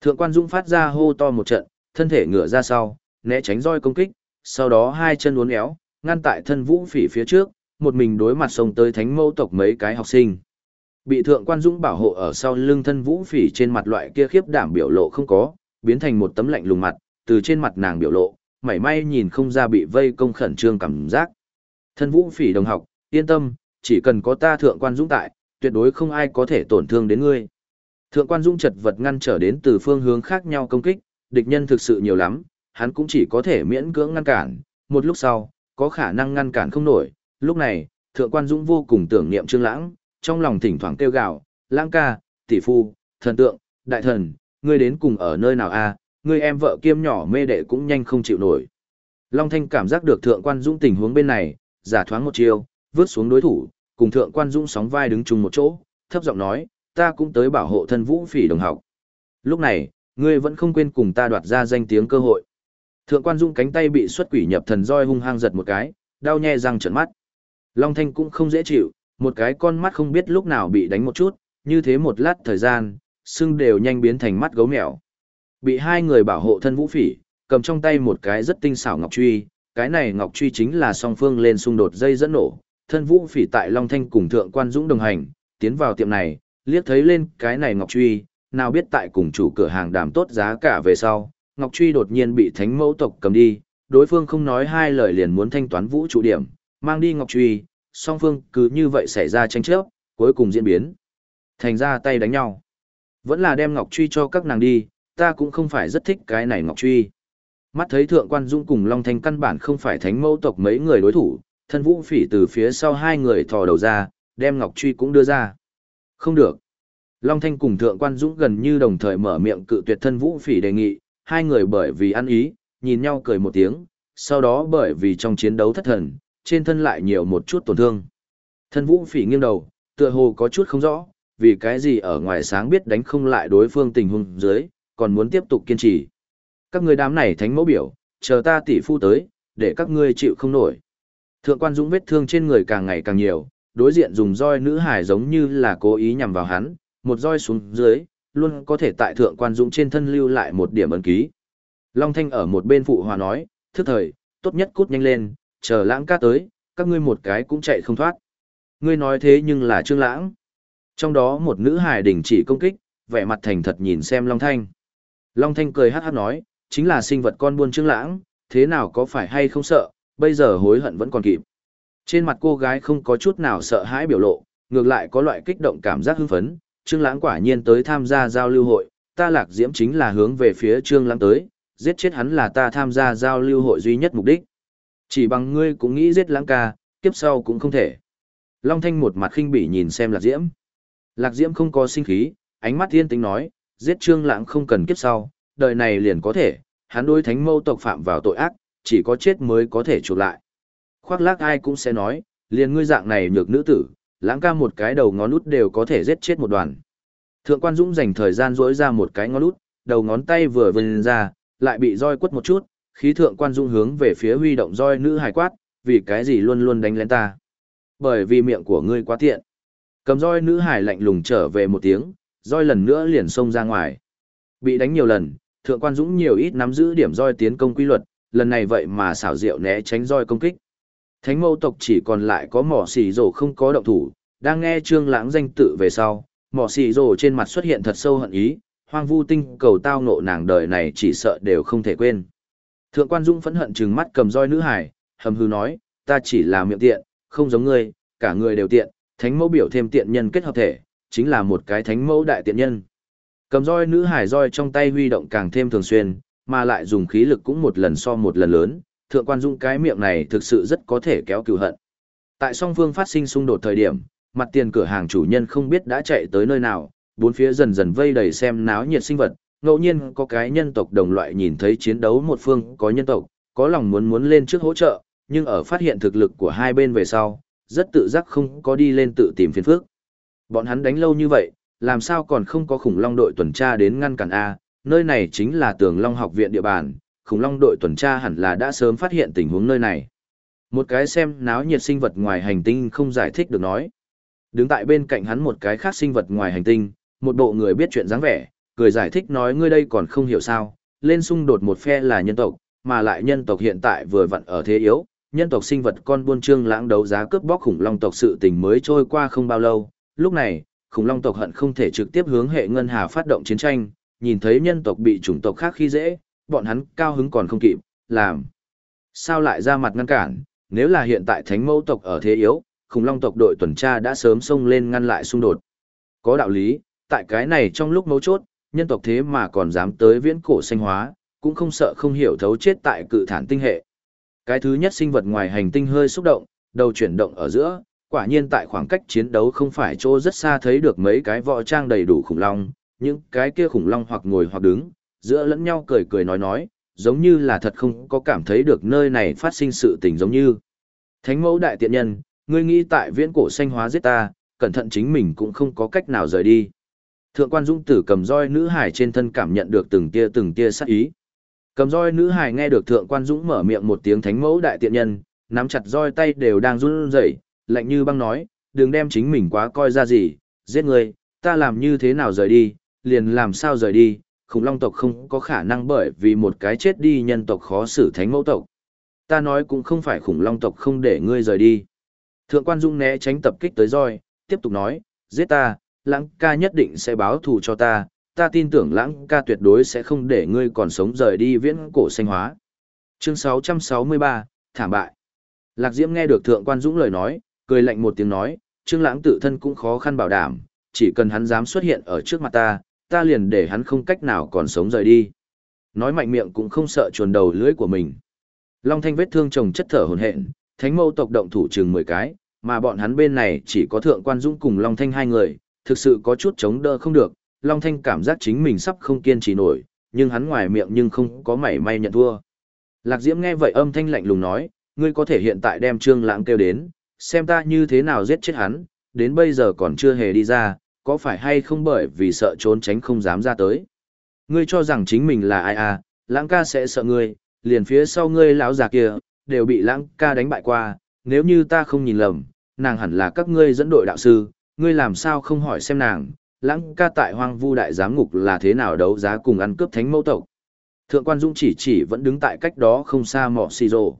Thượng quan Dũng phát ra hô to một trận, thân thể ngửa ra sau, né tránh roi công kích, sau đó hai chân uốn éo, ngăn tại thân vũ phỉ phía trước, một mình đối mặt xông tới thánh mẫu tộc mấy cái học sinh. Bị thượng quan dũng bảo hộ ở sau lưng thân vũ phỉ trên mặt loại kia khiếp đảm biểu lộ không có, biến thành một tấm lạnh lùng mặt, từ trên mặt nàng biểu lộ, mảy may nhìn không ra bị vây công khẩn trương cảm giác. Thân vũ phỉ đồng học, yên tâm, chỉ cần có ta thượng quan dũng tại, tuyệt đối không ai có thể tổn thương đến ngươi. Thượng quan Dung chật vật ngăn trở đến từ phương hướng khác nhau công kích, địch nhân thực sự nhiều lắm, hắn cũng chỉ có thể miễn cưỡng ngăn cản, một lúc sau, có khả năng ngăn cản không nổi, lúc này, thượng quan Dung vô cùng tưởng niệm trương lãng, trong lòng thỉnh thoảng kêu gào, lãng ca, tỷ phu, thần tượng, đại thần, ngươi đến cùng ở nơi nào a? ngươi em vợ kiêm nhỏ mê đệ cũng nhanh không chịu nổi. Long Thanh cảm giác được thượng quan Dung tình huống bên này, giả thoáng một chiêu, vướt xuống đối thủ, cùng thượng quan Dung sóng vai đứng chung một chỗ, thấp giọng nói, ta cũng tới bảo hộ thân vũ phỉ đồng học. Lúc này, ngươi vẫn không quên cùng ta đoạt ra danh tiếng cơ hội. Thượng quan dung cánh tay bị xuất quỷ nhập thần roi hung hăng giật một cái, đau nhè răng trợn mắt. Long Thanh cũng không dễ chịu, một cái con mắt không biết lúc nào bị đánh một chút, như thế một lát thời gian, xương đều nhanh biến thành mắt gấu mèo. Bị hai người bảo hộ thân vũ phỉ, cầm trong tay một cái rất tinh xảo ngọc truy, cái này ngọc truy chính là song phương lên xung đột dây dẫn nổ. Thân vũ phỉ tại Long Thanh cùng Thượng Quan Dũng đồng hành, tiến vào tiệm này, liếc thấy lên cái này ngọc truy, nào biết tại cùng chủ cửa hàng đàm tốt giá cả về sau, ngọc truy đột nhiên bị thánh mẫu tộc cầm đi, đối phương không nói hai lời liền muốn thanh toán vũ trụ điểm, mang đi ngọc truy, song phương cứ như vậy xảy ra tranh chấp, cuối cùng diễn biến. Thành ra tay đánh nhau. Vẫn là đem ngọc truy cho các nàng đi, ta cũng không phải rất thích cái này ngọc truy. Mắt thấy thượng quan dung cùng Long Thanh căn bản không phải thánh mẫu tộc mấy người đối thủ, thân vũ phỉ từ phía sau hai người thò đầu ra, đem ngọc truy cũng đưa ra. Không được. Long Thanh cùng thượng quan dũng gần như đồng thời mở miệng cự tuyệt thân vũ phỉ đề nghị, hai người bởi vì ăn ý, nhìn nhau cười một tiếng, sau đó bởi vì trong chiến đấu thất thần, trên thân lại nhiều một chút tổn thương. Thân vũ phỉ nghiêng đầu, tựa hồ có chút không rõ, vì cái gì ở ngoài sáng biết đánh không lại đối phương tình huống dưới, còn muốn tiếp tục kiên trì. Các người đám này thánh mẫu biểu, chờ ta tỷ phu tới, để các ngươi chịu không nổi. Thượng quan dũng vết thương trên người càng ngày càng nhiều, đối diện dùng roi nữ hải giống như là cố ý nhằm vào hắn, một roi xuống dưới, luôn có thể tại thượng quan dũng trên thân lưu lại một điểm ấn ký. Long Thanh ở một bên phụ hòa nói, thức thời, tốt nhất cút nhanh lên, chờ lãng ca tới, các ngươi một cái cũng chạy không thoát. Ngươi nói thế nhưng là trương lãng. Trong đó một nữ hài đình chỉ công kích, vẻ mặt thành thật nhìn xem Long Thanh. Long Thanh cười hát hát nói, chính là sinh vật con buôn trương lãng, thế nào có phải hay không sợ, bây giờ hối hận vẫn còn kịp. Trên mặt cô gái không có chút nào sợ hãi biểu lộ, ngược lại có loại kích động cảm giác hưng phấn, trương lãng quả nhiên tới tham gia giao lưu hội, ta lạc diễm chính là hướng về phía trương lãng tới, giết chết hắn là ta tham gia giao lưu hội duy nhất mục đích. Chỉ bằng ngươi cũng nghĩ giết lãng ca, kiếp sau cũng không thể. Long Thanh một mặt khinh bỉ nhìn xem Lạc Diễm. Lạc Diễm không có sinh khí, ánh mắt thiên tính nói, giết trương lãng không cần kiếp sau, đời này liền có thể, hắn đối thánh mâu tộc phạm vào tội ác, chỉ có chết mới có thể chuộc lại. Khoác lác ai cũng sẽ nói, liền ngươi dạng này nhược nữ tử, lãng ca một cái đầu ngón út đều có thể giết chết một đoàn. Thượng quan Dũng dành thời gian rỗi ra một cái ngón út, đầu ngón tay vừa vươn ra, lại bị roi quất một chút, khí thượng quan dung hướng về phía huy động roi nữ hài quát, vì cái gì luôn luôn đánh lên ta. Bởi vì miệng của ngươi quá tiện. Cầm roi nữ hải lạnh lùng trở về một tiếng, roi lần nữa liền xông ra ngoài. Bị đánh nhiều lần, thượng quan dũng nhiều ít nắm giữ điểm roi tiến công quy luật, lần này vậy mà xảo diệu né tránh roi công kích. Thánh mâu tộc chỉ còn lại có mỏ xì rổ không có động thủ, đang nghe trương lãng danh tự về sau, mỏ xì rổ trên mặt xuất hiện thật sâu hận ý, hoang vu tinh cầu tao nộ nàng đời này chỉ sợ đều không thể quên. Thượng quan Dung phẫn hận trừng mắt cầm roi nữ hải, hầm hư nói, ta chỉ là miệng tiện, không giống ngươi, cả người đều tiện, thánh mẫu biểu thêm tiện nhân kết hợp thể, chính là một cái thánh mẫu đại tiện nhân. Cầm roi nữ hải roi trong tay huy động càng thêm thường xuyên, mà lại dùng khí lực cũng một lần so một lần lớn, thượng quan Dung cái miệng này thực sự rất có thể kéo cựu hận. Tại song phương phát sinh xung đột thời điểm, mặt tiền cửa hàng chủ nhân không biết đã chạy tới nơi nào, bốn phía dần dần vây đầy xem náo nhiệt sinh vật, ngẫu nhiên có cái nhân tộc đồng loại nhìn thấy chiến đấu một phương có nhân tộc, có lòng muốn muốn lên trước hỗ trợ, nhưng ở phát hiện thực lực của hai bên về sau, rất tự giác không có đi lên tự tìm phiền phức. Bọn hắn đánh lâu như vậy, làm sao còn không có khủng long đội tuần tra đến ngăn cản A, nơi này chính là tường long học viện địa bàn, khủng long đội tuần tra hẳn là đã sớm phát hiện tình huống nơi này. Một cái xem náo nhiệt sinh vật ngoài hành tinh không giải thích được nói. Đứng tại bên cạnh hắn một cái khác sinh vật ngoài hành tinh, một bộ người biết chuyện dáng vẻ, cười giải thích nói ngươi đây còn không hiểu sao, lên xung đột một phe là nhân tộc, mà lại nhân tộc hiện tại vừa vặn ở thế yếu, nhân tộc sinh vật con buôn trương lãng đấu giá cướp bóc khủng long tộc sự tình mới trôi qua không bao lâu, lúc này, khủng long tộc hận không thể trực tiếp hướng hệ ngân hà phát động chiến tranh, nhìn thấy nhân tộc bị chủng tộc khác khi dễ, bọn hắn cao hứng còn không kịp, làm. Sao lại ra mặt ngăn cản, nếu là hiện tại thánh mẫu tộc ở thế yếu, khủng long tộc đội tuần tra đã sớm xông lên ngăn lại xung đột. Có đạo lý, tại cái này trong lúc mấu chốt, nhân tộc thế mà còn dám tới viễn cổ sinh hóa, cũng không sợ không hiểu thấu chết tại cự thản tinh hệ. Cái thứ nhất sinh vật ngoài hành tinh hơi xúc động, đầu chuyển động ở giữa, quả nhiên tại khoảng cách chiến đấu không phải chỗ rất xa thấy được mấy cái võ trang đầy đủ khủng long, những cái kia khủng long hoặc ngồi hoặc đứng, giữa lẫn nhau cười cười nói nói, giống như là thật không có cảm thấy được nơi này phát sinh sự tình giống như. Thánh mẫu đại tiện nhân, ngươi nghĩ tại viễn cổ xanh hóa giết ta, cẩn thận chính mình cũng không có cách nào rời đi. Thượng quan dũng tử cầm roi nữ hải trên thân cảm nhận được từng tia từng tia sát ý. Cầm roi nữ hải nghe được thượng quan dũng mở miệng một tiếng thánh mẫu đại tiện nhân, nắm chặt roi tay đều đang run rẩy, lạnh như băng nói, đừng đem chính mình quá coi ra gì, giết người, ta làm như thế nào rời đi, liền làm sao rời đi, khủng long tộc không có khả năng bởi vì một cái chết đi nhân tộc khó xử thánh mẫu tộc. Ta nói cũng không phải khủng long tộc không để ngươi rời đi. Thượng quan Dung né tránh tập kích tới roi, tiếp tục nói, giết ta, lãng ca nhất định sẽ báo thù cho ta, ta tin tưởng lãng ca tuyệt đối sẽ không để ngươi còn sống rời đi viễn cổ xanh hóa. Chương 663, Thảm bại. Lạc Diễm nghe được Thượng quan Dũng lời nói, cười lạnh một tiếng nói, Trương Lãng tự thân cũng khó khăn bảo đảm, chỉ cần hắn dám xuất hiện ở trước mặt ta, ta liền để hắn không cách nào còn sống rời đi. Nói mạnh miệng cũng không sợ chuồn đầu lưỡi của mình. Long Thanh vết thương chồng chất thở hổn hển, thánh mâu tộc động thủ chừng 10 cái, mà bọn hắn bên này chỉ có Thượng Quan Dũng cùng Long Thanh hai người, thực sự có chút chống đỡ không được, Long Thanh cảm giác chính mình sắp không kiên trì nổi, nhưng hắn ngoài miệng nhưng không có mảy may nhận thua. Lạc Diễm nghe vậy âm thanh lạnh lùng nói, ngươi có thể hiện tại đem Trương Lãng kêu đến, xem ta như thế nào giết chết hắn, đến bây giờ còn chưa hề đi ra, có phải hay không bởi vì sợ trốn tránh không dám ra tới. Ngươi cho rằng chính mình là ai à, lãng ca sẽ sợ ngươi, liền phía sau ngươi lão già kia, đều bị lãng ca đánh bại qua, nếu như ta không nhìn lầm, nàng hẳn là các ngươi dẫn đội đạo sư, ngươi làm sao không hỏi xem nàng, lãng ca tại hoang vu đại giám ngục là thế nào đấu giá cùng ăn cướp thánh mẫu tộc. Thượng quan Dung chỉ chỉ vẫn đứng tại cách đó không xa mỏ xì rồ.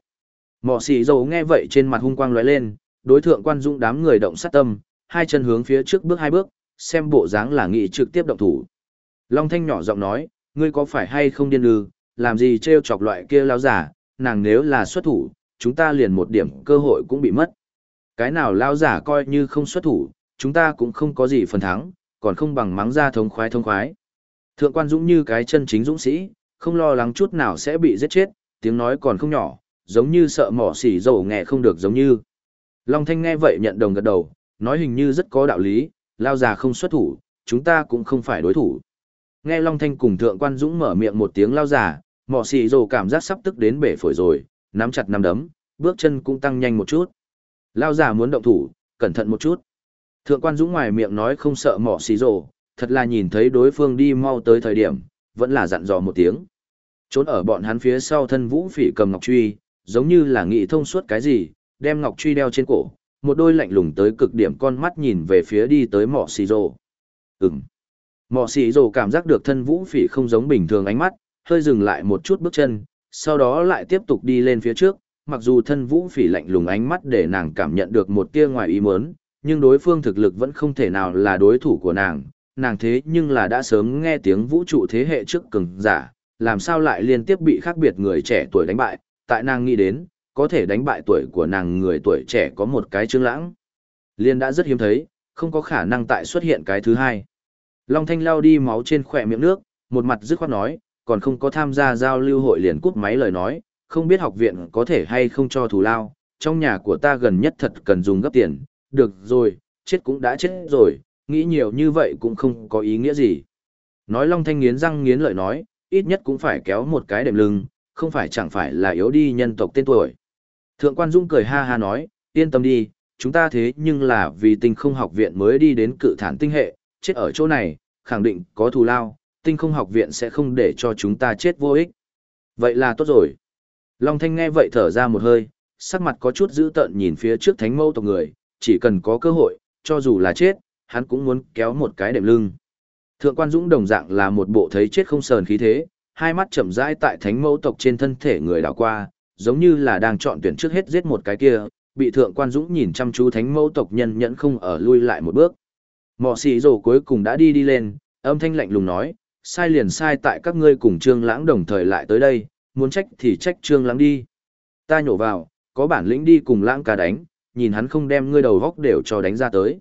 Mỏ xì rồ nghe vậy trên mặt hung quang lóe lên, đối thượng quan Dung đám người động sát tâm, hai chân hướng phía trước bước hai bước, xem bộ dáng là nghị trực tiếp động thủ. Long Thanh nhỏ giọng nói, ngươi có phải hay không điên ư, làm gì treo chọc loại kia lão giả, nàng nếu là xuất thủ, chúng ta liền một điểm cơ hội cũng bị mất. Cái nào lão giả coi như không xuất thủ, chúng ta cũng không có gì phần thắng, còn không bằng mắng ra thống khoái thống khoái. Thượng quan dũng như cái chân chính dũng sĩ, không lo lắng chút nào sẽ bị giết chết, tiếng nói còn không nhỏ, giống như sợ mỏ xỉ dầu nghe không được giống như. Long Thanh nghe vậy nhận đồng gật đầu, nói hình như rất có đạo lý, lao già không xuất thủ, chúng ta cũng không phải đối thủ. Nghe Long Thanh cùng Thượng quan Dũng mở miệng một tiếng lao già, mỏ xì dầu cảm giác sắp tức đến bể phổi rồi, nắm chặt nắm đấm, bước chân cũng tăng nhanh một chút. Lao già muốn động thủ, cẩn thận một chút. Thượng quan Dũng ngoài miệng nói không sợ mỏ xì rồ, thật là nhìn thấy đối phương đi mau tới thời điểm, vẫn là dặn dò một tiếng. Trốn ở bọn hắn phía sau thân vũ phỉ cầm ngọc truy, giống như là nghĩ thông suốt cái gì, đem ngọc truy đeo trên cổ, một đôi lạnh lùng tới cực điểm con mắt nhìn về phía đi tới mỏ xì rồ. Ừm. Mỏ xì rồ cảm giác được thân vũ phỉ không giống bình thường ánh mắt, hơi dừng lại một chút bước chân, sau đó lại tiếp tục đi lên phía trước, mặc dù thân vũ phỉ lạnh lùng ánh mắt để nàng cảm nhận được một tia ngoài ý muốn, nhưng đối phương thực lực vẫn không thể nào là đối thủ của nàng, nàng thế nhưng là đã sớm nghe tiếng vũ trụ thế hệ trước cường giả, làm sao lại liên tiếp bị khác biệt người trẻ tuổi đánh bại, tại nàng nghĩ đến, có thể đánh bại tuổi của nàng người tuổi trẻ có một cái trương lãng. Liên đã rất hiếm thấy, không có khả năng tại xuất hiện cái thứ hai. Long Thanh lao đi máu trên khỏe miệng nước, một mặt dứt khoát nói, còn không có tham gia giao lưu hội liền cút máy lời nói, không biết học viện có thể hay không cho thù lao, trong nhà của ta gần nhất thật cần dùng gấp tiền, được rồi, chết cũng đã chết rồi, nghĩ nhiều như vậy cũng không có ý nghĩa gì. Nói Long Thanh nghiến răng nghiến lợi nói, ít nhất cũng phải kéo một cái đệm lưng, không phải chẳng phải là yếu đi nhân tộc tên tuổi. Thượng quan Dung cười ha ha nói, yên tâm đi, chúng ta thế nhưng là vì tinh không học viện mới đi đến cự thản tinh hệ, chết ở chỗ này, khẳng định có thù lao, tinh không học viện sẽ không để cho chúng ta chết vô ích. Vậy là tốt rồi. Long Thanh nghe vậy thở ra một hơi, sắc mặt có chút dữ tợn nhìn phía trước thánh mâu tộc người, chỉ cần có cơ hội, cho dù là chết, hắn cũng muốn kéo một cái đệm lưng. Thượng quan Dũng đồng dạng là một bộ thấy chết không sờn khí thế, hai mắt chậm rãi tại thánh mẫu tộc trên thân thể người đảo qua, giống như là đang chọn tuyển trước hết giết một cái kia, bị thượng quan Dũng nhìn chăm chú thánh mẫu tộc nhân nhẫn không ở lui lại một bước. Mọ xì rồ cuối cùng đã đi đi lên, âm thanh lạnh lùng nói, sai liền sai tại các ngươi cùng trương lãng đồng thời lại tới đây, muốn trách thì trách trương lãng đi. Ta nhổ vào, có bản lĩnh đi cùng lãng ca đánh, nhìn hắn không đem ngươi đầu góc đều cho đánh ra tới.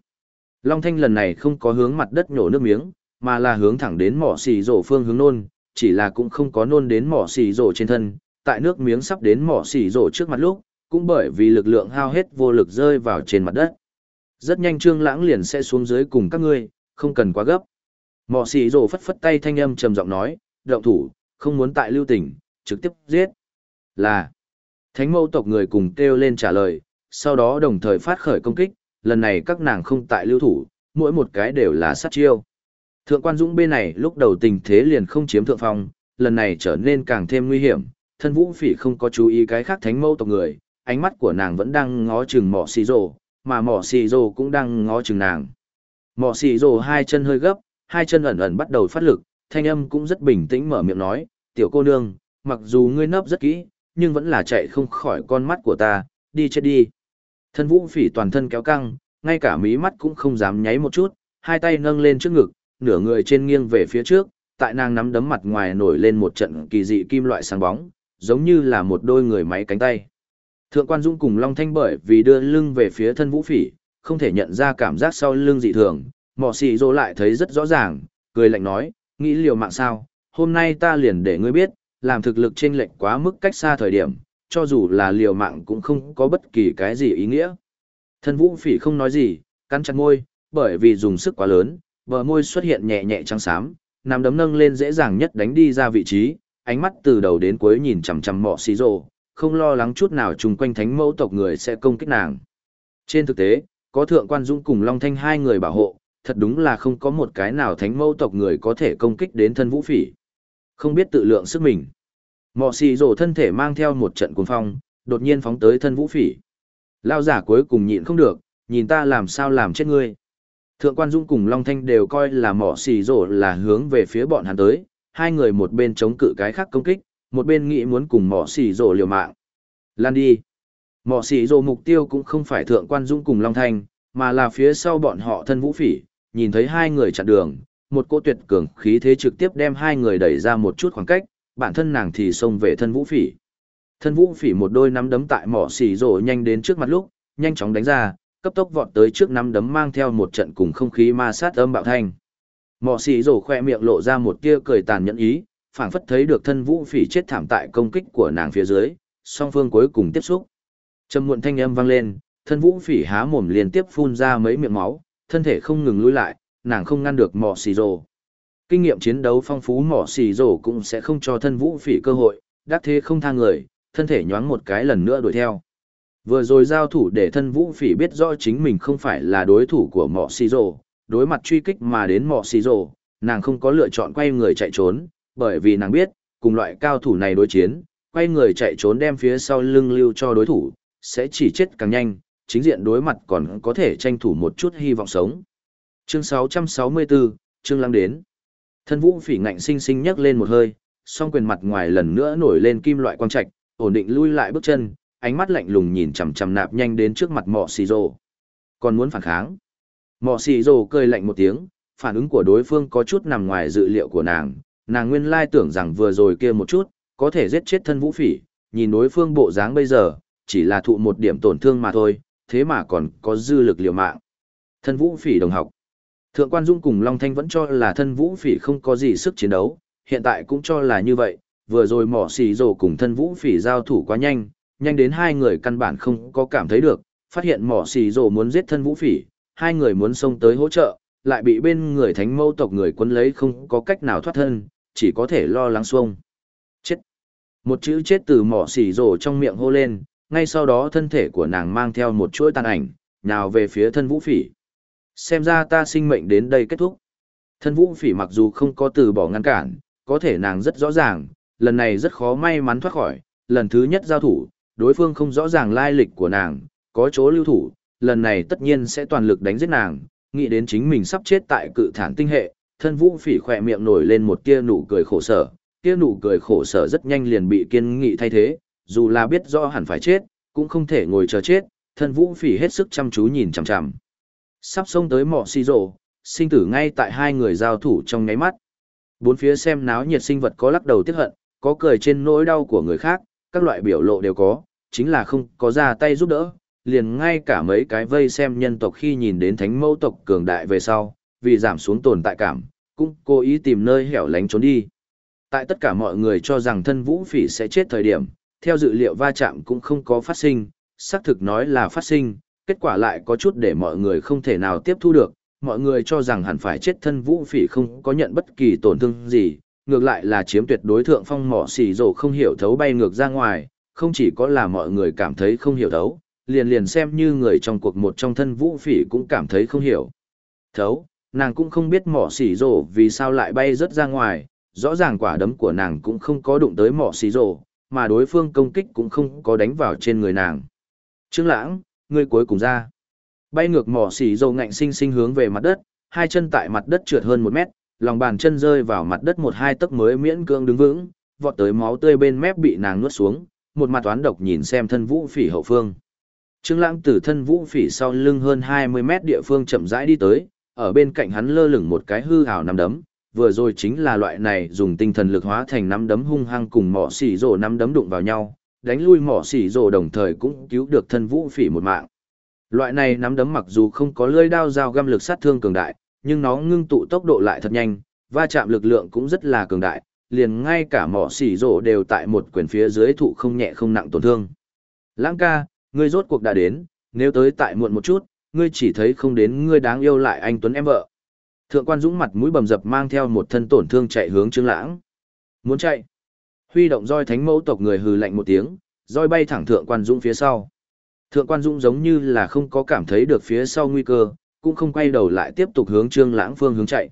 Long thanh lần này không có hướng mặt đất nhổ nước miếng, mà là hướng thẳng đến mỏ xì rổ phương hướng nôn, chỉ là cũng không có nôn đến mỏ xì rổ trên thân, tại nước miếng sắp đến mỏ xỉ rổ trước mặt lúc, cũng bởi vì lực lượng hao hết vô lực rơi vào trên mặt đất. Rất nhanh trương lãng liền sẽ xuống dưới cùng các ngươi, không cần quá gấp. Mỏ xỉ rổ phất phất tay thanh âm trầm giọng nói, động thủ, không muốn tại lưu tình, trực tiếp giết. Là, thánh mâu tộc người cùng kêu lên trả lời, sau đó đồng thời phát khởi công kích, lần này các nàng không tại lưu thủ, mỗi một cái đều là sát chiêu. Thượng quan Dũng bên này lúc đầu tình thế liền không chiếm thượng phong, lần này trở nên càng thêm nguy hiểm, thân vũ phỉ không có chú ý cái khác thánh mâu tộc người, ánh mắt của nàng vẫn đang ngó chừng mỏ xì rồ, mà mỏ xì rồ cũng đang ngó chừng nàng. Mỏ xì rồ hai chân hơi gấp, hai chân ẩn ẩn bắt đầu phát lực, thanh âm cũng rất bình tĩnh mở miệng nói, tiểu cô nương, mặc dù ngươi nấp rất kỹ, nhưng vẫn là chạy không khỏi con mắt của ta, đi chết đi. Thân vũ phỉ toàn thân kéo căng, ngay cả mí mắt cũng không dám nháy một chút, hai tay nâng lên trước ngực, nửa người trên nghiêng về phía trước, tại nàng nắm đấm mặt ngoài nổi lên một trận kỳ dị kim loại sáng bóng, giống như là một đôi người máy cánh tay. Thượng quan dũng cùng Long Thanh bởi vì đưa lưng về phía thân vũ phỉ, không thể nhận ra cảm giác sau lưng dị thường, mỏ xì rô lại thấy rất rõ ràng, cười lạnh nói, nghĩ liều mạng sao, hôm nay ta liền để ngươi biết, làm thực lực trên lệnh quá mức cách xa thời điểm, cho dù là liều mạng cũng không có bất kỳ cái gì ý nghĩa. Thân vũ phỉ không nói gì, cắn chặt môi, bởi vì dùng sức quá lớn, bờ môi xuất hiện nhẹ nhẹ trắng xám, nằm đấm nâng lên dễ dàng nhất đánh đi ra vị trí, ánh mắt từ đầu đến cuối nhìn chằm chằm mọ xì rồ, không lo lắng chút nào chung quanh thánh mẫu tộc người sẽ công kích nàng. Trên thực tế, có thượng quan dũng cùng Long Thanh hai người bảo hộ, thật đúng là không có một cái nào thánh mẫu tộc người có thể công kích đến thân vũ phỉ. Không biết tự lượng sức mình. Mọ xì rổ thân thể mang theo một trận cuồng phong, đột nhiên phóng tới thân vũ phỉ. Lao giả cuối cùng nhịn không được, nhìn ta làm sao làm chết ngươi. Thượng quan Dung cùng Long Thanh đều coi là mỏ xì rổ là hướng về phía bọn hắn tới, hai người một bên chống cự cái khác công kích, một bên nghĩ muốn cùng mỏ xì rổ liều mạng. Lan đi. Mỏ xì rổ mục tiêu cũng không phải thượng quan Dung cùng Long Thanh, mà là phía sau bọn họ thân vũ phỉ, nhìn thấy hai người chặn đường, một cô tuyệt cường khí thế trực tiếp đem hai người đẩy ra một chút khoảng cách, bản thân nàng thì xông về thân vũ phỉ. Thân vũ phỉ một đôi nắm đấm tại mỏ xì rổ nhanh đến trước mặt lúc, nhanh chóng đánh ra, cấp tốc vọt tới trước nắm đấm mang theo một trận cùng không khí ma sát âm bạo thanh. Mọ xì rổ khoe miệng lộ ra một tia cười tàn nhẫn ý, phảng phất thấy được thân vũ phỉ chết thảm tại công kích của nàng phía dưới, song phương cuối cùng tiếp xúc. Trầm muộn thanh âm vang lên, thân vũ phỉ há mồm liên tiếp phun ra mấy miệng máu, thân thể không ngừng lùi lại, nàng không ngăn được mỏ xì rổ. Kinh nghiệm chiến đấu phong phú mỏ xì rổ cũng sẽ không cho thân vũ phỉ cơ hội, đắc thế không tha người, thân thể nhoáng một cái lần nữa đuổi theo. Vừa rồi giao thủ để thân vũ phỉ biết rõ chính mình không phải là đối thủ của mọ xì rồ, đối mặt truy kích mà đến mọ xì rồ, nàng không có lựa chọn quay người chạy trốn, bởi vì nàng biết, cùng loại cao thủ này đối chiến, quay người chạy trốn đem phía sau lưng lưu cho đối thủ, sẽ chỉ chết càng nhanh, chính diện đối mặt còn có thể tranh thủ một chút hy vọng sống. Chương 664, chương lăng đến. Thân vũ phỉ ngạnh sinh sinh nhấc lên một hơi, song quyền mặt ngoài lần nữa nổi lên kim loại quang trạch, ổn định lui lại bước chân, ánh mắt lạnh lùng nhìn chằm chằm nạp nhanh đến trước mặt mọ xì rồ còn muốn phản kháng mọ xì rồ cười lạnh một tiếng phản ứng của đối phương có chút nằm ngoài dự liệu của nàng. Nàng nguyên lai tưởng rằng vừa rồi kia một chút có thể giết chết thân vũ phỉ. Nhìn đối phương bộ dáng bây giờ chỉ là thụ một điểm tổn thương mà thôi thế mà còn có dư lực liều mạng. Thân vũ phỉ đồng học. Thượng quan dung cùng long thanh vẫn cho là thân vũ phỉ không có gì sức chiến đấu hiện tại cũng cho là như vậy. Vừa rồi mỏ xì rồ cùng thân vũ phỉ giao thủ quá nhanh nhanh đến hai người căn bản không có cảm thấy được, phát hiện mỏ xì rồ muốn giết thân vũ phỉ, hai người muốn xông tới hỗ trợ, lại bị bên người thánh mâu tộc người quân lấy không có cách nào thoát thân, chỉ có thể lo lắng xuông. Chết. Một chữ chết từ mỏ xỉ rồ trong miệng hô lên, ngay sau đó thân thể của nàng mang theo một chuỗi tàn ảnh, nào về phía thân vũ phỉ. Xem ra ta sinh mệnh đến đây kết thúc. Thân vũ phỉ mặc dù không có từ bỏ ngăn cản, có thể nàng rất rõ ràng, lần này rất khó may mắn thoát khỏi, lần thứ nhất giao thủ, đối phương không rõ ràng lai lịch của nàng, có chỗ lưu thủ, lần này tất nhiên sẽ toàn lực đánh giết nàng, nghĩ đến chính mình sắp chết tại cự thản tinh hệ, thân vũ phỉ khỏe miệng nổi lên một tia nụ cười khổ sở, tia nụ cười khổ sở rất nhanh liền bị kiên nghị thay thế, dù là biết rõ hẳn phải chết, cũng không thể ngồi chờ chết, thân vũ phỉ hết sức chăm chú nhìn chằm chằm. Sắp xông tới mỏ xì rộ, sinh tử ngay tại hai người giao thủ trong nháy mắt. Bốn phía xem náo nhiệt sinh vật có lắc đầu tiếc hận, có cười trên nỗi đau của người khác, các loại biểu lộ đều có, chính là không có ra tay giúp đỡ, liền ngay cả mấy cái vây xem nhân tộc khi nhìn đến thánh mẫu tộc cường đại về sau, vì giảm xuống tồn tại cảm, cũng cố ý tìm nơi hẻo lánh trốn đi. Tại tất cả mọi người cho rằng thân vũ phỉ sẽ chết thời điểm, theo dự liệu va chạm cũng không có phát sinh, xác thực nói là phát sinh, kết quả lại có chút để mọi người không thể nào tiếp thu được, mọi người cho rằng hẳn phải chết thân vũ phỉ không có nhận bất kỳ tổn thương gì, ngược lại là chiếm tuyệt đối thượng phong mỏ xì rổ không hiểu thấu bay ngược ra ngoài, không chỉ có là mọi người cảm thấy không hiểu thấu, liền liền xem như người trong cuộc một trong thân vũ phỉ cũng cảm thấy không hiểu. Thấu, nàng cũng không biết mỏ xỉ rổ vì sao lại bay rớt ra ngoài, rõ ràng quả đấm của nàng cũng không có đụng tới mỏ xỉ rổ, mà đối phương công kích cũng không có đánh vào trên người nàng. Trương lãng, người cuối cùng ra. Bay ngược mỏ xỉ rổ ngạnh sinh sinh hướng về mặt đất, hai chân tại mặt đất trượt hơn một mét, lòng bàn chân rơi vào mặt đất một hai tấc mới miễn cưỡng đứng vững, vọt tới máu tươi bên mép bị nàng nuốt xuống, một mặt toán độc nhìn xem thân vũ phỉ hậu phương. Trương Lãng từ thân vũ phỉ sau lưng hơn 20 mét địa phương chậm rãi đi tới, ở bên cạnh hắn lơ lửng một cái hư ảo nắm đấm, vừa rồi chính là loại này dùng tinh thần lực hóa thành nắm đấm hung hăng cùng mỏ xỉ rồ nắm đấm đụng vào nhau, đánh lui mỏ xỉ rồ đồng thời cũng cứu được thân vũ phỉ một mạng. Loại này nắm đấm mặc dù không có lưỡi đao dao găm lực sát thương cường đại, nhưng nó ngưng tụ tốc độ lại thật nhanh, va chạm lực lượng cũng rất là cường đại, liền ngay cả mỏ xỉ rổ đều tại một quyền phía dưới thụ không nhẹ không nặng tổn thương. Lãng ca, ngươi rốt cuộc đã đến, nếu tới tại muộn một chút, ngươi chỉ thấy không đến ngươi đáng yêu lại anh Tuấn em vợ. Thượng quan Dũng mặt mũi bầm dập mang theo một thân tổn thương chạy hướng Trương Lãng. Muốn chạy. Huy động roi thánh mẫu tộc người hừ lạnh một tiếng, roi bay thẳng thượng quan Dũng phía sau. Thượng quan Dũng giống như là không có cảm thấy được phía sau nguy cơ, cũng không quay đầu lại tiếp tục hướng Trương Lãng phương hướng chạy.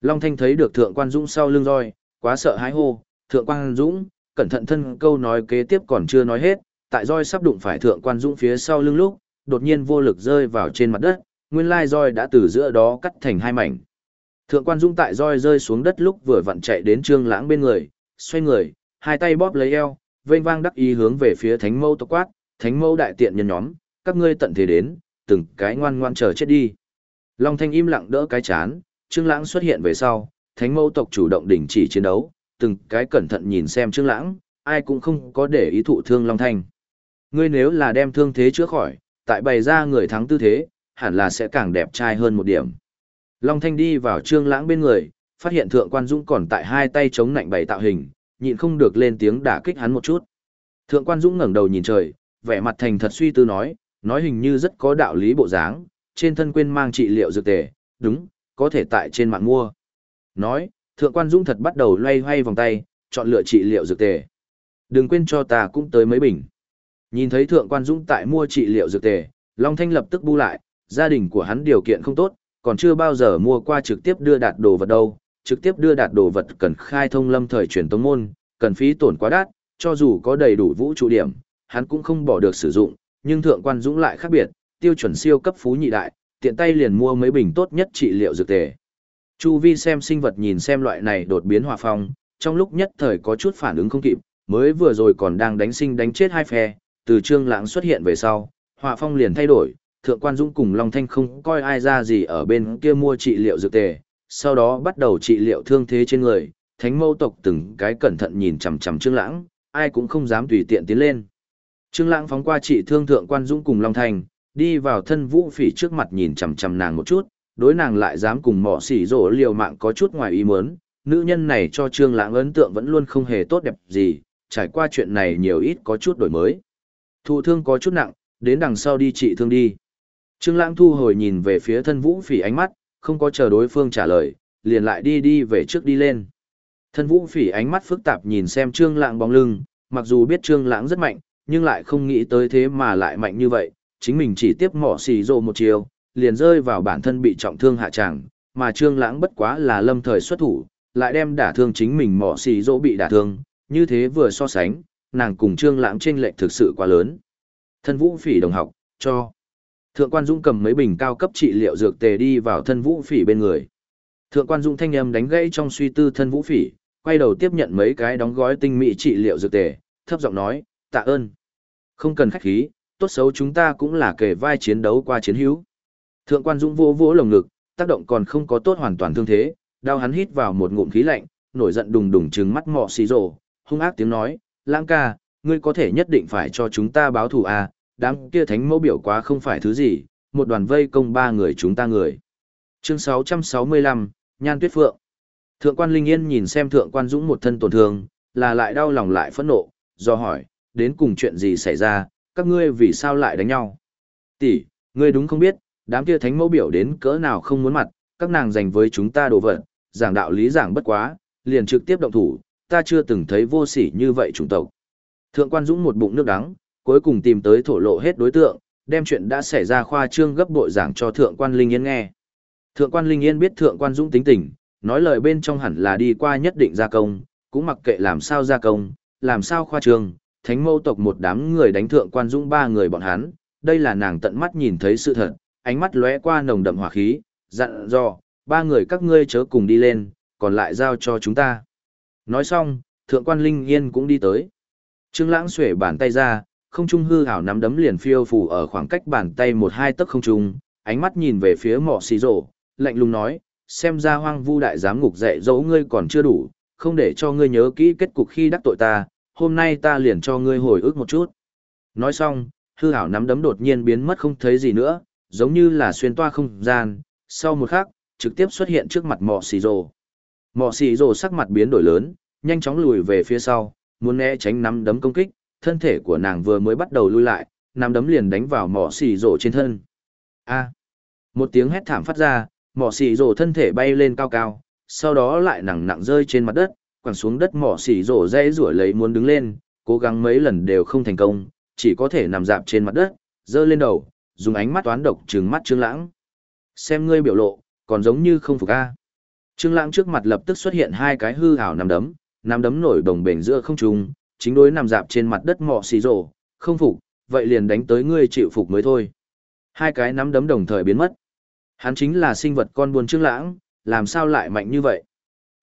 Long Thanh thấy được Thượng quan Dũng sau lưng roi, quá sợ hãi hô, Thượng quan Dũng, cẩn thận thân câu nói kế tiếp còn chưa nói hết, tại roi sắp đụng phải Thượng quan Dũng phía sau lưng lúc, đột nhiên vô lực rơi vào trên mặt đất, nguyên lai roi đã từ giữa đó cắt thành hai mảnh. Thượng quan Dũng tại roi rơi xuống đất lúc vừa vặn chạy đến Trương Lãng bên người, xoay người, hai tay bóp lấy eo, vênh vang đắc ý hướng về phía Thánh Mâu tộc quát, "Thánh Mâu đại tiện nhân nhóm, các ngươi tận thế đến, từng cái ngoan ngoan chờ chết đi." Long Thanh im lặng đỡ cái chán, Trương Lãng xuất hiện về sau, Thánh Mâu tộc chủ động đình chỉ chiến đấu, từng cái cẩn thận nhìn xem Trương Lãng, ai cũng không có để ý thụ thương Long Thanh. Ngươi nếu là đem thương thế chữa khỏi, tại bày ra người thắng tư thế, hẳn là sẽ càng đẹp trai hơn một điểm. Long Thanh đi vào Trương Lãng bên người, phát hiện Thượng Quan Dũng còn tại hai tay chống nạnh bày tạo hình, nhịn không được lên tiếng đả kích hắn một chút. Thượng Quan Dũng ngẩng đầu nhìn trời, vẻ mặt thành thật suy tư nói, nói hình như rất có đạo lý bộ dáng, trên thân quên mang trị liệu dược tề, đúng, có thể tại trên mạng mua. Nói, Thượng Quan Dũng thật bắt đầu loay hoay vòng tay, chọn lựa trị liệu dược tề. Đừng quên cho ta cũng tới mấy bình. Nhìn thấy Thượng Quan Dũng tại mua trị liệu dược tề, Long Thanh lập tức bu lại, gia đình của hắn điều kiện không tốt, còn chưa bao giờ mua qua trực tiếp đưa đạt đồ vật đâu, trực tiếp đưa đạt đồ vật cần khai thông lâm thời truyền tông môn, cần phí tổn quá đắt, cho dù có đầy đủ vũ trụ điểm, hắn cũng không bỏ được sử dụng, nhưng Thượng Quan Dũng lại khác biệt, tiêu chuẩn siêu cấp phú nhị đại, tiện tay liền mua mấy bình tốt nhất trị liệu dược tề. Chu Vi xem sinh vật nhìn xem loại này đột biến hòa phong, trong lúc nhất thời có chút phản ứng không kịp, mới vừa rồi còn đang đánh sinh đánh chết hai phe, từ Trương Lãng xuất hiện về sau, họa phong liền thay đổi, Thượng Quan Dũng cùng Long Thanh không coi ai ra gì ở bên kia mua trị liệu dược tề, sau đó bắt đầu trị liệu thương thế trên người, Thánh Mâu tộc từng cái cẩn thận nhìn chằm chằm Trương Lãng, ai cũng không dám tùy tiện tiến lên. Trương Lãng phóng qua trị thương Thượng Quan Dũng cùng Long Thanh, đi vào thân vũ phỉ trước mặt nhìn chằm chằm nàng một chút, đối nàng lại dám cùng mỏ xỉ rổ liều mạng có chút ngoài ý muốn, nữ nhân này cho trương lãng ấn tượng vẫn luôn không hề tốt đẹp gì, trải qua chuyện này nhiều ít có chút đổi mới. Thụ thương có chút nặng, đến đằng sau đi trị thương đi. Trương lãng thu hồi nhìn về phía thân vũ phỉ ánh mắt, không có chờ đối phương trả lời, liền lại đi đi về trước đi lên. Thân vũ phỉ ánh mắt phức tạp nhìn xem trương lãng bóng lưng, mặc dù biết trương lãng rất mạnh, nhưng lại không nghĩ tới thế mà lại mạnh như vậy, chính mình chỉ tiếp mỏ xì rồ một chiều, liền rơi vào bản thân bị trọng thương hạ tràng, mà Trương Lãng bất quá là lâm thời xuất thủ, lại đem đả thương chính mình mỏ xì rồ bị đả thương, như thế vừa so sánh, nàng cùng Trương Lãng chênh lệch thực sự quá lớn. Thân Vũ Phỉ đồng học, cho. Thượng quan Dũng cầm mấy bình cao cấp trị liệu dược tề đi vào thân Vũ Phỉ bên người. Thượng quan Dũng thanh âm đánh gãy trong suy tư thân vũ phỉ, quay đầu tiếp nhận mấy cái đóng gói tinh mỹ trị liệu dược tề, thấp giọng nói, tạ ơn. Không cần khách khí, tốt xấu chúng ta cũng là kề vai chiến đấu qua chiến hữu. Thượng quan Dũng vỗ vỗ lồng ngực, tác động còn không có tốt hoàn toàn thương thế, đau hắn hít vào một ngụm khí lạnh, nổi giận đùng đùng trừng mắt mọ xì rồ, hung ác tiếng nói, lãng ca, ngươi có thể nhất định phải cho chúng ta báo thù à, đám kia thánh mẫu biểu quá không phải thứ gì, một đoàn vây công ba người chúng ta người. Chương 665, Nhan Tuyết Phượng Thượng quan Linh Yên nhìn xem thượng quan Dũng một thân tổn thương, là lại đau lòng lại phẫn nộ, do hỏi, đến cùng chuyện gì xảy ra, các ngươi vì sao lại đánh nhau? Tỷ, ngươi đúng không biết, đám kia thánh mẫu biểu đến cỡ nào không muốn mặt, các nàng dành với chúng ta đồ vật, giảng đạo lý giảng bất quá, liền trực tiếp động thủ, ta chưa từng thấy vô sỉ như vậy chủng tộc. Thượng quan Dũng một bụng nước đắng, cuối cùng tìm tới thổ lộ hết đối tượng, đem chuyện đã xảy ra khoa trương gấp bội giảng cho thượng quan Linh Yên nghe. Thượng quan Linh Yên biết thượng quan Dũng tính tình, nói lời bên trong hẳn là đi qua nhất định gia công, cũng mặc kệ làm sao gia công, làm sao khoa trương, thánh mâu tộc một đám người đánh thượng quan Dũng ba người bọn hắn, đây là nàng tận mắt nhìn thấy sự thật, ánh mắt lóe qua nồng đậm hỏa khí, dặn dò, ba người các ngươi chớ cùng đi lên, còn lại giao cho chúng ta. Nói xong, thượng quan Linh Yên cũng đi tới. Trương Lãng xuể bàn tay ra, không trung hư hảo nắm đấm liền phiêu phù ở khoảng cách bàn tay một hai tấc không trung, ánh mắt nhìn về phía Mộ xì rổ, lạnh lùng nói, xem ra hoang vu đại giám ngục dạy dỗ ngươi còn chưa đủ, không để cho ngươi nhớ kỹ kết cục khi đắc tội ta, hôm nay ta liền cho ngươi hồi ức một chút. Nói xong, hư hảo nắm đấm đột nhiên biến mất không thấy gì nữa, giống như là xuyên toa không gian, sau một khắc, trực tiếp xuất hiện trước mặt Mộ xì Dụ. Mọ xì rồ sắc mặt biến đổi lớn, nhanh chóng lùi về phía sau, muốn né tránh nắm đấm công kích, thân thể của nàng vừa mới bắt đầu lui lại, nắm đấm liền đánh vào mỏ xì rổ trên thân. A. Một tiếng hét thảm phát ra, mỏ xì rổ thân thể bay lên cao cao, sau đó lại nặng nặng rơi trên mặt đất, quẳng xuống đất mỏ xì rổ dây rủa lấy muốn đứng lên, cố gắng mấy lần đều không thành công, chỉ có thể nằm dạp trên mặt đất, dơ lên đầu, dùng ánh mắt toán độc trừng mắt Trương Lãng. Xem ngươi biểu lộ, còn giống như không phục a. Trương Lãng trước mặt lập tức xuất hiện hai cái hư ảo nằm đấm, nằm đấm nổi đồng bền giữa không trung, chính đối nằm dạp trên mặt đất mọ xì rổ, không phục, vậy liền đánh tới ngươi chịu phục mới thôi. Hai cái nắm đấm đồng thời biến mất. Hắn chính là sinh vật con buôn trương lãng, làm sao lại mạnh như vậy?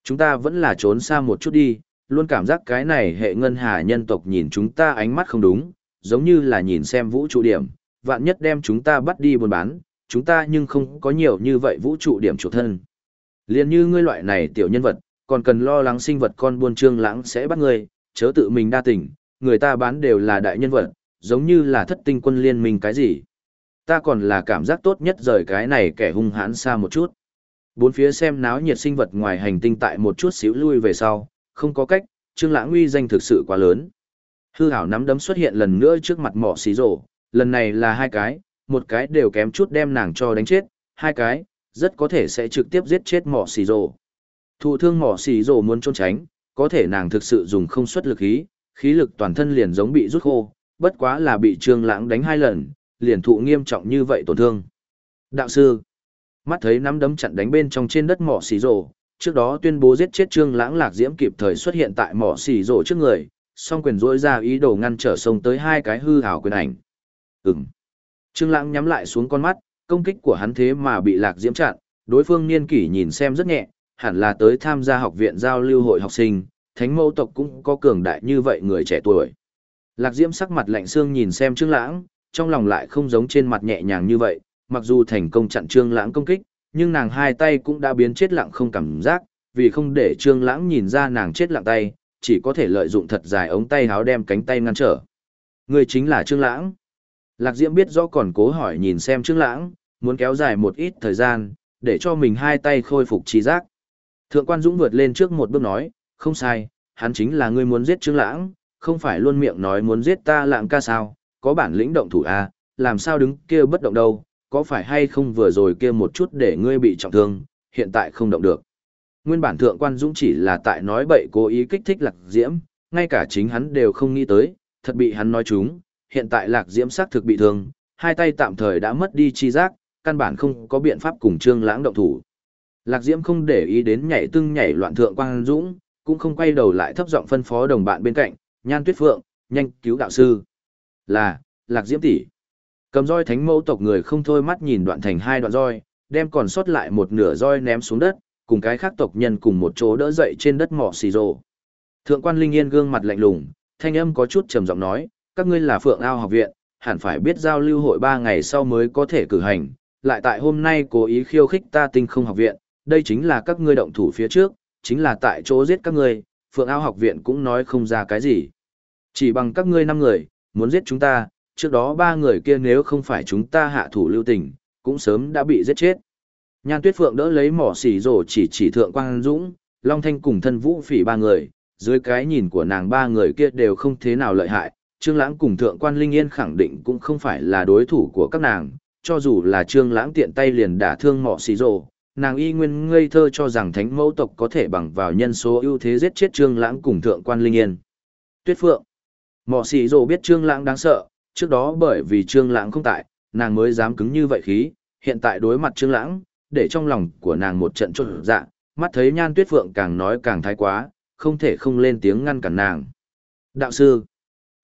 Chúng ta vẫn là trốn xa một chút đi, luôn cảm giác cái này hệ ngân hà nhân tộc nhìn chúng ta ánh mắt không đúng, giống như là nhìn xem vũ trụ điểm, vạn nhất đem chúng ta bắt đi buôn bán, chúng ta nhưng không có nhiều như vậy vũ trụ điểm chủ thân. Liên như ngươi loại này tiểu nhân vật, còn cần lo lắng sinh vật con buôn trương lãng sẽ bắt ngươi, chớ tự mình đa tình, người ta bán đều là đại nhân vật, giống như là thất tinh quân liên minh cái gì. Ta còn là cảm giác tốt nhất rời cái này kẻ hung hãn xa một chút. Bốn phía xem náo nhiệt sinh vật ngoài hành tinh tại một chút xíu lui về sau, không có cách, Trương Lãng uy danh thực sự quá lớn. Hư hảo nắm đấm xuất hiện lần nữa trước mặt mỏ xí rổ, lần này là hai cái, một cái đều kém chút đem nàng cho đánh chết, hai cái, rất có thể sẽ trực tiếp giết chết mỏ xì Rồ. Thụ thương mỏ xì Rồ muốn trốn tránh, có thể nàng thực sự dùng không xuất lực khí, khí lực toàn thân liền giống bị rút khô, bất quá là bị Trương Lãng đánh hai lần, liền thụ nghiêm trọng như vậy tổn thương. Đạo sư, mắt thấy nắm đấm chặn đánh bên trong trên đất mỏ xì rồ, trước đó tuyên bố giết chết Trương Lãng Lạc Diễm kịp thời xuất hiện tại mỏ xì rồ trước người, song quyền rỗi ra ý đồ ngăn trở sông tới hai cái hư hảo quyền ảnh. Ừm. Trương Lãng nhắm lại xuống con mắt, công kích của hắn thế mà bị Lạc Diễm chặn, đối phương niên kỷ nhìn xem rất nhẹ, hẳn là tới tham gia học viện giao lưu hội học sinh, thánh mẫu tộc cũng có cường đại như vậy người trẻ tuổi. Lạc Diễm sắc mặt lạnh xương nhìn xem Trương Lãng, trong lòng lại không giống trên mặt nhẹ nhàng như vậy, mặc dù thành công chặn Trương Lãng công kích, nhưng nàng hai tay cũng đã biến chết lặng không cảm giác, vì không để Trương Lãng nhìn ra nàng chết lặng tay, chỉ có thể lợi dụng thật dài ống tay áo đem cánh tay ngăn trở. Người chính là Trương Lãng. Lạc Diễm biết rõ còn cố hỏi nhìn xem Trương Lãng, muốn kéo dài một ít thời gian, để cho mình hai tay khôi phục trí giác. Thượng quan Dũng vượt lên trước một bước nói, không sai, hắn chính là ngươi muốn giết Trương Lãng, không phải luôn miệng nói muốn giết ta lạng ca sao, có bản lĩnh động thủ à, làm sao đứng kia bất động đâu, có phải hay không vừa rồi kia một chút để ngươi bị trọng thương, hiện tại không động được. Nguyên bản thượng quan Dũng chỉ là tại nói bậy cố ý kích thích lạc diễm, ngay cả chính hắn đều không nghĩ tới, thật bị hắn nói trúng hiện tại lạc diễm xác thực bị thương, hai tay tạm thời đã mất đi chi giác, căn bản không có biện pháp cùng trương lãng động thủ. Lạc Diễm không để ý đến nhảy tưng nhảy loạn thượng quang dũng, cũng không quay đầu lại thấp giọng phân phó đồng bạn bên cạnh, "Nhan Tuyết Phượng, nhanh cứu đạo sư." "Là, Lạc Diễm tỷ." Cầm roi thánh mẫu tộc người không thôi mắt nhìn đoạn thành hai đoạn roi, đem còn sót lại một nửa roi ném xuống đất, cùng cái khác tộc nhân cùng một chỗ đỡ dậy trên đất mỏ xì rồ. Thượng quan Linh Yên gương mặt lạnh lùng, thanh âm có chút trầm giọng nói, các ngươi là Phượng Ao học viện, hẳn phải biết giao lưu hội 3 ngày sau mới có thể cử hành, lại tại hôm nay cố ý khiêu khích ta tinh không học viện, đây chính là các ngươi động thủ phía trước, chính là tại chỗ giết các ngươi, Phượng Ao học viện cũng nói không ra cái gì. Chỉ bằng các ngươi năm người, muốn giết chúng ta, trước đó ba người kia nếu không phải chúng ta hạ thủ lưu tình, cũng sớm đã bị giết chết. Nhan Tuyết Phượng đỡ lấy mỏ xỉ rổ chỉ chỉ thượng Quang Dũng, Long Thanh cùng thân vũ phỉ ba người, dưới cái nhìn của nàng ba người kia đều không thế nào lợi hại, Trương Lãng cùng Thượng Quan Linh Yên khẳng định cũng không phải là đối thủ của các nàng, cho dù là Trương Lãng tiện tay liền đả thương mỏ xì rồ, nàng y nguyên ngây thơ cho rằng thánh mẫu tộc có thể bằng vào nhân số ưu thế giết chết Trương Lãng cùng Thượng Quan Linh Yên. Tuyết Phượng Mỏ xì rồ biết Trương Lãng đáng sợ, trước đó bởi vì Trương Lãng không tại, nàng mới dám cứng như vậy khí, hiện tại đối mặt Trương Lãng, để trong lòng của nàng một trận trột dạ, mắt thấy Nhan Tuyết Phượng càng nói càng thái quá, không thể không lên tiếng ngăn cản nàng. Đạo sư,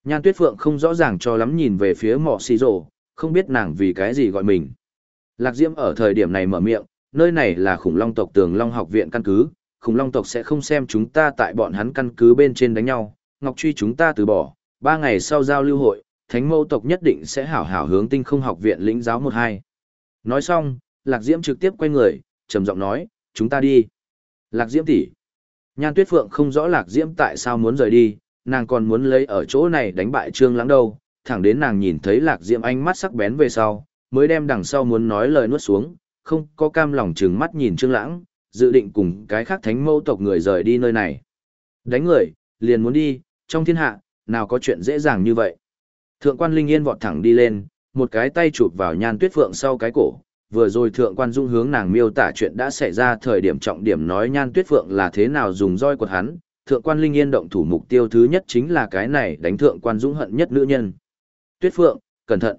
Nhan Tuyết Phượng không rõ ràng cho lắm nhìn về phía mỏ xì rồ, không biết nàng vì cái gì gọi mình. Lạc Diễm ở thời điểm này mở miệng, nơi này là khủng long tộc tường long học viện căn cứ, khủng long tộc sẽ không xem chúng ta tại bọn hắn căn cứ bên trên đánh nhau, ngọc truy chúng ta từ bỏ, ba ngày sau giao lưu hội, thánh mâu tộc nhất định sẽ hảo hảo hướng tinh không học viện lĩnh giáo một hai. Nói xong, Lạc Diễm trực tiếp quay người, trầm giọng nói, chúng ta đi. Lạc Diễm tỷ. Nhan Tuyết Phượng không rõ Lạc Diễm tại sao muốn rời đi, nàng còn muốn lấy ở chỗ này đánh bại Trương Lãng đâu, thẳng đến nàng nhìn thấy Lạc Diễm ánh mắt sắc bén về sau, mới đem đằng sau muốn nói lời nuốt xuống, không có cam lòng trừng mắt nhìn Trương Lãng, dự định cùng cái khác thánh mẫu tộc người rời đi nơi này. Đánh người, liền muốn đi, trong thiên hạ, nào có chuyện dễ dàng như vậy. Thượng quan Linh Yên vọt thẳng đi lên, một cái tay chụp vào Nhan Tuyết Phượng sau cái cổ, vừa rồi thượng quan dung hướng nàng miêu tả chuyện đã xảy ra thời điểm trọng điểm nói nhan tuyết phượng là thế nào dùng roi quật hắn thượng quan linh yên động thủ mục tiêu thứ nhất chính là cái này đánh thượng quan dũng hận nhất nữ nhân tuyết phượng cẩn thận.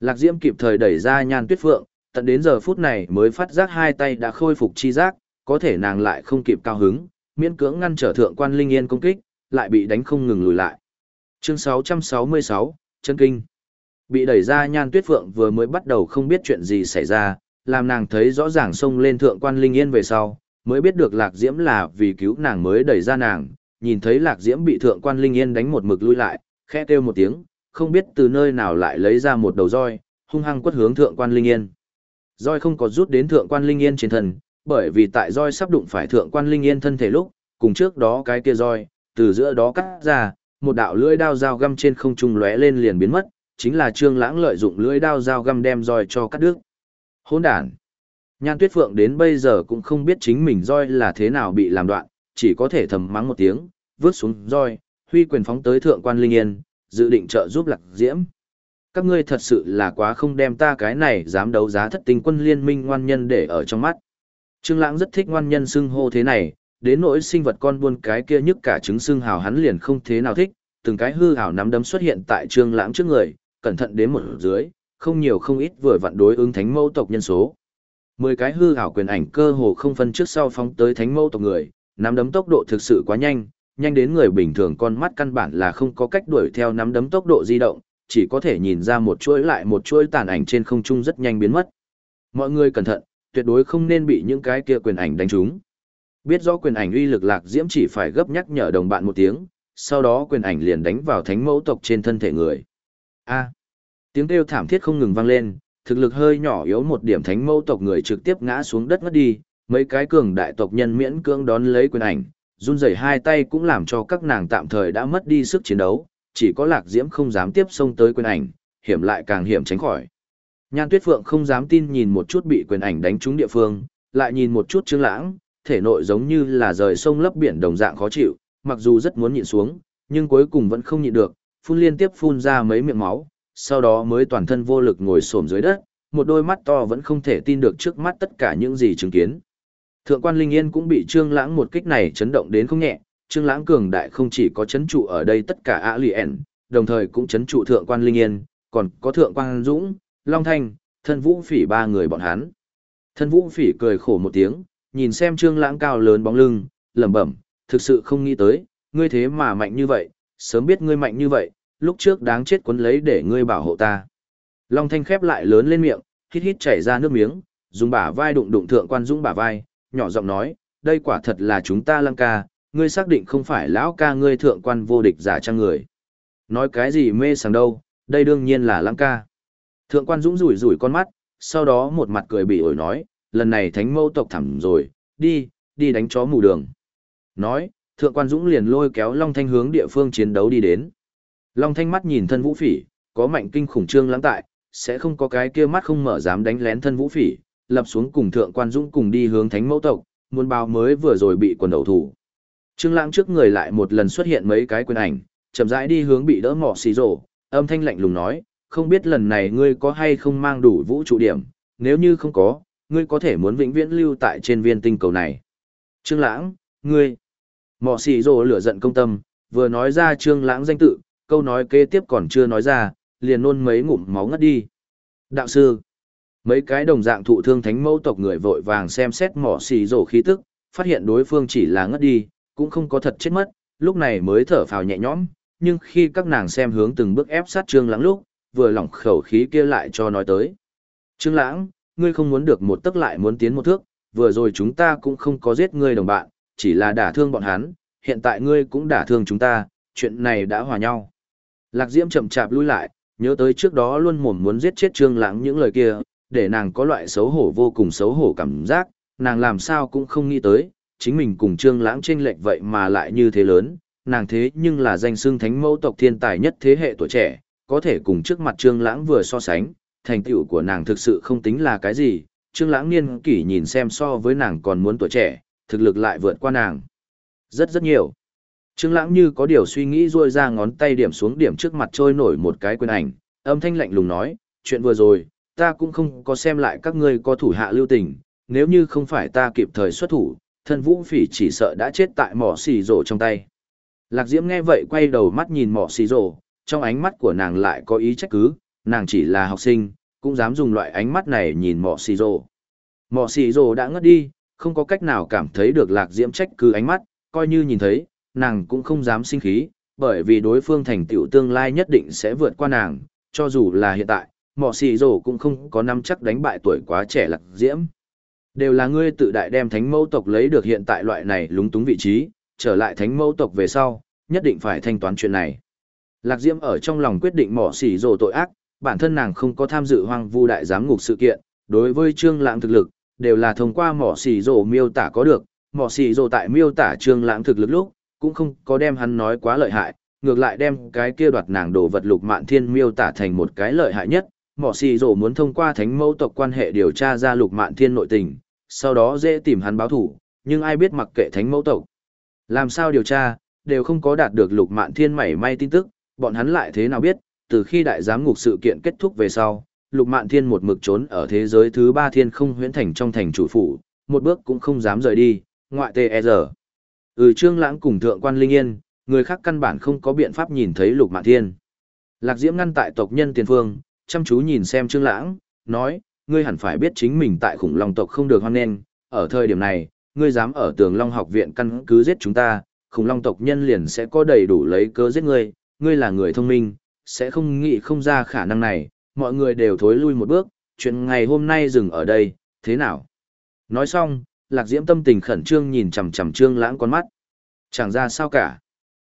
Lạc diễm kịp thời đẩy ra nhan tuyết phượng tận đến giờ phút này mới phát giác hai tay đã khôi phục chi giác có thể nàng lại không kịp cao hứng miễn cưỡng ngăn trở thượng quan linh yên công kích lại bị đánh không ngừng lùi lại. Chương 666, chân kinh. Bị đẩy ra nhan tuyết phượng vừa mới bắt đầu không biết chuyện gì xảy ra, làm nàng thấy rõ ràng xông lên thượng quan linh yên về sau, mới biết được lạc diễm là vì cứu nàng mới đẩy ra nàng, nhìn thấy lạc diễm bị thượng quan linh yên đánh một mực lui lại, khẽ kêu một tiếng, không biết từ nơi nào lại lấy ra một đầu roi, hung hăng quất hướng thượng quan linh yên. Roi không có rút đến thượng quan linh yên trên thân, bởi vì tại roi sắp đụng phải thượng quan linh yên thân thể lúc, cùng trước đó cái kia roi, từ giữa đó cắt ra, một đạo lưỡi đao dao găm trên không trung lóe lên liền biến mất, chính là Trương Lãng lợi dụng lưỡi đao dao găm đem roi cho cắt đứt. Hỗn đản. Nhan Tuyết Phượng đến bây giờ cũng không biết chính mình roi là thế nào bị làm đoạn, chỉ có thể thầm mắng một tiếng, vứt xuống roi, huy quyền phóng tới thượng quan Linh Yên, dự định trợ giúp Lạc Diễm. Các ngươi thật sự là quá không đem ta cái này dám đấu giá thất tinh quân liên minh ngoan nhân để ở trong mắt. Trương Lãng rất thích ngoan nhân xưng hô thế này, đến nỗi sinh vật con buôn cái kia nhức cả trứng xương hào hắn liền không thế nào thích, từng cái hư hào nắm đấm xuất hiện tại Trương Lãng trước người, cẩn thận đến một dưới, không nhiều không ít vừa vặn đối ứng thánh mẫu tộc nhân số. Mười cái hư ảo quyền ảnh cơ hồ không phân trước sau phóng tới thánh mẫu tộc người, nắm đấm tốc độ thực sự quá nhanh, nhanh đến người bình thường con mắt căn bản là không có cách đuổi theo nắm đấm tốc độ di động, chỉ có thể nhìn ra một chuỗi lại một chuỗi tàn ảnh trên không trung rất nhanh biến mất. Mọi người cẩn thận, tuyệt đối không nên bị những cái kia quyền ảnh đánh trúng. Biết rõ quyền ảnh uy lực lạc diễm chỉ phải gấp nhắc nhở đồng bạn một tiếng, sau đó quyền ảnh liền đánh vào thánh mẫu tộc trên thân thể người. A. Tiếng kêu thảm thiết không ngừng vang lên, thực lực hơi nhỏ yếu một điểm thánh mẫu tộc người trực tiếp ngã xuống đất ngất đi, mấy cái cường đại tộc nhân miễn cưỡng đón lấy quyền ảnh, run rẩy hai tay cũng làm cho các nàng tạm thời đã mất đi sức chiến đấu, chỉ có Lạc Diễm không dám tiếp xông tới quyền ảnh, hiểm lại càng hiểm tránh khỏi. Nhan Tuyết Phượng không dám tin nhìn một chút bị quyền ảnh đánh trúng địa phương, lại nhìn một chút Trương Lãng, thể nội giống như là rời sông lấp biển đồng dạng khó chịu, mặc dù rất muốn nhịn xuống, nhưng cuối cùng vẫn không nhịn được, phun liên tiếp phun ra mấy miệng máu, sau đó mới toàn thân vô lực ngồi xổm dưới đất, một đôi mắt to vẫn không thể tin được trước mắt tất cả những gì chứng kiến. Thượng quan Linh Yên cũng bị Trương Lãng một kích này chấn động đến không nhẹ, Trương Lãng cường đại không chỉ có chấn trụ ở đây tất cả alien, đồng thời cũng chấn trụ thượng quan Linh Yên, còn có thượng quan Dũng, Long Thanh, Thân Vũ Phỉ ba người bọn hắn. Thân Vũ Phỉ cười khổ một tiếng, nhìn xem Trương Lãng cao lớn bóng lưng, lẩm bẩm, thực sự không nghĩ tới, ngươi thế mà mạnh như vậy, sớm biết ngươi mạnh như vậy, lúc trước đáng chết quấn lấy để ngươi bảo hộ ta. Long Thanh khép lại lớn lên miệng, hít hít chảy ra nước miếng, dùng bả vai đụng đụng thượng quan dũng bả vai, nhỏ giọng nói, đây quả thật là chúng ta lăng ca, ngươi xác định không phải lão ca ngươi thượng quan vô địch giả trang người. Nói cái gì mê sảng đâu, đây đương nhiên là lăng ca. Thượng quan Dũng rủi rủi con mắt, sau đó một mặt cười bị ổi nói, lần này thánh mâu tộc thẳm rồi, đi, đi đánh chó mù đường. Nói, thượng quan Dũng liền lôi kéo Long Thanh hướng địa phương chiến đấu đi đến. Long Thanh mắt nhìn thân vũ phỉ, có mạnh kinh khủng trương lãng tại, sẽ không có cái kia mắt không mở dám đánh lén thân vũ phỉ, lập xuống cùng thượng quan Dũng cùng đi hướng thánh mẫu tộc, muôn bao mới vừa rồi bị quần đầu thủ. Trương lãng trước người lại một lần xuất hiện mấy cái quyền ảnh, chậm rãi đi hướng bị đỡ mỏ xì rổ, âm thanh lạnh lùng nói, không biết lần này ngươi có hay không mang đủ vũ trụ điểm, nếu như không có, ngươi có thể muốn vĩnh viễn lưu tại trên viên tinh cầu này. Trương lãng, ngươi, mỏ xì rổ lửa giận công tâm, vừa nói ra trương lãng danh tự, câu nói kế tiếp còn chưa nói ra, liền nôn mấy ngụm máu ngất đi. Đạo sư, mấy cái đồng dạng thụ thương thánh mẫu tộc người vội vàng xem xét mỏ xì rổ khí tức, phát hiện đối phương chỉ là ngất đi, cũng không có thật chết mất, lúc này mới thở phào nhẹ nhõm, nhưng khi các nàng xem hướng từng bước ép sát Trương Lãng lúc, vừa lỏng khẩu khí kia lại cho nói tới. Trương Lãng, ngươi không muốn được một tức lại muốn tiến một thước, vừa rồi chúng ta cũng không có giết ngươi đồng bạn, chỉ là đả thương bọn hắn, hiện tại ngươi cũng đả thương chúng ta, chuyện này đã hòa nhau. Lạc Diễm chậm chạp lui lại, nhớ tới trước đó luôn mồm muốn giết chết Trương Lãng những lời kia, để nàng có loại xấu hổ vô cùng xấu hổ cảm giác, nàng làm sao cũng không nghĩ tới, chính mình cùng Trương Lãng chênh lệch vậy mà lại như thế lớn, nàng thế nhưng là danh xưng thánh mẫu tộc thiên tài nhất thế hệ tuổi trẻ, có thể cùng trước mặt Trương Lãng vừa so sánh, thành tựu của nàng thực sự không tính là cái gì, Trương Lãng niên kỷ nhìn xem so với nàng còn muốn tuổi trẻ, thực lực lại vượt qua nàng. Rất rất nhiều. Trương Lãng như có điều suy nghĩ duỗi ra ngón tay điểm xuống điểm trước mặt trôi nổi một cái quyền ảnh, âm thanh lạnh lùng nói, chuyện vừa rồi, ta cũng không có xem lại các ngươi có thủ hạ lưu tình, nếu như không phải ta kịp thời xuất thủ, thân vũ phỉ chỉ sợ đã chết tại mỏ xì rổ trong tay. Lạc Diễm nghe vậy quay đầu mắt nhìn mỏ xì rổ, trong ánh mắt của nàng lại có ý trách cứ, nàng chỉ là học sinh, cũng dám dùng loại ánh mắt này nhìn mỏ xì rổ. Mỏ xì rổ đã ngất đi, không có cách nào cảm thấy được Lạc Diễm trách cứ ánh mắt, coi như nhìn thấy, nàng cũng không dám sinh khí, bởi vì đối phương thành tựu tương lai nhất định sẽ vượt qua nàng, cho dù là hiện tại, mỏ xì rổ cũng không có năm chắc đánh bại tuổi quá trẻ Lạc Diễm. Đều là ngươi tự đại đem thánh mẫu tộc lấy được hiện tại loại này lúng túng vị trí, trở lại thánh mẫu tộc về sau, nhất định phải thanh toán chuyện này. Lạc Diễm ở trong lòng quyết định mỏ xì rổ tội ác, bản thân nàng không có tham dự hoang vu đại giám ngục sự kiện, đối với trương lãng thực lực, đều là thông qua mỏ xì rổ miêu tả có được, mỏ xì rổ tại miêu tả trương lãng thực lực lúc, cũng không có đem hắn nói quá lợi hại, ngược lại đem cái kia đoạt nàng đồ vật lục mạn thiên miêu tả thành một cái lợi hại nhất, mỏ xì rổ muốn thông qua thánh mẫu tộc quan hệ điều tra ra lục mạn thiên nội tình, sau đó dễ tìm hắn báo thủ, nhưng ai biết mặc kệ thánh mẫu tộc. Làm sao điều tra, đều không có đạt được lục mạn thiên mảy may tin tức, bọn hắn lại thế nào biết, từ khi đại giám ngục sự kiện kết thúc về sau, lục mạn thiên một mực trốn ở thế giới thứ ba thiên không huyễn thành trong thành chủ phủ, một bước cũng không dám rời đi, ngoại tê e giờ. Ừ trương lãng cùng thượng quan linh yên, người khác căn bản không có biện pháp nhìn thấy lục mạn thiên. Lạc diễm ngăn tại tộc nhân tiền phương, chăm chú nhìn xem trương lãng, nói, ngươi hẳn phải biết chính mình tại khủng long tộc không được hoan nghênh, ở thời điểm này, ngươi dám ở tường long học viện căn cứ giết chúng ta, khủng long tộc nhân liền sẽ có đầy đủ lấy cớ giết ngươi, ngươi là người thông minh, sẽ không nghĩ không ra khả năng này, mọi người đều thối lui một bước, chuyện ngày hôm nay dừng ở đây, thế nào? Nói xong, lạc diễm tâm tình khẩn trương nhìn chằm chằm trương lãng con mắt. Chẳng ra sao cả.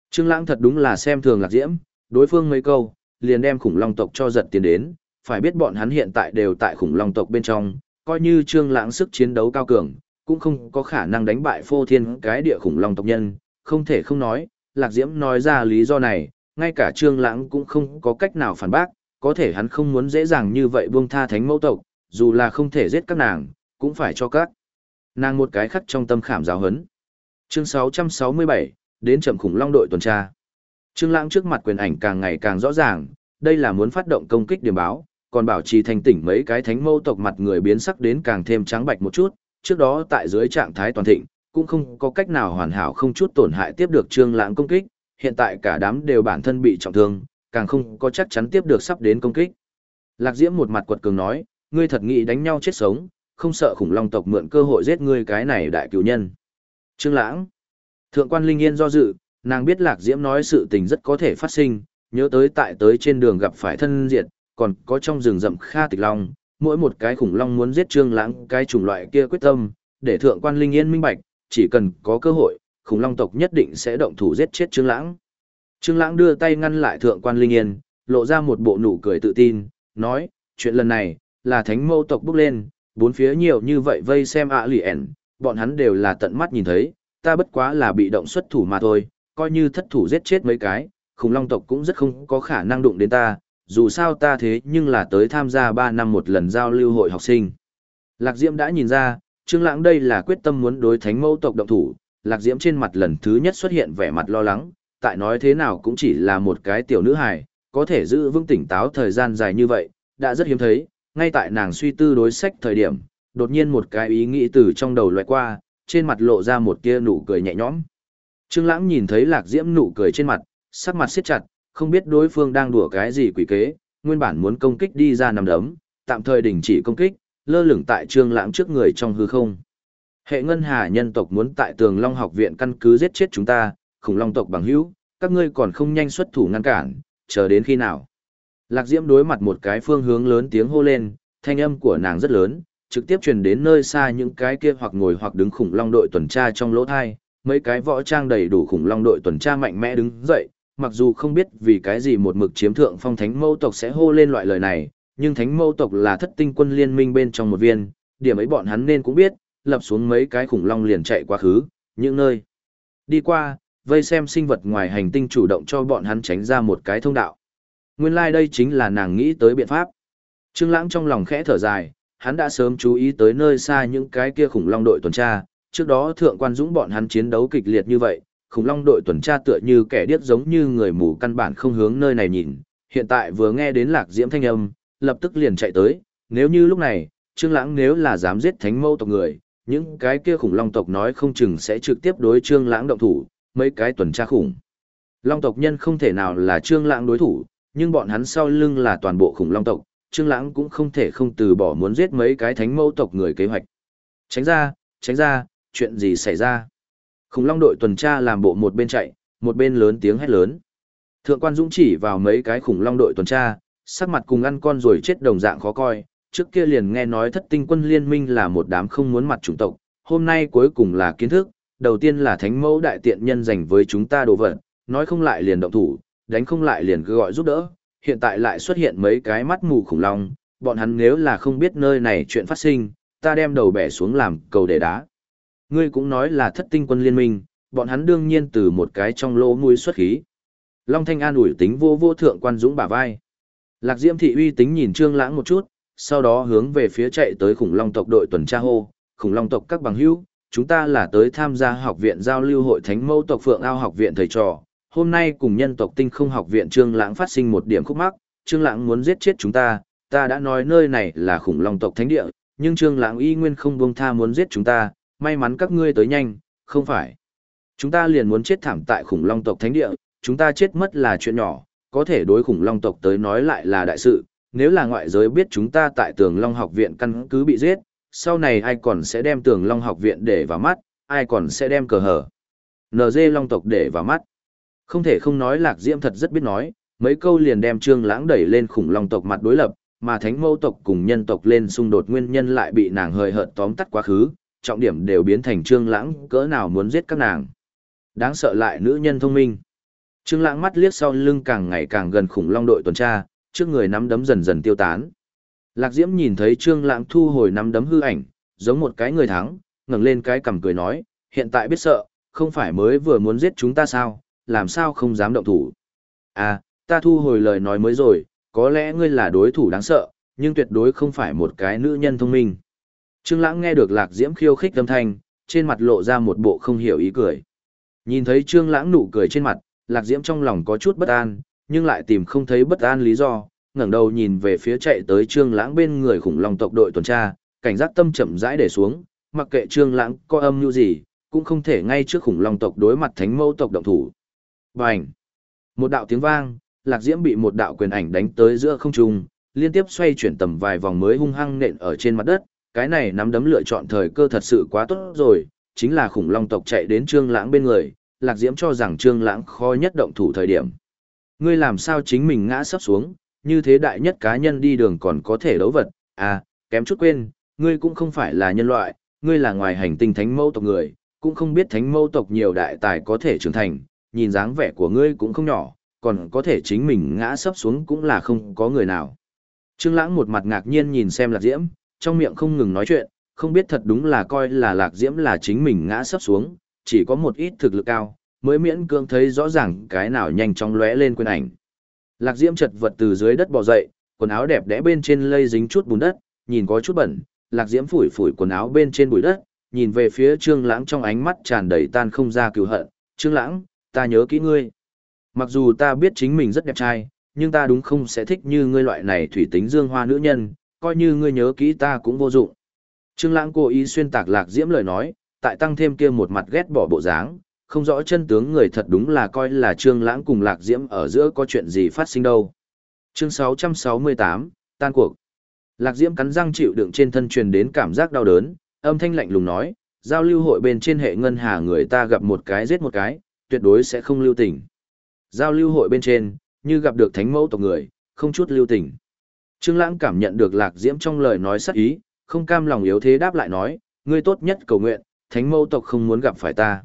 Trương lãng thật đúng là xem thường lạc diễm, đối phương mấy câu, liền đem khủng long tộc cho giật tiền đến, phải biết bọn hắn hiện tại đều tại khủng long tộc bên trong, coi như trương lãng sức chiến đấu cao cường, cũng không có khả năng đánh bại phô thiên cái địa khủng long tộc nhân, không thể không nói, Lạc Diễm nói ra lý do này, ngay cả trương lãng cũng không có cách nào phản bác, có thể hắn không muốn dễ dàng như vậy buông tha thánh mẫu tộc, dù là không thể giết các nàng, cũng phải cho các nàng một cái khắc trong tâm khảm giáo hấn. Chương 667, đến chậm khủng long đội tuần tra. Trương Lãng trước mặt quyền ảnh càng ngày càng rõ ràng, đây là muốn phát động công kích điểm báo, còn bảo trì thành tỉnh mấy cái thánh mâu tộc mặt người biến sắc đến càng thêm trắng bạch một chút, trước đó tại dưới trạng thái toàn thịnh, cũng không có cách nào hoàn hảo không chút tổn hại tiếp được trương lãng công kích, hiện tại cả đám đều bản thân bị trọng thương, càng không có chắc chắn tiếp được sắp đến công kích. Lạc Diễm một mặt quật cường nói, ngươi thật nghĩ đánh nhau chết sống, không sợ khủng long tộc mượn cơ hội giết ngươi cái này đại cửu nhân. Trương Lãng, Thượng quan Linh Yên do dự, nàng biết Lạc Diễm nói sự tình rất có thể phát sinh, nhớ tới tại tới trên đường gặp phải thân diệt, còn có trong rừng rậm Kha Tịch Long, mỗi một cái khủng long muốn giết Trương Lãng cái chủng loại kia quyết tâm, để thượng quan Linh Yên minh bạch, chỉ cần có cơ hội, khủng long tộc nhất định sẽ động thủ giết chết Trương Lãng. Trương Lãng đưa tay ngăn lại thượng quan Linh Yên, lộ ra một bộ nụ cười tự tin, nói, chuyện lần này, là thánh mâu tộc bước lên, bốn phía nhiều như vậy vây xem ạ lì ẻn, bọn hắn đều là tận mắt nhìn thấy, ta bất quá là bị động xuất thủ mà thôi, coi như thất thủ giết chết mấy cái, khủng long tộc cũng rất không có khả năng đụng đến ta, dù sao ta thế nhưng là tới tham gia 3 năm một lần giao lưu hội học sinh. Lạc Diễm đã nhìn ra, Trương Lãng đây là quyết tâm muốn đối thánh mẫu tộc động thủ, Lạc Diễm trên mặt lần thứ nhất xuất hiện vẻ mặt lo lắng, tại nói thế nào cũng chỉ là một cái tiểu nữ hài, có thể giữ vững tỉnh táo thời gian dài như vậy, đã rất hiếm thấy, ngay tại nàng suy tư đối sách thời điểm, đột nhiên một cái ý nghĩ từ trong đầu lóe qua, trên mặt lộ ra một tia nụ cười nhẹ nhõm. Trương Lãng nhìn thấy Lạc Diễm nụ cười trên mặt, sắc mặt siết chặt, không biết đối phương đang đùa cái gì quỷ kế, nguyên bản muốn công kích đi ra nằm đấm, tạm thời đình chỉ công kích, lơ lửng tại Trương Lãng trước người trong hư không. Hệ ngân hà nhân tộc muốn tại Tường Long học viện căn cứ giết chết chúng ta, khủng long tộc bằng hữu, các ngươi còn không nhanh xuất thủ ngăn cản, chờ đến khi nào? Lạc Diễm đối mặt một cái phương hướng lớn tiếng hô lên, thanh âm của nàng rất lớn, trực tiếp truyền đến nơi xa những cái kia hoặc ngồi hoặc đứng khủng long đội tuần tra trong lỗ thai, mấy cái võ trang đầy đủ khủng long đội tuần tra mạnh mẽ đứng dậy, mặc dù không biết vì cái gì một mực chiếm thượng phong thánh mâu tộc sẽ hô lên loại lời này, nhưng thánh mâu tộc là thất tinh quân liên minh bên trong một viên, điểm ấy bọn hắn nên cũng biết, lập xuống mấy cái khủng long liền chạy quá khứ, những nơi đi qua, vây xem sinh vật ngoài hành tinh chủ động cho bọn hắn tránh ra một cái thông đạo. Nguyên lai like đây chính là nàng nghĩ tới biện pháp. Trương Lãng trong lòng khẽ thở dài, hắn đã sớm chú ý tới nơi xa những cái kia khủng long đội tuần tra, trước đó thượng quan dũng bọn hắn chiến đấu kịch liệt như vậy, khủng long đội tuần tra tựa như kẻ điếc giống như người mù căn bản không hướng nơi này nhìn, hiện tại vừa nghe đến lạc diễm thanh âm, lập tức liền chạy tới, nếu như lúc này, Trương Lãng nếu là dám giết thánh mâu tộc người, những cái kia khủng long tộc nói không chừng sẽ trực tiếp đối Trương Lãng động thủ, mấy cái tuần tra khủng. Long tộc nhân không thể nào là Trương Lãng đối thủ, nhưng bọn hắn sau lưng là toàn bộ khủng long tộc, Trương Lãng cũng không thể không từ bỏ muốn giết mấy cái thánh mâu tộc người kế hoạch. Tránh ra, tránh ra, chuyện gì xảy ra? Khủng long đội tuần tra làm bộ một bên chạy, một bên lớn tiếng hét lớn. Thượng quan Dũng chỉ vào mấy cái khủng long đội tuần tra, sắc mặt cùng ăn con rồi chết đồng dạng khó coi, trước kia liền nghe nói thất tinh quân liên minh là một đám không muốn mặt chủng tộc, hôm nay cuối cùng là kiến thức, đầu tiên là thánh mẫu đại tiện nhân dành với chúng ta đồ vật, nói không lại liền động thủ, đánh không lại liền cứ gọi giúp đỡ, hiện tại lại xuất hiện mấy cái mắt mù khủng long, bọn hắn nếu là không biết nơi này chuyện phát sinh, ta đem đầu bẻ xuống làm cầu để đá. Ngươi cũng nói là thất tinh quân liên minh, bọn hắn đương nhiên từ một cái trong lỗ mũi xuất khí. Long Thanh An ủi tính vô vô thượng quan dũng bả vai. Lạc Diễm thị uy tính nhìn Trương Lãng một chút, sau đó hướng về phía chạy tới khủng long tộc đội tuần tra hô, khủng long tộc các bằng hữu, chúng ta là tới tham gia học viện giao lưu hội Thánh Mẫu tộc Phượng Ao học viện thầy trò. Hôm nay cùng nhân tộc Tinh Không học viện Trương Lãng phát sinh một điểm khúc mắc, Trương Lãng muốn giết chết chúng ta, ta đã nói nơi này là khủng long tộc thánh địa, nhưng Trương Lãng y nguyên không buông tha muốn giết chúng ta, may mắn các ngươi tới nhanh, không phải. Chúng ta liền muốn chết thảm tại khủng long tộc thánh địa, chúng ta chết mất là chuyện nhỏ, có thể đối khủng long tộc tới nói lại là đại sự, nếu là ngoại giới biết chúng ta tại tường long học viện căn cứ bị giết, sau này ai còn sẽ đem tường long học viện để vào mắt, ai còn sẽ đem cờ hở. NG long tộc để vào mắt. Không thể không nói lạc diễm thật rất biết nói, mấy câu liền đem trương lãng đẩy lên khủng long tộc mặt đối lập, mà thánh mâu tộc cùng nhân tộc lên xung đột nguyên nhân lại bị nàng hời hợt tóm tắt quá khứ, trọng điểm đều biến thành trương lãng cỡ nào muốn giết các nàng. Đáng sợ lại nữ nhân thông minh. Trương lãng mắt liếc sau lưng càng ngày càng gần khủng long đội tuần tra, trước người nắm đấm dần dần tiêu tán. Lạc Diễm nhìn thấy Trương Lãng thu hồi nắm đấm hư ảnh, giống một cái người thắng, ngẩng lên cái cằm cười nói, hiện tại biết sợ, không phải mới vừa muốn giết chúng ta sao, làm sao không dám động thủ. À, ta thu hồi lời nói mới rồi, có lẽ ngươi là đối thủ đáng sợ, nhưng tuyệt đối không phải một cái nữ nhân thông minh. Trương Lãng nghe được Lạc Diễm khiêu khích âm thanh, trên mặt lộ ra một bộ không hiểu ý cười. Nhìn thấy Trương Lãng nụ cười trên mặt, Lạc Diễm trong lòng có chút bất an, nhưng lại tìm không thấy bất an lý do, ngẩng đầu nhìn về phía chạy tới Trương Lãng bên người khủng long tộc đội tuần tra, cảnh giác tâm chậm rãi để xuống, mặc kệ Trương Lãng có âm mưu gì, cũng không thể ngay trước khủng long tộc đối mặt thánh mâu tộc động thủ. Bành! Một đạo tiếng vang, Lạc Diễm bị một đạo quyền ảnh đánh tới giữa không trung, liên tiếp xoay chuyển tầm vài vòng mới hung hăng nện ở trên mặt đất, cái này nắm đấm lựa chọn thời cơ thật sự quá tốt rồi, chính là khủng long tộc chạy đến Trương Lãng bên người, Lạc Diễm cho rằng Trương Lãng khó nhất động thủ thời điểm. Ngươi làm sao chính mình ngã sắp xuống, như thế đại nhất cá nhân đi đường còn có thể đấu vật, à, kém chút quên, ngươi cũng không phải là nhân loại, ngươi là ngoài hành tinh thánh mẫu tộc người, cũng không biết thánh mẫu tộc nhiều đại tài có thể trưởng thành, nhìn dáng vẻ của ngươi cũng không nhỏ, còn có thể chính mình ngã sấp xuống cũng là không có người nào. Trương Lãng một mặt ngạc nhiên nhìn xem Lạc Diễm, trong miệng không ngừng nói chuyện, không biết thật đúng là coi là Lạc Diễm là chính mình ngã sấp xuống, chỉ có một ít thực lực cao, mới miễn cưỡng thấy rõ ràng cái nào nhanh chóng lóe lên quên ảnh. Lạc Diễm chật vật từ dưới đất bò dậy, quần áo đẹp đẽ bên trên lây dính chút bùn đất, nhìn có chút bẩn, Lạc Diễm phủi phủi quần áo bên trên bụi đất, nhìn về phía Trương Lãng trong ánh mắt tràn đầy tan không ra cừu hận, "Trương Lãng, ta nhớ kỹ ngươi. Mặc dù ta biết chính mình rất đẹp trai, nhưng ta đúng không sẽ thích như ngươi loại này thủy tính dương hoa nữ nhân, coi như ngươi nhớ kỹ ta cũng vô dụng." Trương Lãng cố ý xuyên tạc Lạc Diễm lời nói, tại tăng thêm kia một mặt ghét bỏ bộ dáng, không rõ chân tướng người thật đúng là coi là Trương Lãng cùng Lạc Diễm ở giữa có chuyện gì phát sinh đâu. Chương 668, tan cuộc. Lạc Diễm cắn răng chịu đựng trên thân truyền đến cảm giác đau đớn, âm thanh lạnh lùng nói, giao lưu hội bên trên hệ ngân hà người ta gặp một cái giết một cái, tuyệt đối sẽ không lưu tình. Giao lưu hội bên trên, như gặp được thánh mẫu tộc người, không chút lưu tình. Trương Lãng cảm nhận được Lạc Diễm trong lời nói sắc ý, không cam lòng yếu thế đáp lại nói, ngươi tốt nhất cầu nguyện, thánh Mâu tộc không muốn gặp phải ta.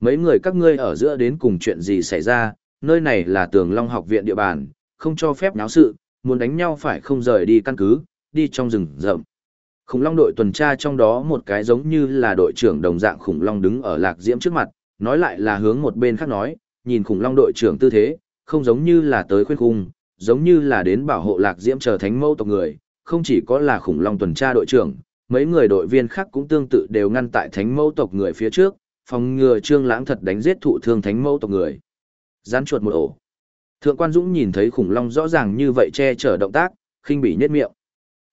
Mấy người các ngươi ở giữa đến cùng chuyện gì xảy ra, nơi này là tường long học viện địa bàn, không cho phép náo sự, muốn đánh nhau phải không rời đi căn cứ, đi trong rừng rậm. Khủng long đội tuần tra trong đó một cái giống như là đội trưởng đồng dạng khủng long đứng ở lạc diễm trước mặt, nói lại là hướng một bên khác nói, nhìn khủng long đội trưởng tư thế, không giống như là tới khuyên khung, giống như là đến bảo hộ lạc diễm trở thánh mẫu tộc người, không chỉ có là khủng long tuần tra đội trưởng, mấy người đội viên khác cũng tương tự đều ngăn tại thánh mẫu tộc người phía trước, phòng ngừa trương lãng thật đánh giết thụ thương thánh mẫu tộc người. Gián chuột một ổ. Thượng quan Dũng nhìn thấy khủng long rõ ràng như vậy che chở động tác, khinh bỉ nhếch miệng.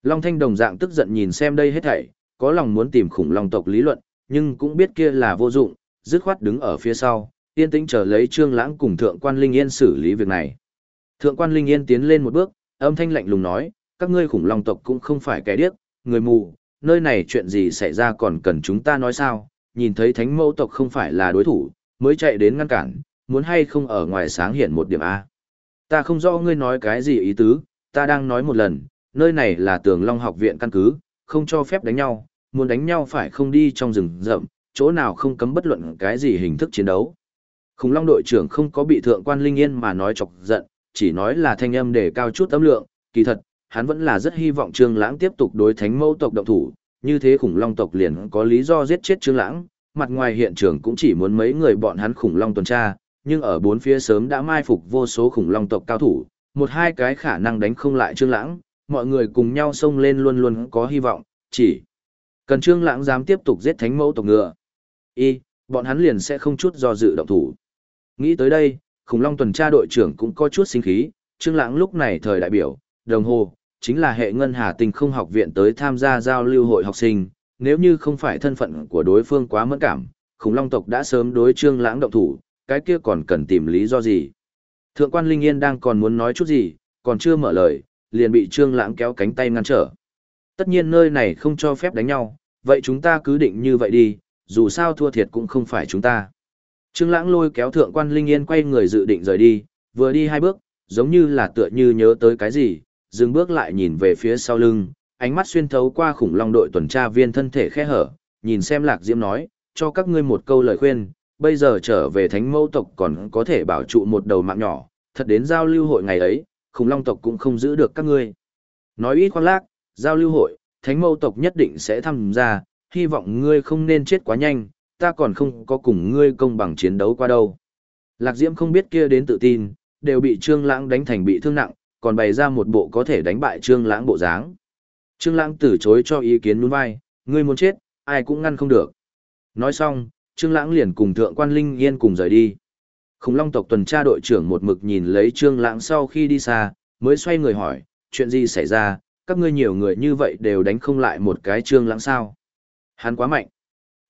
Long Thanh đồng dạng tức giận nhìn xem đây hết thảy, có lòng muốn tìm khủng long tộc lý luận, nhưng cũng biết kia là vô dụng, dứt khoát đứng ở phía sau, yên tĩnh chờ lấy Trương Lãng cùng Thượng quan Linh Yên xử lý việc này. Thượng quan Linh Yên tiến lên một bước, âm thanh lạnh lùng nói, các ngươi khủng long tộc cũng không phải kẻ điếc, người mù, nơi này chuyện gì xảy ra còn cần chúng ta nói sao? Nhìn thấy Thánh Mẫu tộc không phải là đối thủ, mới chạy đến ngăn cản, muốn hay không ở ngoài sáng hiện một điểm a. Ta không rõ ngươi nói cái gì ý tứ, ta đang nói một lần, nơi này là tường long học viện căn cứ, không cho phép đánh nhau, muốn đánh nhau phải không đi trong rừng rậm, chỗ nào không cấm bất luận cái gì hình thức chiến đấu. Khủng long đội trưởng không có bị thượng quan linh yên mà nói chọc giận, chỉ nói là thanh âm để cao chút âm lượng, kỳ thật, hắn vẫn là rất hy vọng Trương Lãng tiếp tục đối thánh mẫu tộc động thủ, như thế khủng long tộc liền có lý do giết chết Trương Lãng, mặt ngoài hiện trường cũng chỉ muốn mấy người bọn hắn khủng long tuần tra, nhưng ở bốn phía sớm đã mai phục vô số khủng long tộc cao thủ, một hai cái khả năng đánh không lại Trương Lãng, mọi người cùng nhau xông lên luôn luôn có hy vọng, chỉ cần Trương Lãng dám tiếp tục giết thánh mẫu tộc ngựa. Y, bọn hắn liền sẽ không chút do dự động thủ. Nghĩ tới đây, khủng long tuần tra đội trưởng cũng có chút sinh khí, Trương Lãng lúc này thời đại biểu, đồng hồ, chính là hệ ngân hà tinh không học viện tới tham gia giao lưu hội học sinh, nếu như không phải thân phận của đối phương quá mẫn cảm, khủng long tộc đã sớm đối Trương Lãng động thủ, cái kia còn cần tìm lý do gì. Thượng quan Linh Yên đang còn muốn nói chút gì, còn chưa mở lời, liền bị Trương Lãng kéo cánh tay ngăn trở. Tất nhiên nơi này không cho phép đánh nhau, vậy chúng ta cứ định như vậy đi, dù sao thua thiệt cũng không phải chúng ta. Trương Lãng lôi kéo Thượng quan Linh Yên quay người dự định rời đi, vừa đi hai bước, giống như là tựa như nhớ tới cái gì, dừng bước lại nhìn về phía sau lưng, ánh mắt xuyên thấu qua khủng long đội tuần tra viên thân thể khe hở, nhìn xem Lạc Diễm nói, cho các ngươi một câu lời khuyên, bây giờ trở về thánh mẫu tộc còn có thể bảo trụ một đầu mạng nhỏ, thật đến giao lưu hội ngày ấy, khủng long tộc cũng không giữ được các ngươi. Nói ít khoan lác, giao lưu hội, thánh mẫu tộc nhất định sẽ tham gia, hy vọng ngươi không nên chết quá nhanh, ta còn không có cùng ngươi công bằng chiến đấu qua đâu. Lạc Diễm không biết kia đến tự tin, đều bị Trương Lãng đánh thành bị thương nặng, còn bày ra một bộ có thể đánh bại Trương Lãng bộ dáng. Trương Lãng từ chối cho ý kiến nhún vai, ngươi muốn chết, ai cũng ngăn không được. Nói xong, Trương Lãng liền cùng Thượng quan Linh Yên cùng rời đi. Khủng Long tộc tuần tra đội trưởng một mực nhìn lấy Trương Lãng sau khi đi xa, mới xoay người hỏi, chuyện gì xảy ra, các ngươi nhiều người như vậy đều đánh không lại một cái Trương Lãng sao? Hắn quá mạnh.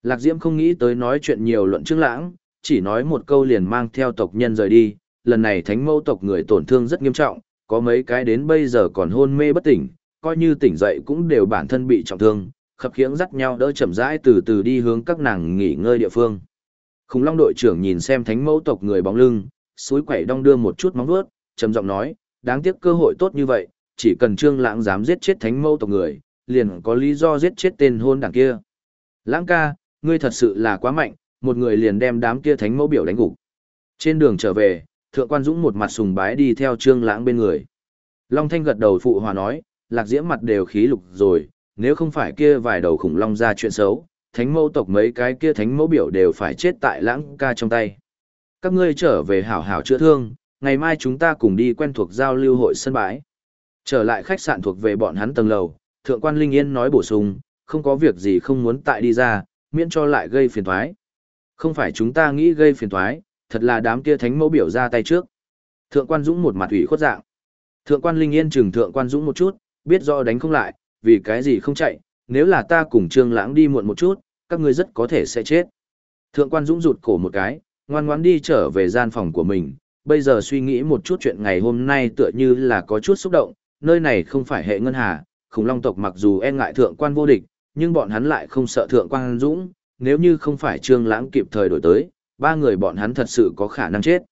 Lạc Diễm không nghĩ tới nói chuyện nhiều luận chứng Lãng, chỉ nói một câu liền mang theo tộc nhân rời đi, lần này Thánh Mẫu tộc người tổn thương rất nghiêm trọng, có mấy cái đến bây giờ còn hôn mê bất tỉnh, coi như tỉnh dậy cũng đều bản thân bị trọng thương, khập khiễng dắt nhau đỡ chậm rãi từ từ đi hướng các nàng nghỉ ngơi địa phương. Khủng Long đội trưởng nhìn xem thánh mẫu tộc người bóng lưng, suối quẩy đong đưa một chút móng vuốt, trầm giọng nói, đáng tiếc cơ hội tốt như vậy, chỉ cần Trương Lãng dám giết chết thánh mẫu tộc người, liền có lý do giết chết tên hôn đảng kia. Lãng ca, ngươi thật sự là quá mạnh, một người liền đem đám kia thánh mẫu biểu đánh gục. Trên đường trở về, thượng quan dũng một mặt sùng bái đi theo trương lãng bên người. Long Thanh gật đầu phụ hòa nói, lạc diễm mặt đều khí lục rồi, nếu không phải kia vài đầu khủng long ra chuyện xấu, thánh mẫu tộc mấy cái kia thánh mẫu biểu đều phải chết tại lãng ca trong tay. Các ngươi trở về hảo hảo chữa thương, ngày mai chúng ta cùng đi quen thuộc giao lưu hội sân bãi. Trở lại khách sạn thuộc về bọn hắn tầng lầu, thượng quan Linh Yên nói bổ sung, không có việc gì không muốn tại đi ra, miễn cho lại gây phiền thoái. Không phải chúng ta nghĩ gây phiền thoái, thật là đám kia thánh mẫu biểu ra tay trước. Thượng quan Dũng một mặt ủy khuất dạng. Thượng quan Linh Yên chừng thượng quan Dũng một chút, biết rõ đánh không lại, vì cái gì không chạy, nếu là ta cùng Trương Lãng đi muộn một chút, các ngươi rất có thể sẽ chết. Thượng quan Dũng rụt cổ một cái, ngoan ngoãn đi trở về gian phòng của mình, bây giờ suy nghĩ một chút chuyện ngày hôm nay tựa như là có chút xúc động, nơi này không phải hệ ngân hà, khủng long tộc mặc dù e ngại thượng quan vô địch, nhưng bọn hắn lại không sợ thượng quan Dũng, nếu như không phải Trương Lãng kịp thời đổi tới, ba người bọn hắn thật sự có khả năng chết.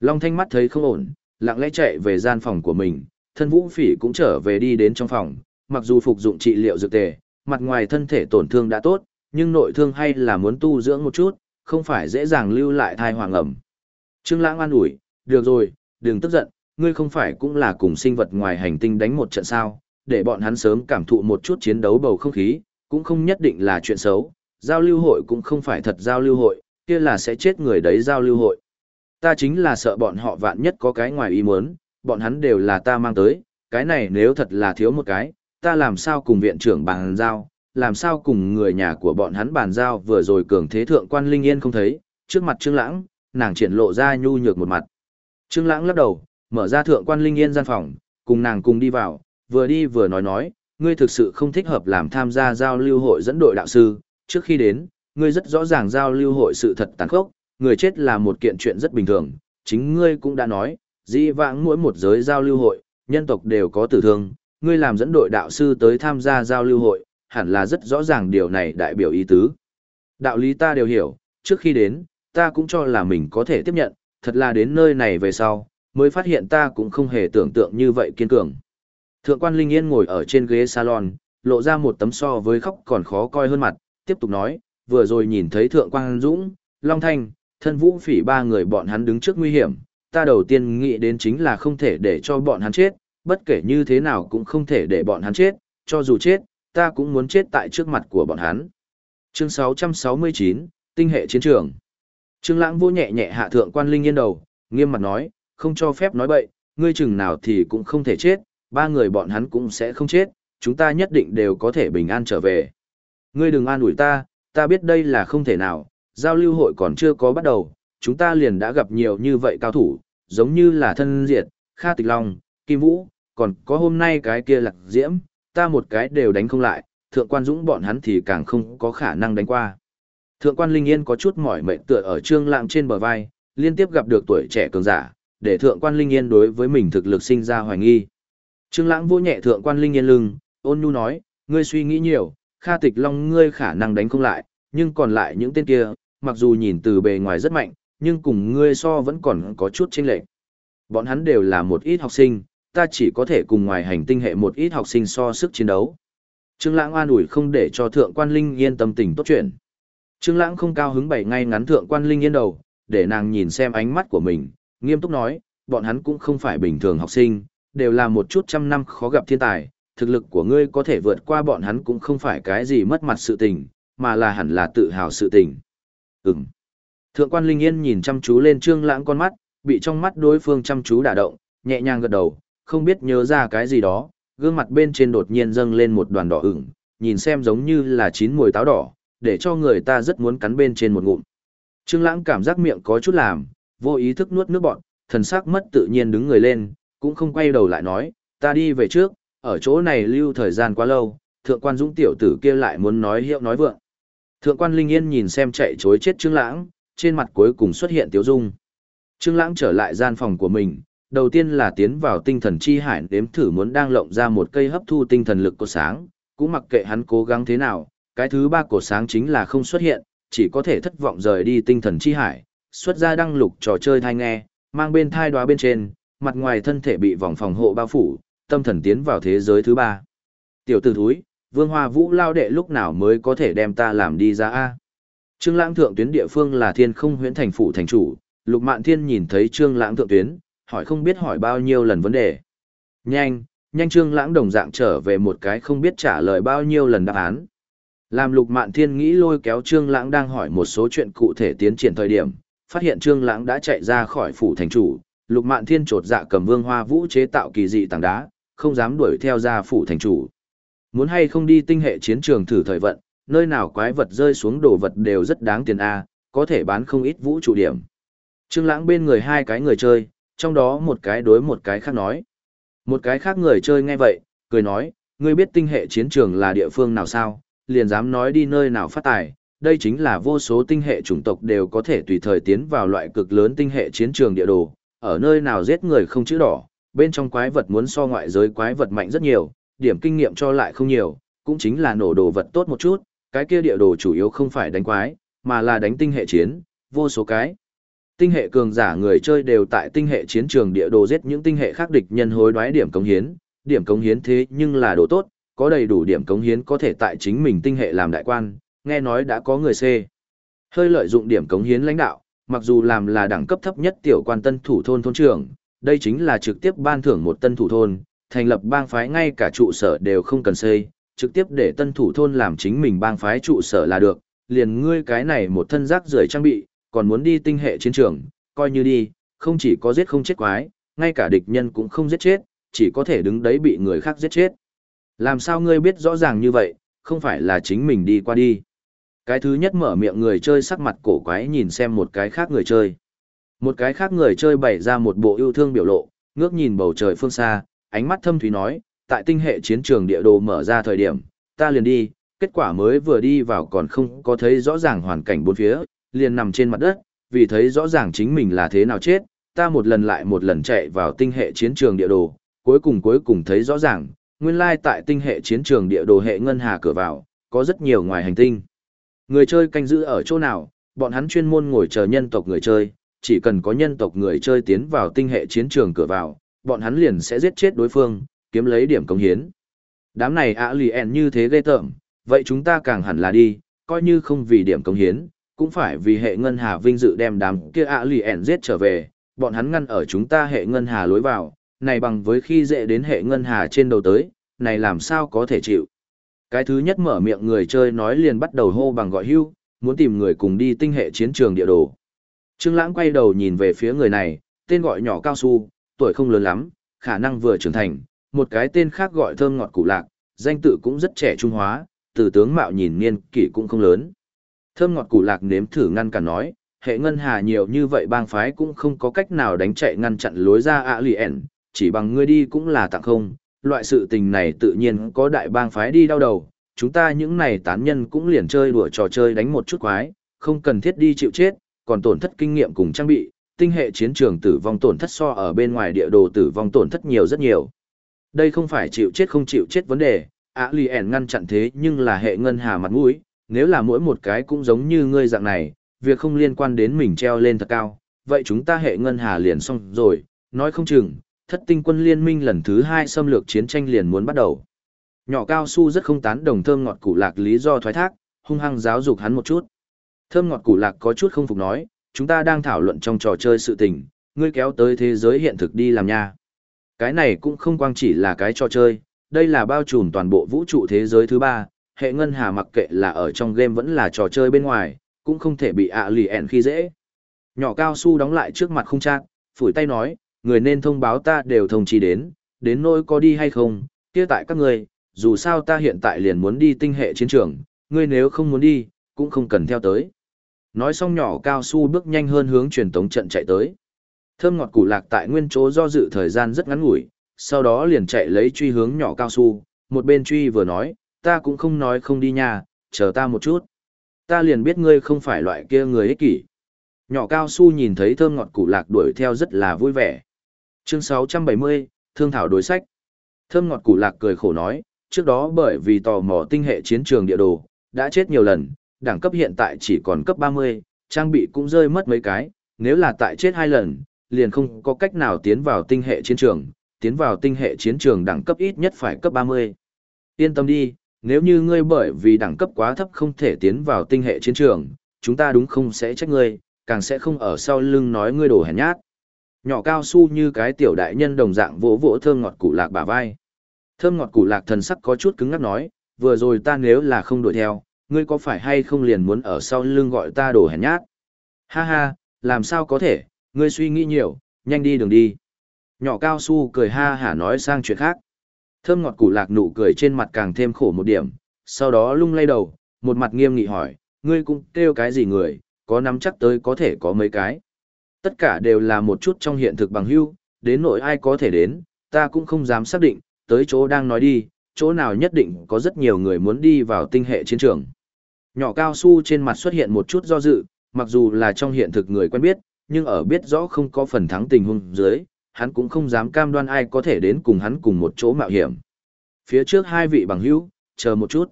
Long Thanh mắt thấy không ổn, lặng lẽ chạy về gian phòng của mình, thân vũ phỉ cũng trở về đi đến trong phòng, mặc dù phục dụng trị liệu dược tề, mặt ngoài thân thể tổn thương đã tốt, nhưng nội thương hay là muốn tu dưỡng một chút, không phải dễ dàng lưu lại thai hoàng ẩm. Trương Lãng an ủi, được rồi, đừng tức giận, ngươi không phải cũng là cùng sinh vật ngoài hành tinh đánh một trận sao, để bọn hắn sớm cảm thụ một chút chiến đấu bầu không khí, cũng không nhất định là chuyện xấu, giao lưu hội cũng không phải thật giao lưu hội, kia là sẽ chết người đấy giao lưu hội. Ta chính là sợ bọn họ vạn nhất có cái ngoài ý muốn, bọn hắn đều là ta mang tới, cái này nếu thật là thiếu một cái, ta làm sao cùng viện trưởng bàn giao, làm sao cùng người nhà của bọn hắn bàn giao vừa rồi cường thế thượng quan linh yên không thấy, trước mặt Trương Lãng, nàng triển lộ ra nhu nhược một mặt. Trương Lãng lắc đầu, mở ra thượng quan linh yên gian phòng, cùng nàng cùng đi vào, vừa đi vừa nói nói, ngươi thực sự không thích hợp làm tham gia giao lưu hội dẫn đội đạo sư, trước khi đến, ngươi rất rõ ràng giao lưu hội sự thật tàn khốc, người chết là một kiện chuyện rất bình thường, chính ngươi cũng đã nói, dĩ vãng mỗi một giới giao lưu hội, nhân tộc đều có tử thương, ngươi làm dẫn đội đạo sư tới tham gia giao lưu hội, hẳn là rất rõ ràng điều này đại biểu ý tứ. Đạo lý ta đều hiểu, trước khi đến, ta cũng cho là mình có thể tiếp nhận, thật là đến nơi này về sau, mới phát hiện ta cũng không hề tưởng tượng như vậy kiên cường. Thượng quan Linh Yên ngồi ở trên ghế salon, lộ ra một tấm so với khóc còn khó coi hơn mặt, tiếp tục nói, vừa rồi nhìn thấy Thượng quan Dũng, Long Thanh, thân vũ phỉ ba người bọn hắn đứng trước nguy hiểm, ta đầu tiên nghĩ đến chính là không thể để cho bọn hắn chết, bất kể như thế nào cũng không thể để bọn hắn chết, cho dù chết, ta cũng muốn chết tại trước mặt của bọn hắn. Chương 669, Tinh hệ chiến trường. Trương Lãng vô nhẹ nhẹ hạ thượng quan linh yên đầu, nghiêm mặt nói, không cho phép nói bậy, ngươi chừng nào thì cũng không thể chết, ba người bọn hắn cũng sẽ không chết, chúng ta nhất định đều có thể bình an trở về. Ngươi đừng an ủi ta, ta biết đây là không thể nào, giao lưu hội còn chưa có bắt đầu, chúng ta liền đã gặp nhiều như vậy cao thủ, giống như là thân diệt, Kha Tịch Long, Kim Vũ, còn có hôm nay cái kia lạc diễm, ta một cái đều đánh không lại, thượng quan dũng bọn hắn thì càng không có khả năng đánh qua. Thượng quan Linh Yên có chút mỏi mệt tựa ở trương lạng trên bờ vai, liên tiếp gặp được tuổi trẻ cường giả, để thượng quan Linh Yên đối với mình thực lực sinh ra hoài nghi. Trương lãng vô nhẹ thượng quan Linh Yên lưng, ôn nhu nói, ngươi suy nghĩ nhiều, Kha Tịch Long ngươi khả năng đánh không lại, nhưng còn lại những tên kia, mặc dù nhìn từ bề ngoài rất mạnh, nhưng cùng ngươi so vẫn còn có chút chênh lệch. Bọn hắn đều là một ít học sinh, ta chỉ có thể cùng ngoài hành tinh hệ một ít học sinh so sức chiến đấu. Trương Lãng an ủi không để cho Thượng Quan Linh yên tâm tình tốt chuyện. Trương Lãng không cao hứng bày ngay ngắn Thượng Quan Linh yên đầu, để nàng nhìn xem ánh mắt của mình, nghiêm túc nói, bọn hắn cũng không phải bình thường học sinh, đều là một chút trăm năm khó gặp thiên tài, thực lực của ngươi có thể vượt qua bọn hắn cũng không phải cái gì mất mặt sự tình, mà là hẳn là tự hào sự tình. Ừm. Thượng quan Linh Yên nhìn chăm chú lên Trương Lãng con mắt, bị trong mắt đối phương chăm chú đả động, nhẹ nhàng gật đầu, không biết nhớ ra cái gì đó, gương mặt bên trên đột nhiên dâng lên một đoàn đỏ ửng, nhìn xem giống như là chín mùi táo đỏ, để cho người ta rất muốn cắn bên trên một ngụm. Trương Lãng cảm giác miệng có chút làm, vô ý thức nuốt nước bọt, thần sắc mất tự nhiên đứng người lên, cũng không quay đầu lại nói, ta đi về trước, ở chỗ này lưu thời gian quá lâu, thượng quan dũng tiểu tử kia lại muốn nói hiệu nói vượng. Thượng quan Linh Yên nhìn xem chạy chối chết Trương Lãng, trên mặt cuối cùng xuất hiện tiếu dung. Trương Lãng trở lại gian phòng của mình, đầu tiên là tiến vào tinh thần chi hải đếm thử muốn đang lộng ra một cây hấp thu tinh thần lực của sáng, cũng mặc kệ hắn cố gắng thế nào, cái thứ ba của sáng chính là không xuất hiện, chỉ có thể thất vọng rời đi tinh thần chi hải, xuất ra đăng lục trò chơi thai nghe, mang bên thai đoá bên trên, mặt ngoài thân thể bị vòng phòng hộ bao phủ, tâm thần tiến vào thế giới thứ ba. Tiểu tử thúi, vương hoa vũ lao đệ lúc nào mới có thể đem ta làm đi ra a Trương Lãng thượng tuyến địa phương là Thiên Không Huyễn thành phủ thành chủ, Lục Mạn Thiên nhìn thấy Trương Lãng thượng tuyến, hỏi không biết hỏi bao nhiêu lần vấn đề. Nhanh, nhanh Trương Lãng đồng dạng trở về một cái không biết trả lời bao nhiêu lần đáp án. Làm Lục Mạn Thiên nghĩ lôi kéo Trương Lãng đang hỏi một số chuyện cụ thể tiến triển thời điểm, phát hiện Trương Lãng đã chạy ra khỏi phủ thành chủ, Lục Mạn Thiên trột dạ cầm Vương Hoa Vũ chế tạo kỳ dị tảng đá, không dám đuổi theo ra phủ thành chủ. Muốn hay không đi tinh hệ chiến trường thử thời vận, nơi nào quái vật rơi xuống đồ vật đều rất đáng tiền a, có thể bán không ít vũ trụ điểm. Trương Lãng bên người hai cái người chơi, trong đó một cái đối một cái khác nói. Một cái khác người chơi nghe vậy, cười nói, ngươi biết tinh hệ chiến trường là địa phương nào sao, liền dám nói đi nơi nào phát tài, đây chính là vô số tinh hệ chủng tộc đều có thể tùy thời tiến vào loại cực lớn tinh hệ chiến trường địa đồ, ở nơi nào giết người không chữ đỏ, bên trong quái vật muốn so ngoại giới quái vật mạnh rất nhiều, điểm kinh nghiệm cho lại không nhiều, cũng chính là nổ đồ vật tốt một chút, cái kia địa đồ chủ yếu không phải đánh quái, mà là đánh tinh hệ chiến, vô số cái. Tinh hệ cường giả người chơi đều tại tinh hệ chiến trường địa đồ giết những tinh hệ khác địch nhân hối đoái điểm cống hiến, điểm cống hiến thế nhưng là đồ tốt, có đầy đủ điểm cống hiến có thể tại chính mình tinh hệ làm đại quan, nghe nói đã có người C. Hơi lợi dụng điểm cống hiến lãnh đạo, mặc dù làm là đẳng cấp thấp nhất tiểu quan tân thủ thôn thôn trưởng, đây chính là trực tiếp ban thưởng một tân thủ thôn, thành lập bang phái ngay cả trụ sở đều không cần xây, trực tiếp để tân thủ thôn làm chính mình bang phái trụ sở là được, liền ngươi cái này một thân rác rưởi trang bị, còn muốn đi tinh hệ chiến trường, coi như đi, không chỉ có giết không chết quái, ngay cả địch nhân cũng không giết chết, chỉ có thể đứng đấy bị người khác giết chết. Làm sao ngươi biết rõ ràng như vậy, không phải là chính mình đi qua đi. Cái thứ nhất mở miệng người chơi sắc mặt cổ quái nhìn xem một cái khác người chơi. Một cái khác người chơi bày ra một bộ yêu thương biểu lộ, ngước nhìn bầu trời phương xa, ánh mắt thâm thúy nói, tại tinh hệ chiến trường địa đồ mở ra thời điểm, ta liền đi, kết quả mới vừa đi vào còn không có thấy rõ ràng hoàn cảnh bốn phía, liền nằm trên mặt đất, vì thấy rõ ràng chính mình là thế nào chết, ta một lần lại một lần chạy vào tinh hệ chiến trường địa đồ, cuối cùng cuối cùng thấy rõ ràng, nguyên lai tại tinh hệ chiến trường địa đồ hệ ngân hà cửa vào, có rất nhiều ngoài hành tinh. Người chơi canh giữ ở chỗ nào, bọn hắn chuyên môn ngồi chờ nhân tộc người chơi, chỉ cần có nhân tộc người chơi tiến vào tinh hệ chiến trường cửa vào, bọn hắn liền sẽ giết chết đối phương, kiếm lấy điểm công hiến. Đám này ạ lì ẹn như thế ghê tởm, vậy chúng ta càng hẳn là đi, coi như không vì điểm công hiến, cũng phải vì hệ ngân hà vinh dự đem đám kia ạ lì ẹn giết trở về, bọn hắn ngăn ở chúng ta hệ ngân hà lối vào, này bằng với khi dễ đến hệ ngân hà trên đầu tới, này làm sao có thể chịu. Cái thứ nhất mở miệng người chơi nói liền bắt đầu hô bằng gọi hưu, muốn tìm người cùng đi tinh hệ chiến trường địa đồ. Trương Lãng quay đầu nhìn về phía người này, tên gọi nhỏ cao su, tuổi không lớn lắm, khả năng vừa trưởng thành, một cái tên khác gọi thơm ngọt cụ lạc, danh tự cũng rất trẻ trung hóa, từ tướng mạo nhìn niên kỷ cũng không lớn. Thơm ngọt cụ lạc nếm thử ngăn cản nói, hệ ngân hà nhiều như vậy bang phái cũng không có cách nào đánh chạy ngăn chặn lối ra ạ lì ẻn, chỉ bằng ngươi đi cũng là tặng không, loại sự tình này tự nhiên có đại bang phái đi đau đầu, chúng ta những này tán nhân cũng liền chơi đùa trò chơi đánh một chút quái, không cần thiết đi chịu chết, còn tổn thất kinh nghiệm cùng trang bị, tinh hệ chiến trường tử vong tổn thất so ở bên ngoài địa đồ tử vong tổn thất nhiều rất nhiều. Đây không phải chịu chết không chịu chết vấn đề, ạ lì ẻn ngăn chặn thế nhưng là hệ ngân hà mặt mũi, nếu là mỗi một cái cũng giống như ngươi dạng này, việc không liên quan đến mình treo lên thật cao, vậy chúng ta hệ ngân hà liền xong rồi, nói không chừng, thất tinh quân liên minh lần thứ hai xâm lược chiến tranh liền muốn bắt đầu. Nhỏ cao su rất không tán đồng thơm ngọt củ lạc lý do thoái thác, hung hăng giáo dục hắn một chút. Thơm ngọt củ lạc có chút không phục nói, chúng ta đang thảo luận trong trò chơi sự tình, ngươi kéo tới thế giới hiện thực đi làm nha. Cái này cũng không quang chỉ là cái trò chơi, đây là bao trùm toàn bộ vũ trụ thế giới thứ ba, hệ ngân hà mặc kệ là ở trong game vẫn là trò chơi bên ngoài, cũng không thể bị ạ lì ẻn khi dễ. Nhỏ cao su đóng lại trước mặt không trang, phủi tay nói, người nên thông báo ta đều thông chi đến, đến nỗi có đi hay không, kia tại các người, dù sao ta hiện tại liền muốn đi tinh hệ chiến trường, ngươi nếu không muốn đi, cũng không cần theo tới. Nói xong nhỏ cao su bước nhanh hơn hướng truyền tống trận chạy tới. Thơm ngọt củ lạc tại nguyên chỗ do dự thời gian rất ngắn ngủi, sau đó liền chạy lấy truy hướng nhỏ cao su, một bên truy vừa nói, ta cũng không nói không đi nhà, chờ ta một chút. Ta liền biết ngươi không phải loại kia người ích kỷ. Nhỏ cao su nhìn thấy thơm ngọt củ lạc đuổi theo rất là vui vẻ. Chương 670, Thương Thảo đối sách. Thơm ngọt củ lạc cười khổ nói, trước đó bởi vì tò mò tinh hệ chiến trường địa đồ, đã chết nhiều lần, đẳng cấp hiện tại chỉ còn cấp 30, trang bị cũng rơi mất mấy cái, nếu là tại chết hai lần, liền không có cách nào tiến vào tinh hệ chiến trường, tiến vào tinh hệ chiến trường đẳng cấp ít nhất phải cấp 30. Yên tâm đi, nếu như ngươi bởi vì đẳng cấp quá thấp không thể tiến vào tinh hệ chiến trường, chúng ta đúng không sẽ trách ngươi, càng sẽ không ở sau lưng nói ngươi đổ hèn nhát. Nhỏ cao su như cái tiểu đại nhân đồng dạng vỗ vỗ thơm ngọt củ lạc bả vai. Thơm ngọt củ lạc thần sắc có chút cứng ngắc nói, vừa rồi ta nếu là không đuổi theo, ngươi có phải hay không liền muốn ở sau lưng gọi ta đổ hèn nhát? Ha ha, làm sao có thể, ngươi suy nghĩ nhiều, nhanh đi đường đi. Nhỏ cao su cười ha hả nói sang chuyện khác. Thơm ngọt củ lạc nụ cười trên mặt càng thêm khổ một điểm, sau đó lung lay đầu, một mặt nghiêm nghị hỏi, ngươi cũng kêu cái gì người, có nắm chắc tới có thể có mấy cái. Tất cả đều là một chút trong hiện thực bằng hưu, đến nỗi ai có thể đến, ta cũng không dám xác định, tới chỗ đang nói đi, chỗ nào nhất định có rất nhiều người muốn đi vào tinh hệ chiến trường. Nhỏ cao su trên mặt xuất hiện một chút do dự, mặc dù là trong hiện thực người quen biết, nhưng ở biết rõ không có phần thắng tình huống dưới, hắn cũng không dám cam đoan ai có thể đến cùng hắn cùng một chỗ mạo hiểm. Phía trước hai vị bằng hữu, chờ một chút.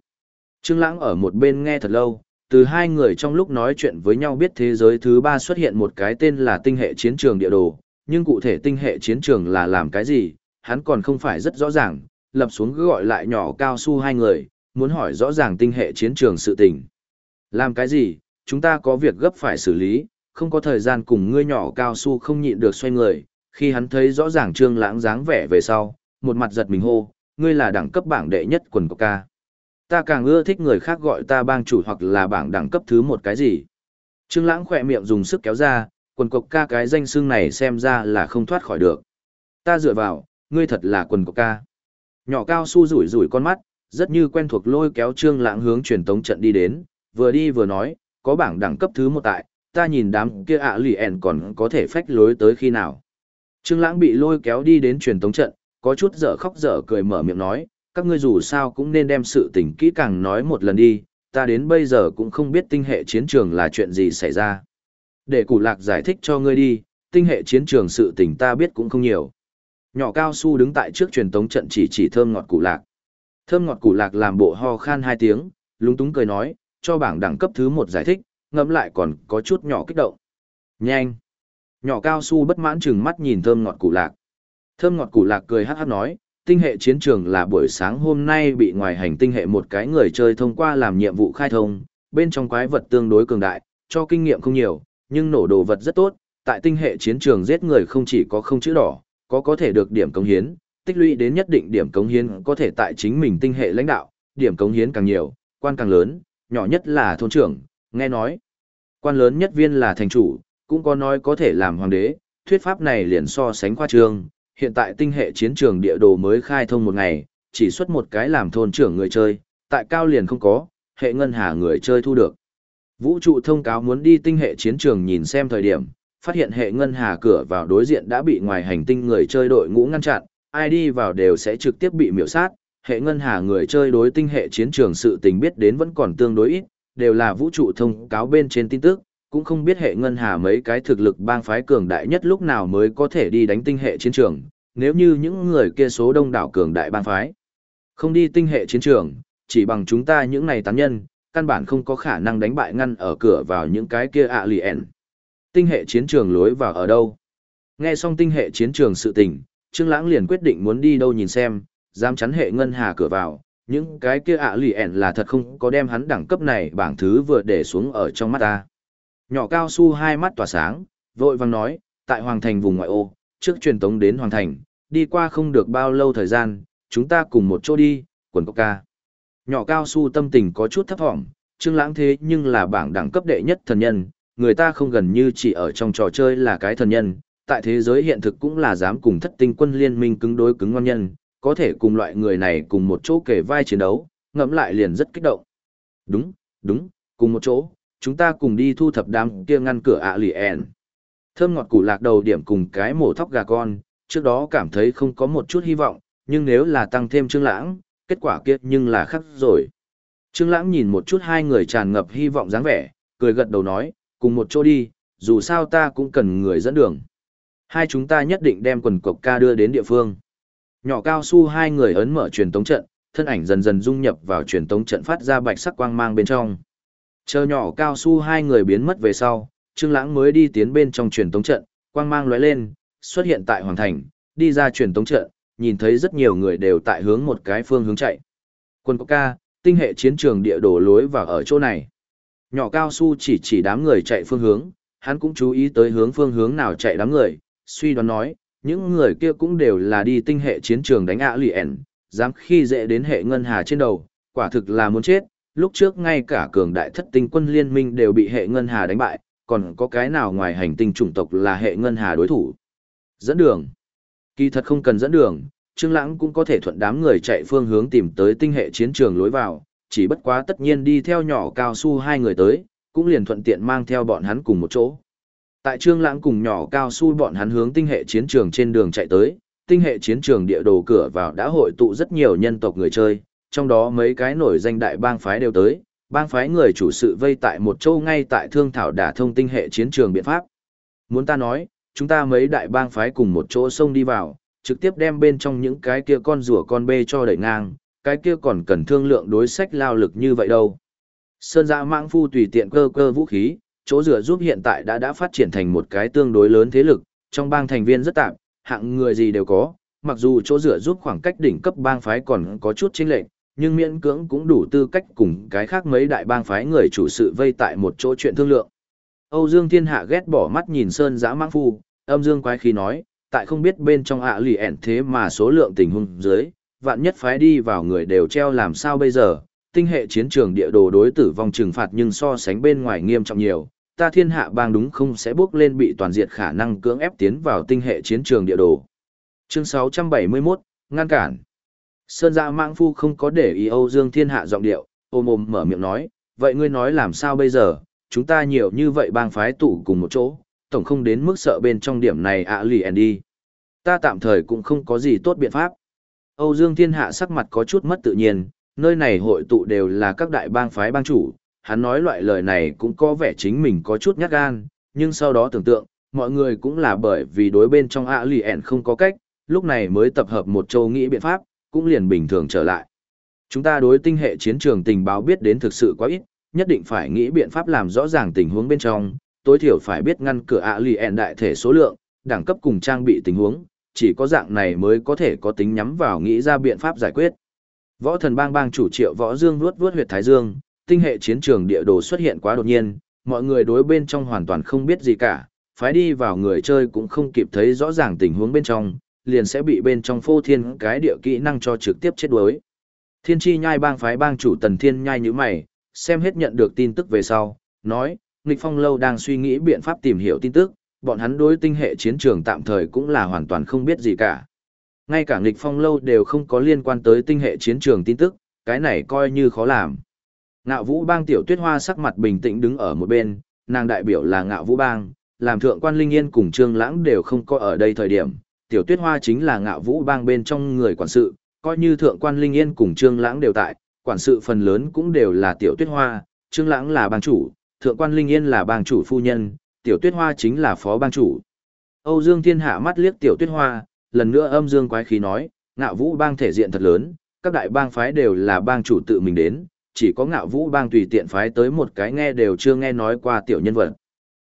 Trương Lãng ở một bên nghe thật lâu, từ hai người trong lúc nói chuyện với nhau biết thế giới thứ ba xuất hiện một cái tên là tinh hệ chiến trường địa đồ, nhưng cụ thể tinh hệ chiến trường là làm cái gì, hắn còn không phải rất rõ ràng, lập xuống cứ gọi lại nhỏ cao su hai người, muốn hỏi rõ ràng tinh hệ chiến trường sự tình. Làm cái gì, chúng ta có việc gấp phải xử lý, không có thời gian cùng ngươi nhỏ cao su không nhịn được xoay người, khi hắn thấy rõ ràng trương lãng dáng vẻ về sau, một mặt giật mình hô, ngươi là đẳng cấp bảng đệ nhất quần của ca. Ta càng ưa thích người khác gọi ta bang chủ hoặc là bảng đẳng cấp thứ một cái gì. Trương lãng khẽ miệng dùng sức kéo ra, quần cộc ca cái danh xưng này xem ra là không thoát khỏi được. Ta dựa vào, ngươi thật là quần cộc ca. Nhỏ cao su rủi rủi con mắt, rất như quen thuộc lôi kéo trương lãng hướng truyền tống trận đi đến, vừa đi vừa nói, có bảng đẳng cấp thứ một tại, ta nhìn đám kia ạ lì ẻn còn có thể phách lối tới khi nào. Trương lãng bị lôi kéo đi đến truyền tống trận, có chút dở khóc dở cười mở miệng nói, các ngươi dù sao cũng nên đem sự tình kỹ càng nói một lần đi, ta đến bây giờ cũng không biết tinh hệ chiến trường là chuyện gì xảy ra. Để cụ lạc giải thích cho ngươi đi, tinh hệ chiến trường sự tình ta biết cũng không nhiều. Nhỏ cao su đứng tại trước truyền tống trận chỉ chỉ thơm ngọt cụ lạc. Thơm ngọt cụ lạc làm bộ ho khan hai tiếng, lúng túng cười nói, cho bảng đẳng cấp thứ một giải thích, ngẫm lại còn có chút nhỏ kích động. Nhanh! Nhỏ cao su bất mãn chừng mắt nhìn thơm ngọt cụ lạc. Thơm ngọt cụ lạc cười hát hát nói, tinh hệ chiến trường là buổi sáng hôm nay bị ngoài hành tinh hệ một cái người chơi thông qua làm nhiệm vụ khai thông, bên trong quái vật tương đối cường đại, cho kinh nghiệm không nhiều, nhưng nổ đồ vật rất tốt, tại tinh hệ chiến trường giết người không chỉ có không chữ đỏ, có có thể được điểm cống hiến, tích lũy đến nhất định điểm cống hiến có thể tại chính mình tinh hệ lãnh đạo, điểm cống hiến càng nhiều, quan càng lớn, nhỏ nhất là thôn trưởng, nghe nói. Quan lớn nhất viên là thành chủ, cũng có nói có thể làm hoàng đế, thuyết pháp này liền so sánh khoa trương, hiện tại tinh hệ chiến trường địa đồ mới khai thông một ngày, chỉ xuất một cái làm thôn trưởng người chơi, tại cao liền không có, hệ ngân hà người chơi thu được. Vũ trụ thông cáo muốn đi tinh hệ chiến trường nhìn xem thời điểm, phát hiện hệ ngân hà cửa vào đối diện đã bị ngoài hành tinh người chơi đội ngũ ngăn chặn, ai đi vào đều sẽ trực tiếp bị miểu sát. Hệ ngân hà người chơi đối tinh hệ chiến trường sự tình biết đến vẫn còn tương đối ít, đều là vũ trụ thông cáo bên trên tin tức, cũng không biết hệ ngân hà mấy cái thực lực bang phái cường đại nhất lúc nào mới có thể đi đánh tinh hệ chiến trường, nếu như những người kia số đông đảo cường đại bang phái không đi tinh hệ chiến trường, chỉ bằng chúng ta những này tán nhân, căn bản không có khả năng đánh bại ngăn ở cửa vào những cái kia ạ lì ẻn. Tinh hệ chiến trường lối vào ở đâu? Nghe xong tinh hệ chiến trường sự tình, Trương Lãng liền quyết định muốn đi đâu nhìn xem, dám chắn hệ ngân hà cửa vào, những cái kia ạ lì ẻn là thật không có đem hắn đẳng cấp này bảng thứ vừa để xuống ở trong mắt ta. Nhỏ cao su hai mắt tỏa sáng, vội vàng nói, tại Hoàng Thành vùng ngoại ô, trước truyền tống đến Hoàng Thành, đi qua không được bao lâu thời gian, chúng ta cùng một chỗ đi, quần cốc ca. Nhỏ cao su tâm tình có chút thấp thỏm, Trương Lãng thế nhưng là bảng đẳng cấp đệ nhất thần nhân, người ta không gần như chỉ ở trong trò chơi là cái thần nhân, tại thế giới hiện thực cũng là dám cùng thất tinh quân liên minh cứng đối cứng ngon nhân, có thể cùng loại người này cùng một chỗ kể vai chiến đấu, ngẫm lại liền rất kích động. Đúng, đúng, cùng một chỗ, chúng ta cùng đi thu thập đám kia ngăn cửa ạ lì ẻn. Thơm ngọt củ lạc đầu điểm cùng cái mổ thóc gà con, trước đó cảm thấy không có một chút hy vọng, nhưng nếu là tăng thêm Trương Lãng, kết quả kia nhưng là khắc rồi. Trương Lãng nhìn một chút hai người tràn ngập hy vọng dáng vẻ, cười gật đầu nói, cùng một chỗ đi, dù sao ta cũng cần người dẫn đường. Hai chúng ta nhất định đem quần cộc ca đưa đến địa phương. Nhỏ cao su hai người ấn mở truyền tống trận, thân ảnh dần dần dung nhập vào truyền tống trận phát ra bạch sắc quang mang bên trong. Chờ nhỏ cao su hai người biến mất về sau, Trương Lãng mới đi tiến bên trong truyền tống trận, quang mang lóe lên, xuất hiện tại hoàng thành, đi ra truyền tống trận, nhìn thấy rất nhiều người đều tại hướng một cái phương hướng chạy. Quân Quốc ca, tinh hệ chiến trường địa đồ lối vào ở chỗ này. Nhỏ cao su chỉ chỉ đám người chạy phương hướng, hắn cũng chú ý tới hướng phương hướng nào chạy đám người, suy đoán nói, những người kia cũng đều là đi tinh hệ chiến trường đánh ạ lì ẻn, dám khi dễ đến hệ ngân hà trên đầu, quả thực là muốn chết, lúc trước ngay cả cường đại thất tinh quân liên minh đều bị hệ ngân hà đánh bại, còn có cái nào ngoài hành tinh chủng tộc là hệ ngân hà đối thủ. Dẫn đường. Kỳ thật không cần dẫn đường, Trương Lãng cũng có thể thuận đám người chạy phương hướng tìm tới tinh hệ chiến trường lối vào, chỉ bất quá tất nhiên đi theo nhỏ cao su hai người tới, cũng liền thuận tiện mang theo bọn hắn cùng một chỗ. Tại Trương Lãng cùng nhỏ cao su bọn hắn hướng tinh hệ chiến trường trên đường chạy tới, tinh hệ chiến trường địa đồ cửa vào đã hội tụ rất nhiều nhân tộc người chơi, trong đó mấy cái nổi danh đại bang phái đều tới, bang phái người chủ sự vây tại một châu ngay tại thương thảo đả thông tinh hệ chiến trường biện pháp. Muốn ta nói, chúng ta mấy đại bang phái cùng một chỗ xông đi vào, trực tiếp đem bên trong những cái kia con rùa con bê cho đẩy ngang, cái kia còn cần thương lượng đối sách lao lực như vậy đâu. Sơn dạ mạng phu tùy tiện cơ cơ vũ khí, chỗ rửa giúp hiện tại đã đã phát triển thành một cái tương đối lớn thế lực, trong bang thành viên rất tạm, hạng người gì đều có, mặc dù chỗ rửa giúp khoảng cách đỉnh cấp bang phái còn có chút chênh lệch, nhưng miễn cưỡng cũng đủ tư cách cùng cái khác mấy đại bang phái người chủ sự vây tại một chỗ chuyện thương lượng. Âu Dương Thiên Hạ ghét bỏ mắt nhìn Sơn Dã Mãng Phu, âm dương quái khí nói, tại không biết bên trong ạ lì ẻn thế mà số lượng tình huống dưới, vạn nhất phái đi vào người đều treo làm sao bây giờ, tinh hệ chiến trường địa đồ đối tử vong trừng phạt nhưng so sánh bên ngoài nghiêm trọng nhiều, ta thiên hạ bang đúng không sẽ bước lên bị toàn diệt khả năng cưỡng ép tiến vào tinh hệ chiến trường địa đồ. Chương 671, ngăn cản. Sơn dạ mạng phu không có để ý Âu Dương Thiên Hạ giọng điệu, ôm ôm mở miệng nói, vậy ngươi nói làm sao bây giờ, chúng ta nhiều như vậy bang phái tụ cùng một chỗ, tổng không đến mức sợ bên trong điểm này ạ lì ẻn đi. Ta tạm thời cũng không có gì tốt biện pháp. Âu Dương Thiên Hạ sắc mặt có chút mất tự nhiên, nơi này hội tụ đều là các đại bang phái bang chủ, hắn nói loại lời này cũng có vẻ chính mình có chút nhát gan, nhưng sau đó tưởng tượng, mọi người cũng là bởi vì đối bên trong ạ lì ẻn không có cách, lúc này mới tập hợp một châu nghĩ biện pháp, cũng liền bình thường trở lại. Chúng ta đối tinh hệ chiến trường tình báo biết đến thực sự quá ít, nhất định phải nghĩ biện pháp làm rõ ràng tình huống bên trong, tối thiểu phải biết ngăn cửa ạ lì ẹn đại thể số lượng, đẳng cấp cùng trang bị tình huống, chỉ có dạng này mới có thể có tính nhắm vào nghĩ ra biện pháp giải quyết. Võ thần bang bang chủ triệu võ dương vuốt vuốt huyệt thái dương, tinh hệ chiến trường địa đồ xuất hiện quá đột nhiên, mọi người đối bên trong hoàn toàn không biết gì cả, phái đi vào người chơi cũng không kịp thấy rõ ràng tình huống bên trong, liền sẽ bị bên trong phô thiên cái địa kỹ năng cho trực tiếp chết đuối. Thiên chi nhai bang phái bang chủ tần thiên nhai như mày, xem hết nhận được tin tức về sau, nói, nghịch phong lâu đang suy nghĩ biện pháp tìm hiểu tin tức, bọn hắn đối tinh hệ chiến trường tạm thời cũng là hoàn toàn không biết gì cả. Ngay cả nghịch phong lâu đều không có liên quan tới tinh hệ chiến trường tin tức, cái này coi như khó làm. Ngạo vũ bang tiểu tuyết hoa sắc mặt bình tĩnh đứng ở một bên, nàng đại biểu là ngạo vũ bang, làm thượng quan linh yên cùng trương lãng đều không có ở đây thời điểm. Tiểu tuyết hoa chính là ngạo vũ bang bên trong người quản sự, coi như thượng quan linh yên cùng trương lãng đều tại, quản sự phần lớn cũng đều là tiểu tuyết hoa, trương lãng là bang chủ, thượng quan linh yên là bang chủ phu nhân, tiểu tuyết hoa chính là phó bang chủ. Âu Dương Thiên Hạ mắt liếc tiểu tuyết hoa, lần nữa âm dương quái khí nói, ngạo vũ bang thể diện thật lớn, các đại bang phái đều là bang chủ tự mình đến, chỉ có ngạo vũ bang tùy tiện phái tới một cái nghe đều chưa nghe nói qua tiểu nhân vật.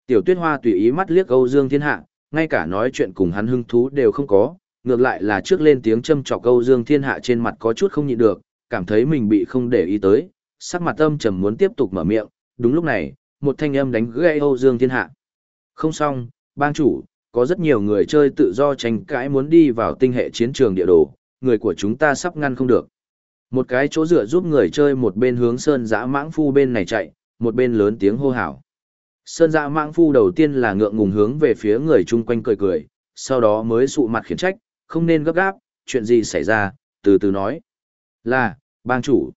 Tiểu tuyết hoa tùy ý mắt liếc Âu Dương Thiên Hạ, ngay cả nói chuyện cùng hắn hứng thú đều không có, ngược lại là trước lên tiếng châm chọc Âu Dương Thiên Hạ trên mặt có chút không nhịn được, cảm thấy mình bị không để ý tới, sắc mặt âm trầm muốn tiếp tục mở miệng, đúng lúc này, một thanh âm đánh gãy Âu Dương Thiên Hạ. Không xong, bang chủ, có rất nhiều người chơi tự do tranh cãi muốn đi vào tinh hệ chiến trường địa đồ, người của chúng ta sắp ngăn không được. Một cái chỗ dựa giúp người chơi một bên hướng sơn dã mãng phu bên này chạy, một bên lớn tiếng hô hào. Sơn dạ mạng phu đầu tiên là ngượng ngùng hướng về phía người chung quanh cười cười, sau đó mới sụ mặt khiển trách, không nên gấp gáp, chuyện gì xảy ra, từ từ nói. Là, bang chủ.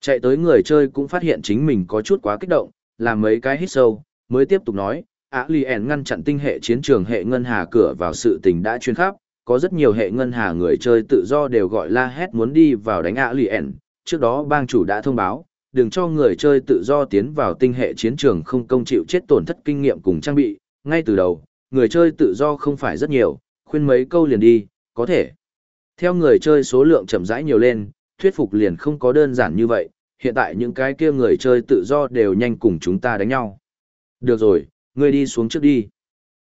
Chạy tới người chơi cũng phát hiện chính mình có chút quá kích động, làm mấy cái hít sâu, mới tiếp tục nói, Á Lì ẻn ngăn chặn tinh hệ chiến trường hệ ngân hà cửa vào sự tình đã chuyên khắp, có rất nhiều hệ ngân hà người chơi tự do đều gọi la hét muốn đi vào đánh Á Lì ẻn, trước đó bang chủ đã thông báo, đừng cho người chơi tự do tiến vào tinh hệ chiến trường không công chịu chết tổn thất kinh nghiệm cùng trang bị, ngay từ đầu, người chơi tự do không phải rất nhiều, khuyên mấy câu liền đi, có thể. Theo người chơi số lượng chậm rãi nhiều lên, thuyết phục liền không có đơn giản như vậy, hiện tại những cái kia người chơi tự do đều nhanh cùng chúng ta đánh nhau. Được rồi, ngươi đi xuống trước đi.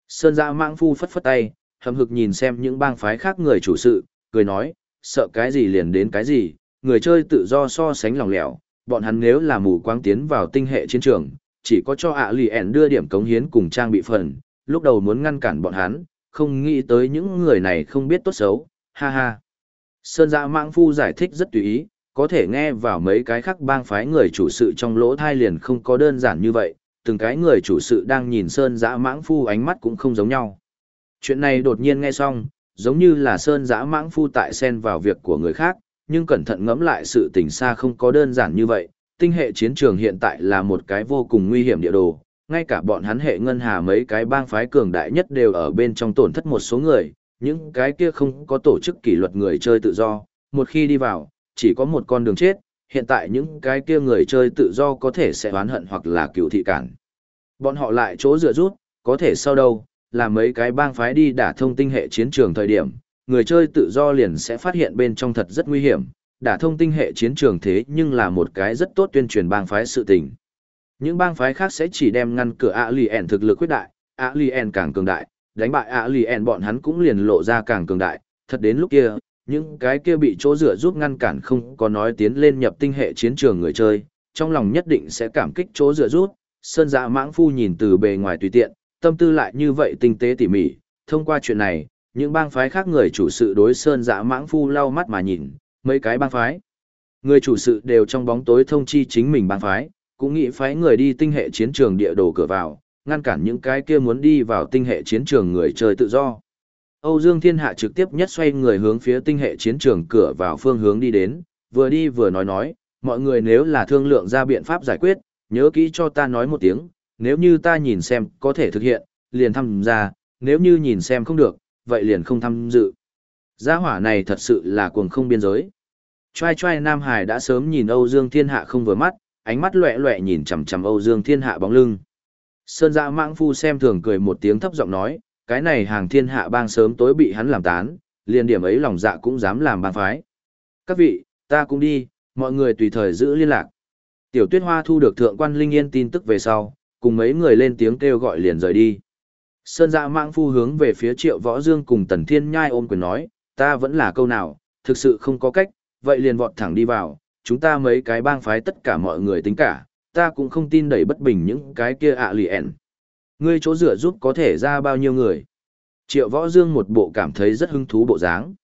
Sơn dạ mạng phu phất phất tay, hầm hực nhìn xem những bang phái khác người chủ sự, cười nói, sợ cái gì liền đến cái gì, người chơi tự do so sánh lòng lẻo, bọn hắn nếu là mù quáng tiến vào tinh hệ chiến trường, chỉ có cho ạ lì ẻn đưa điểm cống hiến cùng trang bị phần, lúc đầu muốn ngăn cản bọn hắn, không nghĩ tới những người này không biết tốt xấu, ha ha. Sơn dạ mạng phu giải thích rất tùy ý, có thể nghe vào mấy cái khác bang phái người chủ sự trong lỗ thai liền không có đơn giản như vậy, từng cái người chủ sự đang nhìn Sơn Dã Mãng Phu ánh mắt cũng không giống nhau. Chuyện này đột nhiên nghe xong, giống như là Sơn Dã Mãng Phu tại xen vào việc của người khác, nhưng cẩn thận ngẫm lại sự tình xa không có đơn giản như vậy. Tinh hệ chiến trường hiện tại là một cái vô cùng nguy hiểm địa đồ, ngay cả bọn hắn hệ ngân hà mấy cái bang phái cường đại nhất đều ở bên trong tổn thất một số người, những cái kia không có tổ chức kỷ luật người chơi tự do, một khi đi vào, chỉ có một con đường chết, hiện tại những cái kia người chơi tự do có thể sẽ oán hận hoặc là cựu thị cản. Bọn họ lại chỗ dựa rút, có thể sau đâu, là mấy cái bang phái đi đả thông tinh hệ chiến trường thời điểm, người chơi tự do liền sẽ phát hiện bên trong thật rất nguy hiểm, đả thông tinh hệ chiến trường thế nhưng là một cái rất tốt tuyên truyền bang phái sự tình. Những bang phái khác sẽ chỉ đem ngăn cửa Alien thực lực quyết đại, Alien càng cường đại, đánh bại Alien bọn hắn cũng liền lộ ra càng cường đại, thật đến lúc kia, những cái kia bị chỗ rửa giúp ngăn cản không có nói tiến lên nhập tinh hệ chiến trường người chơi, trong lòng nhất định sẽ cảm kích chỗ rửa rút. Sơn dạ mãng phu nhìn từ bề ngoài tùy tiện, tâm tư lại như vậy tinh tế tỉ mỉ. Thông qua chuyện này, những bang phái khác người chủ sự đối Sơn dã mãng phu lau mắt mà nhìn, mấy cái bang phái. Người chủ sự đều trong bóng tối thông chi chính mình bang phái, cũng nghĩ phái người đi tinh hệ chiến trường địa đồ cửa vào, ngăn cản những cái kia muốn đi vào tinh hệ chiến trường người chơi tự do. Âu Dương Thiên Hạ trực tiếp nhất xoay người hướng phía tinh hệ chiến trường cửa vào phương hướng đi đến, vừa đi vừa nói nói, mọi người nếu là thương lượng ra biện pháp giải quyết, nhớ kỹ cho ta nói một tiếng, nếu như ta nhìn xem có thể thực hiện, liền tham gia, nếu như nhìn xem không được, vậy liền không tham dự. Gia hỏa này thật sự là cuồng không biên giới. Trai trai Nam Hải đã sớm nhìn Âu Dương Thiên Hạ không vừa mắt, ánh mắt loẹ loẹ nhìn chằm chằm Âu Dương Thiên Hạ bóng lưng. Sơn Dạ Mãng Phu xem thường cười một tiếng thấp giọng nói, cái này hàng thiên hạ bang sớm tối bị hắn làm tán, liền điểm ấy lòng dạ cũng dám làm bang phái. Các vị, ta cũng đi, mọi người tùy thời giữ liên lạc. Tiểu tuyết hoa thu được thượng quan linh yên tin tức về sau, cùng mấy người lên tiếng kêu gọi liền rời đi. Sơn dạ mạng phu hướng về phía triệu võ dương cùng tần thiên nhai ôm quyền nói, ta vẫn là câu nào, thực sự không có cách, vậy liền vọt thẳng đi vào, chúng ta mấy cái bang phái tất cả mọi người tính cả, ta cũng không tin đẩy bất bình những cái kia ạ lì ẻn. Ngươi chỗ rửa giúp có thể ra bao nhiêu người? Triệu Võ Dương một bộ cảm thấy rất hứng thú bộ dáng.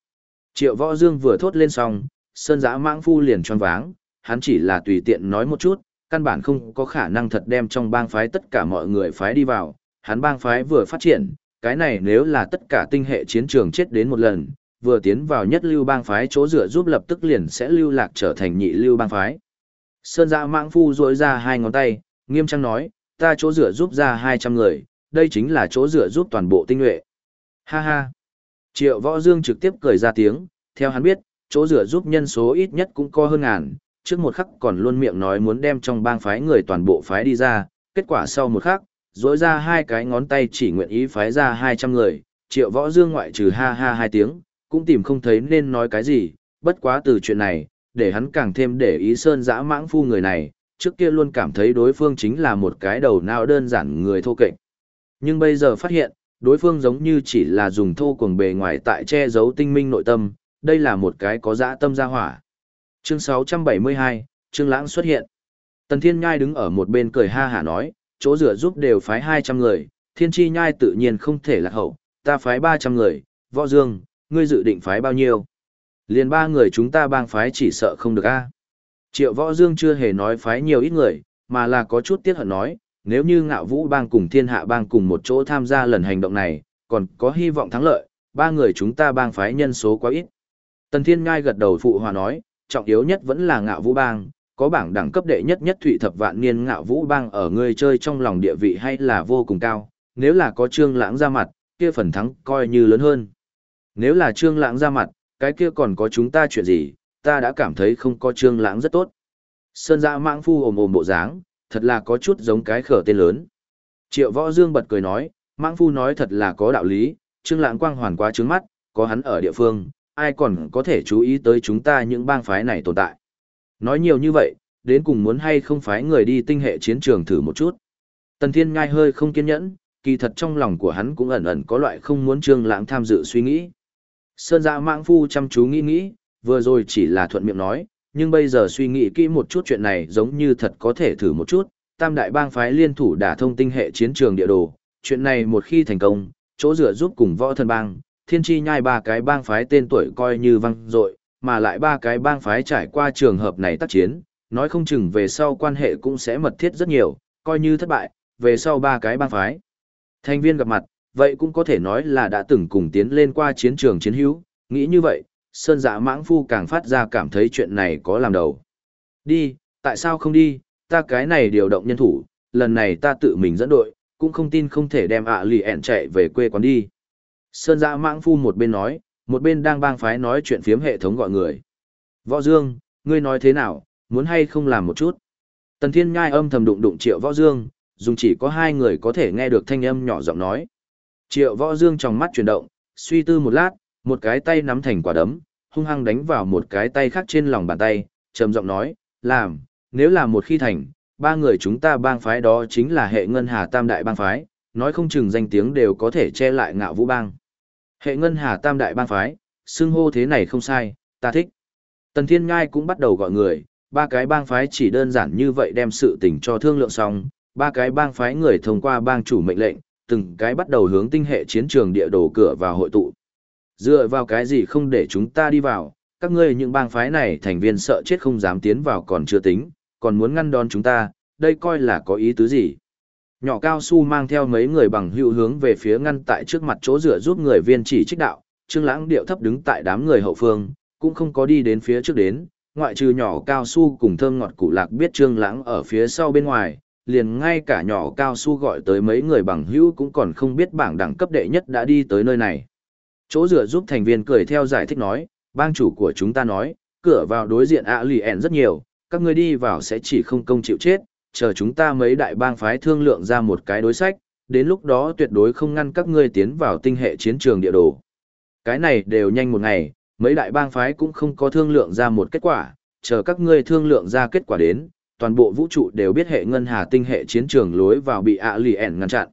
Triệu Võ Dương vừa thốt lên xong, Sơn Dạ Mãng Phu liền tròn váng, hắn chỉ là tùy tiện nói một chút, căn bản không có khả năng thật đem trong bang phái tất cả mọi người phái đi vào. Hắn bang phái vừa phát triển, cái này nếu là tất cả tinh hệ chiến trường chết đến một lần, vừa tiến vào nhất lưu bang phái chỗ dựa giúp lập tức liền sẽ lưu lạc trở thành nhị lưu bang phái. Sơn Dạ Mãng Phu rỗi ra hai ngón tay, nghiêm trang nói, ta chỗ dựa giúp ra 200 người, đây chính là chỗ dựa giúp toàn bộ tinh nhuệ. Ha ha. Triệu Võ Dương trực tiếp cười ra tiếng, theo hắn biết, chỗ dựa giúp nhân số ít nhất cũng có hơn ngàn, trước một khắc còn luôn miệng nói muốn đem trong bang phái người toàn bộ phái đi ra, kết quả sau một khắc, dỗi ra hai cái ngón tay chỉ nguyện ý phái ra 200 người, Triệu Võ Dương ngoại trừ ha ha hai tiếng, cũng tìm không thấy nên nói cái gì, bất quá từ chuyện này, để hắn càng thêm để ý sơn dã mãng phu người này, trước kia luôn cảm thấy đối phương chính là một cái đầu não đơn giản người thô kệch. Nhưng bây giờ phát hiện, đối phương giống như chỉ là dùng thô cuồng bề ngoài tại che giấu tinh minh nội tâm, đây là một cái có dã tâm gia hỏa. Chương 672, Trương Lãng xuất hiện. Tần Thiên Nhai đứng ở một bên cười ha hả nói, chỗ rửa giúp đều phái 200 người, Thiên Chi Nhai tự nhiên không thể lạc hậu, ta phái 300 người, Võ Dương, ngươi dự định phái bao nhiêu? Liền ba người chúng ta bang phái chỉ sợ không được a. Triệu Võ Dương chưa hề nói phái nhiều ít người, mà là có chút tiếc hận nói, nếu như ngạo vũ bang cùng thiên hạ bang cùng một chỗ tham gia lần hành động này, còn có hy vọng thắng lợi, ba người chúng ta bang phái nhân số quá ít. Tần Thiên Ngai gật đầu phụ hòa nói, trọng yếu nhất vẫn là ngạo vũ bang, có bảng đẳng cấp đệ nhất nhất thụy thập vạn niên ngạo vũ bang ở ngươi chơi trong lòng địa vị hay là vô cùng cao, nếu là có trương lãng ra mặt, kia phần thắng coi như lớn hơn. Nếu là trương lãng ra mặt, cái kia còn có chúng ta chuyện gì, ta đã cảm thấy không có trương lãng rất tốt. Sơn dạ mạng phu ồm ồm bộ dáng, thật là có chút giống cái khở tên lớn. Triệu võ dương bật cười nói, mạng phu nói thật là có đạo lý, trương lãng quang hoàn quá trướng mắt, có hắn ở địa phương, ai còn có thể chú ý tới chúng ta những bang phái này tồn tại. Nói nhiều như vậy, đến cùng muốn hay không phái người đi tinh hệ chiến trường thử một chút. Tần Thiên ngai hơi không kiên nhẫn, kỳ thật trong lòng của hắn cũng ẩn ẩn có loại không muốn trương lãng tham dự suy nghĩ. Sơn dạ Mãng phu chăm chú nghĩ nghĩ, vừa rồi chỉ là thuận miệng nói, nhưng bây giờ suy nghĩ kỹ một chút chuyện này giống như thật có thể thử một chút, tam đại bang phái liên thủ đả thông tinh hệ chiến trường địa đồ, chuyện này một khi thành công, chỗ dựa giúp cùng võ thần bang, thiên chi nhai ba cái bang phái tên tuổi coi như văng dội mà lại ba cái bang phái trải qua trường hợp này tác chiến, nói không chừng về sau quan hệ cũng sẽ mật thiết rất nhiều, coi như thất bại, về sau ba cái bang phái. Thành viên gặp mặt, vậy cũng có thể nói là đã từng cùng tiến lên qua chiến trường chiến hữu, nghĩ như vậy, Sơn Dạ Mãng Phu càng phát ra cảm thấy chuyện này có làm đầu. Đi, tại sao không đi, ta cái này điều động nhân thủ, lần này ta tự mình dẫn đội, cũng không tin không thể đem ạ lì ẹn chạy về quê quán đi. Sơn Dạ Mãng Phu một bên nói, một bên đang bang phái nói chuyện phiếm hệ thống gọi người. Võ Dương, ngươi nói thế nào, muốn hay không làm một chút? Tần Thiên Nhai âm thầm đụng đụng Triệu Võ Dương, dùng chỉ có hai người có thể nghe được thanh âm nhỏ giọng nói. Triệu Võ Dương trong mắt chuyển động, suy tư một lát, một cái tay nắm thành quả đấm, hung hăng đánh vào một cái tay khác trên lòng bàn tay, trầm giọng nói, làm, nếu là một khi thành, ba người chúng ta bang phái đó chính là hệ ngân hà tam đại bang phái, nói không chừng danh tiếng đều có thể che lại ngạo vũ bang. Hệ ngân hà tam đại bang phái, xưng hô thế này không sai, ta thích. Tần Thiên Ngai cũng bắt đầu gọi người, ba cái bang phái chỉ đơn giản như vậy đem sự tình cho thương lượng xong, ba cái bang phái người thông qua bang chủ mệnh lệnh, từng cái bắt đầu hướng tinh hệ chiến trường địa đồ cửa vào hội tụ. Dựa vào cái gì không để chúng ta đi vào, các ngươi những bang phái này thành viên sợ chết không dám tiến vào còn chưa tính, còn muốn ngăn đón chúng ta, đây coi là có ý tứ gì. Nhỏ cao su mang theo mấy người bằng hữu hướng về phía ngăn tại trước mặt chỗ rửa giúp người viên chỉ trích đạo, Trương Lãng điệu thấp đứng tại đám người hậu phương, cũng không có đi đến phía trước đến, ngoại trừ nhỏ cao su cùng thơm ngọt cụ lạc biết Trương Lãng ở phía sau bên ngoài, liền ngay cả nhỏ cao su gọi tới mấy người bằng hữu cũng còn không biết bảng đẳng cấp đệ nhất đã đi tới nơi này. Chỗ rửa giúp thành viên cười theo giải thích nói, bang chủ của chúng ta nói, cửa vào đối diện ạ lì ẹn rất nhiều, các ngươi đi vào sẽ chỉ không công chịu chết, chờ chúng ta mấy đại bang phái thương lượng ra một cái đối sách, đến lúc đó tuyệt đối không ngăn các ngươi tiến vào tinh hệ chiến trường địa đồ. Cái này đều nhanh một ngày, mấy đại bang phái cũng không có thương lượng ra một kết quả, chờ các ngươi thương lượng ra kết quả đến, toàn bộ vũ trụ đều biết hệ ngân hà tinh hệ chiến trường lối vào bị ạ lì ẻn ngăn chặn.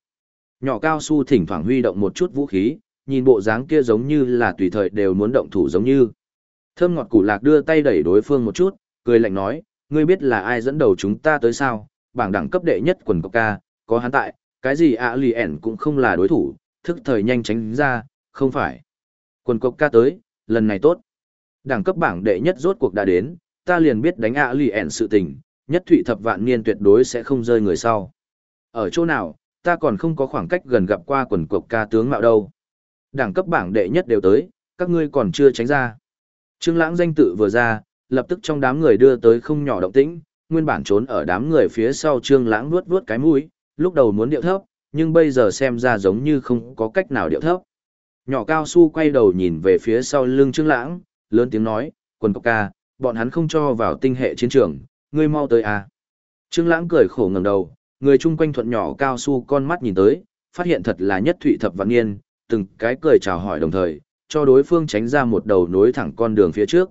Nhỏ cao su thỉnh thoảng huy động một chút vũ khí, nhìn bộ dáng kia giống như là tùy thời đều muốn động thủ giống như. Thơm ngọt củ lạc đưa tay đẩy đối phương một chút, cười lạnh nói, ngươi biết là ai dẫn đầu chúng ta tới sao, bảng đẳng cấp đệ nhất quần cọc ca, có hắn tại, cái gì ạ lì ẻn cũng không là đối thủ, thức thời nhanh tránh ra, không phải. Quần cọc ca tới, lần này tốt. Đẳng cấp bảng đệ nhất rốt cuộc đã đến, ta liền biết đánh ạ lì ẻn sự tình, nhất thụy thập vạn niên tuyệt đối sẽ không rơi người sau. Ở chỗ nào, ta còn không có khoảng cách gần gặp qua quần cọc ca tướng mạo đâu. Đẳng cấp bảng đệ nhất đều tới, các ngươi còn chưa tránh ra. Trương Lãng danh tự vừa ra, lập tức trong đám người đưa tới không nhỏ động tĩnh, nguyên bản trốn ở đám người phía sau Trương Lãng nuốt nuốt cái mũi, lúc đầu muốn điệu thấp, nhưng bây giờ xem ra giống như không có cách nào điệu thấp. Nhỏ cao su quay đầu nhìn về phía sau lưng Trương Lãng, lớn tiếng nói, "Quần cốc ca, bọn hắn không cho vào tinh hệ chiến trường, ngươi mau tới à?" Trương Lãng cười khổ ngẩng đầu, người chung quanh thuận nhỏ cao su con mắt nhìn tới, phát hiện thật là nhất thụy thập vạn niên, từng cái cười chào hỏi đồng thời, cho đối phương tránh ra một đầu nối thẳng con đường phía trước.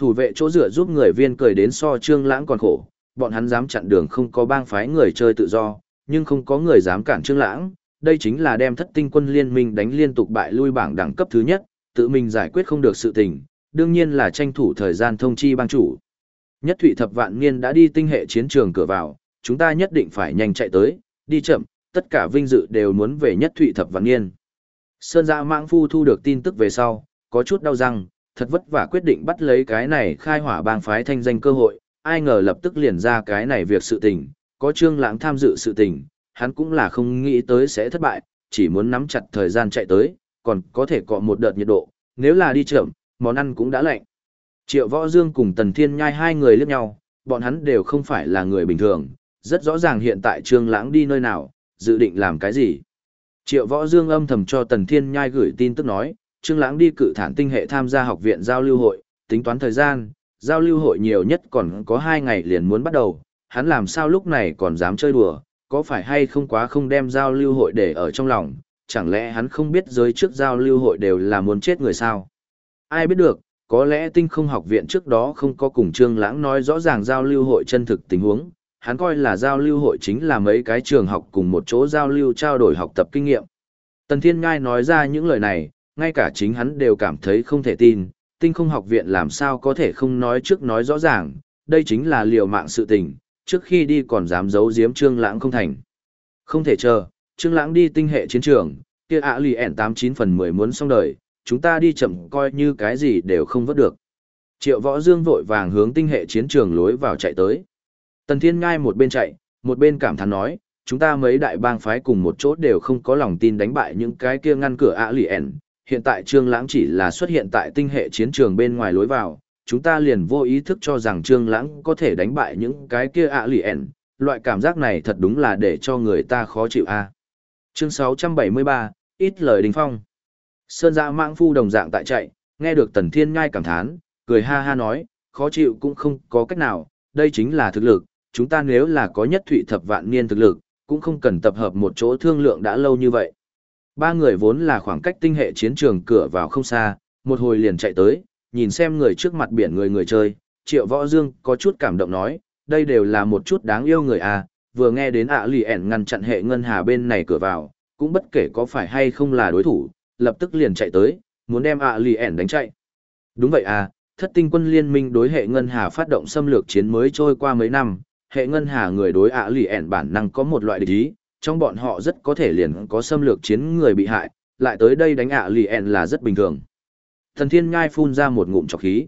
Thủ vệ chỗ dựa giúp người viên cười đến so trương lãng còn khổ, bọn hắn dám chặn đường không có bang phái người chơi tự do, nhưng không có người dám cản trương lãng, đây chính là đem thất tinh quân liên minh đánh liên tục bại lui bảng đẳng cấp thứ nhất, tự mình giải quyết không được sự tình, đương nhiên là tranh thủ thời gian thông chi bang chủ. Nhất Thụy Thập Vạn Niên đã đi tinh hệ chiến trường cửa vào, chúng ta nhất định phải nhanh chạy tới, đi chậm, tất cả vinh dự đều muốn về Nhất Thụy Thập Vạn Niên. Sơn dạ mạng phu thu được tin tức về sau, có chút đau răng, thật vất vả quyết định bắt lấy cái này khai hỏa bang phái thanh danh cơ hội, ai ngờ lập tức liền ra cái này việc sự tình, có trương lãng tham dự sự tình, hắn cũng là không nghĩ tới sẽ thất bại, chỉ muốn nắm chặt thời gian chạy tới, còn có thể cọ một đợt nhiệt độ, nếu là đi chậm, món ăn cũng đã lạnh. Triệu Võ Dương cùng Tần Thiên Nhai hai người liếc nhau, bọn hắn đều không phải là người bình thường, rất rõ ràng hiện tại Trương Lãng đi nơi nào, dự định làm cái gì. Triệu Võ Dương âm thầm cho Tần Thiên Nhai gửi tin tức nói, Trương Lãng đi cự thản tinh hệ tham gia học viện giao lưu hội, tính toán thời gian, giao lưu hội nhiều nhất còn có 2 ngày liền muốn bắt đầu, hắn làm sao lúc này còn dám chơi đùa, có phải hay không quá không đem giao lưu hội để ở trong lòng, chẳng lẽ hắn không biết giới trước giao lưu hội đều là muốn chết người sao? Ai biết được, có lẽ tinh không học viện trước đó không có cùng Trương Lãng nói rõ ràng giao lưu hội chân thực tình huống, hắn coi là giao lưu hội chính là mấy cái trường học cùng một chỗ giao lưu trao đổi học tập kinh nghiệm. Tần Thiên Ngai nói ra những lời này, ngay cả chính hắn đều cảm thấy không thể tin, tinh không học viện làm sao có thể không nói trước nói rõ ràng, đây chính là liều mạng sự tình, trước khi đi còn dám giấu giếm Trương Lãng không thành. Không thể chờ, Trương Lãng đi tinh hệ chiến trường, kia ạ lì ẻn 89 phần 10 muốn xong đời, chúng ta đi chậm coi như cái gì đều không vớt được. Triệu Võ Dương vội vàng hướng tinh hệ chiến trường lối vào chạy tới. Tần Thiên Ngai một bên chạy, một bên cảm thán nói, chúng ta mấy đại bang phái cùng một chỗ đều không có lòng tin đánh bại những cái kia ngăn cửa ạ lì ẻn. Hiện tại Trương Lãng chỉ là xuất hiện tại tinh hệ chiến trường bên ngoài lối vào, chúng ta liền vô ý thức cho rằng Trương Lãng có thể đánh bại những cái kia ạ lì ẻn. Loại cảm giác này thật đúng là để cho người ta khó chịu a. Chương 673, ít lời đình phong. Sơn dạ Mãng phu đồng dạng tại chạy, nghe được Tần Thiên nhai cảm thán, cười ha ha nói, khó chịu cũng không có cách nào, đây chính là thực lực, chúng ta nếu là có nhất thụy thập vạn niên thực lực, cũng không cần tập hợp một chỗ thương lượng đã lâu như vậy. Ba người vốn là khoảng cách tinh hệ chiến trường cửa vào không xa, một hồi liền chạy tới, nhìn xem người trước mặt biển người người chơi, triệu võ dương có chút cảm động nói, đây đều là một chút đáng yêu người à, vừa nghe đến ạ lì ẻn ngăn chặn hệ ngân hà bên này cửa vào, cũng bất kể có phải hay không là đối thủ, lập tức liền chạy tới, muốn đem ạ lì ẻn đánh chạy. Đúng vậy à, thất tinh quân liên minh đối hệ ngân hà phát động xâm lược chiến mới trôi qua mấy năm, hệ ngân hà người đối ạ lì ẻn bản năng có một loại địch ý, trong bọn họ rất có thể liền có xâm lược chiến người bị hại, lại tới đây đánh ạ lì ẹn là rất bình thường. Thần thiên ngai phun ra một ngụm trọc khí.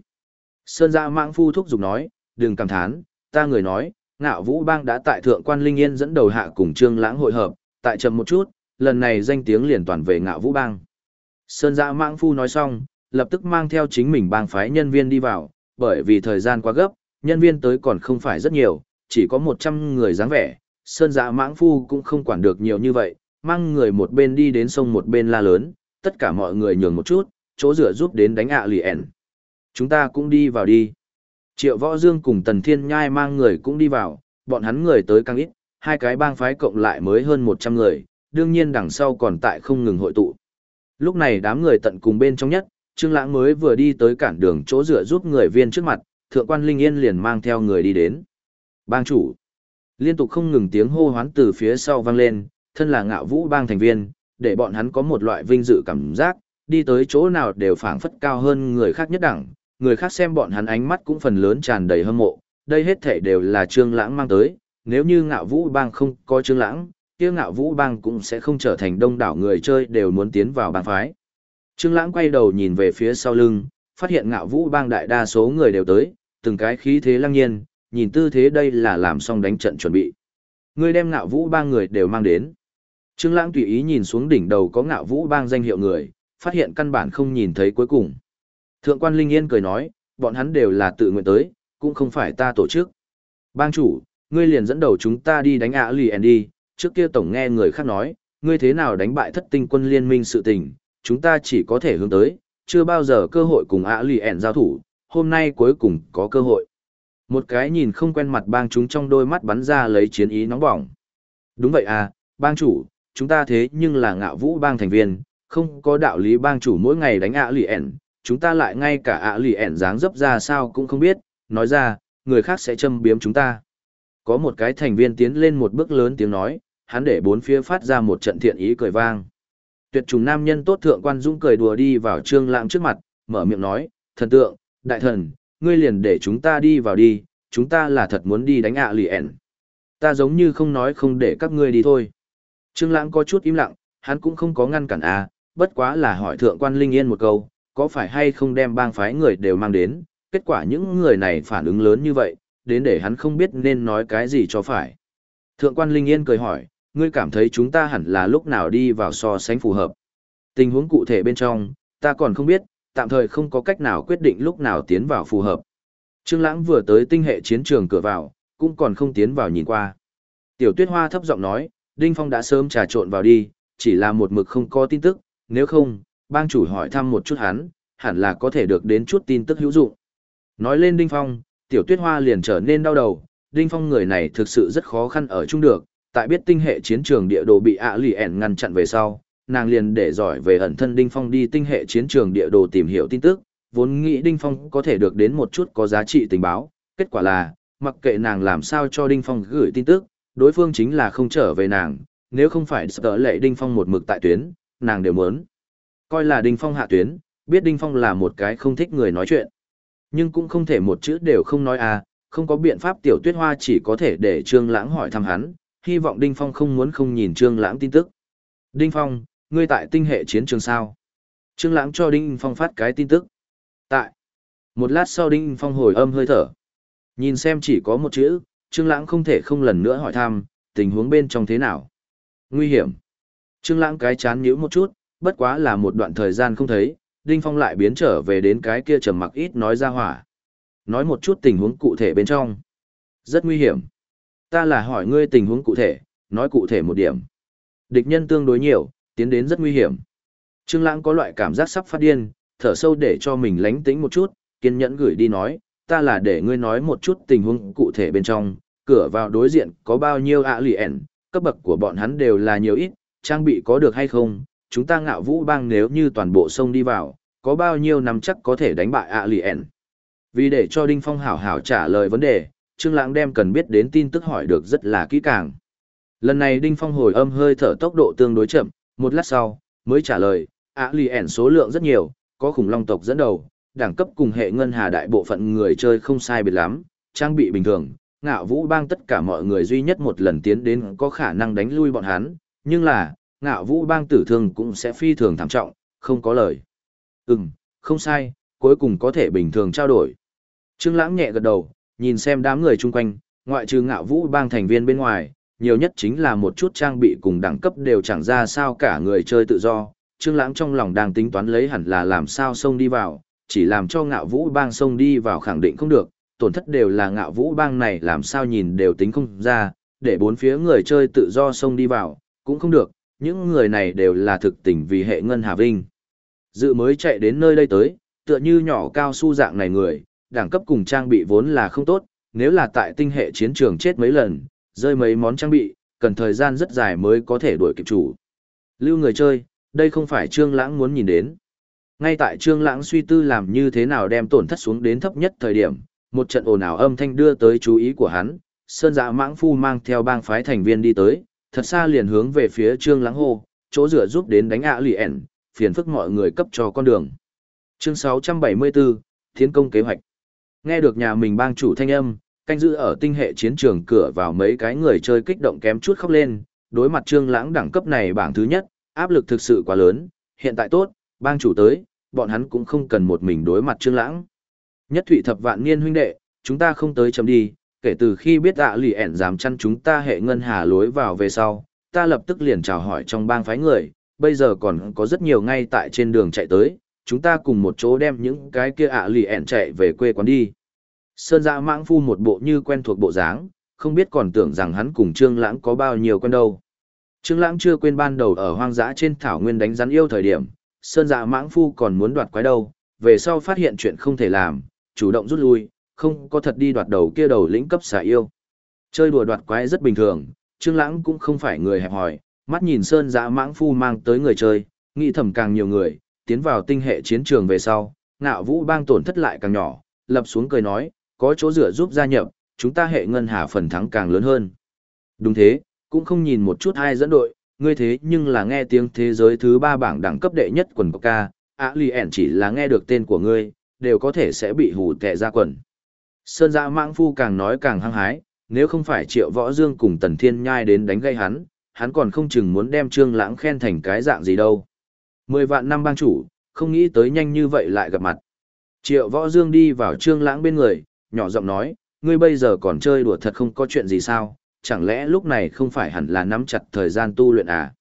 Sơn dạ mạng phu thúc giục nói, đừng cảm thán, ta người nói, ngạo vũ bang đã tại thượng quan linh yên dẫn đầu hạ cùng trương lãng hội hợp, tại chậm một chút, lần này danh tiếng liền toàn về ngạo vũ bang. Sơn dạ mạng phu nói xong, lập tức mang theo chính mình bang phái nhân viên đi vào, bởi vì thời gian quá gấp, nhân viên tới còn không phải rất nhiều, chỉ có 100 người dáng vẻ, sơn dạ mãng phu cũng không quản được nhiều như vậy, mang người một bên đi đến sông một bên la lớn, tất cả mọi người nhường một chút, chỗ rửa giúp đến đánh ạ à lì ẻn. Chúng ta cũng đi vào đi. Triệu Võ Dương cùng Tần Thiên Nhai mang người cũng đi vào, bọn hắn người tới càng ít, hai cái bang phái cộng lại mới hơn 100 người, đương nhiên đằng sau còn tại không ngừng hội tụ. Lúc này đám người tận cùng bên trong nhất, Trương Lãng mới vừa đi tới cản đường chỗ rửa giúp người viên trước mặt, Thượng quan Linh Yên liền mang theo người đi đến. Bang chủ. Liên tục không ngừng tiếng hô hoán từ phía sau vang lên, thân là ngạo vũ bang thành viên, để bọn hắn có một loại vinh dự cảm giác, đi tới chỗ nào đều phảng phất cao hơn người khác nhất đẳng, người khác xem bọn hắn ánh mắt cũng phần lớn tràn đầy hâm mộ, đây hết thể đều là Trương Lãng mang tới, nếu như ngạo vũ bang không có Trương Lãng, kia ngạo vũ bang cũng sẽ không trở thành đông đảo người chơi đều muốn tiến vào bang phái. Trương Lãng quay đầu nhìn về phía sau lưng, phát hiện ngạo vũ bang đại đa số người đều tới, từng cái khí thế lăng nhiên, nhìn tư thế đây là làm xong đánh trận chuẩn bị. ngươi đem ngạo vũ bang người đều mang đến. Trương Lãng tùy ý nhìn xuống đỉnh đầu có ngạo vũ bang danh hiệu người, phát hiện căn bản không nhìn thấy cuối cùng. Thượng quan Linh Yên cười nói, bọn hắn đều là tự nguyện tới, cũng không phải ta tổ chức. Bang chủ, ngươi liền dẫn đầu chúng ta đi đánh ạ lì đi, trước kia tổng nghe người khác nói, ngươi thế nào đánh bại thất tinh quân liên minh sự tình, chúng ta chỉ có thể hướng tới, chưa bao giờ cơ hội cùng ạ lì giao thủ, hôm nay cuối cùng có cơ hội. Một cái nhìn không quen mặt bang chúng trong đôi mắt bắn ra lấy chiến ý nóng bỏng. Đúng vậy à, bang chủ, chúng ta thế nhưng là ngạo vũ bang thành viên, không có đạo lý bang chủ mỗi ngày đánh ạ lì ẻn, chúng ta lại ngay cả ạ lì ẻn dáng dấp ra sao cũng không biết, nói ra, người khác sẽ châm biếm chúng ta. Có một cái thành viên tiến lên một bước lớn tiếng nói, hắn để bốn phía phát ra một trận thiện ý cười vang. Tuyệt trùng nam nhân tốt thượng quan dũng cười đùa đi vào trương lãng trước mặt, mở miệng nói, thần tượng, đại thần, ngươi liền để chúng ta đi vào đi, chúng ta là thật muốn đi đánh ạ lì ẻn. Ta giống như không nói không để các ngươi đi thôi. Trương Lãng có chút im lặng, hắn cũng không có ngăn cản à, bất quá là hỏi thượng quan Linh Yên một câu, có phải hay không đem bang phái người đều mang đến, kết quả những người này phản ứng lớn như vậy, đến để hắn không biết nên nói cái gì cho phải. Thượng quan Linh Yên cười hỏi, ngươi cảm thấy chúng ta hẳn là lúc nào đi vào so sánh phù hợp. Tình huống cụ thể bên trong, ta còn không biết, tạm thời không có cách nào quyết định lúc nào tiến vào phù hợp. Trương Lãng vừa tới tinh hệ chiến trường cửa vào, cũng còn không tiến vào nhìn qua. Tiểu Tuyết Hoa thấp giọng nói, Đinh Phong đã sớm trà trộn vào đi, chỉ là một mực không có tin tức, nếu không, bang chủ hỏi thăm một chút hắn, hẳn là có thể được đến chút tin tức hữu dụng. Nói lên Đinh Phong, Tiểu Tuyết Hoa liền trở nên đau đầu, Đinh Phong người này thực sự rất khó khăn ở chung được, tại biết tinh hệ chiến trường địa đồ bị ạ lì ẻn ngăn chặn về sau, nàng liền để giỏi về ẩn thân Đinh Phong đi tinh hệ chiến trường địa đồ tìm hiểu tin tức, vốn nghĩ Đinh Phong có thể được đến một chút có giá trị tình báo, kết quả là, mặc kệ nàng làm sao cho Đinh Phong gửi tin tức, đối phương chính là không trở về nàng, nếu không phải sợ lệ Đinh Phong một mực tại tuyến, nàng đều muốn. Coi là Đinh Phong hạ tuyến, biết Đinh Phong là một cái không thích người nói chuyện. Nhưng cũng không thể một chữ đều không nói à, không có biện pháp tiểu tuyết hoa chỉ có thể để Trương Lãng hỏi thăm hắn, hy vọng Đinh Phong không muốn không nhìn Trương Lãng tin tức. Đinh Phong, ngươi tại tinh hệ chiến trường sao? Trương Lãng cho Đinh Phong phát cái tin tức. Tại. Một lát sau Đinh Phong hồi âm hơi thở. Nhìn xem chỉ có một chữ, Trương Lãng không thể không lần nữa hỏi thăm, tình huống bên trong thế nào? Nguy hiểm. Trương Lãng cái chán nhíu một chút, bất quá là một đoạn thời gian không thấy, Đinh Phong lại biến trở về đến cái kia trầm mặc ít nói ra hỏa. Nói một chút tình huống cụ thể bên trong. Rất nguy hiểm. Ta là hỏi ngươi tình huống cụ thể, nói cụ thể một điểm. Địch nhân tương đối nhiều, tiến đến rất nguy hiểm. Trương Lãng có loại cảm giác sắp phát điên, thở sâu để cho mình lánh tĩnh một chút, kiên nhẫn gửi đi nói, ta là để ngươi nói một chút tình huống cụ thể bên trong, cửa vào đối diện có bao nhiêu ạ lì ẻn, cấp bậc của bọn hắn đều là nhiều ít, trang bị có được hay không, chúng ta ngạo vũ bang nếu như toàn bộ sông đi vào, có bao nhiêu năm chắc có thể đánh bại ạ lì ẻn. Vì để cho Đinh Phong hảo hảo trả lời vấn đề, Trương Lãng đem cần biết đến tin tức hỏi được rất là kỹ càng. Lần này Đinh Phong hồi âm hơi thở tốc độ tương đối chậm, một lát sau, mới trả lời, ạ lì ẻn số lượng rất nhiều, có khủng long tộc dẫn đầu, đẳng cấp cùng hệ ngân hà đại bộ phận người chơi không sai biệt lắm, trang bị bình thường, ngạo vũ bang tất cả mọi người duy nhất một lần tiến đến có khả năng đánh lui bọn hắn, nhưng là, ngạo vũ bang tử thương cũng sẽ phi thường thảm trọng, không có lời. Ừm, không sai, cuối cùng có thể bình thường trao đổi. Trương Lãng nhẹ gật đầu, nhìn xem đám người chung quanh, ngoại trừ ngạo vũ bang thành viên bên ngoài, nhiều nhất chính là một chút trang bị cùng đẳng cấp đều chẳng ra sao cả người chơi tự do. Trương Lãng trong lòng đang tính toán lấy hẳn là làm sao xông đi vào, chỉ làm cho ngạo vũ bang xông đi vào khẳng định không được, tổn thất đều là ngạo vũ bang này làm sao nhìn đều tính không ra, để bốn phía người chơi tự do xông đi vào, cũng không được, những người này đều là thực tình vì hệ ngân hà vinh. Dự mới chạy đến nơi đây tới, tựa như nhỏ cao su dạng này người, đẳng cấp cùng trang bị vốn là không tốt, nếu là tại tinh hệ chiến trường chết mấy lần, rơi mấy món trang bị, cần thời gian rất dài mới có thể đuổi kịp chủ. Lưu người chơi, đây không phải Trương Lãng muốn nhìn đến. Ngay tại Trương Lãng suy tư làm như thế nào đem tổn thất xuống đến thấp nhất thời điểm, một trận ồn ào âm thanh đưa tới chú ý của hắn, Sơn Dạ Mãng Phu mang theo bang phái thành viên đi tới, thật xa liền hướng về phía Trương Lãng hô, chỗ rửa giúp đến đánh ạ lì ẻn, phiền phức mọi người cấp cho con đường. Chương 674, Thiến công kế hoạch. Nghe được nhà mình bang chủ thanh âm, canh giữ ở tinh hệ chiến trường cửa vào mấy cái người chơi kích động kém chút khóc lên, đối mặt Trương Lãng đẳng cấp này bảng thứ nhất, áp lực thực sự quá lớn, hiện tại tốt, bang chủ tới, bọn hắn cũng không cần một mình đối mặt Trương Lãng. Nhất Thụy thập vạn niên huynh đệ, chúng ta không tới chấm đi, kể từ khi biết ạ lì ẻn dám chăn chúng ta hệ ngân hà lối vào về sau, ta lập tức liền chào hỏi trong bang phái người, bây giờ còn có rất nhiều ngay tại trên đường chạy tới, chúng ta cùng một chỗ đem những cái kia ạ lì ẻn chạy về quê quán đi. Sơn dạ mãng phu một bộ như quen thuộc bộ dáng, không biết còn tưởng rằng hắn cùng Trương Lãng có bao nhiêu quen đâu. Trương Lãng chưa quên ban đầu ở hoang dã trên thảo nguyên đánh rắn yêu thời điểm, Sơn dạ mãng phu còn muốn đoạt quái đâu, về sau phát hiện chuyện không thể làm, chủ động rút lui, không có thật đi đoạt đầu kia đầu lĩnh cấp xà yêu. Chơi đùa đoạt quái rất bình thường, Trương Lãng cũng không phải người hẹp hòi, mắt nhìn Sơn Dạ Mãng Phu mang tới người chơi, nghĩ thầm càng nhiều người, tiến vào tinh hệ chiến trường về sau, ngạo vũ bang tổn thất lại càng nhỏ, lập xuống cười nói, có chỗ dựa giúp gia nhập, chúng ta hệ ngân hà phần thắng càng lớn hơn. Đúng thế, cũng không nhìn một chút ai dẫn đội, ngươi thế nhưng là nghe tiếng thế giới thứ ba bảng đẳng cấp đệ nhất quần ca, ạ lì ẻn chỉ là nghe được tên của ngươi, đều có thể sẽ bị hù tệ ra quần. Sơn dạ mạng phu càng nói càng hăng hái, nếu không phải triệu võ dương cùng tần thiên nhai đến đánh gây hắn, hắn còn không chừng muốn đem trương lãng khen thành cái dạng gì đâu. Mười vạn năm bang chủ, không nghĩ tới nhanh như vậy lại gặp mặt. Triệu võ dương đi vào trương lãng bên người, nhỏ giọng nói, ngươi bây giờ còn chơi đùa thật không có chuyện gì sao, chẳng lẽ lúc này không phải hẳn là nắm chặt thời gian tu luyện à?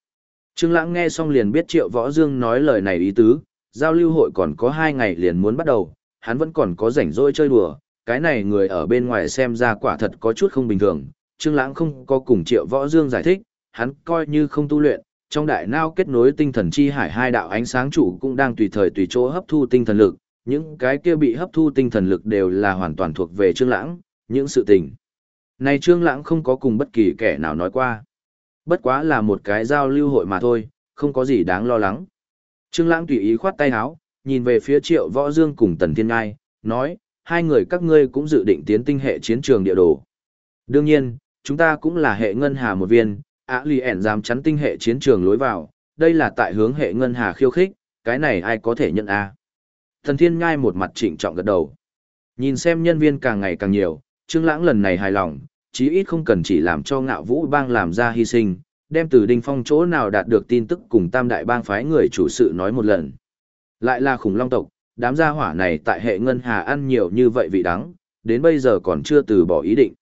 Trương lãng nghe xong liền biết triệu võ dương nói lời này ý tứ, giao lưu hội còn có hai ngày liền muốn bắt đầu, hắn vẫn còn có rảnh rỗi chơi đùa, cái này người ở bên ngoài xem ra quả thật có chút không bình thường. Trương Lãng không có cùng Triệu Võ Dương giải thích, hắn coi như không tu luyện, trong đại não kết nối tinh thần chi hải hai đạo ánh sáng trụ cũng đang tùy thời tùy chỗ hấp thu tinh thần lực, những cái kia bị hấp thu tinh thần lực đều là hoàn toàn thuộc về Trương Lãng, những sự tình. Này Trương Lãng không có cùng bất kỳ kẻ nào nói qua. Bất quá là một cái giao lưu hội mà thôi, không có gì đáng lo lắng. Trương Lãng tùy ý khoát tay áo, nhìn về phía Triệu Võ Dương cùng Tần Thiên Ngai, nói: "Hai người các ngươi cũng dự định tiến tinh hệ chiến trường địa đồ." Đương nhiên, chúng ta cũng là hệ ngân hà một viên, ạ lì ẻn dám chắn tinh hệ chiến trường lối vào, đây là tại hướng hệ ngân hà khiêu khích, cái này ai có thể nhận a? Thần Thiên Nhai một mặt trịnh trọng gật đầu. Nhìn xem nhân viên càng ngày càng nhiều, Trương Lãng lần này hài lòng, chí ít không cần chỉ làm cho ngạo vũ bang làm ra hy sinh, đem từ đinh phong chỗ nào đạt được tin tức cùng tam đại bang phái người chủ sự nói một lần. Lại là khủng long tộc, đám gia hỏa này tại hệ ngân hà ăn nhiều như vậy vị đắng, đến bây giờ còn chưa từ bỏ ý định.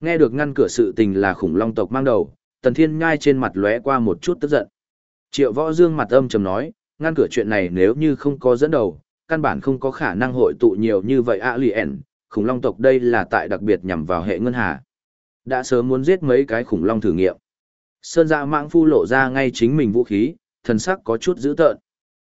Nghe được ngăn cửa sự tình là khủng long tộc mang đầu, tần thiên nhai trên mặt lóe qua một chút tức giận. Triệu võ dương mặt âm trầm nói, ngăn cửa chuyện này nếu như không có dẫn đầu, căn bản không có khả năng hội tụ nhiều như vậy ạ lì ẻn, khủng long tộc đây là tại đặc biệt nhằm vào hệ ngân hà. Đã sớm muốn giết mấy cái khủng long thử nghiệm. Sơn dạ mạng phu lộ ra ngay chính mình vũ khí, thần sắc có chút dữ tợn.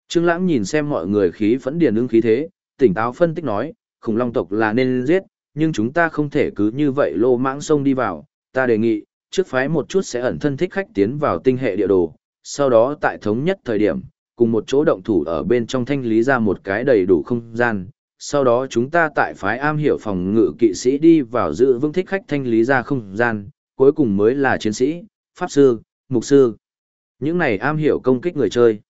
Trương Lãng nhìn xem mọi người khí phẫn điền ưng khí thế, tỉnh táo phân tích nói, khủng long tộc là nên giết, nhưng chúng ta không thể cứ như vậy lô mãng sông đi vào, ta đề nghị, trước phái một chút sẽ ẩn thân thích khách tiến vào tinh hệ địa đồ, sau đó tại thống nhất thời điểm, cùng một chỗ động thủ ở bên trong thanh lý ra một cái đầy đủ không gian, sau đó chúng ta tại phái am hiểu phòng ngự kỵ sĩ đi vào giữ vững thích khách thanh lý ra không gian, cuối cùng mới là chiến sĩ, pháp sư, mục sư. Những này am hiểu công kích người chơi.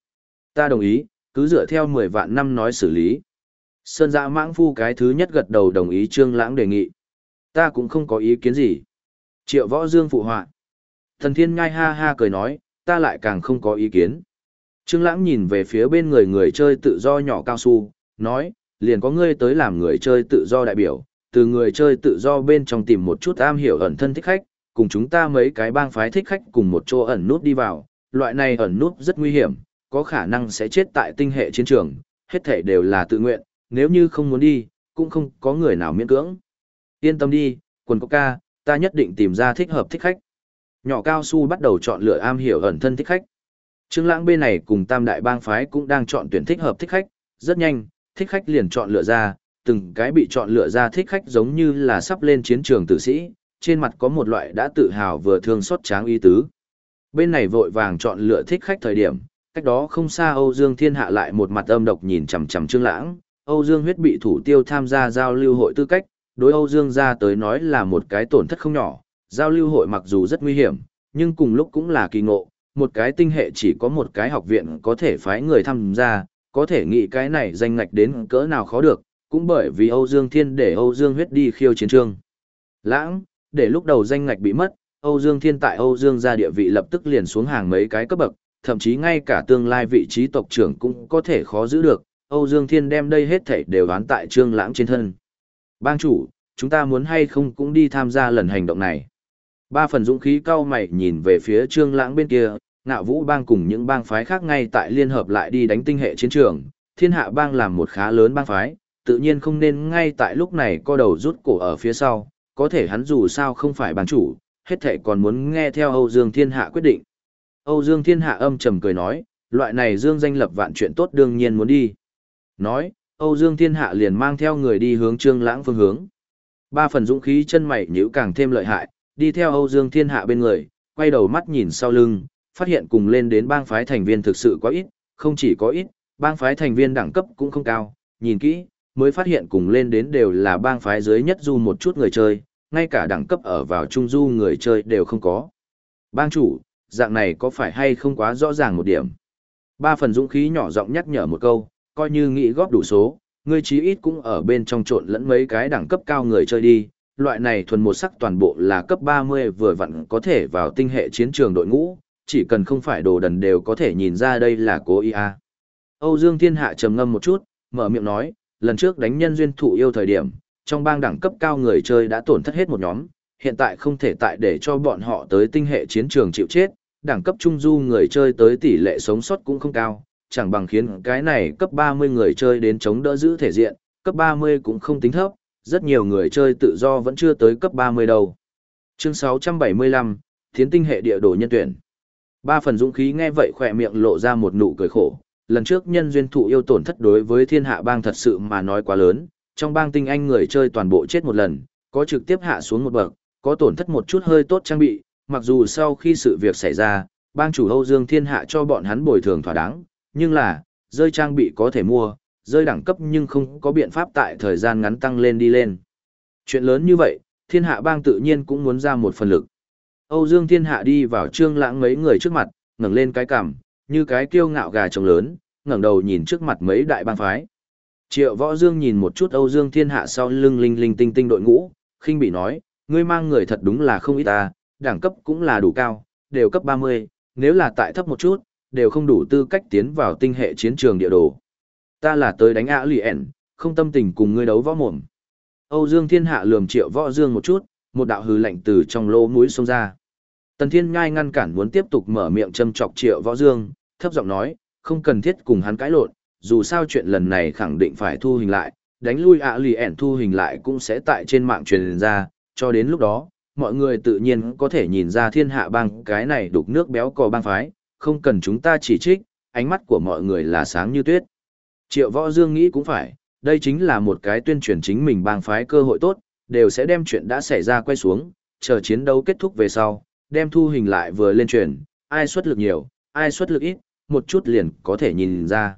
Ta đồng ý, cứ dựa theo 10 vạn năm nói xử lý. Sơn dạ mãng phu cái thứ nhất gật đầu đồng ý Trương Lãng đề nghị. Ta cũng không có ý kiến gì. Triệu võ dương phụ họa. Thần thiên ngai ha ha cười nói, ta lại càng không có ý kiến. Trương Lãng nhìn về phía bên người người chơi tự do nhỏ cao su, nói, liền có ngươi tới làm người chơi tự do đại biểu, từ người chơi tự do bên trong tìm một chút am hiểu ẩn thân thích khách, cùng chúng ta mấy cái bang phái thích khách cùng một chỗ ẩn nút đi vào, loại này ẩn nút rất nguy hiểm, có khả năng sẽ chết tại tinh hệ chiến trường, hết thể đều là tự nguyện, nếu như không muốn đi, cũng không có người nào miễn cưỡng. Yên tâm đi, quần có ca, ta nhất định tìm ra thích hợp thích khách. Nhỏ cao su bắt đầu chọn lựa am hiểu ẩn thân thích khách. Trương Lãng bên này cùng Tam đại bang phái cũng đang chọn tuyển thích hợp thích khách, rất nhanh, thích khách liền chọn lựa ra, từng cái bị chọn lựa ra thích khách giống như là sắp lên chiến trường tử sĩ, trên mặt có một loại đã tự hào vừa thương xót tráng y tứ. Bên này vội vàng chọn lựa thích khách thời điểm, cách đó không xa Âu Dương Thiên Hạ lại một mặt âm độc nhìn chằm chằm Trương Lãng, Âu Dương huyết bị thủ tiêu tham gia giao lưu hội tư cách, đối Âu Dương gia tới nói là một cái tổn thất không nhỏ, giao lưu hội mặc dù rất nguy hiểm, nhưng cùng lúc cũng là kỳ ngộ, một cái tinh hệ chỉ có một cái học viện có thể phái người tham gia, có thể nghĩ cái này danh ngạch đến cỡ nào khó được, cũng bởi vì Âu Dương Thiên để Âu Dương huyết đi khiêu chiến trường. Lãng, để lúc đầu danh ngạch bị mất, Âu Dương Thiên tại Âu Dương gia địa vị lập tức liền xuống hàng mấy cái cấp bậc, thậm chí ngay cả tương lai vị trí tộc trưởng cũng có thể khó giữ được, Âu Dương Thiên đem đây hết thảy đều đoán tại Trương Lãng trên thân. Bang chủ, chúng ta muốn hay không cũng đi tham gia lần hành động này. Ba phần dũng khí cao mày nhìn về phía Trương Lãng bên kia, ngạo vũ bang cùng những bang phái khác ngay tại liên hợp lại đi đánh tinh hệ chiến trường. Thiên hạ bang làm một khá lớn bang phái, tự nhiên không nên ngay tại lúc này co đầu rút cổ ở phía sau, có thể hắn dù sao không phải bang chủ, hết thệ còn muốn nghe theo Âu Dương Thiên Hạ quyết định. Âu Dương Thiên Hạ âm trầm cười nói, loại này Dương danh lập vạn chuyện tốt đương nhiên muốn đi. Nói, Âu Dương Thiên Hạ liền mang theo người đi hướng Trương Lãng phương hướng. Ba phần dũng khí chân mày nhíu càng thêm lợi hại, đi theo Âu Dương Thiên Hạ bên người, quay đầu mắt nhìn sau lưng, phát hiện cùng lên đến bang phái thành viên thực sự quá ít, không chỉ có ít, bang phái thành viên đẳng cấp cũng không cao, nhìn kỹ, mới phát hiện cùng lên đến đều là bang phái dưới nhất du một chút người chơi, ngay cả đẳng cấp ở vào trung du người chơi đều không có. Bang chủ, dạng này có phải hay không quá rõ ràng một điểm? Ba phần dũng khí nhỏ giọng nhắc nhở một câu, coi như nghĩ góp đủ số, ngươi chí ít cũng ở bên trong trộn lẫn mấy cái đẳng cấp cao người chơi đi, loại này thuần một sắc toàn bộ là cấp 30 vừa vặn có thể vào tinh hệ chiến trường đội ngũ, chỉ cần không phải đồ đần đều có thể nhìn ra đây là cố ý a. Âu Dương Thiên Hạ trầm ngâm một chút, mở miệng nói, lần trước đánh nhân duyên thụ yêu thời điểm, trong bang đẳng cấp cao người chơi đã tổn thất hết một nhóm, hiện tại không thể tại để cho bọn họ tới tinh hệ chiến trường chịu chết, đẳng cấp trung du người chơi tới tỷ lệ sống sót cũng không cao, chẳng bằng khiến cái này cấp 30 người chơi đến chống đỡ giữ thể diện, cấp 30 cũng không tính thấp, rất nhiều người chơi tự do vẫn chưa tới cấp 30 đâu. Chương 675, Thiến tinh hệ địa đồ nhân tuyển. Ba phần dũng khí nghe vậy khỏe miệng lộ ra một nụ cười khổ, lần trước nhân duyên thụ yêu tổn thất đối với thiên hạ bang thật sự mà nói quá lớn, trong bang tinh anh người chơi toàn bộ chết một lần, có trực tiếp hạ xuống một bậc, có tổn thất một chút hơi tốt trang bị, mặc dù sau khi sự việc xảy ra, bang chủ Âu Dương Thiên Hạ cho bọn hắn bồi thường thỏa đáng, nhưng là, rơi trang bị có thể mua, rơi đẳng cấp nhưng không có biện pháp tại thời gian ngắn tăng lên đi lên. Chuyện lớn như vậy, thiên hạ bang tự nhiên cũng muốn ra một phần lực. Âu Dương thiên hạ đi vào trương lãng mấy người trước mặt, ngẩng lên cái cằm, như cái kiêu ngạo gà trống lớn, ngẩng đầu nhìn trước mặt mấy đại bang phái. Triệu Võ Dương nhìn một chút Âu Dương Thiên Hạ sau lưng linh linh tinh tinh đội ngũ, khinh bị nói, ngươi mang người thật đúng là không ít ta, đẳng cấp cũng là đủ cao, đều cấp 30, nếu là tại thấp một chút, đều không đủ tư cách tiến vào tinh hệ chiến trường địa đồ. Ta là tới đánh ạ lì ẻn, không tâm tình cùng ngươi đấu võ mồm. Âu Dương Thiên Hạ lườm Triệu Võ Dương một chút, một đạo hư lạnh từ trong lỗ mũi xông ra. Tần Thiên Ngai ngăn cản muốn tiếp tục mở miệng châm chọc Triệu Võ Dương, thấp giọng nói, không cần thiết cùng hắn cãi lộn, dù sao chuyện lần này khẳng định phải thu hình lại, đánh lui ạ lì ẻn thu hình lại cũng sẽ tại trên mạng truyền ra, cho đến lúc đó, mọi người tự nhiên có thể nhìn ra thiên hạ bang cái này đục nước béo cò bang phái, không cần chúng ta chỉ trích, ánh mắt của mọi người là sáng như tuyết. Triệu Võ Dương nghĩ cũng phải, đây chính là một cái tuyên truyền chính mình bang phái cơ hội tốt, đều sẽ đem chuyện đã xảy ra quay xuống, chờ chiến đấu kết thúc về sau, đem thu hình lại vừa lên truyền, ai xuất lực nhiều, ai xuất lực ít, một chút liền có thể nhìn ra.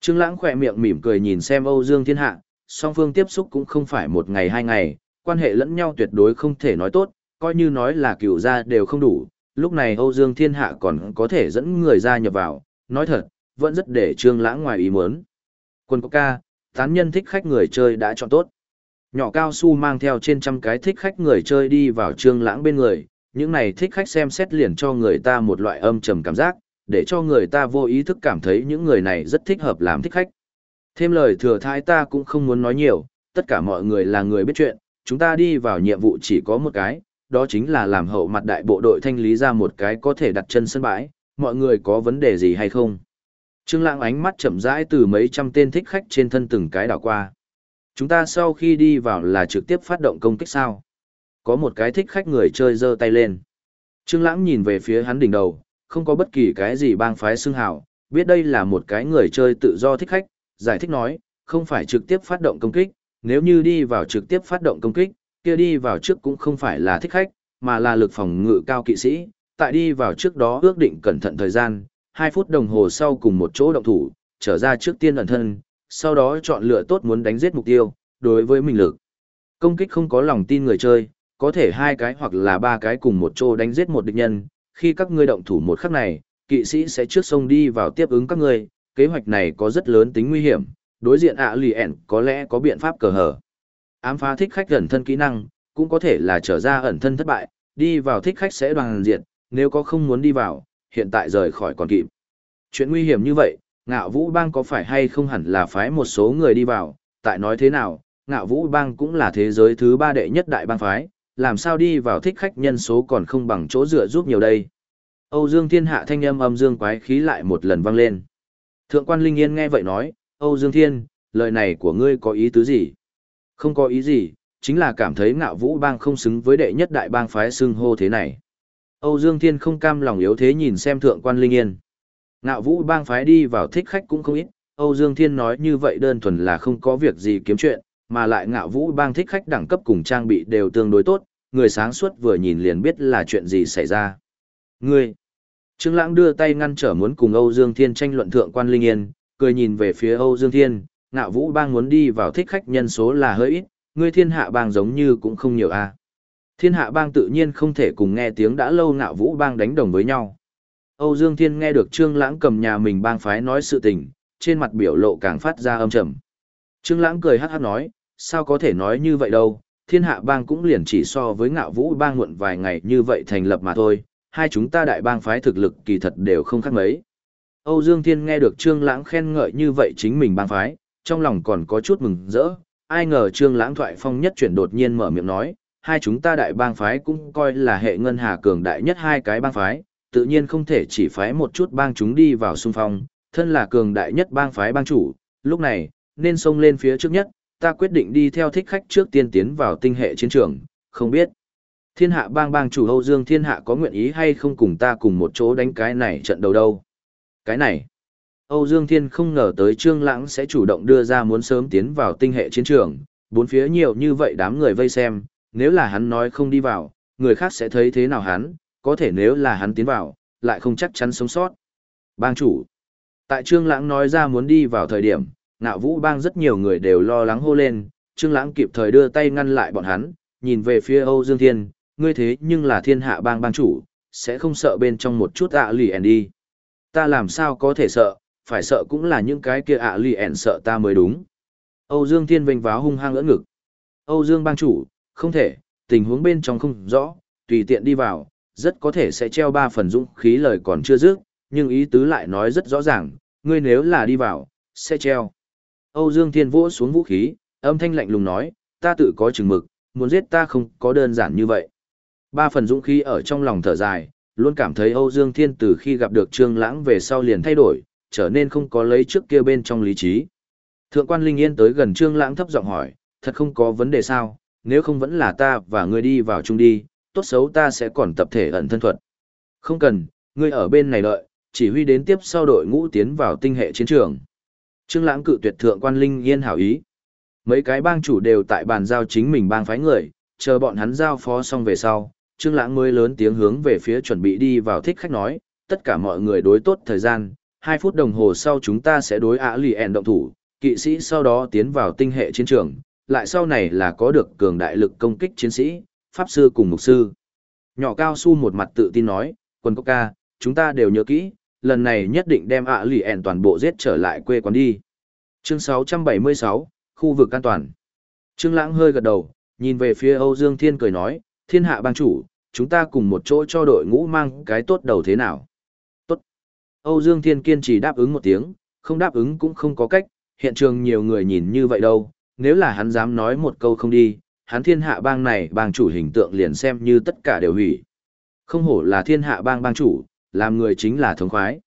Trương Lãng khẽ miệng mỉm cười nhìn xem Âu Dương Thiên Hạ, song phương tiếp xúc cũng không phải một ngày hai ngày, quan hệ lẫn nhau tuyệt đối không thể nói tốt, coi như nói là cựu gia đều không đủ, lúc này Âu Dương Thiên Hạ còn có thể dẫn người ra nhập vào, nói thật, vẫn rất để Trương Lãng ngoài ý muốn. Quân Coca, tán nhân thích khách người chơi đã chọn tốt. Nhỏ cao su mang theo trên trăm cái thích khách người chơi đi vào Trương Lãng bên người, những này thích khách xem xét liền cho người ta một loại âm trầm cảm giác, để cho người ta vô ý thức cảm thấy những người này rất thích hợp làm thích khách. Thêm lời thừa thái ta cũng không muốn nói nhiều, tất cả mọi người là người biết chuyện, chúng ta đi vào nhiệm vụ chỉ có một cái, đó chính là làm hậu mặt đại bộ đội thanh lý ra một cái có thể đặt chân sân bãi, mọi người có vấn đề gì hay không? Trương Lãng ánh mắt chậm rãi từ mấy trăm tên thích khách trên thân từng cái đảo qua. Chúng ta sau khi đi vào là trực tiếp phát động công kích sao? Có một cái thích khách người chơi giơ tay lên. Trương Lãng nhìn về phía hắn đỉnh đầu, không có bất kỳ cái gì bang phái xưng hào, biết đây là một cái người chơi tự do thích khách, giải thích nói, không phải trực tiếp phát động công kích, nếu như đi vào trực tiếp phát động công kích, kia đi vào trước cũng không phải là thích khách, mà là lực phòng ngự cao kỵ sĩ, tại đi vào trước đó ước định cẩn thận thời gian, 2 phút đồng hồ sau cùng một chỗ động thủ, trở ra trước tiên ẩn thân, sau đó chọn lựa tốt muốn đánh giết mục tiêu, đối với mình lực. Công kích không có lòng tin người chơi, có thể hai cái hoặc là ba cái cùng một chỗ đánh giết một địch nhân, khi các ngươi động thủ một khắc này, kỵ sĩ sẽ trước sông đi vào tiếp ứng các ngươi, kế hoạch này có rất lớn tính nguy hiểm, đối diện ạ lì ẻn có lẽ có biện pháp cờ hở. Ám phá thích khách ẩn thân kỹ năng, cũng có thể là trở ra ẩn thân thất bại, đi vào thích khách sẽ đoàn diện, nếu có không muốn đi vào, hiện tại rời khỏi còn kịp. Chuyện nguy hiểm như vậy, ngạo vũ bang có phải hay không hẳn là phái một số người đi vào, tại nói thế nào, ngạo vũ bang cũng là thế giới thứ ba đệ nhất đại bang phái, làm sao đi vào thích khách nhân số còn không bằng chỗ dựa giúp nhiều đây. Âu Dương Thiên Hạ thanh âm âm dương quái khí lại một lần vang lên. Thượng quan Linh Yên nghe vậy nói, Âu Dương Thiên, lời này của ngươi có ý tứ gì? Không có ý gì, chính là cảm thấy ngạo vũ bang không xứng với đệ nhất đại bang phái xưng hô thế này. Âu Dương Thiên không cam lòng yếu thế nhìn xem thượng quan Linh Yên. Ngạo vũ bang phái đi vào thích khách cũng không ít, Âu Dương Thiên nói như vậy đơn thuần là không có việc gì kiếm chuyện, mà lại ngạo vũ bang thích khách đẳng cấp cùng trang bị đều tương đối tốt, người sáng suốt vừa nhìn liền biết là chuyện gì xảy ra. Ngươi! Trương Lãng đưa tay ngăn trở muốn cùng Âu Dương Thiên tranh luận thượng quan Linh Yên, cười nhìn về phía Âu Dương Thiên, ngạo vũ bang muốn đi vào thích khách nhân số là hơi ít, ngươi thiên hạ bang giống như cũng không nhiều a. À. Thiên hạ bang tự nhiên không thể cùng nghe tiếng đã lâu ngạo vũ bang đánh đồng với nhau. Âu Dương Thiên nghe được Trương Lãng cầm nhà mình bang phái nói sự tình, trên mặt biểu lộ càng phát ra âm trầm. Trương Lãng cười hắc hắc nói, sao có thể nói như vậy đâu, thiên hạ bang cũng liền chỉ so với ngạo vũ bang muộn vài ngày như vậy thành lập mà thôi, hai chúng ta đại bang phái thực lực kỳ thật đều không khác mấy. Âu Dương Thiên nghe được Trương Lãng khen ngợi như vậy chính mình bang phái, trong lòng còn có chút mừng rỡ, ai ngờ Trương Lãng thoại phong nhất chuyển đột nhiên mở miệng nói, hai chúng ta đại bang phái cũng coi là hệ ngân hà cường đại nhất hai cái bang phái, tự nhiên không thể chỉ phái một chút bang chúng đi vào xung phong, thân là cường đại nhất bang phái bang chủ, lúc này, nên xông lên phía trước nhất, ta quyết định đi theo thích khách trước tiên tiến vào tinh hệ chiến trường, không biết. Thiên hạ bang bang chủ Âu Dương Thiên Hạ có nguyện ý hay không cùng ta cùng một chỗ đánh cái này trận đầu đâu. Cái này, Âu Dương Thiên không ngờ tới Trương Lãng sẽ chủ động đưa ra muốn sớm tiến vào tinh hệ chiến trường, bốn phía nhiều như vậy đám người vây xem, nếu là hắn nói không đi vào, người khác sẽ thấy thế nào hắn, có thể nếu là hắn tiến vào, lại không chắc chắn sống sót. Bang chủ, tại Trương Lãng nói ra muốn đi vào thời điểm, Nạo Vũ Bang rất nhiều người đều lo lắng hô lên, Trương Lãng kịp thời đưa tay ngăn lại bọn hắn, nhìn về phía Âu Dương Thiên, ngươi thế nhưng là Thiên Hạ Bang bang chủ, sẽ không sợ bên trong một chút ạ lì ẻn đi. Ta làm sao có thể sợ, phải sợ cũng là những cái kia ạ lì ẻn sợ ta mới đúng. Âu Dương Thiên vênh váo hung hăng ưỡn ngực. Âu Dương bang chủ, không thể, tình huống bên trong không rõ, tùy tiện đi vào, rất có thể sẽ treo ba phần dũng khí lời còn chưa dứt, nhưng ý tứ lại nói rất rõ ràng, ngươi nếu là đi vào, sẽ treo. Âu Dương Thiên vỗ xuống vũ khí, âm thanh lạnh lùng nói, ta tự có chừng mực, muốn giết ta không có đơn giản như vậy. Ba phần dũng khí ở trong lòng thở dài, luôn cảm thấy Âu Dương Thiên từ khi gặp được Trương Lãng về sau liền thay đổi, trở nên không có lấy trước kia bên trong lý trí. Thượng quan Linh Yên tới gần Trương Lãng thấp giọng hỏi, thật không có vấn đề sao, nếu không vẫn là ta và ngươi đi vào chung đi, tốt xấu ta sẽ còn tập thể ẩn thân thuật. Không cần, ngươi ở bên này đợi, chỉ huy đến tiếp sau đội ngũ tiến vào tinh hệ chiến trường. Trương Lãng cự tuyệt thượng quan Linh Yên hảo ý. Mấy cái bang chủ đều tại bàn giao chính mình bang phái người, chờ bọn hắn giao phó xong về sau, Trương Lãng mới lớn tiếng hướng về phía chuẩn bị đi vào thích khách nói, tất cả mọi người đối tốt thời gian, 2 phút đồng hồ sau chúng ta sẽ đối ạ lì ẹn động thủ, kỵ sĩ sau đó tiến vào tinh hệ chiến trường, lại sau này là có được cường đại lực công kích chiến sĩ, pháp sư cùng mục sư. Nhỏ cao su một mặt tự tin nói, quân quốc ca, chúng ta đều nhớ kỹ, lần này nhất định đem ạ lì ẹn toàn bộ giết trở lại quê quán đi. Chương 676, khu vực an toàn. Trương Lãng hơi gật đầu, nhìn về phía Âu Dương Thiên cười nói, thiên hạ bang chủ, chúng ta cùng một chỗ cho đội ngũ mang cái tốt đầu thế nào. Tốt. Âu Dương Thiên kiên trì đáp ứng một tiếng, không đáp ứng cũng không có cách, hiện trường nhiều người nhìn như vậy đâu, nếu là hắn dám nói một câu không đi, hắn thiên hạ bang này bang chủ hình tượng liền xem như tất cả đều hủy. Không hổ là thiên hạ bang bang chủ, làm người chính là thống khoái.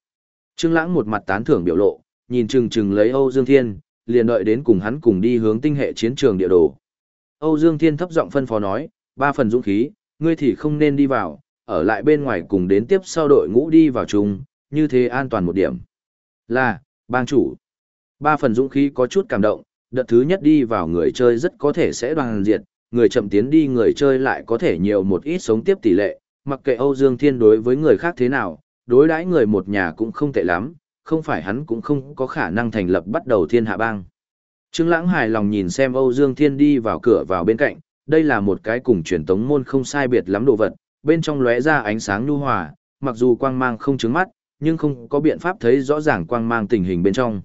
Trương Lãng một mặt tán thưởng biểu lộ, nhìn chừng chừng lấy Âu Dương Thiên, liền đợi đến cùng hắn cùng đi hướng tinh hệ chiến trường địa đồ. Âu Dương Thiên thấp giọng phân phó nói, ba phần dũng khí, ngươi thì không nên đi vào, ở lại bên ngoài cùng đến tiếp sau đội ngũ đi vào chung, như thế an toàn một điểm. Là, bang chủ. Ba phần dũng khí có chút cảm động, đợt thứ nhất đi vào người chơi rất có thể sẽ đoàn diệt, người chậm tiến đi người chơi lại có thể nhiều một ít sống tiếp tỷ lệ, mặc kệ Âu Dương Thiên đối với người khác thế nào, đối đãi người một nhà cũng không tệ lắm, không phải hắn cũng không có khả năng thành lập bắt đầu thiên hạ bang. Trương Lãng hài lòng nhìn xem Âu Dương Thiên đi vào cửa vào bên cạnh, đây là một cái cùng truyền tống môn không sai biệt lắm đồ vật, bên trong lóe ra ánh sáng nhu hòa, mặc dù quang mang không chướng mắt, nhưng không có biện pháp thấy rõ ràng quang mang tình hình bên trong.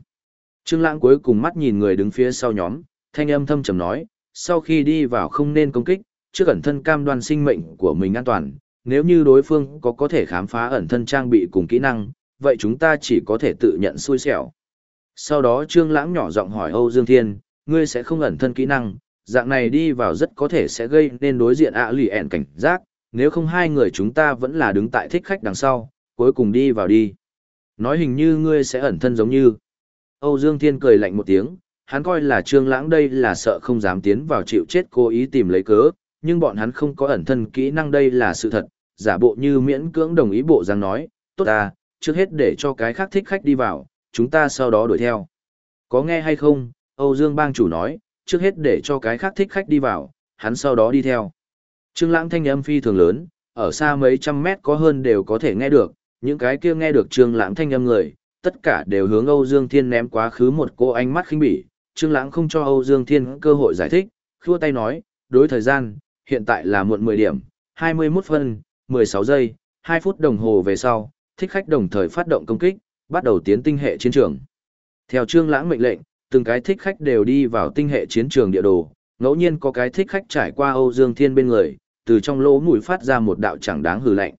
Trương Lãng cuối cùng mắt nhìn người đứng phía sau nhóm, thanh âm thâm trầm nói, sau khi đi vào không nên công kích, trước ẩn thân cam đoan sinh mệnh của mình an toàn, nếu như đối phương có có thể khám phá ẩn thân trang bị cùng kỹ năng, vậy chúng ta chỉ có thể tự nhận xui xẻo. Sau đó Trương Lãng nhỏ giọng hỏi Âu Dương Thiên, ngươi sẽ không ẩn thân kỹ năng, dạng này đi vào rất có thể sẽ gây nên đối diện ạ lì ẻn cảnh giác, nếu không hai người chúng ta vẫn là đứng tại thích khách đằng sau, cuối cùng đi vào đi. Nói hình như ngươi sẽ ẩn thân giống như. Âu Dương Thiên cười lạnh một tiếng, hắn coi là Trương Lãng đây là sợ không dám tiến vào chịu chết cố ý tìm lấy cớ, nhưng bọn hắn không có ẩn thân kỹ năng đây là sự thật, giả bộ như miễn cưỡng đồng ý bộ dáng nói, tốt ta, trước hết để cho cái khác thích khách đi vào, chúng ta sau đó đuổi theo. Có nghe hay không, Âu Dương bang chủ nói, trước hết để cho cái khác thích khách đi vào, hắn sau đó đi theo. Trương Lãng thanh âm phi thường lớn, ở xa mấy trăm mét có hơn đều có thể nghe được, những cái kia nghe được Trương Lãng thanh âm người, tất cả đều hướng Âu Dương Thiên ném quá khứ một cô ánh mắt khinh bỉ. Trương Lãng không cho Âu Dương Thiên cơ hội giải thích, khua tay nói, đối thời gian, hiện tại là muộn 10 điểm, 21 phân, 16 giây, 2 phút đồng hồ về sau, thích khách đồng thời phát động công kích, bắt đầu tiến tinh hệ chiến trường. Theo Trương Lãng mệnh lệnh, từng cái thích khách đều đi vào tinh hệ chiến trường địa đồ, ngẫu nhiên có cái thích khách trải qua Âu Dương Thiên bên người, từ trong lỗ mũi phát ra một đạo chẳng đáng hừ lạnh.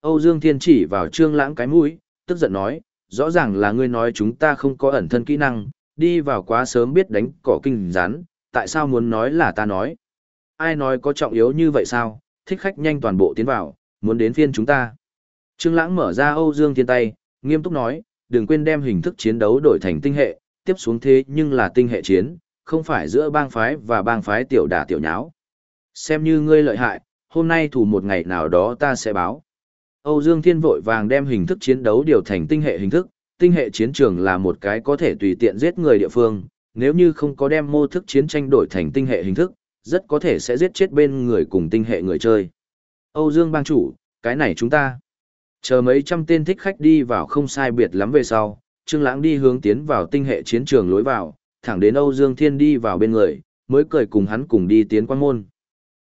Âu Dương Thiên chỉ vào Trương Lãng cái mũi, tức giận nói, rõ ràng là ngươi nói chúng ta không có ẩn thân kỹ năng, đi vào quá sớm biết đánh cỏ kinh rắn, tại sao muốn nói là ta nói? Ai nói có trọng yếu như vậy sao? Thích khách nhanh toàn bộ tiến vào, muốn đến phiên chúng ta. Trương Lãng mở ra Âu Dương Thiên tay, nghiêm túc nói, đừng quên đem hình thức chiến đấu đổi thành tinh hệ, tiếp xuống thế nhưng là tinh hệ chiến, không phải giữa bang phái và bang phái tiểu đả tiểu nháo. Xem như ngươi lợi hại, hôm nay thủ một ngày nào đó ta sẽ báo. Âu Dương Thiên vội vàng đem hình thức chiến đấu điều thành tinh hệ hình thức, tinh hệ chiến trường là một cái có thể tùy tiện giết người địa phương, nếu như không có đem mô thức chiến tranh đổi thành tinh hệ hình thức, rất có thể sẽ giết chết bên người cùng tinh hệ người chơi. Âu Dương bang chủ, cái này chúng ta. Chờ mấy trăm tên thích khách đi vào không sai biệt lắm về sau, Trương Lãng đi hướng tiến vào tinh hệ chiến trường lối vào, thẳng đến Âu Dương Thiên đi vào bên người, mới cười cùng hắn cùng đi tiến quan môn.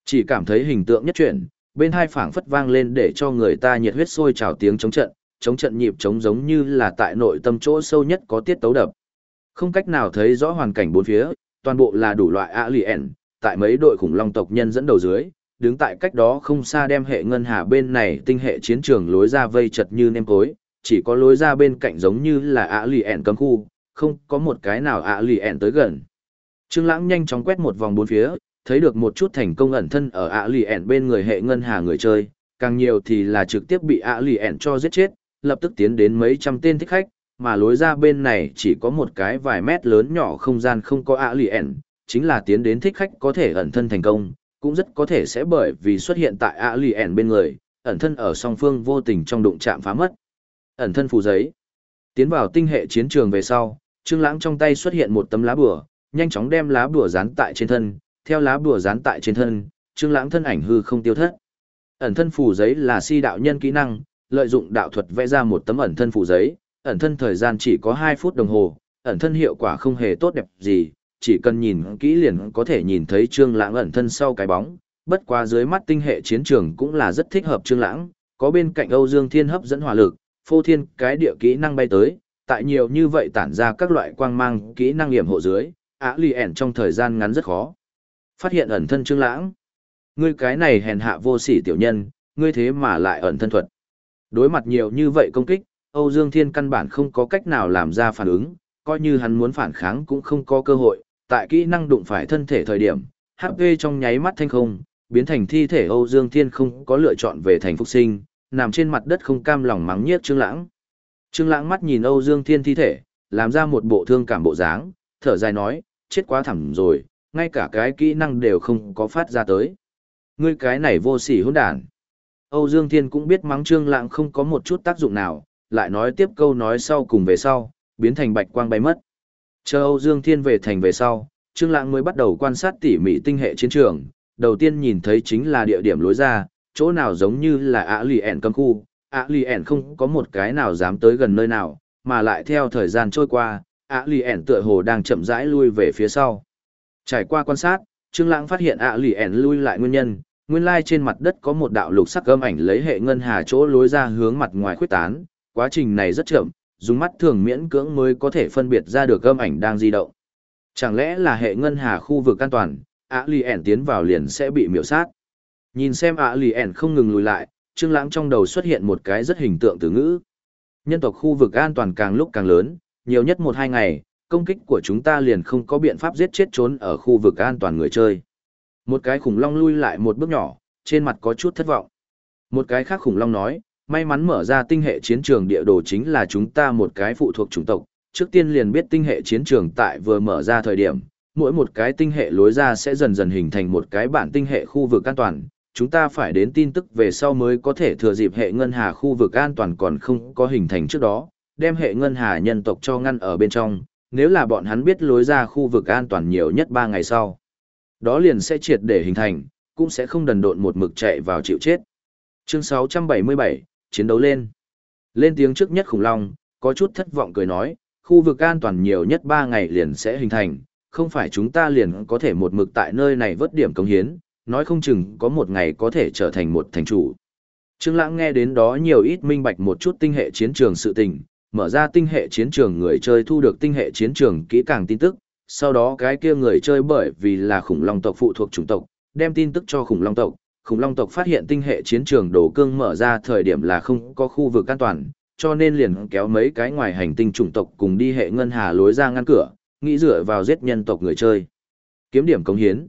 Chỉ cảm thấy hình tượng nhất chuyển, bên hai phảng phất vang lên để cho người ta nhiệt huyết sôi trào tiếng chống trận, chống trận nhịp chống giống như là tại nội tâm chỗ sâu nhất có tiết tấu đập. Không cách nào thấy rõ hoàn cảnh bốn phía, toàn bộ là đủ loại alien, tại mấy đội khủng long tộc nhân dẫn đầu dưới, đứng tại cách đó không xa đem hệ ngân hà bên này tinh hệ chiến trường lối ra vây chật như nêm cối, chỉ có lối ra bên cạnh giống như là alien cấm khu, không có một cái nào alien tới gần. Trương Lãng nhanh chóng quét một vòng bốn phía, thấy được một chút thành công ẩn thân ở ạ lì ẻn bên người hệ ngân hà người chơi, càng nhiều thì là trực tiếp bị ạ lì ẻn cho giết chết, lập tức tiến đến mấy trăm tên thích khách, mà lối ra bên này chỉ có một cái vài mét lớn nhỏ không gian không có ạ lì ẻn, chính là tiến đến thích khách có thể ẩn thân thành công, cũng rất có thể sẽ bởi vì xuất hiện tại ạ lì ẻn bên người, ẩn thân ở song phương vô tình trong đụng chạm phá mất. Ẩn thân phù giấy. Tiến vào tinh hệ chiến trường về sau, Trương Lãng trong tay xuất hiện một tấm lá bùa, nhanh chóng đem lá bùa dán tại trên thân, theo lá bùa dán tại trên thân, Trương Lãng thân ảnh hư không tiêu thất. Ẩn thân phù giấy là si đạo nhân kỹ năng, lợi dụng đạo thuật vẽ ra một tấm ẩn thân phù giấy, ẩn thân thời gian chỉ có 2 phút đồng hồ, ẩn thân hiệu quả không hề tốt đẹp gì, chỉ cần nhìn kỹ liền có thể nhìn thấy Trương Lãng ẩn thân sau cái bóng, bất quá dưới mắt tinh hệ chiến trường cũng là rất thích hợp Trương Lãng, có bên cạnh Âu Dương Thiên hấp dẫn hỏa lực, phô thiên cái địa kỹ năng bay tới, tại nhiều như vậy tản ra các loại quang mang kỹ năng nghiệm hộ dưới, Á Lì ẻn trong thời gian ngắn rất khó. Phát hiện ẩn thân Trương Lãng. Ngươi cái này hèn hạ vô sỉ tiểu nhân, ngươi thế mà lại ẩn thân thuật. Đối mặt nhiều như vậy công kích, Âu Dương Thiên căn bản không có cách nào làm ra phản ứng, coi như hắn muốn phản kháng cũng không có cơ hội, tại kỹ năng đụng phải thân thể thời điểm, HP trong nháy mắt thanh không, biến thành thi thể Âu Dương Thiên không có lựa chọn về thành phục sinh, nằm trên mặt đất không cam lòng mắng nhiếc Trương Lãng. Trương Lãng mắt nhìn Âu Dương Thiên thi thể, làm ra một bộ thương cảm bộ dáng, thở dài nói, chết quá thảm rồi, ngay cả cái kỹ năng đều không có phát ra tới. Ngươi cái này vô sỉ hỗn đản. Âu Dương Thiên cũng biết mắng Trương Lãng không có một chút tác dụng nào, lại nói tiếp câu nói sau cùng về sau, biến thành bạch quang bay mất. Chờ Âu Dương Thiên về thành về sau, Trương Lãng mới bắt đầu quan sát tỉ mỉ tinh hệ chiến trường, đầu tiên nhìn thấy chính là địa điểm lối ra, chỗ nào giống như là ạ lì ẻn cấm khu, ạ lì ẻn không có một cái nào dám tới gần nơi nào, mà lại theo thời gian trôi qua, ạ lì ẻn tựa hồ đang chậm rãi lui về phía sau. Trải qua quan sát, Trương Lãng phát hiện ạ lì ẻn lui lại nguyên nhân, nguyên lai trên mặt đất có một đạo lục sắc gâm ảnh lấy hệ ngân hà chỗ lối ra hướng mặt ngoài khuyết tán, quá trình này rất chậm, dùng mắt thường miễn cưỡng mới có thể phân biệt ra được gâm ảnh đang di động. Chẳng lẽ là hệ ngân hà khu vực an toàn, ạ lì ẻn tiến vào liền sẽ bị miểu sát. Nhìn xem ạ lì ẻn không ngừng lùi lại, Trương Lãng trong đầu xuất hiện một cái rất hình tượng từ ngữ. Nhân tộc khu vực an toàn càng lúc càng lớn, nhiều nhất một hai ngày, công kích của chúng ta liền không có biện pháp giết chết trốn ở khu vực an toàn người chơi. Một cái khủng long lui lại một bước nhỏ, trên mặt có chút thất vọng. Một cái khác khủng long nói, may mắn mở ra tinh hệ chiến trường địa đồ chính là chúng ta một cái phụ thuộc chủng tộc, trước tiên liền biết tinh hệ chiến trường tại vừa mở ra thời điểm, mỗi một cái tinh hệ lối ra sẽ dần dần hình thành một cái bản tinh hệ khu vực an toàn, chúng ta phải đến tin tức về sau mới có thể thừa dịp hệ ngân hà khu vực an toàn còn không có hình thành trước đó, đem hệ ngân hà nhân tộc cho ngăn ở bên trong, nếu là bọn hắn biết lối ra khu vực an toàn nhiều nhất 3 ngày sau. Đó liền sẽ triệt để hình thành, cũng sẽ không đần độn một mực chạy vào chịu chết. Chương 677, chiến đấu lên. Lên tiếng trước nhất khủng long, có chút thất vọng cười nói, khu vực an toàn nhiều nhất 3 ngày liền sẽ hình thành, không phải chúng ta liền có thể một mực tại nơi này vớt điểm công hiến, nói không chừng có một ngày có thể trở thành một thành chủ. Trương Lãng nghe đến đó nhiều ít minh bạch một chút tinh hệ chiến trường sự tình, mở ra tinh hệ chiến trường người chơi thu được tinh hệ chiến trường kỹ càng tin tức, sau đó cái kia người chơi bởi vì là khủng long tộc phụ thuộc chủng tộc, đem tin tức cho khủng long tộc, khủng long tộc phát hiện tinh hệ chiến trường đồ cương mở ra thời điểm là không có khu vực an toàn, cho nên liền kéo mấy cái ngoài hành tinh chủng tộc cùng đi hệ ngân hà lối ra ngăn cửa, nghĩ dựa vào giết nhân tộc người chơi. Kiếm điểm công hiến.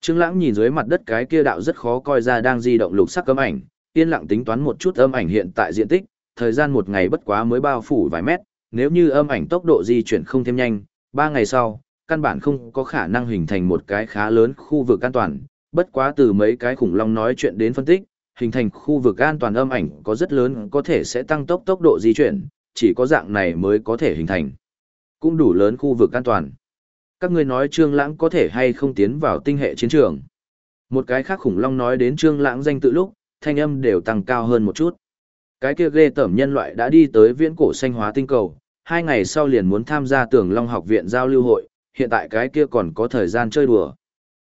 Trương Lãng nhìn dưới mặt đất cái kia đạo rất khó coi ra đang di động lục sắc cấm ảnh, yên lặng tính toán một chút âm ảnh hiện tại diện tích, thời gian một ngày bất quá mới bao phủ vài mét, nếu như âm ảnh tốc độ di chuyển không thêm nhanh, ba ngày sau, căn bản không có khả năng hình thành một cái khá lớn khu vực an toàn, bất quá từ mấy cái khủng long nói chuyện đến phân tích, hình thành khu vực an toàn âm ảnh có rất lớn có thể sẽ tăng tốc tốc độ di chuyển, chỉ có dạng này mới có thể hình thành. Cũng đủ lớn khu vực an toàn. Các ngươi nói Trương Lãng có thể hay không tiến vào tinh hệ chiến trường. Một cái khác khủng long nói đến Trương Lãng danh tự lúc, thanh âm đều tăng cao hơn một chút. Cái kia ghê tởm nhân loại đã đi tới viễn cổ xanh hóa tinh cầu, hai ngày sau liền muốn tham gia Tường Long học viện giao lưu hội, hiện tại cái kia còn có thời gian chơi đùa.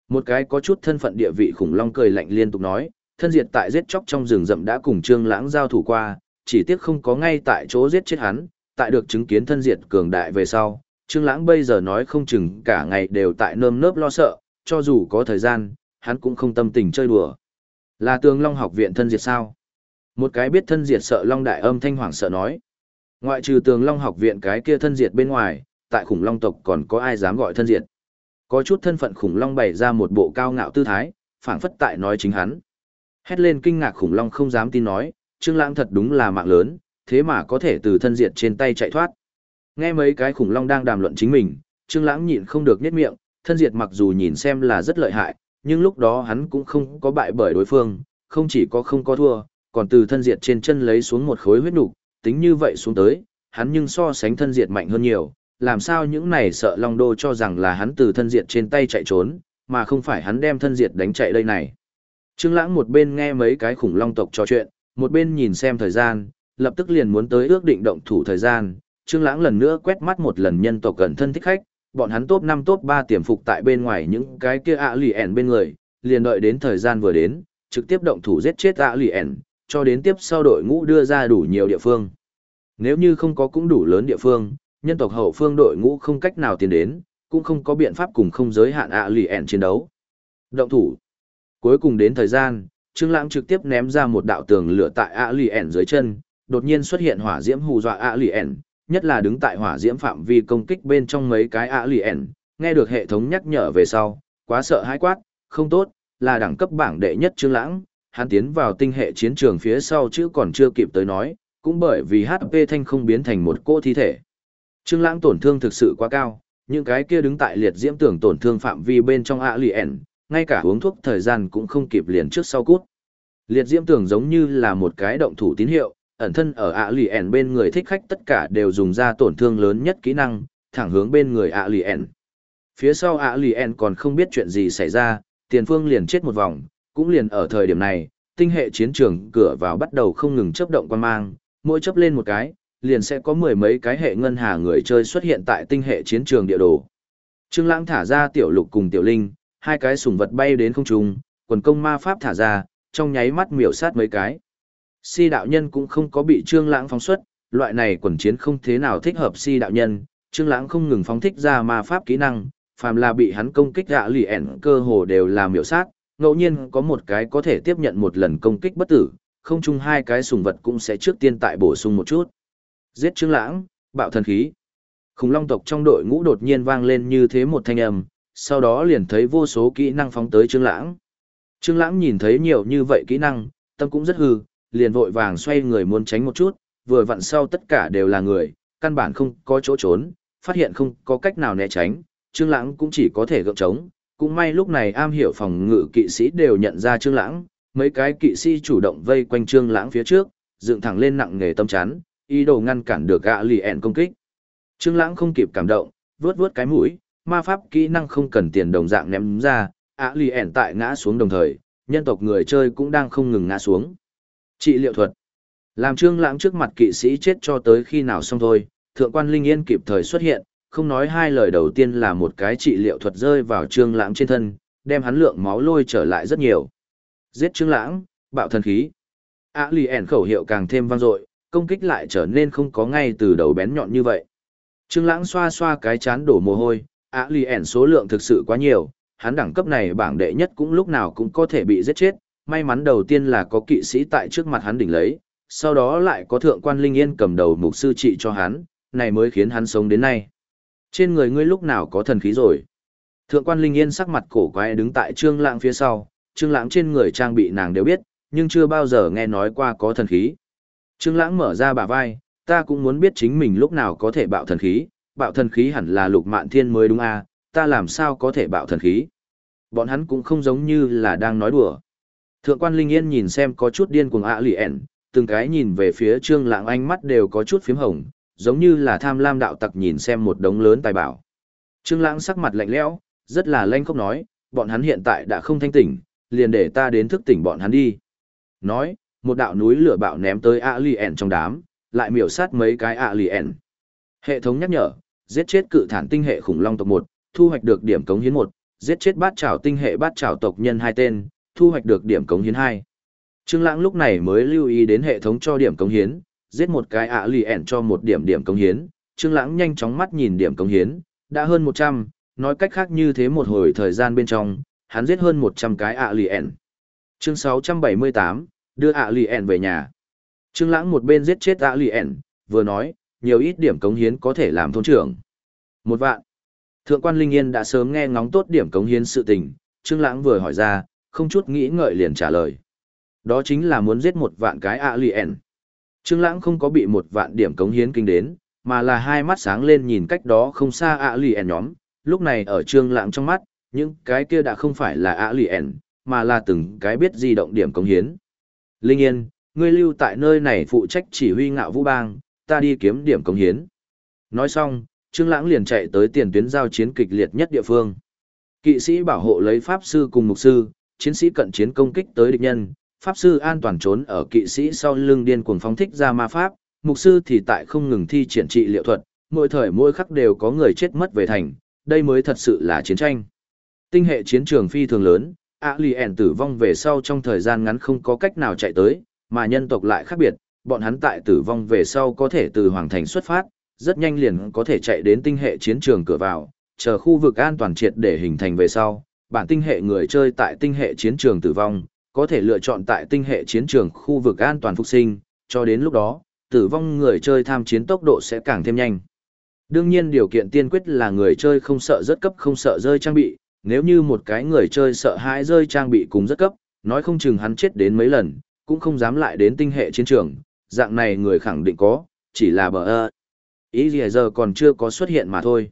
Một cái có chút thân phận địa vị khủng long cười lạnh liên tục nói, thân diệt tại giết chóc trong rừng rậm đã cùng Trương Lãng giao thủ qua, chỉ tiếc không có ngay tại chỗ giết chết hắn, tại được chứng kiến thân diệt cường đại về sau, Trương Lãng bây giờ nói không chừng cả ngày đều tại nơm nớp lo sợ, cho dù có thời gian, hắn cũng không tâm tình chơi đùa. Là Tường Long học viện thân diệt sao? Một cái biết thân diệt sợ Long đại âm thanh hoàng sợ nói. Ngoại trừ Tường Long học viện cái kia thân diệt bên ngoài, tại khủng long tộc còn có ai dám gọi thân diệt. Có chút thân phận khủng long bày ra một bộ cao ngạo tư thái, phảng phất tại nói chính hắn. Hét lên kinh ngạc khủng long không dám tin nói, Trương Lãng thật đúng là mạng lớn, thế mà có thể từ thân diệt trên tay chạy thoát. Nghe mấy cái khủng long đang đàm luận chính mình, Trương Lãng nhịn không được nhếch miệng, thân diệt mặc dù nhìn xem là rất lợi hại, nhưng lúc đó hắn cũng không có bại bởi đối phương, không chỉ có không có thua, còn từ thân diệt trên chân lấy xuống một khối huyết nục, tính như vậy xuống tới, hắn nhưng so sánh thân diệt mạnh hơn nhiều, làm sao những này sợ Long Đô cho rằng là hắn từ thân diệt trên tay chạy trốn, mà không phải hắn đem thân diệt đánh chạy đây này. Trương Lãng một bên nghe mấy cái khủng long tộc trò chuyện, một bên nhìn xem thời gian, lập tức liền muốn tới ước định động thủ thời gian. Trương Lãng lần nữa quét mắt một lần nhân tộc gần thân thích khách, bọn hắn top 5 top 3 tiềm phục tại bên ngoài những cái kia ạ lì ẻn bên người, liền đợi đến thời gian vừa đến, trực tiếp động thủ giết chết ạ lì ẻn, cho đến tiếp sau đội ngũ đưa ra đủ nhiều địa phương. Nếu như không có cũng đủ lớn địa phương, nhân tộc hậu phương đội ngũ không cách nào tiến đến, cũng không có biện pháp cùng không giới hạn ạ lì ẹn chiến đấu. Động thủ. Cuối cùng đến thời gian, Trương Lãng trực tiếp ném ra một đạo tường lửa tại ạ lì ẹn dưới chân, đột nhiên xuất hiện hỏa diễm hù dọa ạ lì ẹn, nhất là đứng tại hỏa diễm phạm vi công kích bên trong mấy cái ạ lì ẹn, nghe được hệ thống nhắc nhở về sau, quá sợ hãi quát, không tốt, là đẳng cấp bảng đệ nhất Trương Lãng, hắn tiến vào tinh hệ chiến trường phía sau chứ còn chưa kịp tới nói, cũng bởi vì HP thanh không biến thành một cô thi thể. Trương Lãng tổn thương thực sự quá cao, những cái kia đứng tại liệt diễm tưởng tổn thương phạm vi bên trong ạ lì ẻn, ngay cả uống thuốc thời gian cũng không kịp liền trước sau cút. Liệt diễm tưởng giống như là một cái động thủ tín hiệu, ẩn thân ở ạ lì ẻn bên người thích khách tất cả đều dùng ra tổn thương lớn nhất kỹ năng, thẳng hướng bên người ạ lì ẻn. Phía sau ạ lì ẻn còn không biết chuyện gì xảy ra, tiền phương liền chết một vòng, cũng liền ở thời điểm này, tinh hệ chiến trường cửa vào bắt đầu không ngừng chấp động quan mang, mỗi chấp lên một cái, liền sẽ có mười mấy cái hệ ngân hà người chơi xuất hiện tại tinh hệ chiến trường địa đồ. Trương Lãng thả ra tiểu lục cùng tiểu linh, hai cái sủng vật bay đến không trung, quần công ma pháp thả ra, trong nháy mắt miểu sát mấy cái. Si đạo nhân cũng không có bị Trương Lãng phóng xuất, loại này quần chiến không thế nào thích hợp si đạo nhân, Trương Lãng không ngừng phóng thích ra ma pháp kỹ năng, phàm là bị hắn công kích gạ lì ẻn cơ hồ đều là miểu sát, ngẫu nhiên có một cái có thể tiếp nhận một lần công kích bất tử, không chung hai cái sùng vật cũng sẽ trước tiên tại bổ sung một chút. Giết Trương Lãng, bạo thần khí. Khủng long tộc trong đội ngũ đột nhiên vang lên như thế một thanh âm, sau đó liền thấy vô số kỹ năng phóng tới Trương Lãng. Trương Lãng nhìn thấy nhiều như vậy kỹ năng, tâm cũng rất hư, liền vội vàng xoay người muốn tránh một chút, vừa vặn sau tất cả đều là người, căn bản không có chỗ trốn, phát hiện không có cách nào né tránh, Trương Lãng cũng chỉ có thể gượng chống. Cũng may lúc này am hiểu phòng ngự kỵ sĩ đều nhận ra Trương Lãng, mấy cái kỵ sĩ chủ động vây quanh Trương Lãng phía trước, dựng thẳng lên nặng nghề tâm chắn, ý đồ ngăn cản được gã lì ẻn công kích. Trương Lãng không kịp cảm động, vuốt vuốt cái mũi, ma pháp kỹ năng không cần tiền đồng dạng ném ra, ạ lì ẻn tại ngã xuống đồng thời, nhân tộc người chơi cũng đang không ngừng ngã xuống. Trị liệu thuật. Làm Trương Lãng trước mặt kỵ sĩ chết cho tới khi nào xong thôi, thượng quan Linh Yên kịp thời xuất hiện, không nói hai lời đầu tiên là một cái trị liệu thuật rơi vào Trương Lãng trên thân, đem hắn lượng máu lôi trở lại rất nhiều. Giết Trương Lãng, bạo thần khí. A lì ẻn khẩu hiệu càng thêm vang dội, công kích lại trở nên không có ngay từ đầu bén nhọn như vậy. Trương Lãng xoa xoa cái chán đổ mồ hôi, a lì ẻn số lượng thực sự quá nhiều, hắn đẳng cấp này bảng đệ nhất cũng lúc nào cũng có thể bị giết chết, may mắn đầu tiên là có kỵ sĩ tại trước mặt hắn đỉnh lấy, sau đó lại có thượng quan linh yên cầm đầu mục sư trị cho hắn, này mới khiến hắn sống đến nay. Trên người ngươi lúc nào có thần khí rồi? Thượng quan linh yên sắc mặt cổ quái đứng tại Trương Lãng phía sau, Trương Lãng trên người trang bị nàng đều biết, nhưng chưa bao giờ nghe nói qua có thần khí. Trương Lãng mở ra bả vai, ta cũng muốn biết chính mình lúc nào có thể bạo thần khí, bạo thần khí hẳn là lục mạn thiên mới đúng à, ta làm sao có thể bạo thần khí. Bọn hắn cũng không giống như là đang nói đùa. Thượng quan Linh Yên nhìn xem có chút điên cuồng ạ lì ẻn, từng cái nhìn về phía Trương Lãng ánh mắt đều có chút phím hồng, giống như là tham lam đạo tặc nhìn xem một đống lớn tài bảo. Trương Lãng sắc mặt lạnh lẽo, rất là lanh khốc nói, bọn hắn hiện tại đã không thanh tỉnh, liền để ta đến thức tỉnh bọn hắn đi. Nói, một đạo núi lửa bạo ném tới alien lì ẻn trong đám, lại miểu sát mấy cái alien. lì ẻn. Hệ thống nhắc nhở, giết chết cự thản tinh hệ khủng long tộc một, thu hoạch được điểm cống hiến một, giết chết bát trảo tinh hệ bát trảo tộc nhân hai tên, thu hoạch được điểm cống hiến hai. Trương Lãng lúc này mới lưu ý đến hệ thống cho điểm cống hiến, giết một cái ạ lì ẻn cho một điểm điểm công hiến, Trương Lãng nhanh chóng mắt nhìn điểm công hiến, đã hơn 100, nói cách khác như thế một hồi thời gian bên trong, hắn giết hơn 100 cái ạ lì ẻn. Chương 678, đưa ạ lì ẻn về nhà. Trương Lãng một bên giết chết ạ lì ẻn, vừa nói, nhiều ít điểm cống hiến có thể làm thôn trưởng. Một vạn. Thượng quan Linh Yên đã sớm nghe ngóng tốt điểm cống hiến sự tình, Trương Lãng vừa hỏi ra, không chút nghĩ ngợi liền trả lời. Đó chính là muốn giết một vạn cái ạ lì ẻn. Trương Lãng không có bị một vạn điểm cống hiến kinh đến, mà là hai mắt sáng lên nhìn cách đó không xa ạ lì ẻn nhóm, lúc này ở Trương Lãng trong mắt, những cái kia đã không phải là ạ lì ẻn, mà là từng cái biết di động điểm cống hiến. Linh Yên, ngươi lưu tại nơi này phụ trách chỉ huy ngạo vũ bang, ta đi kiếm điểm cống hiến. Nói xong, Trương Lãng liền chạy tới tiền tuyến giao chiến kịch liệt nhất địa phương. Kỵ sĩ bảo hộ lấy pháp sư cùng mục sư, chiến sĩ cận chiến công kích tới địch nhân, pháp sư an toàn trốn ở kỵ sĩ sau lưng điên cuồng phóng thích ra ma pháp, mục sư thì tại không ngừng thi triển trị liệu thuật, mỗi thời mỗi khắc đều có người chết mất về thành, đây mới thật sự là chiến tranh. Tinh hệ chiến trường phi thường lớn, Alien lì tử vong về sau trong thời gian ngắn không có cách nào chạy tới, mà nhân tộc lại khác biệt, bọn hắn tại tử vong về sau có thể từ hoàng thành xuất phát, rất nhanh liền có thể chạy đến tinh hệ chiến trường cửa vào, chờ khu vực an toàn triệt để hình thành về sau, bản tinh hệ người chơi tại tinh hệ chiến trường tử vong, có thể lựa chọn tại tinh hệ chiến trường khu vực an toàn phục sinh, cho đến lúc đó, tử vong người chơi tham chiến tốc độ sẽ càng thêm nhanh. Đương nhiên điều kiện tiên quyết là người chơi không sợ rất cấp không sợ rơi trang bị, nếu như một cái người chơi sợ hãi rơi trang bị cùng rất cấp, nói không chừng hắn chết đến mấy lần, cũng không dám lại đến tinh hệ chiến trường, dạng này người khẳng định có, chỉ là bờ ơ. Ý gì giờ còn chưa có xuất hiện mà thôi.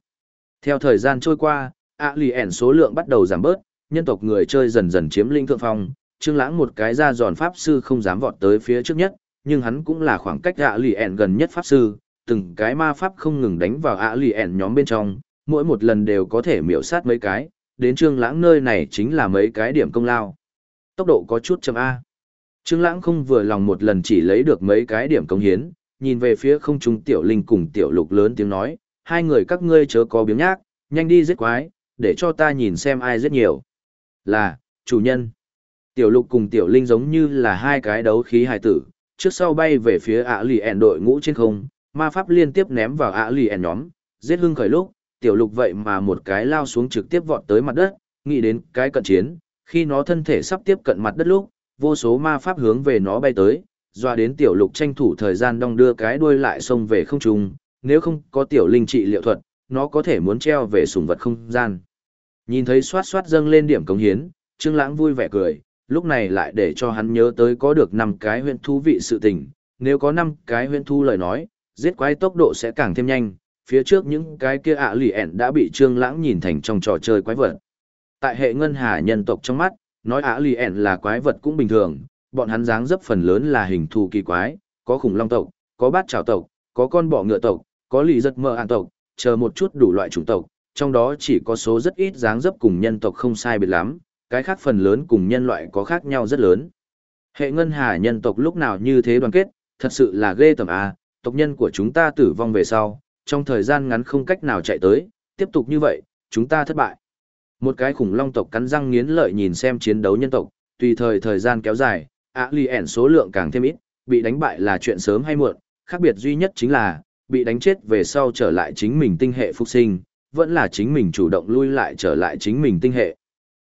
Theo thời gian trôi qua, ạ lì ẻn số lượng bắt đầu giảm bớt, nhân tộc người chơi dần dần chiếm linh thượng phong, Trương Lãng một cái ra giòn pháp sư không dám vọt tới phía trước nhất, nhưng hắn cũng là khoảng cách ạ lì ẻn gần nhất pháp sư, từng cái ma pháp không ngừng đánh vào ạ lì ẻn nhóm bên trong, mỗi một lần đều có thể miểu sát mấy cái, đến Trương Lãng nơi này chính là mấy cái điểm công lao. Tốc độ có chút chậm a. Trương Lãng không vừa lòng một lần chỉ lấy được mấy cái điểm công hiến, nhìn về phía không trung tiểu linh cùng tiểu lục lớn tiếng nói, hai người các ngươi chớ có biếng nhác, nhanh đi giết quái, để cho ta nhìn xem ai giết nhiều. Là, chủ nhân. Tiểu lục cùng tiểu linh giống như là hai cái đấu khí hài tử, trước sau bay về phía ạ lì ẻn đội ngũ trên không, ma pháp liên tiếp ném vào ạ lì ẻn nhóm, giết hưng khởi lúc, tiểu lục vậy mà một cái lao xuống trực tiếp vọt tới mặt đất, nghĩ đến cái cận chiến, khi nó thân thể sắp tiếp cận mặt đất lúc, vô số ma pháp hướng về nó bay tới, doa đến tiểu lục tranh thủ thời gian đong đưa cái đuôi lại xông về không trung, nếu không có tiểu linh trị liệu thuật, nó có thể muốn treo về sùng vật không gian. Nhìn thấy xoát xoát dâng lên điểm cống hiến, Trương Lãng vui vẻ cười, lúc này lại để cho hắn nhớ tới có được 5 cái huyện thú vị sự tình, nếu có 5 cái huyện thú lời nói, giết quái tốc độ sẽ càng thêm nhanh, phía trước những cái kia ạ lì ẻn đã bị Trương Lãng nhìn thành trong trò chơi quái vật. Tại hệ ngân hà nhân tộc trong mắt, nói ạ lì ẻn là quái vật cũng bình thường, bọn hắn dáng dấp phần lớn là hình thù kỳ quái, có khủng long tộc, có bát trào tộc, có con bọ ngựa tộc, có lì giật mơ an tộc, chờ một chút đủ loại chủng tộc, trong đó chỉ có số rất ít dáng dấp cùng nhân tộc không sai biệt lắm, cái khác phần lớn cùng nhân loại có khác nhau rất lớn. Hệ ngân hà nhân tộc lúc nào như thế đoàn kết, thật sự là ghê tởm à, tộc nhân của chúng ta tử vong về sau, trong thời gian ngắn không cách nào chạy tới, tiếp tục như vậy, chúng ta thất bại. Một cái khủng long tộc cắn răng nghiến lợi nhìn xem chiến đấu nhân tộc, tùy thời thời gian kéo dài, ạ lì ẻn số lượng càng thêm ít, bị đánh bại là chuyện sớm hay muộn, khác biệt duy nhất chính là, bị đánh chết về sau trở lại chính mình tinh hệ phục sinh, vẫn là chính mình chủ động lui lại trở lại chính mình tinh hệ.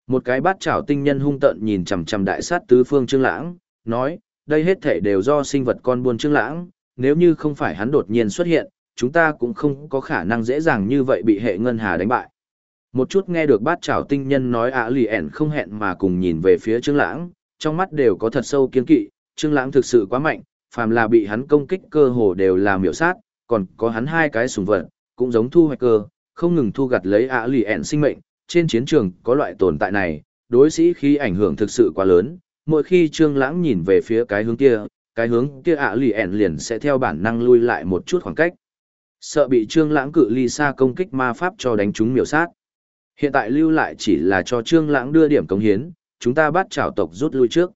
Một cái bát chảo tinh nhân hung tợn nhìn chằm chằm đại sát tứ phương Trương Lãng, nói, đây hết thể đều do sinh vật con buôn Trương Lãng, nếu như không phải hắn đột nhiên xuất hiện, chúng ta cũng không có khả năng dễ dàng như vậy bị hệ ngân hà đánh bại. Một chút nghe được bát chảo tinh nhân nói ạ lì ẻn không hẹn mà cùng nhìn về phía Trương Lãng, trong mắt đều có thật sâu kiên kỵ, Trương Lãng thực sự quá mạnh, phàm là bị hắn công kích cơ hồ đều là miểu sát, còn có hắn hai cái sùng vật, cũng giống thu hoạch cơ, không ngừng thu gặt lấy ạ lì ẻn sinh mệnh, trên chiến trường có loại tồn tại này, đối sĩ khi ảnh hưởng thực sự quá lớn, mỗi khi Trương Lãng nhìn về phía cái hướng kia, cái hướng kia ạ lì ẻn liền sẽ theo bản năng lui lại một chút khoảng cách. Sợ bị Trương Lãng cự ly xa công kích ma pháp cho đánh chúng miểu sát. Hiện tại lưu lại chỉ là cho Trương Lãng đưa điểm công hiến, chúng ta bắt chảo tộc rút lui trước.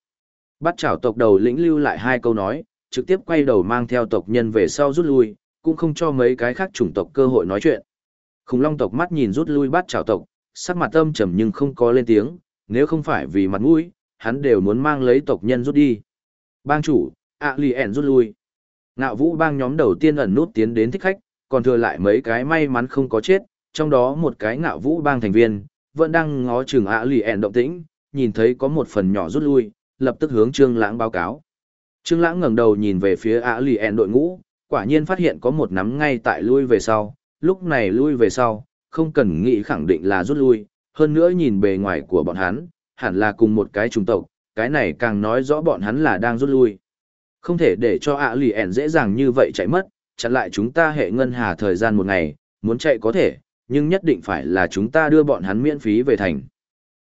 Bắt chảo tộc đầu lĩnh lưu lại hai câu nói, trực tiếp quay đầu mang theo tộc nhân về sau rút lui, cũng không cho mấy cái khác chủng tộc cơ hội nói chuyện. Khủng long tộc mắt nhìn rút lui bắt chảo tộc, sắc mặt âm trầm nhưng không có lên tiếng, nếu không phải vì mặt mũi, hắn đều muốn mang lấy tộc nhân rút đi. Bang chủ, ạ lì ẻn rút lui. Ngạo vũ bang nhóm đầu tiên ẩn nút tiến đến thích khách, còn thừa lại mấy cái may mắn không có chết, trong đó một cái ngạo vũ bang thành viên, vẫn đang ngó chừng ạ lì ẻn động tĩnh, nhìn thấy có một phần nhỏ rút lui, lập tức hướng Trương Lãng báo cáo. Trương Lãng ngẩng đầu nhìn về phía ạ lì ẻn đội ngũ, quả nhiên phát hiện có một nắm ngay tại lui về sau, lúc này lui về sau, không cần nghĩ khẳng định là rút lui, hơn nữa nhìn bề ngoài của bọn hắn, hẳn là cùng một cái chủng tộc, cái này càng nói rõ bọn hắn là đang rút lui. Không thể để cho ạ lì ẻn dễ dàng như vậy chạy mất, chặn lại chúng ta hệ ngân hà thời gian một ngày, muốn chạy có thể, nhưng nhất định phải là chúng ta đưa bọn hắn miễn phí về thành.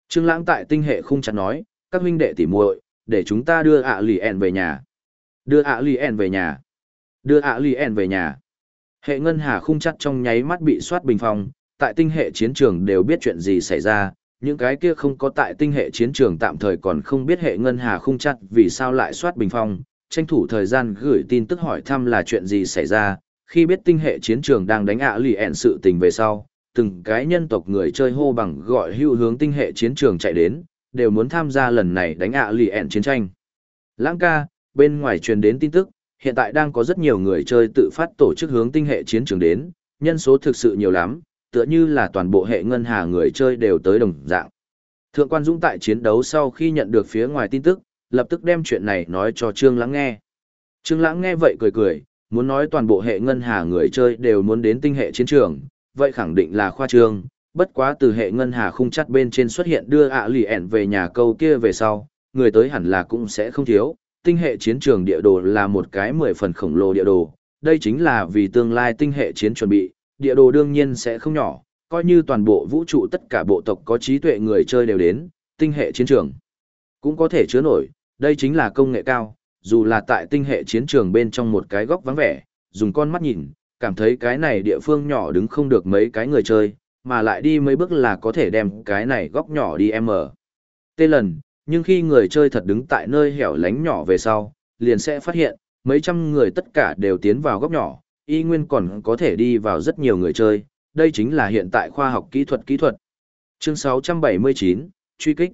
Trương Lãng tại tinh hệ không chặt nói, các huynh đệ tỉ muội, để chúng ta đưa ạ lì ẻn về nhà. Đưa ạ lì ẻn về nhà. Đưa ạ lì ẻn về nhà. Hệ ngân hà khung chặt trong nháy mắt bị soát bình phong, tại tinh hệ chiến trường đều biết chuyện gì xảy ra, những cái kia không có tại tinh hệ chiến trường tạm thời còn không biết hệ ngân hà khung chặt vì sao lại soát bình phong, tranh thủ thời gian gửi tin tức hỏi thăm là chuyện gì xảy ra, khi biết tinh hệ chiến trường đang đánh ạ lì ẹn sự tình về sau, từng cái nhân tộc người chơi hô bằng gọi hưu hướng tinh hệ chiến trường chạy đến, đều muốn tham gia lần này đánh ạ lì ẹn chiến tranh. Lãng ca, bên ngoài truyền đến tin tức, hiện tại đang có rất nhiều người chơi tự phát tổ chức hướng tinh hệ chiến trường đến, nhân số thực sự nhiều lắm, tựa như là toàn bộ hệ ngân hà người chơi đều tới đồng dạng. Thượng quan Dũng tại chiến đấu sau khi nhận được phía ngoài tin tức, lập tức đem chuyện này nói cho Trương Lãng nghe. Trương Lãng nghe vậy cười cười, muốn nói toàn bộ hệ ngân hà người chơi đều muốn đến tinh hệ chiến trường, vậy khẳng định là khoa trương, bất quá từ hệ ngân hà khung chắt bên trên xuất hiện đưa ạ lì ẻn về nhà câu kia về sau, người tới hẳn là cũng sẽ không thiếu, tinh hệ chiến trường địa đồ là một cái mười phần khổng lồ địa đồ, đây chính là vì tương lai tinh hệ chiến chuẩn bị, địa đồ đương nhiên sẽ không nhỏ, coi như toàn bộ vũ trụ tất cả bộ tộc có trí tuệ người chơi đều đến, tinh hệ chiến trường cũng có thể chứa nổi, đây chính là công nghệ cao, dù là tại tinh hệ chiến trường bên trong một cái góc vắng vẻ, dùng con mắt nhìn, cảm thấy cái này địa phương nhỏ đứng không được mấy cái người chơi, mà lại đi mấy bước là có thể đem cái này góc nhỏ đi em ở. Tê lần, nhưng khi người chơi thật đứng tại nơi hẻo lánh nhỏ về sau, liền sẽ phát hiện, mấy trăm người tất cả đều tiến vào góc nhỏ, y nguyên còn có thể đi vào rất nhiều người chơi, đây chính là hiện tại khoa học kỹ thuật kỹ thuật. Chương 679, truy kích.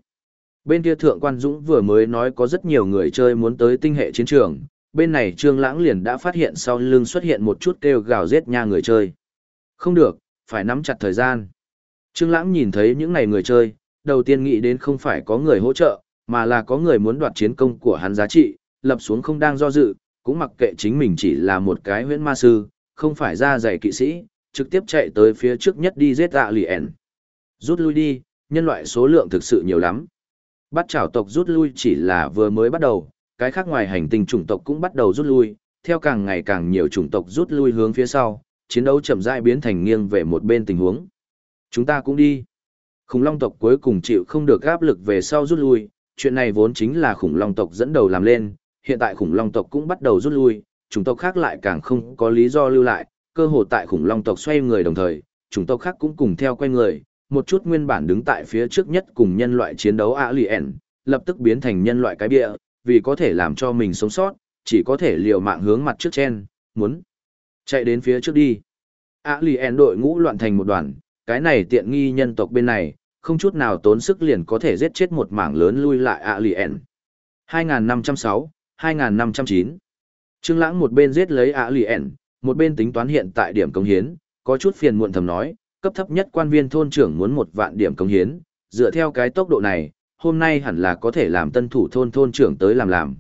Bên kia Thượng Quan Dũng vừa mới nói có rất nhiều người chơi muốn tới tinh hệ chiến trường, bên này Trương Lãng liền đã phát hiện sau lưng xuất hiện một chút kêu gào giết nha người chơi. Không được, phải nắm chặt thời gian. Trương Lãng nhìn thấy những này người chơi, đầu tiên nghĩ đến không phải có người hỗ trợ, mà là có người muốn đoạt chiến công của hắn giá trị, lập xuống không đang do dự, cũng mặc kệ chính mình chỉ là một cái huyễn ma sư, không phải ra dạy kỵ sĩ, trực tiếp chạy tới phía trước nhất đi giết dạ ẻn. Rút lui đi, nhân loại số lượng thực sự nhiều lắm. Bắt chảo tộc rút lui chỉ là vừa mới bắt đầu, cái khác ngoài hành tinh chủng tộc cũng bắt đầu rút lui, theo càng ngày càng nhiều chủng tộc rút lui hướng phía sau, chiến đấu chậm rãi biến thành nghiêng về một bên tình huống. Chúng ta cũng đi. Khủng long tộc cuối cùng chịu không được áp lực về sau rút lui, chuyện này vốn chính là khủng long tộc dẫn đầu làm lên, hiện tại khủng long tộc cũng bắt đầu rút lui, chủng tộc khác lại càng không có lý do lưu lại, cơ hội tại khủng long tộc xoay người đồng thời, chủng tộc khác cũng cùng theo quay người, một chút nguyên bản đứng tại phía trước nhất cùng nhân loại chiến đấu alien, lập tức biến thành nhân loại cái bịa, vì có thể làm cho mình sống sót, chỉ có thể liều mạng hướng mặt trước chen, muốn chạy đến phía trước đi. Alien đội ngũ loạn thành một đoàn, cái này tiện nghi nhân tộc bên này, không chút nào tốn sức liền có thể giết chết một mảng lớn lui lại Alien. 2506, 2509. Trương Lãng một bên giết lấy Alien, một bên tính toán hiện tại điểm công hiến, có chút phiền muộn thầm nói, cấp thấp nhất quan viên thôn trưởng muốn một vạn điểm công hiến, dựa theo cái tốc độ này, hôm nay hẳn là có thể làm tân thủ thôn thôn trưởng tới làm làm.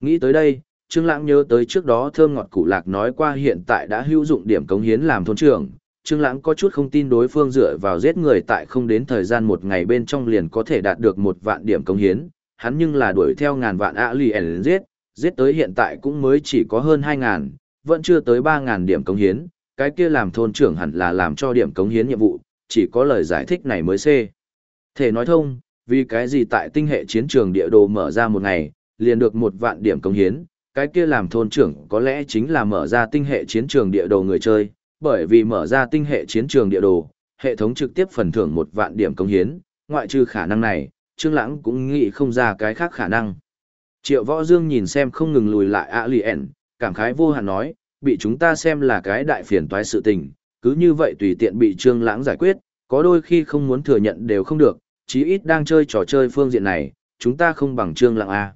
Nghĩ tới đây, Trương Lãng nhớ tới trước đó thơm ngọt cụ lạc nói qua hiện tại đã hữu dụng điểm công hiến làm thôn trưởng. Trương Lãng có chút không tin đối phương dựa vào giết người tại không đến thời gian một ngày bên trong liền có thể đạt được một vạn điểm công hiến, hắn nhưng là đuổi theo ngàn vạn ạ lì ẻn giết, giết tới hiện tại cũng mới chỉ có hơn 2 ngàn, vẫn chưa tới 3 ngàn điểm công hiến, cái kia làm thôn trưởng hẳn là làm cho điểm cống hiến nhiệm vụ, chỉ có lời giải thích này mới xê. Thể nói thông, vì cái gì tại tinh hệ chiến trường địa đồ mở ra một ngày, liền được một vạn điểm cống hiến, cái kia làm thôn trưởng có lẽ chính là mở ra tinh hệ chiến trường địa đồ người chơi, bởi vì mở ra tinh hệ chiến trường địa đồ, hệ thống trực tiếp phần thưởng một vạn điểm cống hiến, ngoại trừ khả năng này, Trương Lãng cũng nghĩ không ra cái khác khả năng. Triệu Võ Dương nhìn xem không ngừng lùi lại Alien, cảm khái vô hạn nói, bị chúng ta xem là cái đại phiền toái sự tình, cứ như vậy tùy tiện bị Trương Lãng giải quyết, có đôi khi không muốn thừa nhận đều không được, chí ít đang chơi trò chơi phương diện này, chúng ta không bằng Trương Lãng a.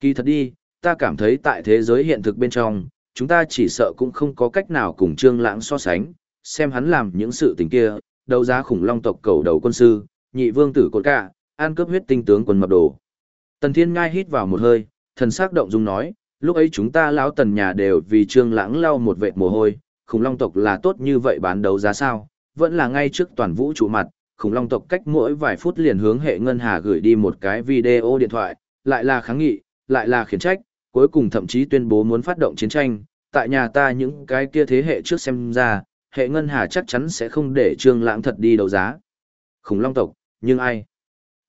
Kỳ thật đi, ta cảm thấy tại thế giới hiện thực bên trong, chúng ta chỉ sợ cũng không có cách nào cùng Trương Lãng so sánh, xem hắn làm những sự tình kia, đấu giá khủng long tộc cầu đầu quân sư, nhị vương tử cột cả, an cướp huyết tinh tướng quân mập đồ. Tần Thiên Ngai hít vào một hơi, thần sắc động dung nói, lúc ấy chúng ta lão tần nhà đều vì Trương Lãng lau một vệt mồ hôi, khủng long tộc là tốt như vậy bán đấu giá sao? Vẫn là ngay trước toàn vũ trụ mặt, khủng long tộc cách mỗi vài phút liền hướng hệ ngân hà gửi đi một cái video điện thoại, lại là kháng nghị, lại là khiển trách, cuối cùng thậm chí tuyên bố muốn phát động chiến tranh, tại nhà ta những cái kia thế hệ trước xem ra, hệ ngân hà chắc chắn sẽ không để trương lãng thật đi đấu giá. Khủng long tộc, nhưng ai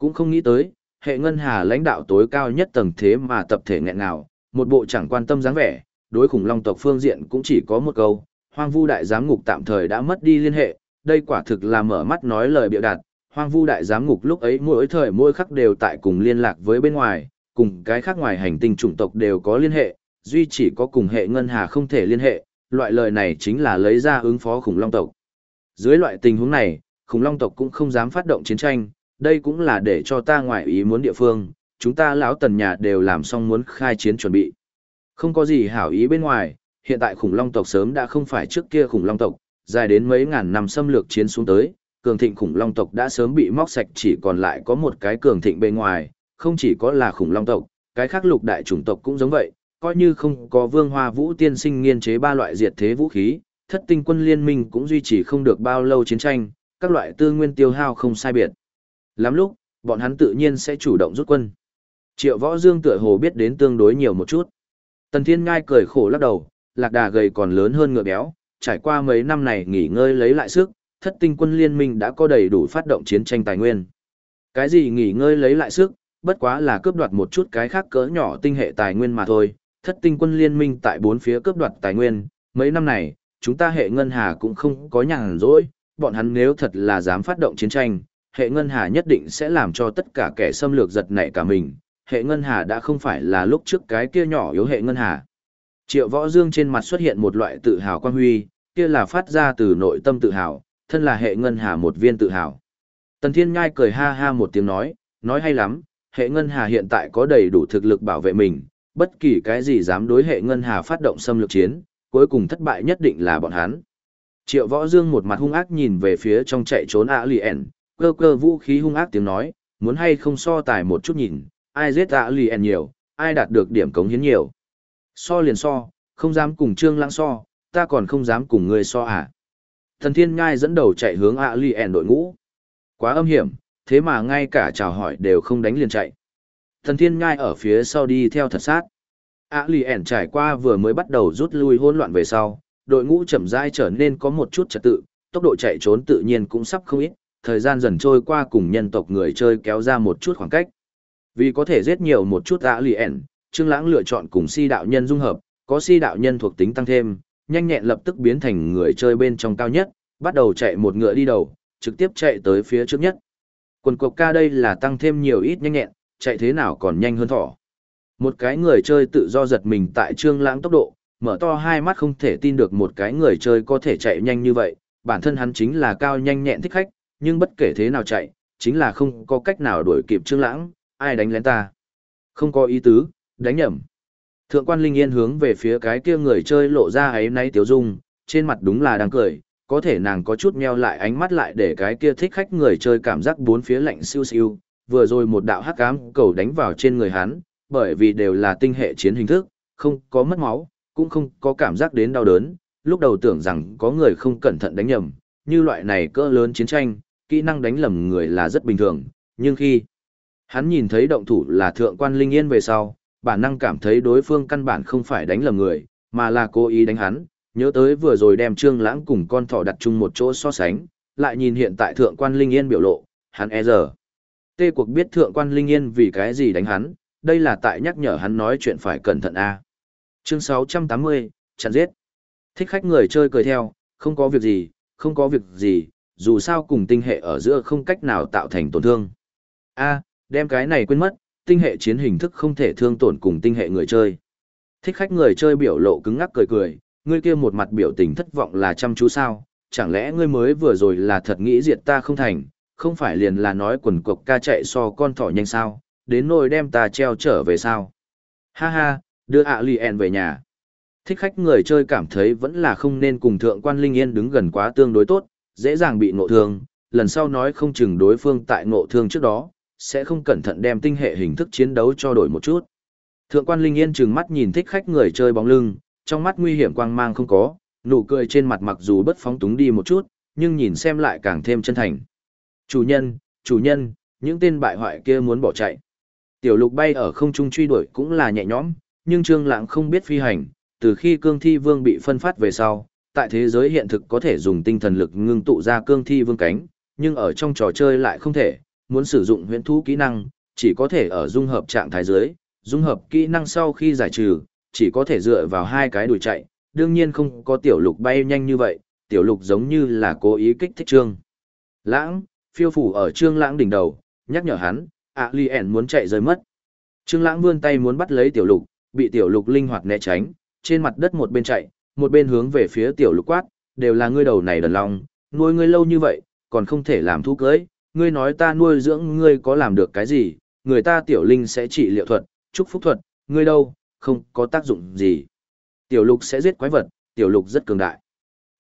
cũng không nghĩ tới, hệ ngân hà lãnh đạo tối cao nhất tầng thế mà tập thể nghẹn nào, một bộ chẳng quan tâm dáng vẻ, đối khủng long tộc phương diện cũng chỉ có một câu, hoang vu đại giám ngục tạm thời đã mất đi liên hệ, đây quả thực là mở mắt nói lời bịa đặt, hoang vu đại giám ngục lúc ấy mỗi thời mỗi khắc đều tại cùng liên lạc với bên ngoài, cùng cái khác ngoài hành tinh chủng tộc đều có liên hệ, duy chỉ có cùng hệ ngân hà không thể liên hệ, loại lời này chính là lấy ra ứng phó khủng long tộc. Dưới loại tình huống này, khủng long tộc cũng không dám phát động chiến tranh, đây cũng là để cho ta ngoại ý muốn địa phương, chúng ta lão tần nhà đều làm xong muốn khai chiến chuẩn bị. Không có gì hảo ý bên ngoài, hiện tại khủng long tộc sớm đã không phải trước kia khủng long tộc, dài đến mấy ngàn năm xâm lược chiến xuống tới, cường thịnh khủng long tộc đã sớm bị móc sạch chỉ còn lại có một cái cường thịnh bên ngoài, không chỉ có là khủng long tộc, cái khác lục đại chủng tộc cũng giống vậy, coi như không có vương hoa vũ tiên sinh nghiên chế ba loại diệt thế vũ khí, thất tinh quân liên minh cũng duy trì không được bao lâu chiến tranh, các loại tư nguyên tiêu hao không sai biệt. Lắm lúc, bọn hắn tự nhiên sẽ chủ động rút quân. Triệu võ dương tựa hồ biết đến tương đối nhiều một chút. Tần thiên ngai cười khổ lắc đầu, lạc đà gầy còn lớn hơn ngựa béo, trải qua mấy năm này nghỉ ngơi lấy lại sức, thất tinh quân liên minh đã có đầy đủ phát động chiến tranh tài nguyên. Cái gì nghỉ ngơi lấy lại sức, bất quá là cướp đoạt một chút cái khác cỡ nhỏ tinh hệ tài nguyên mà thôi. Thất tinh quân liên minh tại bốn phía cướp đoạt tài nguyên, mấy năm này, chúng ta hệ ngân hà cũng không có nhàn rỗi, bọn hắn nếu thật là dám phát động chiến tranh, hệ ngân hà nhất định sẽ làm cho tất cả kẻ xâm lược giật nảy cả mình. Hệ ngân hà đã không phải là lúc trước cái kia nhỏ yếu hệ ngân hà. Triệu võ dương trên mặt xuất hiện một loại tự hào quan huy, kia là phát ra từ nội tâm tự hào, thân là hệ ngân hà một viên tự hào. Tần Thiên Nhai cười ha ha một tiếng nói, nói hay lắm, hệ ngân hà hiện tại có đầy đủ thực lực bảo vệ mình, bất kỳ cái gì dám đối hệ ngân hà phát động xâm lược chiến, cuối cùng thất bại nhất định là bọn hắn. Triệu Võ Dương một mặt hung ác nhìn về phía trong chạy trốn ạ lì ẻn, cơ cơ vũ khí hung ác tiếng nói, muốn hay không so tài một chút nhìn, ai giết ạ lì ẻn nhiều, ai đạt được điểm cống hiến nhiều. So liền so, không dám cùng Trương Lãng so, ta còn không dám cùng ngươi so à. Thần Thiên Ngai dẫn đầu chạy hướng ạ lì ẻn đội ngũ. Quá âm hiểm, thế mà ngay cả chào hỏi đều không đánh liền chạy. Thần Thiên Ngai ở phía sau đi theo thật sát. Ả lì ẻn trải qua vừa mới bắt đầu rút lui hỗn loạn về sau, đội ngũ chậm rãi trở nên có một chút trật tự, tốc độ chạy trốn tự nhiên cũng sắp không ít, thời gian dần trôi qua cùng nhân tộc người chơi kéo ra một chút khoảng cách. Vì có thể giết nhiều một chút dã lì ẻn, Trương Lãng lựa chọn cùng si đạo nhân dung hợp, có si đạo nhân thuộc tính tăng thêm, nhanh nhẹn lập tức biến thành người chơi bên trong cao nhất, bắt đầu chạy một ngựa đi đầu, trực tiếp chạy tới phía trước nhất. Quần cục ca đây là tăng thêm nhiều ít nhanh nhẹn, chạy thế nào còn nhanh hơn thỏ. Một cái người chơi tự do giật mình tại trương lãng tốc độ, mở to hai mắt không thể tin được một cái người chơi có thể chạy nhanh như vậy, bản thân hắn chính là cao nhanh nhẹn thích khách, nhưng bất kể thế nào chạy, chính là không có cách nào đuổi kịp trương lãng, ai đánh lén ta. Không có ý tứ, đánh nhầm. Thượng quan Linh Yên hướng về phía cái kia người chơi lộ ra ấy náy tiểu dung, trên mặt đúng là đang cười, có thể nàng có chút nheo lại ánh mắt lại để cái kia thích khách người chơi cảm giác bốn phía lạnh siêu siêu, vừa rồi một đạo hắc ám cầu đánh vào trên người hắn, bởi vì đều là tinh hệ chiến hình thức, không có mất máu, cũng không có cảm giác đến đau đớn, lúc đầu tưởng rằng có người không cẩn thận đánh nhầm, như loại này cỡ lớn chiến tranh, kỹ năng đánh lầm người là rất bình thường, nhưng khi hắn nhìn thấy động thủ là thượng quan Linh Yên về sau, bản năng cảm thấy đối phương căn bản không phải đánh lầm người, mà là cố ý đánh hắn, nhớ tới vừa rồi đem Trương Lãng cùng con thỏ đặt chung một chỗ so sánh, lại nhìn hiện tại thượng quan Linh Yên biểu lộ, hắn e giờ. Tê cuộc biết thượng quan Linh Yên vì cái gì đánh hắn, đây là tại nhắc nhở hắn nói chuyện phải cẩn thận a. Chương 680, chặn giết. Thích khách người chơi cười theo, không có việc gì, không có việc gì, dù sao cùng tinh hệ ở giữa không cách nào tạo thành tổn thương. A, đem cái này quên mất, tinh hệ chiến hình thức không thể thương tổn cùng tinh hệ người chơi. Thích khách người chơi biểu lộ cứng ngắc cười cười, ngươi kia một mặt biểu tình thất vọng là chăm chú sao, chẳng lẽ ngươi mới vừa rồi là thật nghĩ diệt ta không thành, không phải liền là nói quần cục ca chạy so con thỏ nhanh sao, đến nỗi đem ta treo trở về sao. Ha ha, đưa ạ lì về nhà. Thích khách người chơi cảm thấy vẫn là không nên cùng thượng quan Linh Yên đứng gần quá tương đối tốt, dễ dàng bị ngộ thương, lần sau nói không chừng đối phương tại ngộ thương trước đó, sẽ không cẩn thận đem tinh hệ hình thức chiến đấu cho đổi một chút. Thượng quan Linh Yên trừng mắt nhìn thích khách người chơi bóng lưng, trong mắt nguy hiểm quang mang không có, nụ cười trên mặt mặc dù bất phóng túng đi một chút, nhưng nhìn xem lại càng thêm chân thành. Chủ nhân, chủ nhân, những tên bại hoại kia muốn bỏ chạy. Tiểu lục bay ở không trung truy đuổi cũng là nhẹ nhõm, nhưng Trương Lãng không biết phi hành, từ khi cương thi vương bị phân phát về sau, tại thế giới hiện thực có thể dùng tinh thần lực ngưng tụ ra cương thi vương cánh, nhưng ở trong trò chơi lại không thể, muốn sử dụng huyễn thú kỹ năng, chỉ có thể ở dung hợp trạng thái dưới, dung hợp kỹ năng sau khi giải trừ, chỉ có thể dựa vào hai cái đuổi chạy, đương nhiên không có tiểu lục bay nhanh như vậy, tiểu lục giống như là cố ý kích thích trương. Lãng, phiêu phủ ở trương lãng đỉnh đầu, nhắc nhở hắn, ạ ly ẻn muốn chạy rơi mất. Trương lãng vươn tay muốn bắt lấy tiểu lục, bị tiểu lục linh hoạt né tránh, trên mặt đất một bên chạy, một bên hướng về phía tiểu lục quát, đều là ngươi đầu này đần lòng, nuôi ngươi lâu như vậy, còn không thể làm thú cưới, ngươi nói ta nuôi dưỡng ngươi có làm được cái gì, người ta tiểu linh sẽ trị liệu thuật, chúc phúc thuật, ngươi đâu, không có tác dụng gì. Tiểu lục sẽ giết quái vật, tiểu lục rất cường đại.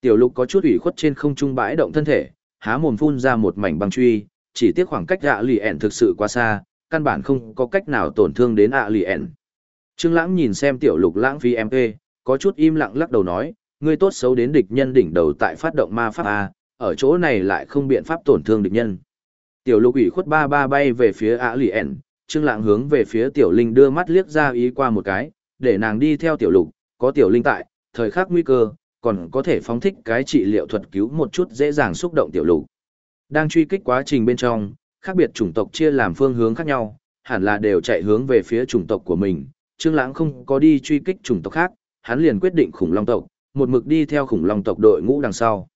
Tiểu lục có chút ủy khuất trên không trung bãi động thân thể, há mồm phun ra một mảnh băng truy, chỉ tiếc khoảng cách ạ lì ẻn thực sự quá xa, căn bản không có cách nào tổn thương đến ạ lì ẻn. Trương Lãng nhìn xem tiểu lục lãng phí MP, có chút im lặng lắc đầu nói, ngươi tốt xấu đến địch nhân đỉnh đầu tại phát động ma pháp A, ở chỗ này lại không biện pháp tổn thương địch nhân. Tiểu lục ủy khuất ba ba bay về phía ạ lì ẻn, Trương lạng hướng về phía tiểu linh đưa mắt liếc ra ý qua một cái, để nàng đi theo tiểu lục, có tiểu linh tại, thời khắc nguy cơ, còn có thể phóng thích cái trị liệu thuật cứu một chút dễ dàng xúc động tiểu lục. Đang truy kích quá trình bên trong, khác biệt chủng tộc chia làm phương hướng khác nhau, hẳn là đều chạy hướng về phía chủng tộc của mình. Trương Lãng không có đi truy kích chủng tộc khác, hắn liền quyết định khủng long tộc, một mực đi theo khủng long tộc đội ngũ đằng sau.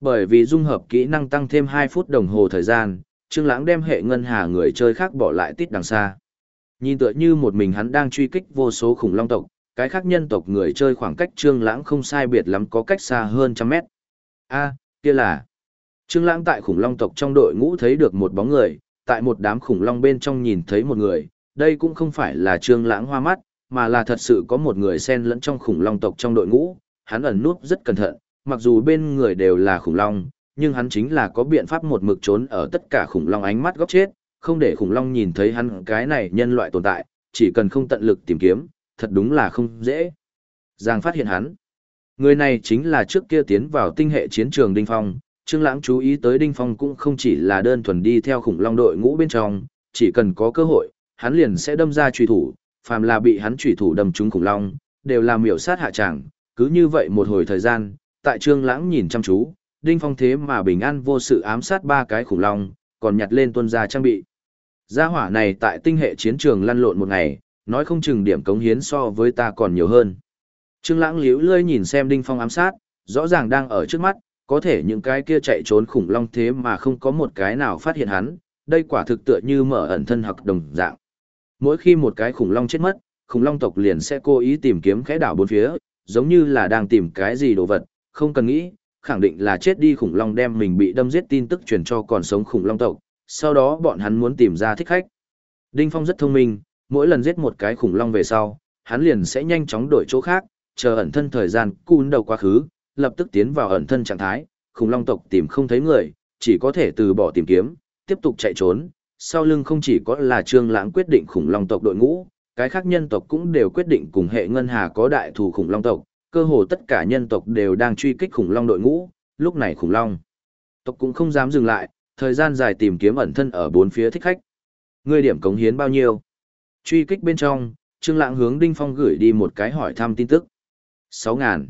Bởi vì dung hợp kỹ năng tăng thêm 2 phút đồng hồ thời gian, Trương Lãng đem hệ ngân hà người chơi khác bỏ lại tít đằng xa. Nhìn tựa như một mình hắn đang truy kích vô số khủng long tộc, cái khác nhân tộc người chơi khoảng cách Trương Lãng không sai biệt lắm có cách xa hơn trăm mét. A, kia là. Trương Lãng tại khủng long tộc trong đội ngũ thấy được một bóng người, tại một đám khủng long bên trong nhìn thấy một người, đây cũng không phải là Trương Lãng hoa mắt, mà là thật sự có một người xen lẫn trong khủng long tộc trong đội ngũ, hắn ẩn núp rất cẩn thận, mặc dù bên người đều là khủng long, nhưng hắn chính là có biện pháp một mực trốn ở tất cả khủng long ánh mắt góc chết, không để khủng long nhìn thấy hắn cái này nhân loại tồn tại, chỉ cần không tận lực tìm kiếm, thật đúng là không dễ. Giang phát hiện hắn. Người này chính là trước kia tiến vào tinh hệ chiến trường Đinh Phong, Trương Lãng chú ý tới Đinh Phong cũng không chỉ là đơn thuần đi theo khủng long đội ngũ bên trong, chỉ cần có cơ hội, hắn liền sẽ đâm ra truy thủ, phàm là bị hắn chủy thủ đâm trúng khủng long, đều làm miểu sát hạ tràng, cứ như vậy một hồi thời gian, tại Trương Lãng nhìn chăm chú, Đinh Phong thế mà bình an vô sự ám sát ba cái khủng long, còn nhặt lên tuân gia trang bị. Gia hỏa này tại tinh hệ chiến trường lăn lộn một ngày, nói không chừng điểm cống hiến so với ta còn nhiều hơn. Trương Lãng liễu lơi nhìn xem Đinh Phong ám sát, rõ ràng đang ở trước mắt, có thể những cái kia chạy trốn khủng long thế mà không có một cái nào phát hiện hắn, đây quả thực tựa như mở ẩn thân học đồng dạng. Mỗi khi một cái khủng long chết mất, khủng long tộc liền sẽ cố ý tìm kiếm khẽ đảo bốn phía, giống như là đang tìm cái gì đồ vật, không cần nghĩ, khẳng định là chết đi khủng long đem mình bị đâm giết tin tức truyền cho còn sống khủng long tộc, sau đó bọn hắn muốn tìm ra thích khách. Đinh Phong rất thông minh, mỗi lần giết một cái khủng long về sau, hắn liền sẽ nhanh chóng đổi chỗ khác, chờ ẩn thân thời gian cun đầu quá khứ, lập tức tiến vào ẩn thân trạng thái, khủng long tộc tìm không thấy người, chỉ có thể từ bỏ tìm kiếm, tiếp tục chạy trốn. Sau lưng không chỉ có là Trương Lãng quyết định khủng long tộc đội ngũ, cái khác nhân tộc cũng đều quyết định cùng hệ ngân hà có đại thù khủng long tộc, cơ hồ tất cả nhân tộc đều đang truy kích khủng long đội ngũ, lúc này khủng long tộc cũng không dám dừng lại, thời gian dài tìm kiếm ẩn thân ở bốn phía thích khách. Ngươi điểm cống hiến bao nhiêu? Truy kích bên trong, Trương Lãng hướng Đinh Phong gửi đi một cái hỏi thăm tin tức. Sáu ngàn,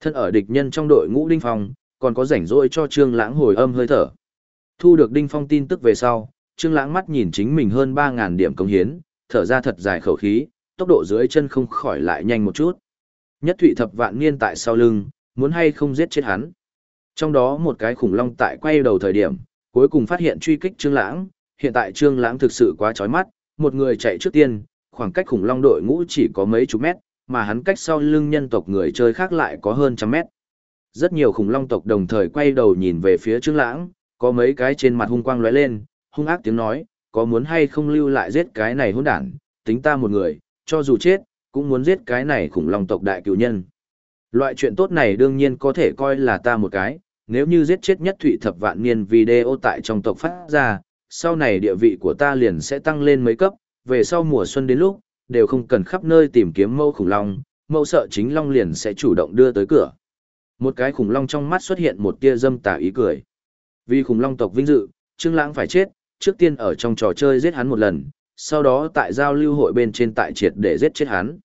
Thân ở địch nhân trong đội ngũ Đinh Phong, còn có rảnh rỗi cho Trương Lãng hồi âm hơi thở. Thu được Đinh Phong tin tức về sau, Trương Lãng mắt nhìn chính mình hơn 3000 điểm công hiến, thở ra thật dài khẩu khí, tốc độ dưới chân không khỏi lại nhanh một chút. Nhất Thụy Thập Vạn Niên tại sau lưng, muốn hay không giết chết hắn. Trong đó một cái khủng long tại quay đầu thời điểm, cuối cùng phát hiện truy kích Trương Lãng, hiện tại Trương Lãng thực sự quá chói mắt, một người chạy trước tiên, khoảng cách khủng long đội ngũ chỉ có mấy chục mét, mà hắn cách sau lưng nhân tộc người chơi khác lại có hơn trăm mét. Rất nhiều khủng long tộc đồng thời quay đầu nhìn về phía Trương Lãng, có mấy cái trên mặt hung quang lóe lên, hung ác tiếng nói, có muốn hay không lưu lại giết cái này hỗn đản, tính ta một người, cho dù chết, cũng muốn giết cái này khủng long tộc đại cựu nhân. Loại chuyện tốt này đương nhiên có thể coi là ta một cái, nếu như giết chết nhất thụy thập vạn niên video tại trong tộc phát ra, sau này địa vị của ta liền sẽ tăng lên mấy cấp, về sau mùa xuân đến lúc, đều không cần khắp nơi tìm kiếm mâu khủng long, mâu sợ chính long liền sẽ chủ động đưa tới cửa. Một cái khủng long trong mắt xuất hiện một tia dâm tà ý cười. Vì khủng long tộc vinh dự, Trương Lãng phải chết, trước tiên ở trong trò chơi giết hắn một lần, sau đó tại giao lưu hội bên trên tại triệt để giết chết hắn.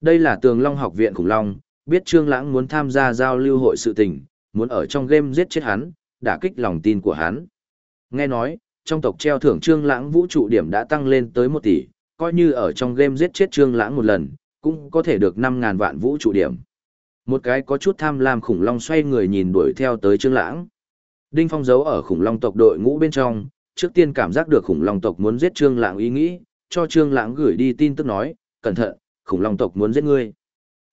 Đây là Tường Long học viện khủng long, biết Trương Lãng muốn tham gia giao lưu hội sự tình, muốn ở trong game giết chết hắn, đả kích lòng tin của hắn. Nghe nói, trong tộc treo thưởng Trương Lãng vũ trụ điểm đã tăng lên tới 1 tỷ, coi như ở trong game giết chết Trương Lãng một lần, cũng có thể được 5000 vạn vũ trụ điểm. Một cái có chút tham lam khủng long xoay người nhìn đuổi theo tới Trương Lãng. Đinh Phong giấu ở khủng long tộc đội ngũ bên trong, trước tiên cảm giác được khủng long tộc muốn giết Trương Lãng ý nghĩ, cho Trương Lãng gửi đi tin tức nói, cẩn thận, khủng long tộc muốn giết ngươi.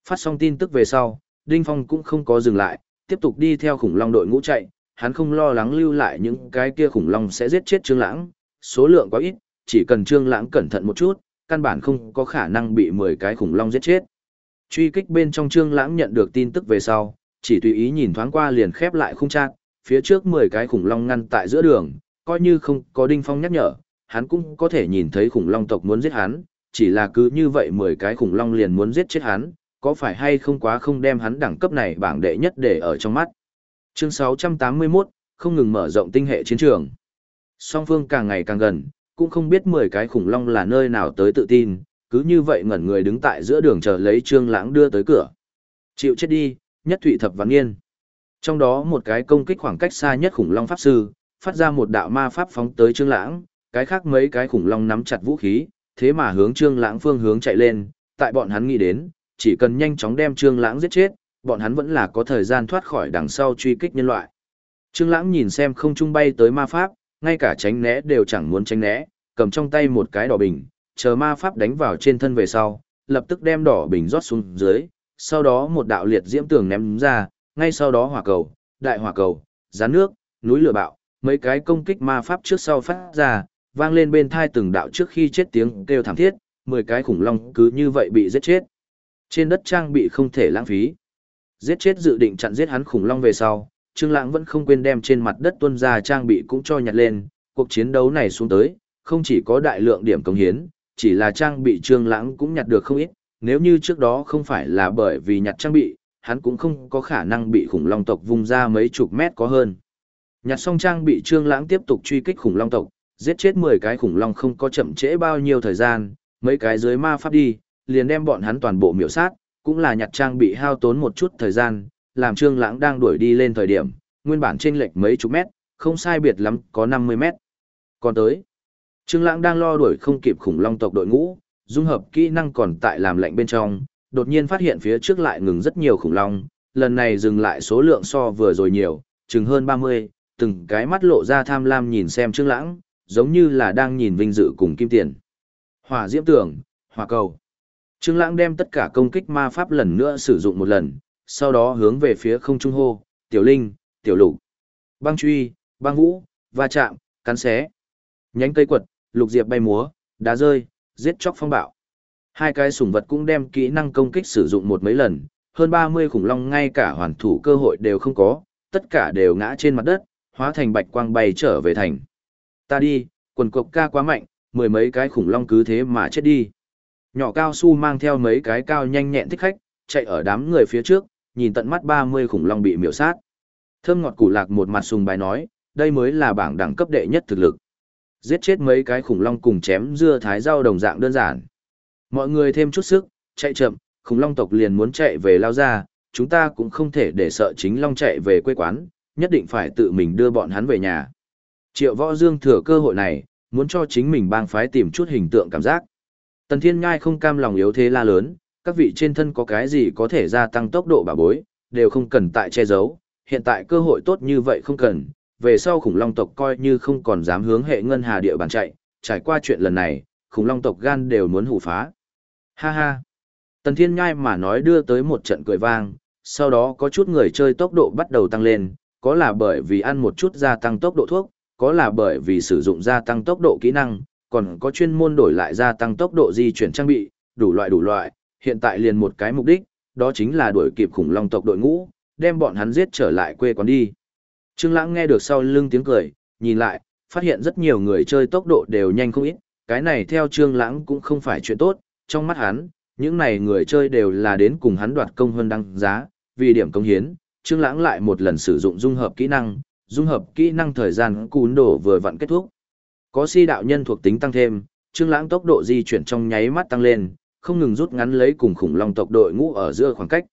Phát xong tin tức về sau, Đinh Phong cũng không có dừng lại, tiếp tục đi theo khủng long đội ngũ chạy, hắn không lo lắng lưu lại những cái kia khủng long sẽ giết chết Trương Lãng, số lượng quá ít, chỉ cần Trương Lãng cẩn thận một chút, căn bản không có khả năng bị 10 cái khủng long giết chết. Truy kích bên trong Trương Lãng nhận được tin tức về sau, chỉ tùy ý nhìn thoáng qua liền khép lại khung trang, phía trước 10 cái khủng long ngăn tại giữa đường, coi như không có Đinh Phong nhắc nhở, hắn cũng có thể nhìn thấy khủng long tộc muốn giết hắn, chỉ là cứ như vậy 10 cái khủng long liền muốn giết chết hắn, có phải hay không quá không đem hắn đẳng cấp này bảng đệ nhất để ở trong mắt. Chương 681, không ngừng mở rộng tinh hệ chiến trường. Song phương càng ngày càng gần, cũng không biết 10 cái khủng long là nơi nào tới tự tin, cứ như vậy ngẩn người đứng tại giữa đường chờ lấy Trương Lãng đưa tới cửa. Chịu chết đi, nhất thụy thập văn nghiên. Trong đó một cái công kích khoảng cách xa nhất khủng long pháp sư, phát ra một đạo ma pháp phóng tới Trương Lãng, cái khác mấy cái khủng long nắm chặt vũ khí, thế mà hướng Trương Lãng phương hướng chạy lên, tại bọn hắn nghĩ đến, chỉ cần nhanh chóng đem Trương Lãng giết chết, bọn hắn vẫn là có thời gian thoát khỏi đằng sau truy kích nhân loại. Trương Lãng nhìn xem không trung bay tới ma pháp, ngay cả tránh né đều chẳng muốn tránh né, cầm trong tay một cái đỏ bình, chờ ma pháp đánh vào trên thân về sau, lập tức đem đỏ bình rót xuống dưới, sau đó một đạo liệt diễm tường ném ra, ngay sau đó hỏa cầu, đại hỏa cầu, gián nước, núi lửa bạo, mấy cái công kích ma pháp trước sau phát ra, vang lên bên thai từng đạo trước khi chết tiếng kêu thảm thiết, 10 cái khủng long cứ như vậy bị giết chết. Trên đất trang bị không thể lãng phí. Giết chết dự định chặn giết hắn khủng long về sau, Trương Lãng vẫn không quên đem trên mặt đất tuân ra trang bị cũng cho nhặt lên, cuộc chiến đấu này xuống tới, không chỉ có đại lượng điểm công hiến, chỉ là trang bị Trương Lãng cũng nhặt được không ít, nếu như trước đó không phải là bởi vì nhặt trang bị, hắn cũng không có khả năng bị khủng long tộc vung ra mấy chục mét có hơn. Nhặt xong trang bị Trương Lãng tiếp tục truy kích khủng long tộc, giết chết 10 cái khủng long không có chậm trễ bao nhiêu thời gian, mấy cái dưới ma pháp đi, liền đem bọn hắn toàn bộ miểu sát, cũng là nhặt trang bị hao tốn một chút thời gian, làm Trương Lãng đang đuổi đi lên thời điểm, nguyên bản chênh lệch mấy chục mét, không sai biệt lắm có 50 mét. Còn tới, Trương Lãng đang lo đuổi không kịp khủng long tộc đội ngũ, dung hợp kỹ năng còn tại làm lệnh bên trong, đột nhiên phát hiện phía trước lại ngừng rất nhiều khủng long, lần này dừng lại số lượng so vừa rồi nhiều, chừng hơn 30, từng cái mắt lộ ra tham lam nhìn xem Trương Lãng, giống như là đang nhìn vinh dự cùng kim tiền. Hỏa diễm tưởng hỏa cầu. Trương Lãng đem tất cả công kích ma pháp lần nữa sử dụng một lần, sau đó hướng về phía không trung hô, "Tiểu Linh, Tiểu Lục." Băng truy, băng vũ, va chạm, cắn xé. Nhánh cây quật, lục diệp bay múa, đá rơi, giết chóc phong bạo. Hai cái sủng vật cũng đem kỹ năng công kích sử dụng một mấy lần, hơn 30 khủng long ngay cả hoàn thủ cơ hội đều không có, tất cả đều ngã trên mặt đất, hóa thành bạch quang bay trở về thành. Ta đi, quần cộc ca quá mạnh, mười mấy cái khủng long cứ thế mà chết đi. Nhỏ cao su mang theo mấy cái cao nhanh nhẹn thích khách, chạy ở đám người phía trước, nhìn tận mắt 30 khủng long bị miểu sát. Thơm ngọt củ lạc một mặt sùng bài nói, đây mới là bảng đẳng cấp đệ nhất thực lực. Giết chết mấy cái khủng long cùng chém dưa thái rau đồng dạng đơn giản. Mọi người thêm chút sức, chạy chậm, khủng long tộc liền muốn chạy về lao ra, chúng ta cũng không thể để sợ chính long chạy về quê quán, nhất định phải tự mình đưa bọn hắn về nhà. Triệu võ dương thừa cơ hội này, muốn cho chính mình bang phái tìm chút hình tượng cảm giác. Tần Thiên Ngai không cam lòng yếu thế la lớn, các vị trên thân có cái gì có thể gia tăng tốc độ bà bối, đều không cần tại che giấu, hiện tại cơ hội tốt như vậy không cần, về sau khủng long tộc coi như không còn dám hướng hệ ngân hà địa bàn chạy, trải qua chuyện lần này, khủng long tộc gan đều muốn hủ phá. Ha ha. Tần Thiên Nhai mà nói đưa tới một trận cười vang, sau đó có chút người chơi tốc độ bắt đầu tăng lên, có là bởi vì ăn một chút gia tăng tốc độ thuốc, có là bởi vì sử dụng gia tăng tốc độ kỹ năng, còn có chuyên môn đổi lại gia tăng tốc độ di chuyển trang bị, đủ loại đủ loại, hiện tại liền một cái mục đích, đó chính là đuổi kịp khủng long tộc đội ngũ, đem bọn hắn giết trở lại quê quán đi. Trương Lãng nghe được sau lưng tiếng cười, nhìn lại, phát hiện rất nhiều người chơi tốc độ đều nhanh không ít, cái này theo Trương Lãng cũng không phải chuyện tốt, trong mắt hắn, những này người chơi đều là đến cùng hắn đoạt công hơn đăng giá, vì điểm công hiến, Trương Lãng lại một lần sử dụng dung hợp kỹ năng, dung hợp kỹ năng thời gian cún đổ vừa vặn kết thúc. Có si đạo nhân thuộc tính tăng thêm, Trương Lãng tốc độ di chuyển trong nháy mắt tăng lên, không ngừng rút ngắn lấy cùng khủng long tộc đội ngũ ở giữa khoảng cách.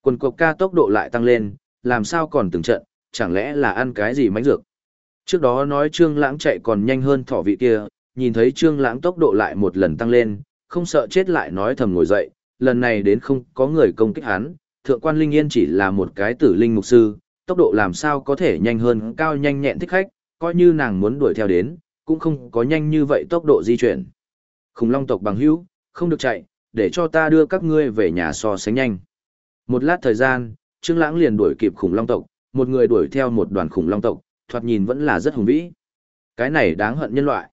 Quần cục ca tốc độ lại tăng lên, làm sao còn từng trận, chẳng lẽ là ăn cái gì mánh dược. Trước đó nói Trương Lãng chạy còn nhanh hơn thỏ vị kia, nhìn thấy Trương Lãng tốc độ lại một lần tăng lên, không sợ chết lại nói thầm ngồi dậy, lần này đến không có người công kích hắn, thượng quan Linh Yên chỉ là một cái tử linh mục sư, tốc độ làm sao có thể nhanh hơn cao nhanh nhẹn thích khách, coi như nàng muốn đuổi theo đến, cũng không có nhanh như vậy tốc độ di chuyển. Khủng long tộc bằng hữu, không được chạy, để cho ta đưa các ngươi về nhà so sánh nhanh. Một lát thời gian, Trương Lãng liền đuổi kịp khủng long tộc, một người đuổi theo một đoàn khủng long tộc, thoạt nhìn vẫn là rất hùng vĩ. Cái này đáng hận nhân loại.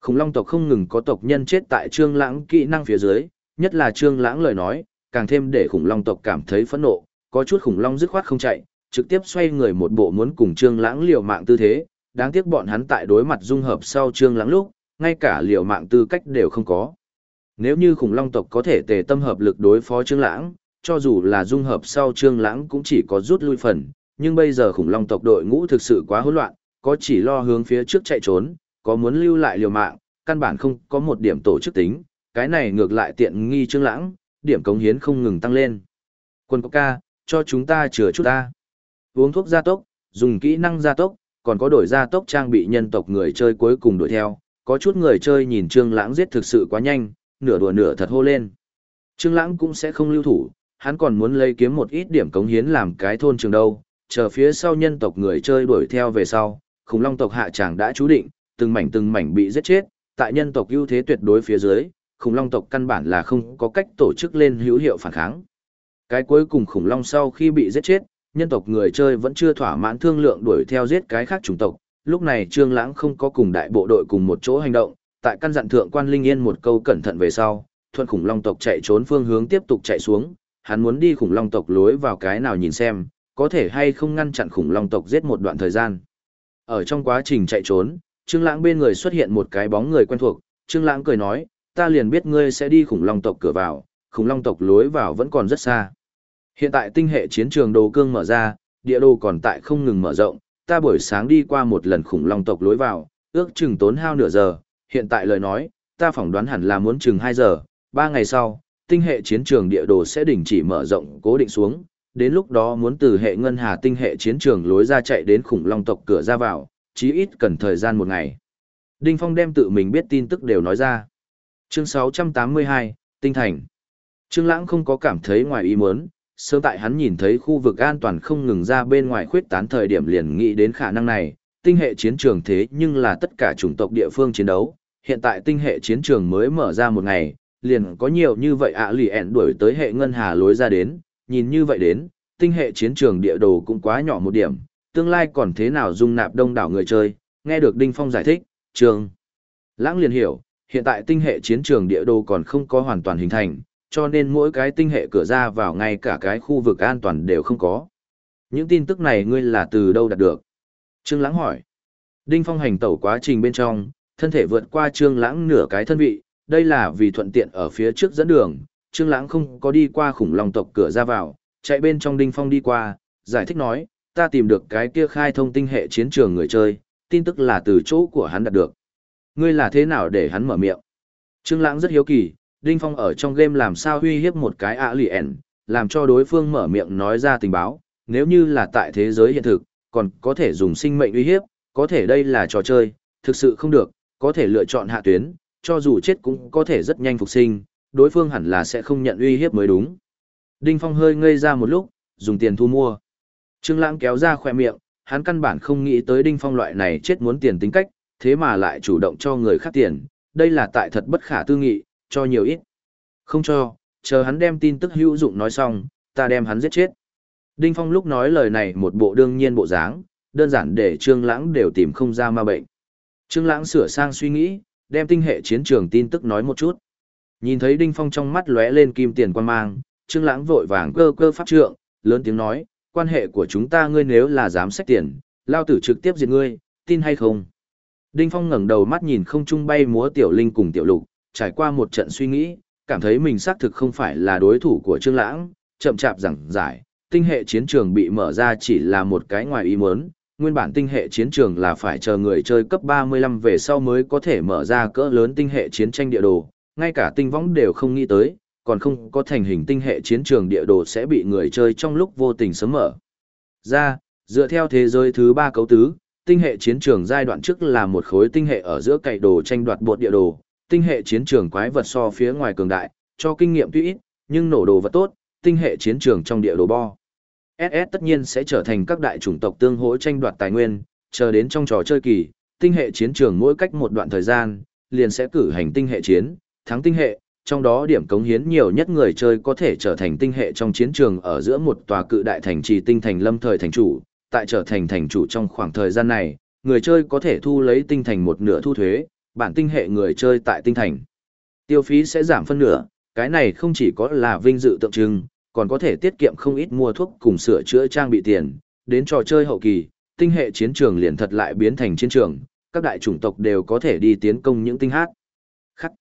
Khủng long tộc không ngừng có tộc nhân chết tại Trương Lãng kỹ năng phía dưới, nhất là Trương Lãng lời nói, càng thêm để khủng long tộc cảm thấy phẫn nộ, có chút khủng long dứt khoát không chạy, trực tiếp xoay người một bộ muốn cùng Trương Lãng liều mạng tư thế, đáng tiếc bọn hắn tại đối mặt dung hợp sau Trương Lãng lúc, ngay cả liều mạng tư cách đều không có. Nếu như khủng long tộc có thể tề tâm hợp lực đối phó Trương Lãng, cho dù là dung hợp sau Trương Lãng cũng chỉ có rút lui phần, nhưng bây giờ khủng long tộc đội ngũ thực sự quá hỗn loạn, có chỉ lo hướng phía trước chạy trốn, có muốn lưu lại liều mạng, căn bản không có một điểm tổ chức tính, cái này ngược lại tiện nghi Trương Lãng, điểm cống hiến không ngừng tăng lên. Quân ca, cho chúng ta chữa chút ta. Uống thuốc gia tốc, dùng kỹ năng gia tốc, còn có đổi gia tốc trang bị nhân tộc người chơi cuối cùng đuổi theo, có chút người chơi nhìn Trương Lãng giết thực sự quá nhanh, nửa đùa nửa thật hô lên. Trương Lãng cũng sẽ không lưu thủ, hắn còn muốn lấy kiếm một ít điểm cống hiến làm cái thôn trường đâu, chờ phía sau nhân tộc người chơi đuổi theo về sau, khủng long tộc hạ tràng đã chú định, từng mảnh từng mảnh bị giết chết, tại nhân tộc ưu thế tuyệt đối phía dưới, khủng long tộc căn bản là không có cách tổ chức lên hữu hiệu phản kháng. Cái cuối cùng khủng long sau khi bị giết chết, nhân tộc người chơi vẫn chưa thỏa mãn thương lượng đuổi theo giết cái khác chủng tộc, lúc này Trương Lãng không có cùng đại bộ đội cùng một chỗ hành động, tại căn dặn thượng quan Linh Yên một câu cẩn thận về sau, thuận khủng long tộc chạy trốn phương hướng tiếp tục chạy xuống, hắn muốn đi khủng long tộc lối vào cái nào nhìn xem, có thể hay không ngăn chặn khủng long tộc giết một đoạn thời gian. Ở trong quá trình chạy trốn, Trương Lãng bên người xuất hiện một cái bóng người quen thuộc, Trương Lãng cười nói, ta liền biết ngươi sẽ đi khủng long tộc cửa vào, khủng long tộc lối vào vẫn còn rất xa. Hiện tại tinh hệ chiến trường đồ cương mở ra, địa đồ còn tại không ngừng mở rộng, ta buổi sáng đi qua một lần khủng long tộc lối vào, ước chừng tốn hao nửa giờ, hiện tại lời nói, ta phỏng đoán hẳn là muốn chừng 2 giờ, 3 ngày sau, tinh hệ chiến trường địa đồ sẽ đình chỉ mở rộng cố định xuống, đến lúc đó muốn từ hệ ngân hà tinh hệ chiến trường lối ra chạy đến khủng long tộc cửa ra vào, chí ít cần thời gian một ngày. Đinh Phong đem tự mình biết tin tức đều nói ra. Chương 682, Tinh Thành. Trương Lãng không có cảm thấy ngoài ý muốn, sớm tại hắn nhìn thấy khu vực an toàn không ngừng ra bên ngoài khuyết tán thời điểm liền nghĩ đến khả năng này, tinh hệ chiến trường thế nhưng là tất cả chủng tộc địa phương chiến đấu, hiện tại tinh hệ chiến trường mới mở ra một ngày, liền có nhiều như vậy ạ lì ẹn đuổi tới hệ ngân hà lối ra đến, nhìn như vậy đến, tinh hệ chiến trường địa đồ cũng quá nhỏ một điểm, tương lai còn thế nào dung nạp đông đảo người chơi, nghe được Đinh Phong giải thích, trường. Lãng liền hiểu, hiện tại tinh hệ chiến trường địa đồ còn không có hoàn toàn hình thành, cho nên mỗi cái tinh hệ cửa ra vào ngay cả cái khu vực an toàn đều không có. Những tin tức này ngươi là từ đâu đạt được? Trương Lãng hỏi. Đinh Phong hành tẩu quá trình bên trong, thân thể vượt qua Trương Lãng nửa cái thân vị, đây là vì thuận tiện ở phía trước dẫn đường, Trương Lãng không có đi qua khủng long tộc cửa ra vào, chạy bên trong Đinh Phong đi qua, giải thích nói, ta tìm được cái kia khai thông tinh hệ chiến trường người chơi, tin tức là từ chỗ của hắn đạt được. Ngươi là thế nào để hắn mở miệng? Trương Lãng rất hiếu kỳ, Đinh Phong ở trong game làm sao uy hiếp một cái ạ lì ẻn, làm cho đối phương mở miệng nói ra tình báo, nếu như là tại thế giới hiện thực, còn có thể dùng sinh mệnh uy hiếp, có thể đây là trò chơi, thực sự không được, có thể lựa chọn hạ tuyến, cho dù chết cũng có thể rất nhanh phục sinh, đối phương hẳn là sẽ không nhận uy hiếp mới đúng. Đinh Phong hơi ngây ra một lúc, dùng tiền thu mua. Trương Lãng kéo ra khóe miệng, hắn căn bản không nghĩ tới Đinh Phong loại này chết muốn tiền tính cách, thế mà lại chủ động cho người khác tiền, đây là tại thật bất khả tư nghị, cho nhiều ít. Không cho, chờ hắn đem tin tức hữu dụng nói xong, ta đem hắn giết chết. Đinh Phong lúc nói lời này một bộ đương nhiên bộ dáng, đơn giản để Trương Lãng đều tìm không ra ma bệnh. Trương Lãng sửa sang suy nghĩ, đem tinh hệ chiến trường tin tức nói một chút. Nhìn thấy Đinh Phong trong mắt lóe lên kim tiền quan mang, Trương Lãng vội vàng cơ cơ pháp trượng, lớn tiếng nói, quan hệ của chúng ta ngươi nếu là dám sách tiền, lao tử trực tiếp diệt ngươi, tin hay không? Đinh Phong ngẩng đầu mắt nhìn không trung bay múa tiểu linh cùng tiểu lục, trải qua một trận suy nghĩ, cảm thấy mình xác thực không phải là đối thủ của Trương Lãng, chậm chạp giảng giải, tinh hệ chiến trường bị mở ra chỉ là một cái ngoài ý muốn, nguyên bản tinh hệ chiến trường là phải chờ người chơi cấp 35 về sau mới có thể mở ra cỡ lớn tinh hệ chiến tranh địa đồ, ngay cả tinh võng đều không nghĩ tới, còn không có thành hình tinh hệ chiến trường địa đồ sẽ bị người chơi trong lúc vô tình sớm mở. Ra, dựa theo thế giới thứ ba cấu tứ, tinh hệ chiến trường giai đoạn trước là một khối tinh hệ ở giữa cậy đồ tranh đoạt bột địa đồ, tinh hệ chiến trường quái vật so phía ngoài cường đại, cho kinh nghiệm tuy ít, nhưng nổ đồ vật tốt, tinh hệ chiến trường trong địa đồ bo. SS tất nhiên sẽ trở thành các đại chủng tộc tương hỗ tranh đoạt tài nguyên, chờ đến trong trò chơi kỳ, tinh hệ chiến trường mỗi cách một đoạn thời gian, liền sẽ cử hành tinh hệ chiến, thắng tinh hệ, trong đó điểm cống hiến nhiều nhất người chơi có thể trở thành tinh hệ trong chiến trường ở giữa một tòa cự đại thành trì tinh thành lâm thời thành chủ, tại trở thành thành chủ trong khoảng thời gian này, người chơi có thể thu lấy tinh thành một nửa thu thuế, bản tinh hệ người chơi tại tinh thành. Tiêu phí sẽ giảm phân nửa, cái này không chỉ có là vinh dự tượng trưng, còn có thể tiết kiệm không ít mua thuốc cùng sửa chữa trang bị tiền, đến trò chơi hậu kỳ, tinh hệ chiến trường liền thật lại biến thành chiến trường, các đại chủng tộc đều có thể đi tiến công những tinh hát. Khắc.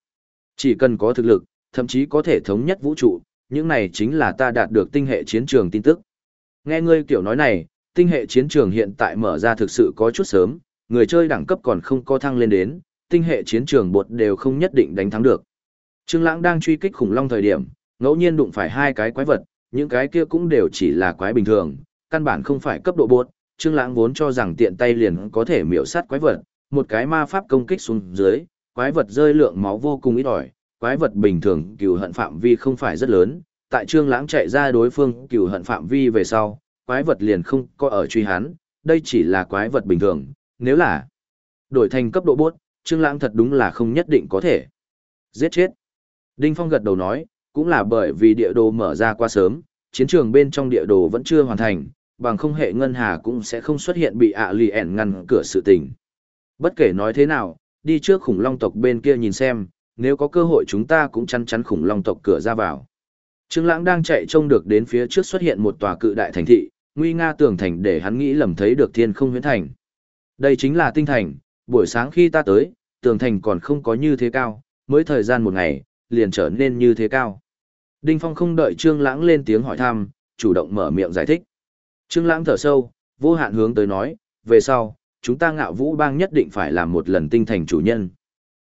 Chỉ cần có thực lực, thậm chí có thể thống nhất vũ trụ, những này chính là ta đạt được tinh hệ chiến trường tin tức. Nghe ngươi kiểu nói này, tinh hệ chiến trường hiện tại mở ra thực sự có chút sớm, người chơi đẳng cấp còn không có thăng lên đến, tinh hệ chiến trường bột đều không nhất định đánh thắng được. Trương Lãng đang truy kích khủng long thời điểm, ngẫu nhiên đụng phải hai cái quái vật, những cái kia cũng đều chỉ là quái bình thường, căn bản không phải cấp độ bột. Trương Lãng vốn cho rằng tiện tay liền có thể miểu sát quái vật, một cái ma pháp công kích xuống dưới, quái vật rơi lượng máu vô cùng ít ỏi, quái vật bình thường cừu hận phạm vi không phải rất lớn, tại Trương Lãng chạy ra đối phương cừu hận phạm vi về sau, quái vật liền không có ở truy hắn, đây chỉ là quái vật bình thường, nếu là đổi thành cấp độ bốt, Trương Lãng thật đúng là không nhất định có thể giết chết. Đinh Phong gật đầu nói, cũng là bởi vì địa đồ mở ra quá sớm, chiến trường bên trong địa đồ vẫn chưa hoàn thành, bằng không hệ ngân hà cũng sẽ không xuất hiện bị ạ lì ẻn ngăn cửa sự tình. Bất kể nói thế nào, đi trước khủng long tộc bên kia nhìn xem, nếu có cơ hội chúng ta cũng chắn chắn khủng long tộc cửa ra vào. Trương Lãng đang chạy trông được đến phía trước xuất hiện một tòa cự đại thành thị, nguy nga tường thành để hắn nghĩ lầm thấy được thiên không huyễn thành. Đây chính là tinh thành, buổi sáng khi ta tới, tường thành còn không có như thế cao, mới thời gian một ngày, liền trở nên như thế cao. Đinh Phong không đợi Trương Lãng lên tiếng hỏi thăm, chủ động mở miệng giải thích. Trương Lãng thở sâu, vô hạn hướng tới nói, về sau, chúng ta ngạo vũ bang nhất định phải làm một lần tinh thành chủ nhân.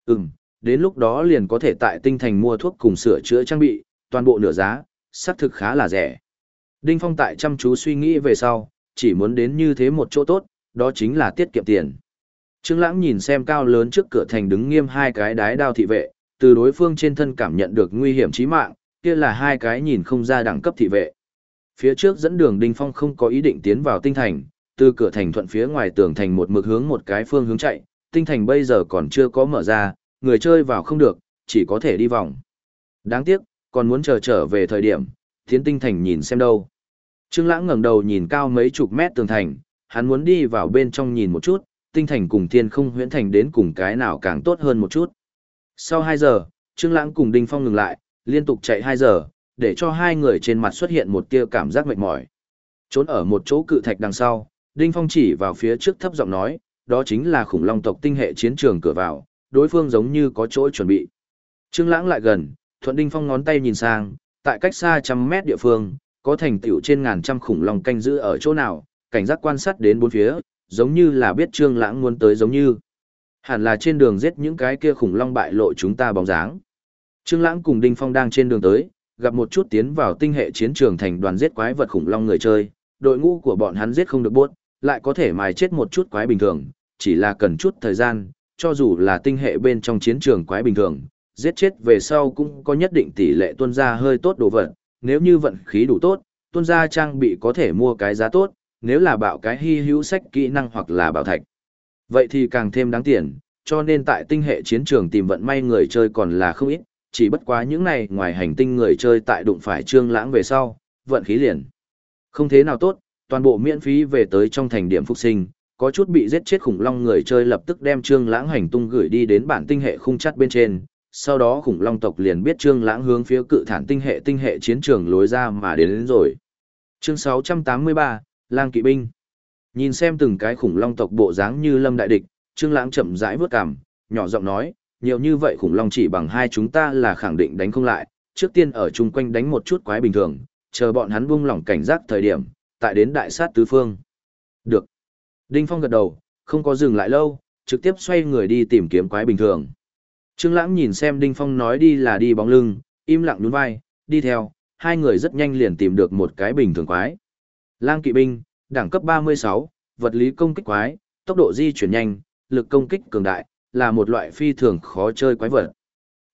Ừm, đến lúc đó liền có thể tại tinh thành mua thuốc cùng sửa chữa trang bị, toàn bộ nửa giá, xác thực khá là rẻ. Đinh Phong tại chăm chú suy nghĩ về sau, chỉ muốn đến như thế một chỗ tốt, đó chính là tiết kiệm tiền. Trương Lãng nhìn xem cao lớn trước cửa thành đứng nghiêm hai cái đái đao thị vệ, từ đối phương trên thân cảm nhận được nguy hiểm chí mạng, kia là hai cái nhìn không ra đẳng cấp thị vệ. Phía trước dẫn đường Đinh Phong không có ý định tiến vào tinh thành, từ cửa thành thuận phía ngoài tường thành một mực hướng một cái phương hướng chạy, tinh thành bây giờ còn chưa có mở ra, người chơi vào không được, chỉ có thể đi vòng. Đáng tiếc, còn muốn chờ trở về thời điểm, tiến tinh thành nhìn xem đâu. Trương Lãng ngẩng đầu nhìn cao mấy chục mét tường thành, hắn muốn đi vào bên trong nhìn một chút, tinh thành cùng thiên không huyễn thành đến cùng cái nào càng tốt hơn một chút. Sau 2 giờ, Trương Lãng cùng Đinh Phong ngừng lại, liên tục chạy 2 giờ, để cho hai người trên mặt xuất hiện một tia cảm giác mệt mỏi. Trốn ở một chỗ cự thạch đằng sau, Đinh Phong chỉ vào phía trước thấp giọng nói, đó chính là khủng long tộc tinh hệ chiến trường cửa vào, đối phương giống như có chỗ chuẩn bị. Trương Lãng lại gần, Thuận Đinh Phong ngón tay nhìn sang, tại cách xa trăm mét địa phương, có thành tựu trên ngàn trăm khủng long canh giữ ở chỗ nào, cảnh giác quan sát đến bốn phía, giống như là biết Trương Lãng muốn tới giống như. Hẳn là trên đường giết những cái kia khủng long bại lộ chúng ta bóng dáng. Trương Lãng cùng Đinh Phong đang trên đường tới, gặp một chút tiến vào tinh hệ chiến trường thành đoàn giết quái vật khủng long người chơi, đội ngũ của bọn hắn giết không được buốt, lại có thể mài chết một chút quái bình thường, chỉ là cần chút thời gian, cho dù là tinh hệ bên trong chiến trường quái bình thường, giết chết về sau cũng có nhất định tỷ lệ tuân ra hơi tốt đồ vật, nếu như vận khí đủ tốt, tuân ra trang bị có thể mua cái giá tốt, nếu là bạo cái hy hữu sách kỹ năng hoặc là bảo thạch. Vậy thì càng thêm đáng tiền, cho nên tại tinh hệ chiến trường tìm vận may người chơi còn là không ít, chỉ bất quá những này ngoài hành tinh người chơi tại đụng phải trương lãng về sau, vận khí liền. Không thế nào tốt, toàn bộ miễn phí về tới trong thành điểm phục sinh, có chút bị giết chết khủng long người chơi lập tức đem trương lãng hành tung gửi đi đến bản tinh hệ khung chắt bên trên, sau đó khủng long tộc liền biết Trương Lãng hướng phía cự thản tinh hệ tinh hệ chiến trường lối ra mà đến, đến rồi. Chương 683, Lang kỵ binh. Nhìn xem từng cái khủng long tộc bộ dáng như lâm đại địch, Trương Lãng chậm rãi vút cằm, nhỏ giọng nói, nhiều như vậy khủng long chỉ bằng hai chúng ta là khẳng định đánh không lại, trước tiên ở chung quanh đánh một chút quái bình thường, chờ bọn hắn buông lỏng cảnh giác thời điểm, tại đến đại sát tứ phương. Được. Đinh Phong gật đầu, không có dừng lại lâu, trực tiếp xoay người đi tìm kiếm quái bình thường. Trương Lãng nhìn xem Đinh Phong nói đi là đi bóng lưng, im lặng nhún vai, đi theo, hai người rất nhanh liền tìm được một cái bình thường quái. Lang kỵ binh, đẳng cấp 36, vật lý công kích quái, tốc độ di chuyển nhanh, lực công kích cường đại, là một loại phi thường khó chơi quái vật.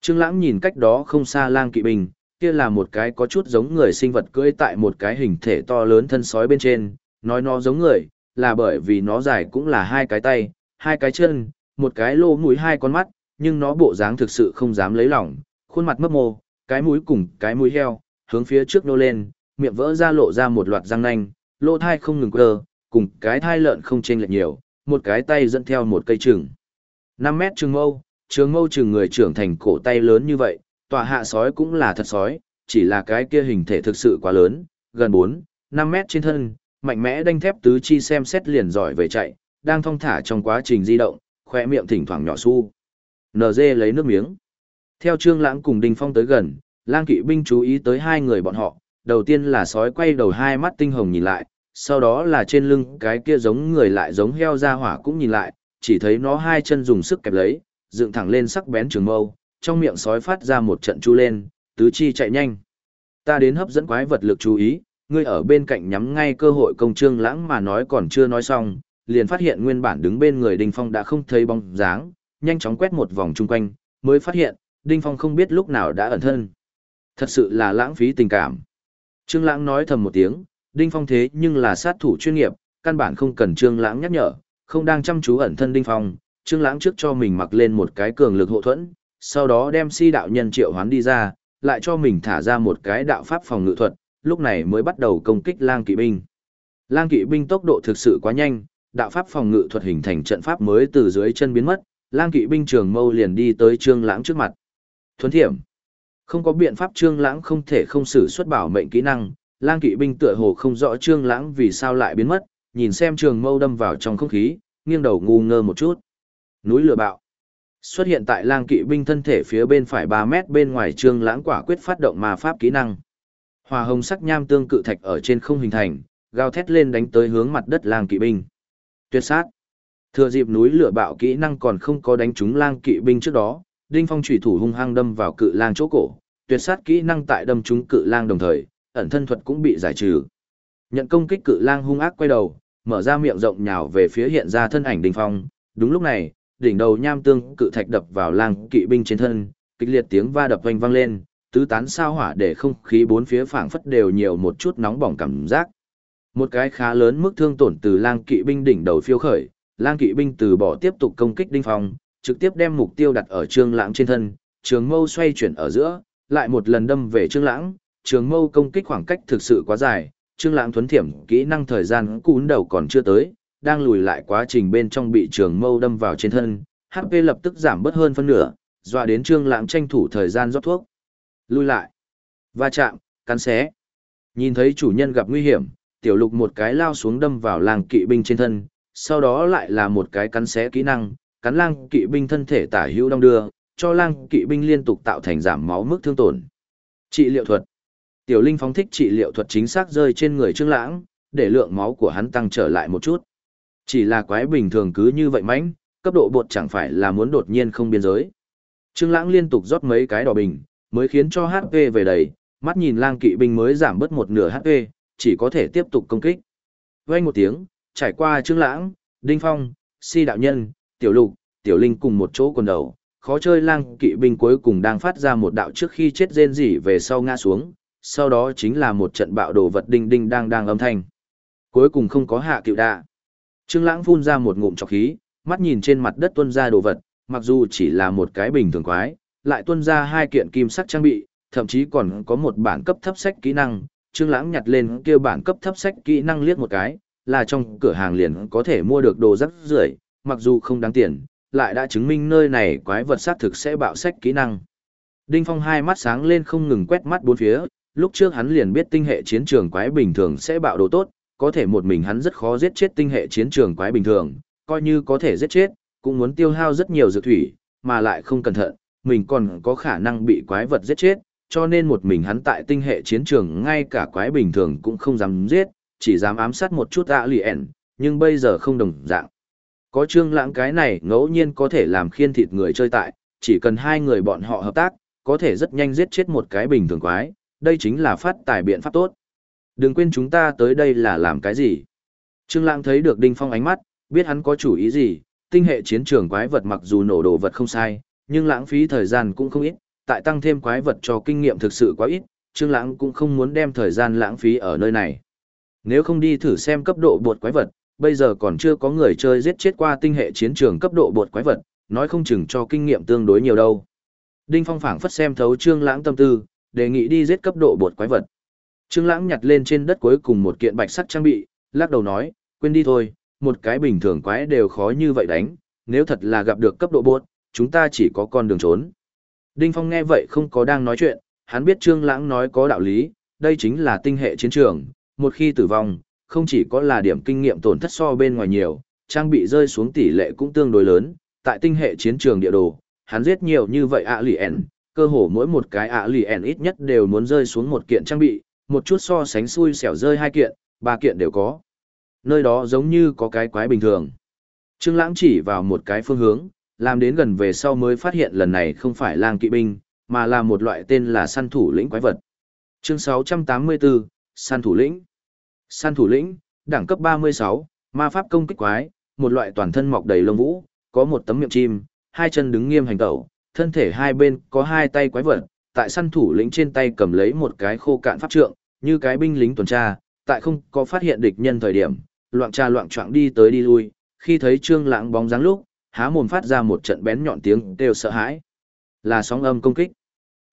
Trương Lãng nhìn cách đó không xa lang kỵ binh, kia là một cái có chút giống người sinh vật cưỡi tại một cái hình thể to lớn thân sói bên trên, nói nó giống người, là bởi vì nó dài cũng là hai cái tay, hai cái chân, một cái lỗ mũi hai con mắt, nhưng nó bộ dáng thực sự không dám lấy lỏng, khuôn mặt mấp mô, cái mũi cùng cái mũi heo, hướng phía trước nô lên, miệng vỡ ra lộ ra một loạt răng nanh, lỗ thai không ngừng quơ, cùng cái thai lợn không chênh lệch nhiều, một cái tay dẫn theo một cây chừng. 5 mét trường mâu, trường mâu trường người trưởng thành cổ tay lớn như vậy, tòa hạ sói cũng là thật sói, chỉ là cái kia hình thể thực sự quá lớn, gần 4, 5 mét trên thân, mạnh mẽ đanh thép tứ chi xem xét liền giỏi về chạy, đang thong thả trong quá trình di động, khỏe miệng thỉnh thoảng nhỏ su. NG lấy nước miếng. Theo Trương Lãng cùng Đinh Phong tới gần, lang kỵ binh chú ý tới hai người bọn họ, đầu tiên là sói quay đầu hai mắt tinh hồng nhìn lại, sau đó là trên lưng cái kia giống người lại giống heo ra hỏa cũng nhìn lại, chỉ thấy nó hai chân dùng sức kẹp lấy, dựng thẳng lên sắc bén trường mâu, trong miệng sói phát ra một trận chu lên, tứ chi chạy nhanh. Ta đến hấp dẫn quái vật lực chú ý, ngươi ở bên cạnh nhắm ngay cơ hội công trương lãng mà nói còn chưa nói xong, liền phát hiện nguyên bản đứng bên người Đinh Phong đã không thấy bóng dáng, nhanh chóng quét một vòng chung quanh, mới phát hiện, Đinh Phong không biết lúc nào đã ẩn thân. Thật sự là lãng phí tình cảm. Trương Lãng nói thầm một tiếng, Đinh Phong thế nhưng là sát thủ chuyên nghiệp, căn bản không cần Trương Lãng nhắc nhở, không đang chăm chú ẩn thân Đinh Phong, Trương Lãng trước cho mình mặc lên một cái cường lực hộ thuẫn, sau đó đem si đạo nhân triệu hoán đi ra, lại cho mình thả ra một cái đạo pháp phòng ngự thuật, lúc này mới bắt đầu công kích lang kỵ binh. Lang kỵ binh tốc độ thực sự quá nhanh, đạo pháp phòng ngự thuật hình thành trận pháp mới từ dưới chân biến mất, lang kỵ binh trường mâu liền đi tới Trương Lãng trước mặt. Thuấn thiểm. Không có biện pháp Trương Lãng không thể không sử xuất bảo mệnh kỹ năng, lang kỵ binh tựa hồ không rõ Trương Lãng vì sao lại biến mất, nhìn xem trường mâu đâm vào trong không khí, nghiêng đầu ngu ngơ một chút. Núi lửa bạo. Xuất hiện tại lang kỵ binh thân thể phía bên phải ba mét bên ngoài Trương Lãng quả quyết phát động ma pháp kỹ năng. Hòa hồng sắc nham tương cự thạch ở trên không hình thành, gào thét lên đánh tới hướng mặt đất lang kỵ binh. Tuyệt sát. Thừa dịp núi lửa bạo kỹ năng còn không có đánh trúng lang kỵ binh trước đó, Đinh Phong chủy thủ hung hăng đâm vào cự lang chỗ cổ, tuyệt sát kỹ năng tại đâm trúng cự lang đồng thời, ẩn thân thuật cũng bị giải trừ. Nhận công kích cự lang hung ác quay đầu, mở ra miệng rộng nhào về phía hiện ra thân ảnh Đinh Phong. Đúng lúc này, đỉnh đầu nham tương cự thạch đập vào lang kỵ binh trên thân, kịch liệt tiếng va đập vang vang lên, tứ tán sao hỏa để không khí bốn phía phảng phất đều nhiều một chút nóng bỏng cảm giác. Một cái khá lớn mức thương tổn từ lang kỵ binh đỉnh đầu phiêu khởi, lang kỵ binh từ bỏ tiếp tục công kích đinh phong, trực tiếp đem mục tiêu đặt ở trương lãng trên thân, trường mâu xoay chuyển ở giữa, lại một lần đâm về trương lãng, trường mâu công kích khoảng cách thực sự quá dài, trương lãng thuấn thiểm kỹ năng thời gian cún đầu còn chưa tới, đang lùi lại quá trình bên trong bị trường mâu đâm vào trên thân, HP lập tức giảm bớt hơn phân nửa, dọa đến trương lãng tranh thủ thời gian rót thuốc. Lui lại. Va chạm, cắn xé. Nhìn thấy chủ nhân gặp nguy hiểm, tiểu lục một cái lao xuống đâm vào làng kỵ binh trên thân, sau đó lại là một cái cắn xé kỹ năng, cắn lang kỵ binh thân thể tả hữu đong đưa, cho lang kỵ binh liên tục tạo thành giảm máu mức thương tổn. Trị liệu thuật. Tiểu Linh phóng thích trị liệu thuật chính xác rơi trên người Trương Lãng, để lượng máu của hắn tăng trở lại một chút. Chỉ là quái bình thường cứ như vậy mãnh, cấp độ bột chẳng phải là muốn đột nhiên không biên giới. Trương Lãng liên tục rót mấy cái đỏ bình, mới khiến cho HP về đầy, mắt nhìn lang kỵ binh mới giảm bớt một nửa HP, chỉ có thể tiếp tục công kích. Vang một tiếng, trải qua Trương Lãng, Đinh Phong, Si đạo nhân, Tiểu Lục, Tiểu Linh cùng một chỗ quần đầu, khó chơi lang kỵ binh cuối cùng đang phát ra một đạo trước khi chết rên rỉ về sau ngã xuống, sau đó chính là một trận bạo đồ vật đinh đinh đang đang âm thanh. Cuối cùng không có hạ cựu đạ. Trương Lãng phun ra một ngụm trọc khí, mắt nhìn trên mặt đất tuôn ra đồ vật, mặc dù chỉ là một cái bình thường quái, lại tuôn ra hai kiện kim sắc trang bị, thậm chí còn có một bản cấp thấp sách kỹ năng. Trương Lãng nhặt lên kia bản cấp thấp sách kỹ năng liếc một cái, là trong cửa hàng liền có thể mua được đồ rất rưởi, mặc dù không đáng tiền, lại đã chứng minh nơi này quái vật sát thực sẽ bạo sách kỹ năng. Đinh Phong hai mắt sáng lên không ngừng quét mắt bốn phía, lúc trước hắn liền biết tinh hệ chiến trường quái bình thường sẽ bạo đồ tốt, có thể một mình hắn rất khó giết chết tinh hệ chiến trường quái bình thường, coi như có thể giết chết, cũng muốn tiêu hao rất nhiều dược thủy, mà lại không cẩn thận, mình còn có khả năng bị quái vật giết chết, cho nên một mình hắn tại tinh hệ chiến trường ngay cả quái bình thường cũng không dám giết, chỉ dám ám sát một chút ạ lì ẻn, nhưng bây giờ không đồng dạng. Có trương lãng cái này ngẫu nhiên có thể làm khiên thịt người chơi tại, chỉ cần hai người bọn họ hợp tác, có thể rất nhanh giết chết một cái bình thường quái, đây chính là phát tài biện pháp tốt. Đừng quên chúng ta tới đây là làm cái gì. Trương lãng thấy được Đinh Phong ánh mắt, biết hắn có chủ ý gì, tinh hệ chiến trường quái vật mặc dù nổ đồ vật không sai, nhưng lãng phí thời gian cũng không ít, tại tăng thêm quái vật cho kinh nghiệm thực sự quá ít, Trương Lãng cũng không muốn đem thời gian lãng phí ở nơi này. Nếu không đi thử xem cấp độ bột quái vật, bây giờ còn chưa có người chơi giết chết qua tinh hệ chiến trường cấp độ bột quái vật, nói không chừng cho kinh nghiệm tương đối nhiều đâu. Đinh Phong phảng phất xem thấu Trương Lãng tâm tư, đề nghị đi giết cấp độ bột quái vật. Trương Lãng nhặt lên trên đất cuối cùng một kiện bạch sắt trang bị, lắc đầu nói, quên đi thôi, một cái bình thường quái đều khó như vậy đánh, nếu thật là gặp được cấp độ bột, chúng ta chỉ có con đường trốn. Đinh Phong nghe vậy không có đang nói chuyện, hắn biết Trương Lãng nói có đạo lý, đây chính là tinh hệ chiến trường, một khi tử vong, không chỉ có là điểm kinh nghiệm tổn thất so bên ngoài nhiều, trang bị rơi xuống tỷ lệ cũng tương đối lớn, tại tinh hệ chiến trường địa đồ, hắn giết nhiều như vậy ạ lì ẻn, cơ hồ mỗi một cái ạ lì ẻn ít nhất đều muốn rơi xuống một kiện trang bị, một chút so sánh xui xẻo rơi hai kiện, ba kiện đều có. Nơi đó giống như có cái quái bình thường. Trương Lãng chỉ vào một cái phương hướng, làm đến gần về sau mới phát hiện lần này không phải lang kỵ binh, mà là một loại tên là săn thủ lĩnh quái vật. Chương 684, săn thủ lĩnh. Săn thủ lĩnh, đẳng cấp 36, ma pháp công kích quái, một loại toàn thân mọc đầy lông vũ, có một tấm miệng chim, hai chân đứng nghiêm hành tẩu, thân thể hai bên có hai tay quái vật, tại săn thủ lĩnh trên tay cầm lấy một cái khô cạn pháp trượng, như cái binh lính tuần tra, tại không có phát hiện địch nhân thời điểm, loạn tra loạn trọng đi tới đi lui, khi thấy Trương Lãng bóng dáng lúc, há mồm phát ra một trận bén nhọn tiếng kêu sợ hãi. Là sóng âm công kích.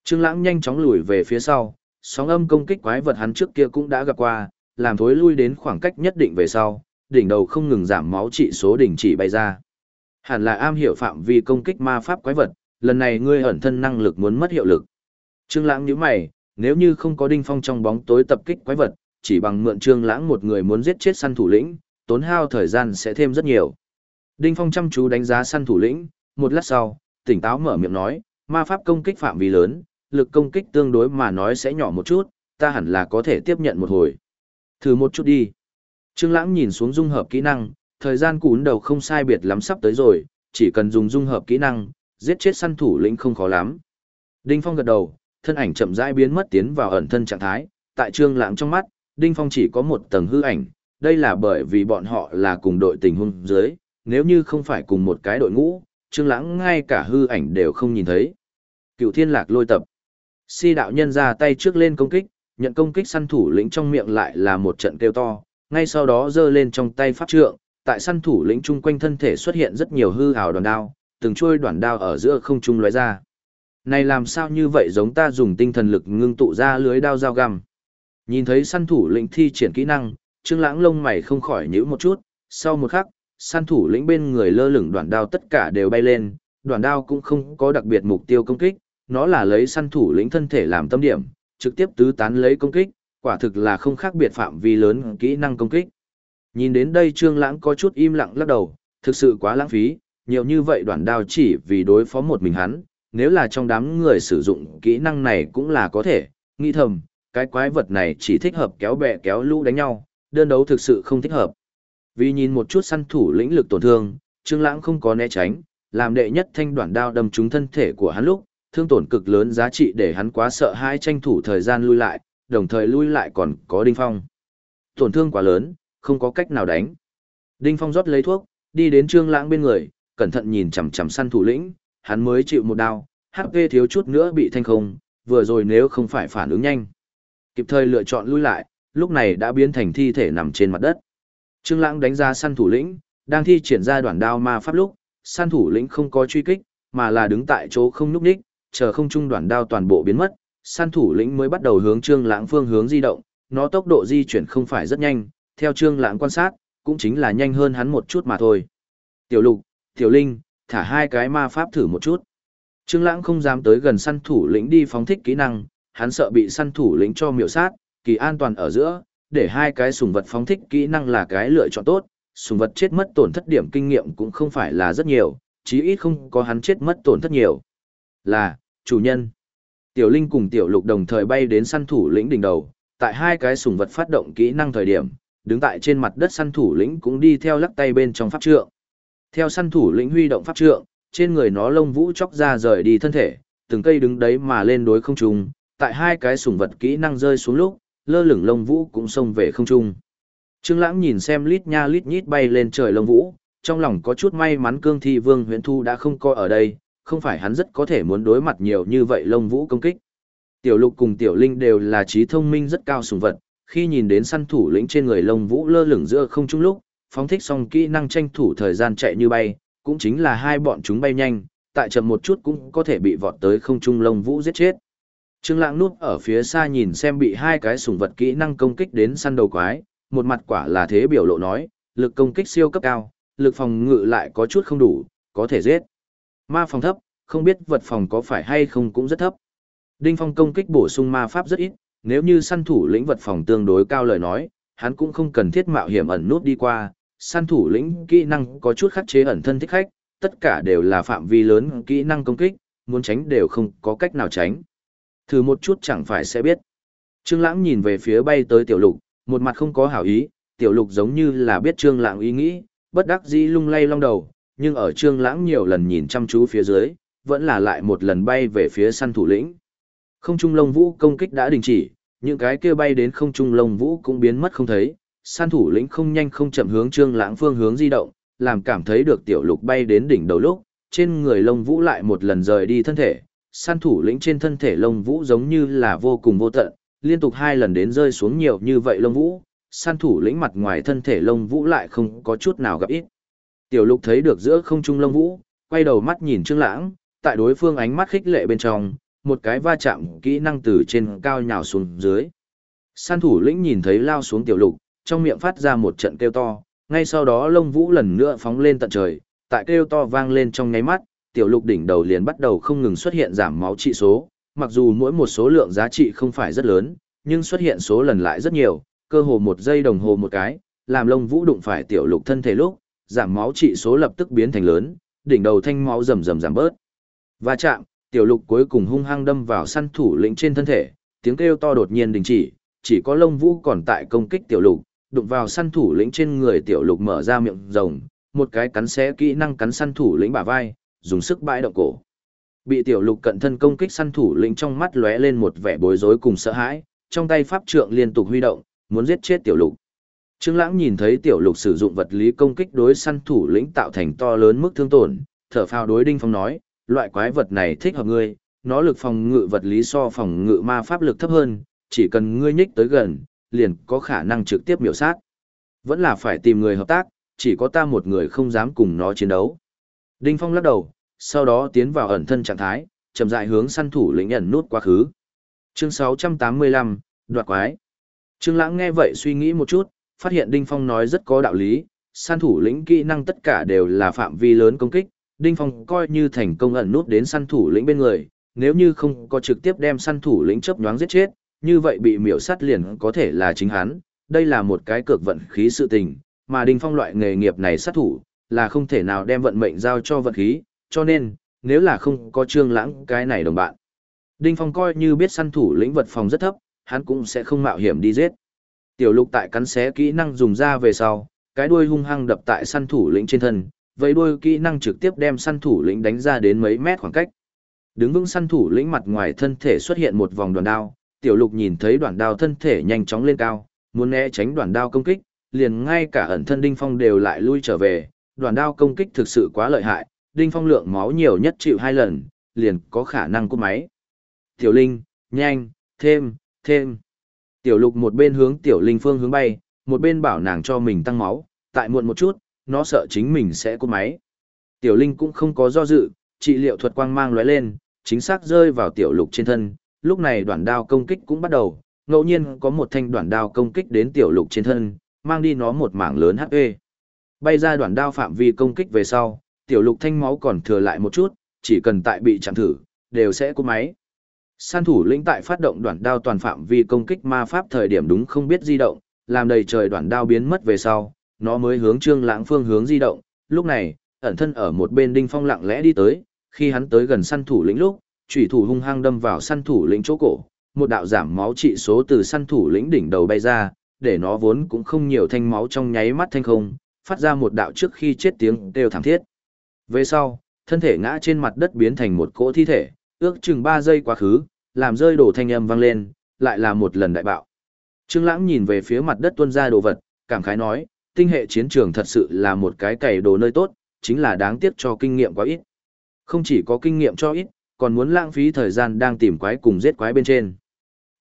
Trương Lãng nhanh chóng lùi về phía sau, sóng âm công kích quái vật hắn trước kia cũng đã gặp qua, làm thối lui đến khoảng cách nhất định về sau, đỉnh đầu không ngừng giảm máu trị số đỉnh chỉ bay ra. Hẳn là am hiểu phạm vi công kích ma pháp quái vật, lần này ngươi ẩn thân năng lực muốn mất hiệu lực. Trương Lãng nhíu mày, nếu như không có Đinh Phong trong bóng tối tập kích quái vật, chỉ bằng mượn Trương Lãng một người muốn giết chết săn thủ lĩnh, tốn hao thời gian sẽ thêm rất nhiều. Đinh Phong chăm chú đánh giá săn thủ lĩnh, một lát sau, tỉnh táo mở miệng nói, ma pháp công kích phạm vi lớn, lực công kích tương đối mà nói sẽ nhỏ một chút, ta hẳn là có thể tiếp nhận một hồi. Thử một chút đi. Trương Lãng nhìn xuống dung hợp kỹ năng, thời gian cún đầu không sai biệt lắm sắp tới rồi, chỉ cần dùng dung hợp kỹ năng, giết chết săn thủ lĩnh không khó lắm. Đinh Phong gật đầu, thân ảnh chậm rãi biến mất tiến vào ẩn thân trạng thái, tại Trương Lãng trong mắt, Đinh Phong chỉ có một tầng hư ảnh, đây là bởi vì bọn họ là cùng đội tình huống dưới, nếu như không phải cùng một cái đội ngũ, Trương Lãng ngay cả hư ảnh đều không nhìn thấy. Cựu Thiên Lạc lôi tập. Si đạo nhân ra tay trước lên công kích, nhận công kích săn thủ lĩnh trong miệng lại là một trận kêu to, ngay sau đó giơ lên trong tay pháp trượng, tại săn thủ lĩnh chung quanh thân thể xuất hiện rất nhiều hư ảo đoàn đao, từng chuôi đoàn đao ở giữa không trung lóe ra. Này làm sao như vậy giống ta dùng tinh thần lực ngưng tụ ra lưới đao dao găm. Nhìn thấy săn thủ lĩnh thi triển kỹ năng, Trương Lãng lông mày không khỏi nhíu một chút, sau một khắc, săn thủ lĩnh bên người lơ lửng đoàn đao tất cả đều bay lên, đoàn đao cũng không có đặc biệt mục tiêu công kích, nó là lấy săn thủ lĩnh thân thể làm tâm điểm, trực tiếp tứ tán lấy công kích, quả thực là không khác biệt phạm vi lớn kỹ năng công kích. Nhìn đến đây Trương Lãng có chút im lặng lắc đầu, thực sự quá lãng phí, nhiều như vậy đoạn đao chỉ vì đối phó một mình hắn, nếu là trong đám người sử dụng kỹ năng này cũng là có thể, nghi thầm, cái quái vật này chỉ thích hợp kéo bè kéo lũ đánh nhau, đơn đấu thực sự không thích hợp. Vì nhìn một chút săn thủ lĩnh lực tổn thương, Trương Lãng không có né tránh, làm đệ nhất thanh đoạn đao đâm trúng thân thể của hắn lúc, thương tổn cực lớn giá trị để hắn quá sợ hãi tranh thủ thời gian lui lại, đồng thời lui lại còn có Đinh Phong. Tổn thương quá lớn, không có cách nào đánh. Đinh Phong rót lấy thuốc, đi đến Trương Lãng bên người, cẩn thận nhìn chằm chằm săn thủ lĩnh, hắn mới chịu một đao, HP thiếu chút nữa bị thanh không, vừa rồi nếu không phải phản ứng nhanh. Kịp thời lựa chọn lui lại, lúc này đã biến thành thi thể nằm trên mặt đất. Trương Lãng đánh ra săn thủ lĩnh, đang thi triển ra đoạn đao ma pháp lúc, săn thủ lĩnh không có truy kích, mà là đứng tại chỗ không nhúc nhích, chờ không trung đoạn đao toàn bộ biến mất, săn thủ lĩnh mới bắt đầu hướng Trương Lãng phương hướng di động, nó tốc độ di chuyển không phải rất nhanh, theo Trương Lãng quan sát, cũng chính là nhanh hơn hắn một chút mà thôi. Tiểu Lục, Tiểu Linh, thả hai cái ma pháp thử một chút. Trương Lãng không dám tới gần săn thủ lĩnh đi phóng thích kỹ năng, hắn sợ bị săn thủ lĩnh cho miểu sát, kỳ an toàn ở giữa, để hai cái sùng vật phóng thích kỹ năng là cái lựa chọn tốt, sùng vật chết mất tổn thất điểm kinh nghiệm cũng không phải là rất nhiều, chí ít không có hắn chết mất tổn thất nhiều. Là, chủ nhân. Tiểu Linh cùng Tiểu Lục đồng thời bay đến săn thủ lĩnh đỉnh đầu, tại hai cái sùng vật phát động kỹ năng thời điểm, đứng tại trên mặt đất săn thủ lĩnh cũng đi theo lắc tay bên trong pháp trượng. Theo săn thủ lĩnh huy động pháp trượng, trên người nó lông vũ chóc ra rời đi thân thể, từng cây đứng đấy mà lên đối không trung, tại hai cái sùng vật kỹ năng rơi xuống lúc, lơ lửng lông vũ cũng xông về không trung. Trương Lãng nhìn xem lít nha lít nhít bay lên trời lông vũ, trong lòng có chút may mắn Cương Thi Vương Huyền Thu đã không coi ở đây, không phải hắn rất có thể muốn đối mặt nhiều như vậy lông vũ công kích. Tiểu Lục cùng Tiểu Linh đều là trí thông minh rất cao sùng vật, khi nhìn đến săn thủ lĩnh trên người lông vũ lơ lửng giữa không trung lúc, phóng thích xong kỹ năng tranh thủ thời gian chạy như bay, cũng chính là hai bọn chúng bay nhanh, tại chậm một chút cũng có thể bị vọt tới không trung lông vũ giết chết. Trương Lãng núp ở phía xa nhìn xem bị hai cái sủng vật kỹ năng công kích đến săn đầu quái, một mặt quả là thế biểu lộ nói, lực công kích siêu cấp cao, lực phòng ngự lại có chút không đủ, có thể giết. Ma phòng thấp, không biết vật phòng có phải hay không cũng rất thấp. Đinh Phong công kích bổ sung ma pháp rất ít, nếu như săn thủ lĩnh vật phòng tương đối cao lời nói, hắn cũng không cần thiết mạo hiểm ẩn nút đi qua, săn thủ lĩnh kỹ năng có chút khắc chế ẩn thân thích khách, tất cả đều là phạm vi lớn kỹ năng công kích, muốn tránh đều không có cách nào tránh. Thử một chút chẳng phải sẽ biết. Trương Lãng nhìn về phía bay tới Tiểu Lục, một mặt không có hảo ý, Tiểu Lục giống như là biết Trương Lãng ý nghĩ, bất đắc dĩ lung lay long đầu, nhưng ở Trương Lãng nhiều lần nhìn chăm chú phía dưới, vẫn là lại một lần bay về phía săn thủ lĩnh. Không trung lông vũ công kích đã đình chỉ, những cái kia bay đến không trung lông vũ cũng biến mất không thấy, săn thủ lĩnh không nhanh không chậm hướng Trương Lãng phương hướng di động, làm cảm thấy được Tiểu Lục bay đến đỉnh đầu lúc, trên người lông vũ lại một lần rời đi thân thể, săn thủ lĩnh trên thân thể lông vũ giống như là vô cùng vô tận, liên tục hai lần đến rơi xuống nhiều như vậy lông vũ, săn thủ lĩnh mặt ngoài thân thể lông vũ lại không có chút nào gặp ít. Tiểu lục thấy được giữa không trung lông vũ, quay đầu mắt nhìn Trương Lãng, tại đối phương ánh mắt khích lệ bên trong, một cái va chạm kỹ năng từ trên cao nhào xuống dưới. San thủ lĩnh nhìn thấy lao xuống tiểu lục, trong miệng phát ra một trận kêu to, ngay sau đó lông vũ lần nữa phóng lên tận trời, tại kêu to vang lên trong nháy mắt, tiểu lục đỉnh đầu liền bắt đầu không ngừng xuất hiện giảm máu trị số, mặc dù mỗi một số lượng giá trị không phải rất lớn, nhưng xuất hiện số lần lại rất nhiều, cơ hồ một giây đồng hồ một cái, làm lông vũ đụng phải tiểu lục thân thể lúc, giảm máu trị số lập tức biến thành lớn, đỉnh đầu thanh máu rầm rầm giảm bớt. Và chạm, tiểu lục cuối cùng hung hăng đâm vào săn thủ lĩnh trên thân thể, tiếng kêu to đột nhiên đình chỉ, chỉ có lông vũ còn tại công kích tiểu lục, đụng vào săn thủ lĩnh trên người tiểu lục mở ra miệng rồng, một cái cắn xé kỹ năng cắn săn thủ lĩnh bả vai, dùng sức bãi động cổ. Bị tiểu lục cận thân công kích săn thủ lĩnh trong mắt lóe lên một vẻ bối rối cùng sợ hãi, trong tay pháp trượng liên tục huy động, muốn giết chết tiểu lục. Trương Lãng nhìn thấy tiểu lục sử dụng vật lý công kích đối săn thủ lĩnh tạo thành to lớn mức thương tổn, thở phào đối Đinh Phong nói, loại quái vật này thích hợp ngươi, nó lực phòng ngự vật lý so phòng ngự ma pháp lực thấp hơn, chỉ cần ngươi nhích tới gần, liền có khả năng trực tiếp miểu sát. Vẫn là phải tìm người hợp tác, chỉ có ta một người không dám cùng nó chiến đấu. Đinh Phong lắc đầu, sau đó tiến vào ẩn thân trạng thái, chậm rãi hướng săn thủ lĩnh ẩn nút quá khứ. Chương 685, đoạt quái. Trương Lãng nghe vậy suy nghĩ một chút, phát hiện Đinh Phong nói rất có đạo lý, săn thủ lĩnh kỹ năng tất cả đều là phạm vi lớn công kích, Đinh Phong coi như thành công ẩn nút đến săn thủ lĩnh bên người, nếu như không có trực tiếp đem săn thủ lĩnh chớp nhoáng giết chết, như vậy bị miểu sát liền có thể là chính hắn, đây là một cái cược vận khí sự tình, mà Đinh Phong loại nghề nghiệp này sát thủ, là không thể nào đem vận mệnh giao cho vận khí, cho nên, nếu là không có trương lãng cái này đồng bạn. Đinh Phong coi như biết săn thủ lĩnh vật phòng rất thấp, hắn cũng sẽ không mạo hiểm đi giết. Tiểu lục tại cắn xé kỹ năng dùng ra về sau, cái đuôi hung hăng đập tại săn thủ lĩnh trên thân, vây đuôi kỹ năng trực tiếp đem săn thủ lĩnh đánh ra đến mấy mét khoảng cách. Đứng vững săn thủ lĩnh mặt ngoài thân thể xuất hiện một vòng đoàn đao, tiểu lục nhìn thấy đoàn đao thân thể nhanh chóng lên cao, muốn né tránh đoàn đao công kích, liền ngay cả ẩn thân đinh phong đều lại lui trở về, đoàn đao công kích thực sự quá lợi hại, đinh phong lượng máu nhiều nhất chịu hai lần, liền có khả năng cúp máy. Tiểu Linh, nhanh, thêm, thêm. Tiểu Lục một bên hướng Tiểu Linh phương hướng bay, một bên bảo nàng cho mình tăng máu, tại muộn một chút, nó sợ chính mình sẽ cút máy. Tiểu Linh cũng không có do dự, trị liệu thuật quang mang lóe lên, chính xác rơi vào Tiểu Lục trên thân, lúc này đoạn đao công kích cũng bắt đầu, ngẫu nhiên có một thanh đoạn đao công kích đến Tiểu Lục trên thân, mang đi nó một mảng lớn HP. Bay ra đoạn đao phạm vi công kích về sau, tiểu lục thanh máu còn thừa lại một chút, chỉ cần tại bị chạm thử, đều sẽ cú máy. San thủ lĩnh tại phát động đoạn đao toàn phạm vi công kích ma pháp thời điểm đúng không biết di động, làm đầy trời đoạn đao biến mất về sau, nó mới hướng Trương Lãng phương hướng di động. Lúc này, ẩn thân ở một bên Đinh Phong lặng lẽ đi tới, khi hắn tới gần săn thủ lĩnh lúc, chủy thủ hung hăng đâm vào săn thủ lĩnh chỗ cổ, một đạo giảm máu trị số từ săn thủ lĩnh đỉnh đầu bay ra, để nó vốn cũng không nhiều thanh máu trong nháy mắt thanh không, phát ra một đạo trước khi chết tiếng kêu thảm thiết. Về sau, thân thể ngã trên mặt đất biến thành một cỗ thi thể, ước chừng 3 giây quá khứ, làm rơi đổ thanh âm vang lên, lại là một lần đại bạo. Trương Lãng nhìn về phía mặt đất tuôn ra đồ vật, cảm khái nói, tinh hệ chiến trường thật sự là một cái cày đồ nơi tốt, chính là đáng tiếc cho kinh nghiệm quá ít. Không chỉ có kinh nghiệm cho ít, còn muốn lãng phí thời gian đang tìm quái cùng giết quái bên trên.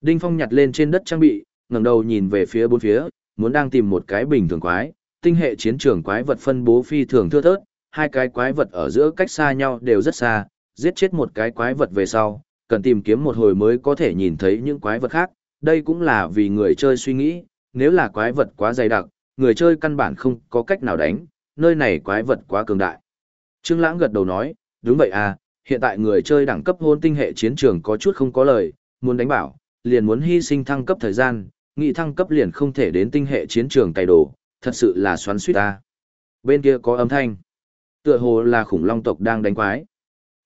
Đinh Phong nhặt lên trên đất trang bị, ngẩng đầu nhìn về phía bốn phía, muốn đang tìm một cái bình thường quái, tinh hệ chiến trường quái vật phân bố phi thường thưa thớt, hai cái quái vật ở giữa cách xa nhau đều rất xa, giết chết một cái quái vật về sau, cần tìm kiếm một hồi mới có thể nhìn thấy những quái vật khác, đây cũng là vì người chơi suy nghĩ, nếu là quái vật quá dày đặc, người chơi căn bản không có cách nào đánh, nơi này quái vật quá cường đại. Trương Lãng gật đầu nói, đúng vậy à, hiện tại người chơi đẳng cấp hôn tinh hệ chiến trường có chút không có lời, muốn đánh bảo, liền muốn hy sinh thăng cấp thời gian, nghị thăng cấp liền không thể đến tinh hệ chiến trường cày đồ, thật sự là xoắn suýt ta. Bên kia có âm thanh. Tựa hồ là khủng long tộc đang đánh quái.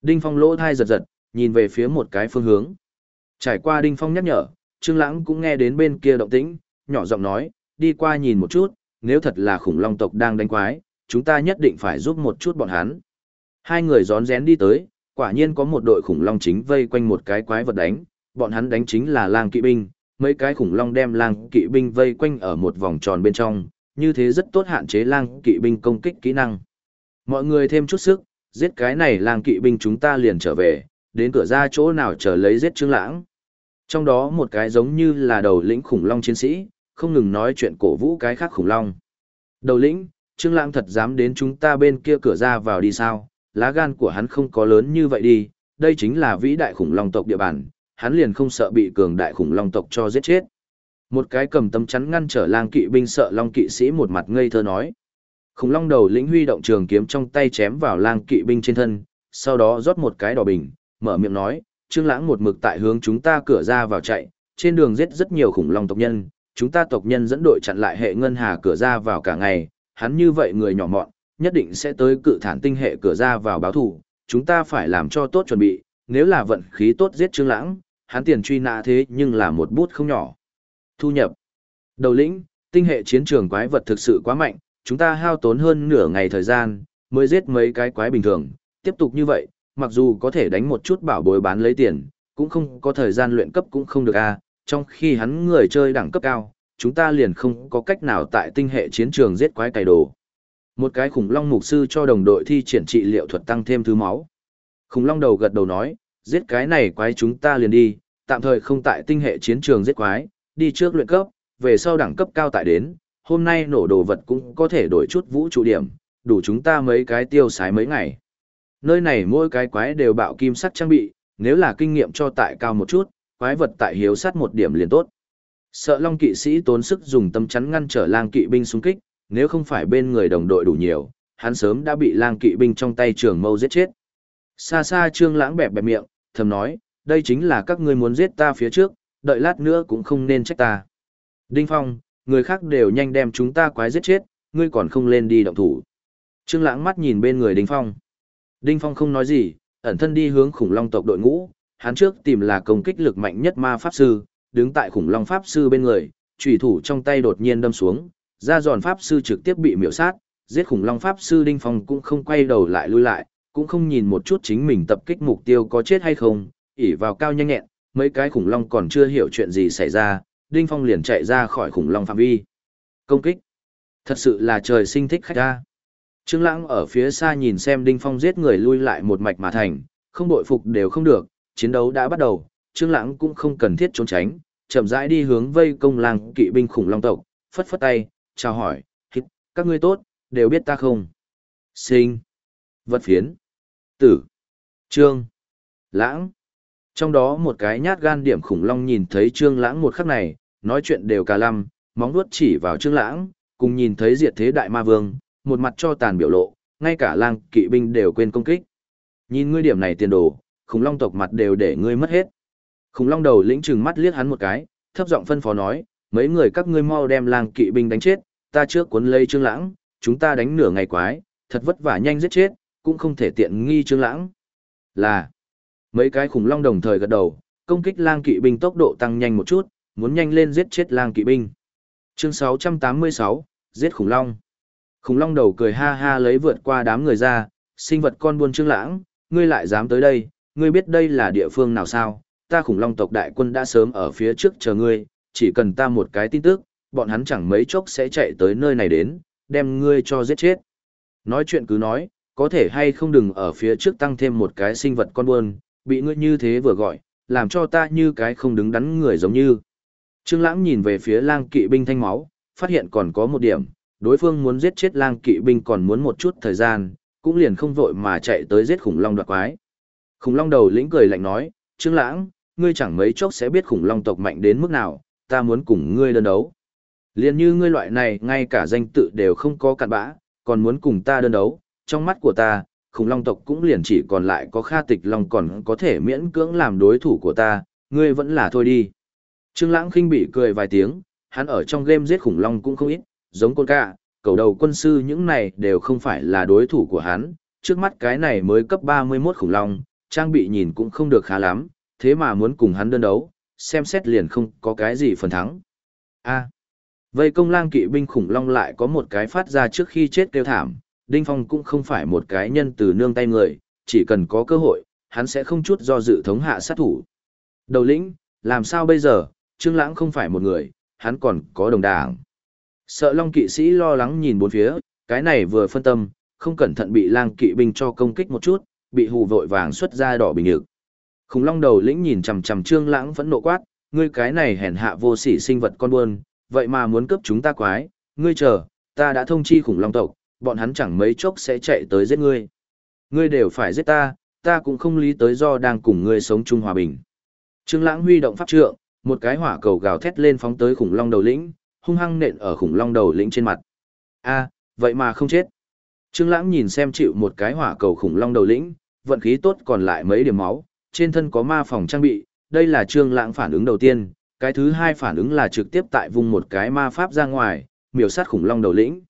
Đinh Phong lỗ thai giật giật, nhìn về phía một cái phương hướng. Trải qua Đinh Phong nhắc nhở, Trương Lãng cũng nghe đến bên kia động tĩnh, nhỏ giọng nói, đi qua nhìn một chút, nếu thật là khủng long tộc đang đánh quái, chúng ta nhất định phải giúp một chút bọn hắn. Hai người rón rén đi tới, quả nhiên có một đội khủng long chính vây quanh một cái quái vật đánh, bọn hắn đánh chính là lang kỵ binh, mấy cái khủng long đem lang kỵ binh vây quanh ở một vòng tròn bên trong, như thế rất tốt hạn chế lang kỵ binh công kích kỹ năng. Mọi người thêm chút sức, giết cái này lang kỵ binh chúng ta liền trở về, đến cửa ra chỗ nào chờ lấy giết Trương Lãng. Trong đó một cái giống như là đầu lĩnh khủng long chiến sĩ, không ngừng nói chuyện cổ vũ cái khác khủng long. Đầu lĩnh, Trương Lãng thật dám đến chúng ta bên kia cửa ra vào đi sao? Lá gan của hắn không có lớn như vậy đi, đây chính là vĩ đại khủng long tộc địa bàn, hắn liền không sợ bị cường đại khủng long tộc cho giết chết. Một cái cầm tấm chắn ngăn trở lang kỵ binh sợ long kỵ sĩ một mặt ngây thơ nói. Khủng long đầu lĩnh huy động trường kiếm trong tay chém vào lang kỵ binh trên thân, sau đó rót một cái đỏ bình, mở miệng nói, Trương Lãng một mực tại hướng chúng ta cửa ra vào chạy, trên đường giết rất nhiều khủng long tộc nhân, chúng ta tộc nhân dẫn đội chặn lại hệ ngân hà cửa ra vào cả ngày, hắn như vậy người nhỏ mọn, nhất định sẽ tới cự thản tinh hệ cửa ra vào báo thù, chúng ta phải làm cho tốt chuẩn bị, nếu là vận khí tốt giết Trương Lãng, hắn tiền truy nã thế nhưng là một bút không nhỏ. Thu nhập. Đầu lĩnh, tinh hệ chiến trường quái vật thực sự quá mạnh, chúng ta hao tốn hơn nửa ngày thời gian, mới giết mấy cái quái bình thường, tiếp tục như vậy, mặc dù có thể đánh một chút bảo bối bán lấy tiền, cũng không có thời gian luyện cấp cũng không được a. trong khi hắn người chơi đẳng cấp cao, chúng ta liền không có cách nào tại tinh hệ chiến trường giết quái cày đồ. Một cái khủng long mục sư cho đồng đội thi triển trị liệu thuật tăng thêm thứ máu. Khủng long đầu gật đầu nói, giết cái này quái chúng ta liền đi, tạm thời không tại tinh hệ chiến trường giết quái, đi trước luyện cấp, về sau đẳng cấp cao tại đến, hôm nay nổ đồ vật cũng có thể đổi chút vũ trụ điểm, đủ chúng ta mấy cái tiêu xài mấy ngày. Nơi này mỗi cái quái đều bạo kim sắt trang bị, nếu là kinh nghiệm cho tại cao một chút, quái vật tại hiếu sắt một điểm liền tốt. Sợ Long kỵ sĩ tốn sức dùng tâm chắn ngăn trở lang kỵ binh xung kích, nếu không phải bên người đồng đội đủ nhiều, hắn sớm đã bị lang kỵ binh trong tay trường mâu giết chết. Xa xa trương lãng bẹp bẹp miệng, thầm nói, đây chính là các ngươi muốn giết ta phía trước, đợi lát nữa cũng không nên trách ta. Đinh Phong, người khác đều nhanh đem chúng ta quái giết chết, ngươi còn không lên đi động thủ. Trương lãng mắt nhìn bên người Đinh Phong. Đinh Phong không nói gì, ẩn thân đi hướng khủng long tộc đội ngũ, hắn trước tìm là công kích lực mạnh nhất ma pháp sư, đứng tại khủng long pháp sư bên người, chủy thủ trong tay đột nhiên đâm xuống, ra giòn pháp sư trực tiếp bị miểu sát, giết khủng long pháp sư Đinh Phong cũng không quay đầu lại lui lại, cũng không nhìn một chút chính mình tập kích mục tiêu có chết hay không, ỉ vào cao nhanh nhẹn, mấy cái khủng long còn chưa hiểu chuyện gì xảy ra, Đinh Phong liền chạy ra khỏi khủng long phạm vi. Công kích. Thật sự là trời sinh thích khách ra. Trương Lãng ở phía xa nhìn xem Đinh Phong giết người lui lại một mạch mà thành, không bội phục đều không được, chiến đấu đã bắt đầu, Trương Lãng cũng không cần thiết trốn tránh, chậm rãi đi hướng vây công lang kỵ binh khủng long tộc, phất phất tay, chào hỏi, "Hít, các ngươi tốt, đều biết ta không?" Sinh, vật phiến, tử, Trương, Lãng. Trong đó một cái nhát gan điểm khủng long nhìn thấy Trương Lãng một khắc này, nói chuyện đều cả lăm, móng vuốt chỉ vào Trương Lãng, cùng nhìn thấy diệt thế đại ma vương, một mặt cho tàn biểu lộ, ngay cả lang kỵ binh đều quên công kích. Nhìn ngươi điểm này tiền đồ, khủng long tộc mặt đều để ngươi mất hết. Khủng long đầu lĩnh trừng mắt liếc hắn một cái, thấp giọng phân phó nói, mấy người các ngươi mau đem lang kỵ binh đánh chết, ta trước cuốn lấy Trương Lãng, chúng ta đánh nửa ngày quái, thật vất vả nhanh giết chết, cũng không thể tiện nghi Trương Lãng. Là mấy cái khủng long đồng thời gật đầu, công kích lang kỵ binh tốc độ tăng nhanh một chút, muốn nhanh lên giết chết lang kỵ binh. Chương 686, giết khủng long. Khủng long đầu cười ha ha lấy vượt qua đám người ra, sinh vật con buôn Trương Lãng, ngươi lại dám tới đây, ngươi biết đây là địa phương nào sao? Ta khủng long tộc đại quân đã sớm ở phía trước chờ ngươi, chỉ cần ta một cái tin tức, bọn hắn chẳng mấy chốc sẽ chạy tới nơi này đến, đem ngươi cho giết chết. Nói chuyện cứ nói, có thể hay không đừng ở phía trước tăng thêm một cái sinh vật con buôn, bị ngươi như thế vừa gọi, làm cho ta như cái không đứng đắn người giống như. Trương Lãng nhìn về phía lang kỵ binh thanh máu, phát hiện còn có một điểm, đối phương muốn giết chết lang kỵ binh còn muốn một chút thời gian, cũng liền không vội mà chạy tới giết khủng long đoạt quái. Khủng long đầu lĩnh cười lạnh nói, Trương Lãng, ngươi chẳng mấy chốc sẽ biết khủng long tộc mạnh đến mức nào, ta muốn cùng ngươi đơn đấu. Liên như ngươi loại này ngay cả danh tự đều không có cặn bã, còn muốn cùng ta đơn đấu, trong mắt của ta, khủng long tộc cũng liền chỉ còn lại có Kha Tịch Long còn có thể miễn cưỡng làm đối thủ của ta, ngươi vẫn là thôi đi. Trương Lãng khinh bị cười vài tiếng, hắn ở trong game giết khủng long cũng không ít, giống con ca, cầu đầu quân sư những này đều không phải là đối thủ của hắn, trước mắt cái này mới cấp 31 khủng long, trang bị nhìn cũng không được khá lắm, thế mà muốn cùng hắn đơn đấu, xem xét liền không có cái gì phần thắng. A. Vây công lang kỵ binh khủng long lại có một cái phát ra trước khi chết kêu thảm, Đinh Phong cũng không phải một cái nhân từ nương tay người, chỉ cần có cơ hội, hắn sẽ không chút do dự thống hạ sát thủ. Đầu lĩnh, làm sao bây giờ, Trương Lãng không phải một người, hắn còn có đồng đảng. Sợ Long kỵ sĩ lo lắng nhìn bốn phía, cái này vừa phân tâm, không cẩn thận bị lang kỵ binh cho công kích một chút, bị hù vội vàng xuất ra đỏ bình nhược. Khủng Long đầu lĩnh nhìn chằm chằm Trương Lãng vẫn nộ quát, ngươi cái này hèn hạ vô sỉ sinh vật con buôn, vậy mà muốn cướp chúng ta quái, ngươi chờ, ta đã thông chi khủng long tộc, bọn hắn chẳng mấy chốc sẽ chạy tới giết ngươi. Ngươi đều phải giết ta, ta cũng không lý tới do đang cùng ngươi sống chung hòa bình. Trương Lãng huy động pháp trượng, một cái hỏa cầu gào thét lên phóng tới khủng long đầu lĩnh, hung hăng nện ở khủng long đầu lĩnh trên mặt. A, vậy mà không chết. Trương Lãng nhìn xem chịu một cái hỏa cầu khủng long đầu lĩnh, vận khí tốt còn lại mấy điểm máu, trên thân có ma phòng trang bị, đây là Trương Lãng phản ứng đầu tiên, cái thứ hai phản ứng là trực tiếp tại vùng một cái ma pháp ra ngoài, miểu sát khủng long đầu lĩnh.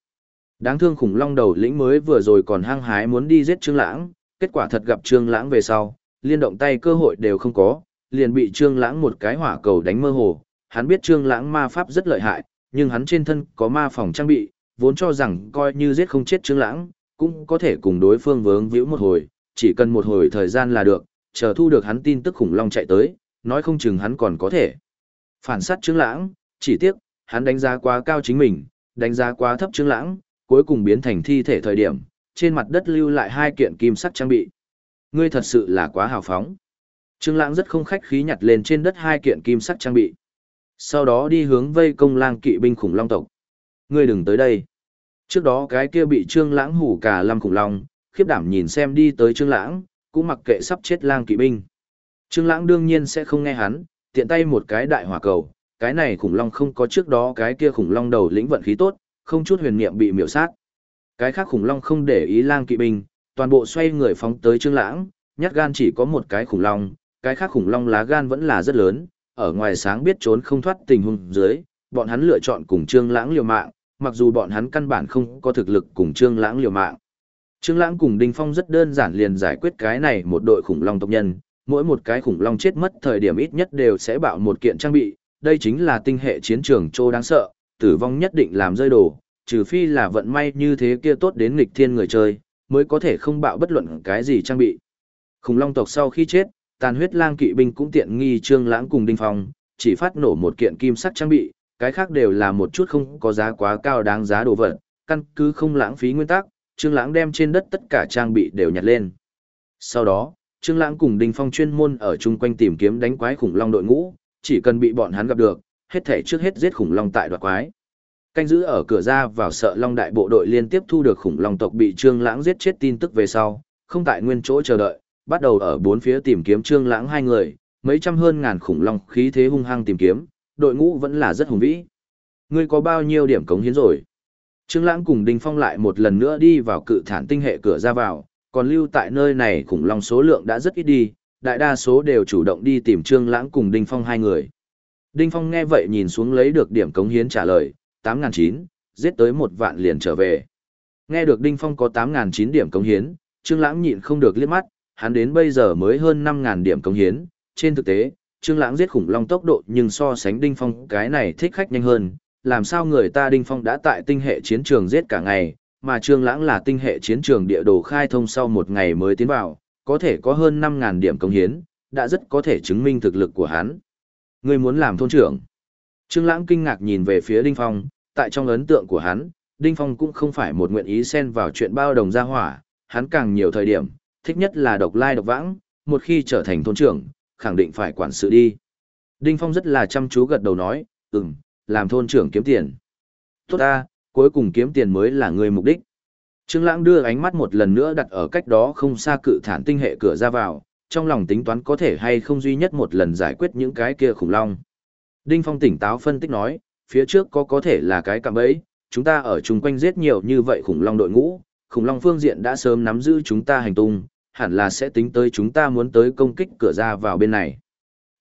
Đáng thương khủng long đầu lĩnh mới vừa rồi còn hăng hái muốn đi giết Trương Lãng, kết quả thật gặp Trương Lãng về sau, liên động tay cơ hội đều không có, liền bị Trương Lãng một cái hỏa cầu đánh mơ hồ. Hắn biết Trương Lãng ma pháp rất lợi hại, nhưng hắn trên thân có ma phòng trang bị, vốn cho rằng coi như giết không chết Trương Lãng, cũng có thể cùng đối phương vướng víu một hồi, chỉ cần một hồi thời gian là được, chờ thu được hắn tin tức khủng long chạy tới, nói không chừng hắn còn có thể. Phản sát Trương Lãng, chỉ tiếc, hắn đánh giá quá cao chính mình, đánh giá quá thấp Trương Lãng, cuối cùng biến thành thi thể thời điểm, trên mặt đất lưu lại hai kiện kim sắc trang bị. Ngươi thật sự là quá hào phóng. Trương Lãng rất không khách khí nhặt lên trên đất hai kiện kim sắc trang bị. Sau đó đi hướng vây công lang kỵ binh khủng long tộc. Ngươi đừng tới đây. Trước đó cái kia bị Trương Lãng hủ cả lâm khủng long, khiếp đảm nhìn xem đi tới Trương Lãng, cũng mặc kệ sắp chết lang kỵ binh. Trương Lãng đương nhiên sẽ không nghe hắn, tiện tay một cái đại hỏa cầu, cái này khủng long không có trước đó cái kia khủng long đầu lĩnh vận khí tốt, không chút huyền niệm bị miểu sát. Cái khác khủng long không để ý lang kỵ binh, toàn bộ xoay người phóng tới Trương Lãng, nhát gan chỉ có một cái khủng long, cái khác khủng long lá gan vẫn là rất lớn, ở ngoài sáng biết trốn không thoát tình huống dưới, bọn hắn lựa chọn cùng Trương Lãng liều mạng, mặc dù bọn hắn căn bản không có thực lực cùng Trương Lãng liều mạng. Trương Lãng cùng Đinh Phong rất đơn giản liền giải quyết cái này một đội khủng long tộc nhân, mỗi một cái khủng long chết mất thời điểm ít nhất đều sẽ bạo một kiện trang bị, đây chính là tinh hệ chiến trường trô đáng sợ, tử vong nhất định làm rơi đồ, trừ phi là vận may như thế kia tốt đến nghịch thiên người chơi, mới có thể không bạo bất luận cái gì trang bị. Khủng long tộc sau khi chết, tàn huyết lang kỵ binh cũng tiện nghi trương lãng cùng đinh phong, chỉ phát nổ một kiện kim sắc trang bị, cái khác đều là một chút không có giá quá cao đáng giá đồ vật, căn cứ không lãng phí nguyên tắc, trương lãng đem trên đất tất cả trang bị đều nhặt lên. Sau đó, Trương Lãng cùng Đinh Phong chuyên môn ở chung quanh tìm kiếm đánh quái khủng long đội ngũ, chỉ cần bị bọn hắn gặp được, hết thể trước hết giết khủng long tại đoạt quái. Canh giữ ở cửa ra vào sợ long đại bộ đội liên tiếp thu được khủng long tộc bị Trương Lãng giết chết tin tức về sau, không tại nguyên chỗ chờ đợi, bắt đầu ở bốn phía tìm kiếm Trương Lãng hai người, mấy trăm hơn ngàn khủng long khí thế hung hăng tìm kiếm, đội ngũ vẫn là rất hùng vĩ. Ngươi có bao nhiêu điểm cống hiến rồi? Trương Lãng cùng Đinh Phong lại một lần nữa đi vào cự thản tinh hệ cửa ra vào, còn lưu tại nơi này khủng long số lượng đã rất ít đi, đại đa số đều chủ động đi tìm Trương Lãng cùng Đinh Phong hai người. Đinh Phong nghe vậy nhìn xuống lấy được điểm cống hiến trả lời, 8.900, giết tới một vạn liền trở về. Nghe được Đinh Phong có 8.900 điểm cống hiến, Trương Lãng nhịn không được liếc mắt, hắn đến bây giờ mới hơn 5.000 điểm cống hiến, trên thực tế, Trương Lãng giết khủng long tốc độ nhưng so sánh Đinh Phong cái này thích khách nhanh hơn, làm sao người ta Đinh Phong đã tại tinh hệ chiến trường giết cả ngày, mà Trương Lãng là tinh hệ chiến trường địa đồ khai thông sau một ngày mới tiến vào, có thể có hơn 5.000 điểm công hiến, đã rất có thể chứng minh thực lực của hắn. Ngươi muốn làm thôn trưởng. Trương Lãng kinh ngạc nhìn về phía Đinh Phong, tại trong ấn tượng của hắn, Đinh Phong cũng không phải một nguyện ý xen vào chuyện bao đồng gia hỏa, hắn càng nhiều thời điểm, thích nhất là độc lai độc vãng, một khi trở thành thôn trưởng, khẳng định phải quản sự đi. Đinh Phong rất là chăm chú gật đầu nói, ừm, làm thôn trưởng kiếm tiền. Tốt ta, cuối cùng kiếm tiền mới là người mục đích. Trương Lãng đưa ánh mắt một lần nữa đặt ở cách đó không xa cự thản tinh hệ cửa ra vào, trong lòng tính toán có thể hay không duy nhất một lần giải quyết những cái kia khủng long. Đinh Phong tỉnh táo phân tích nói, phía trước có có thể là cái cạm bẫy, chúng ta ở chung quanh giết nhiều như vậy khủng long đội ngũ, khủng long phương diện đã sớm nắm giữ chúng ta hành tung, hẳn là sẽ tính tới chúng ta muốn tới công kích cửa ra vào bên này.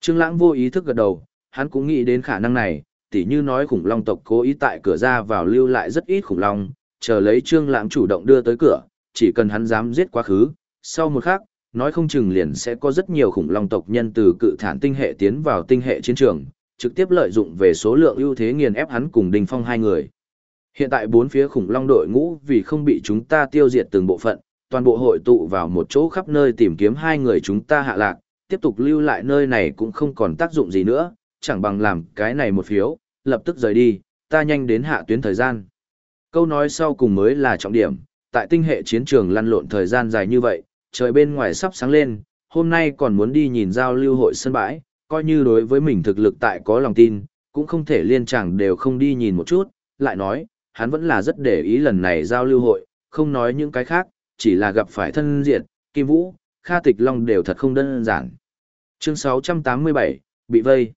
Trương Lãng vô ý thức gật đầu, hắn cũng nghĩ đến khả năng này, tỉ như nói khủng long tộc cố ý tại cửa ra vào lưu lại rất ít khủng long, chờ lấy Trương Lãng chủ động đưa tới cửa, chỉ cần hắn dám giết quá khứ, sau một khắc, nói không chừng liền sẽ có rất nhiều khủng long tộc nhân từ cự thản tinh hệ tiến vào tinh hệ chiến trường, trực tiếp lợi dụng về số lượng ưu thế nghiền ép hắn cùng Đinh Phong hai người. Hiện tại bốn phía khủng long đội ngũ vì không bị chúng ta tiêu diệt từng bộ phận, toàn bộ hội tụ vào một chỗ khắp nơi tìm kiếm hai người chúng ta hạ lạc, tiếp tục lưu lại nơi này cũng không còn tác dụng gì nữa, chẳng bằng làm cái này một phiếu, lập tức rời đi, ta nhanh đến hạ tuyến thời gian. Câu nói sau cùng mới là trọng điểm, tại tinh hệ chiến trường lăn lộn thời gian dài như vậy, trời bên ngoài sắp sáng lên, hôm nay còn muốn đi nhìn giao lưu hội sân bãi, coi như đối với mình thực lực tại có lòng tin, cũng không thể liên chẳng đều không đi nhìn một chút, lại nói, hắn vẫn là rất để ý lần này giao lưu hội, không nói những cái khác, chỉ là gặp phải thân diện, Kim Vũ, Kha Tịch Long đều thật không đơn giản. Chương 687, bị vây.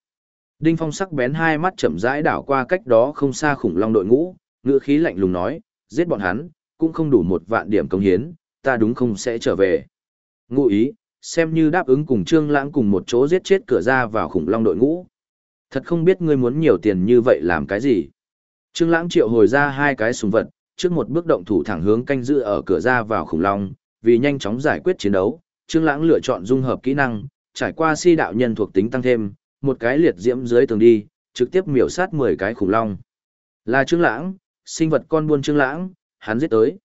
Đinh Phong sắc bén hai mắt chậm rãi đảo qua cách đó không xa khủng long đội ngũ, ngữ khí lạnh lùng nói, giết bọn hắn, cũng không đủ một vạn điểm công hiến, ta đúng không sẽ trở về. Ngụ ý, xem như đáp ứng cùng Trương Lãng cùng một chỗ giết chết cửa ra vào khủng long đội ngũ. Thật không biết ngươi muốn nhiều tiền như vậy làm cái gì. Trương Lãng triệu hồi ra hai cái súng vật, trước một bước động thủ thẳng hướng canh giữ ở cửa ra vào khủng long, vì nhanh chóng giải quyết chiến đấu, Trương Lãng lựa chọn dung hợp kỹ năng, trải qua si đạo nhân thuộc tính tăng thêm, một cái liệt diễm dưới tường đi, trực tiếp miểu sát 10 cái khủng long. Là Trương Lãng, sinh vật con buôn Trương Lãng, hắn giết tới.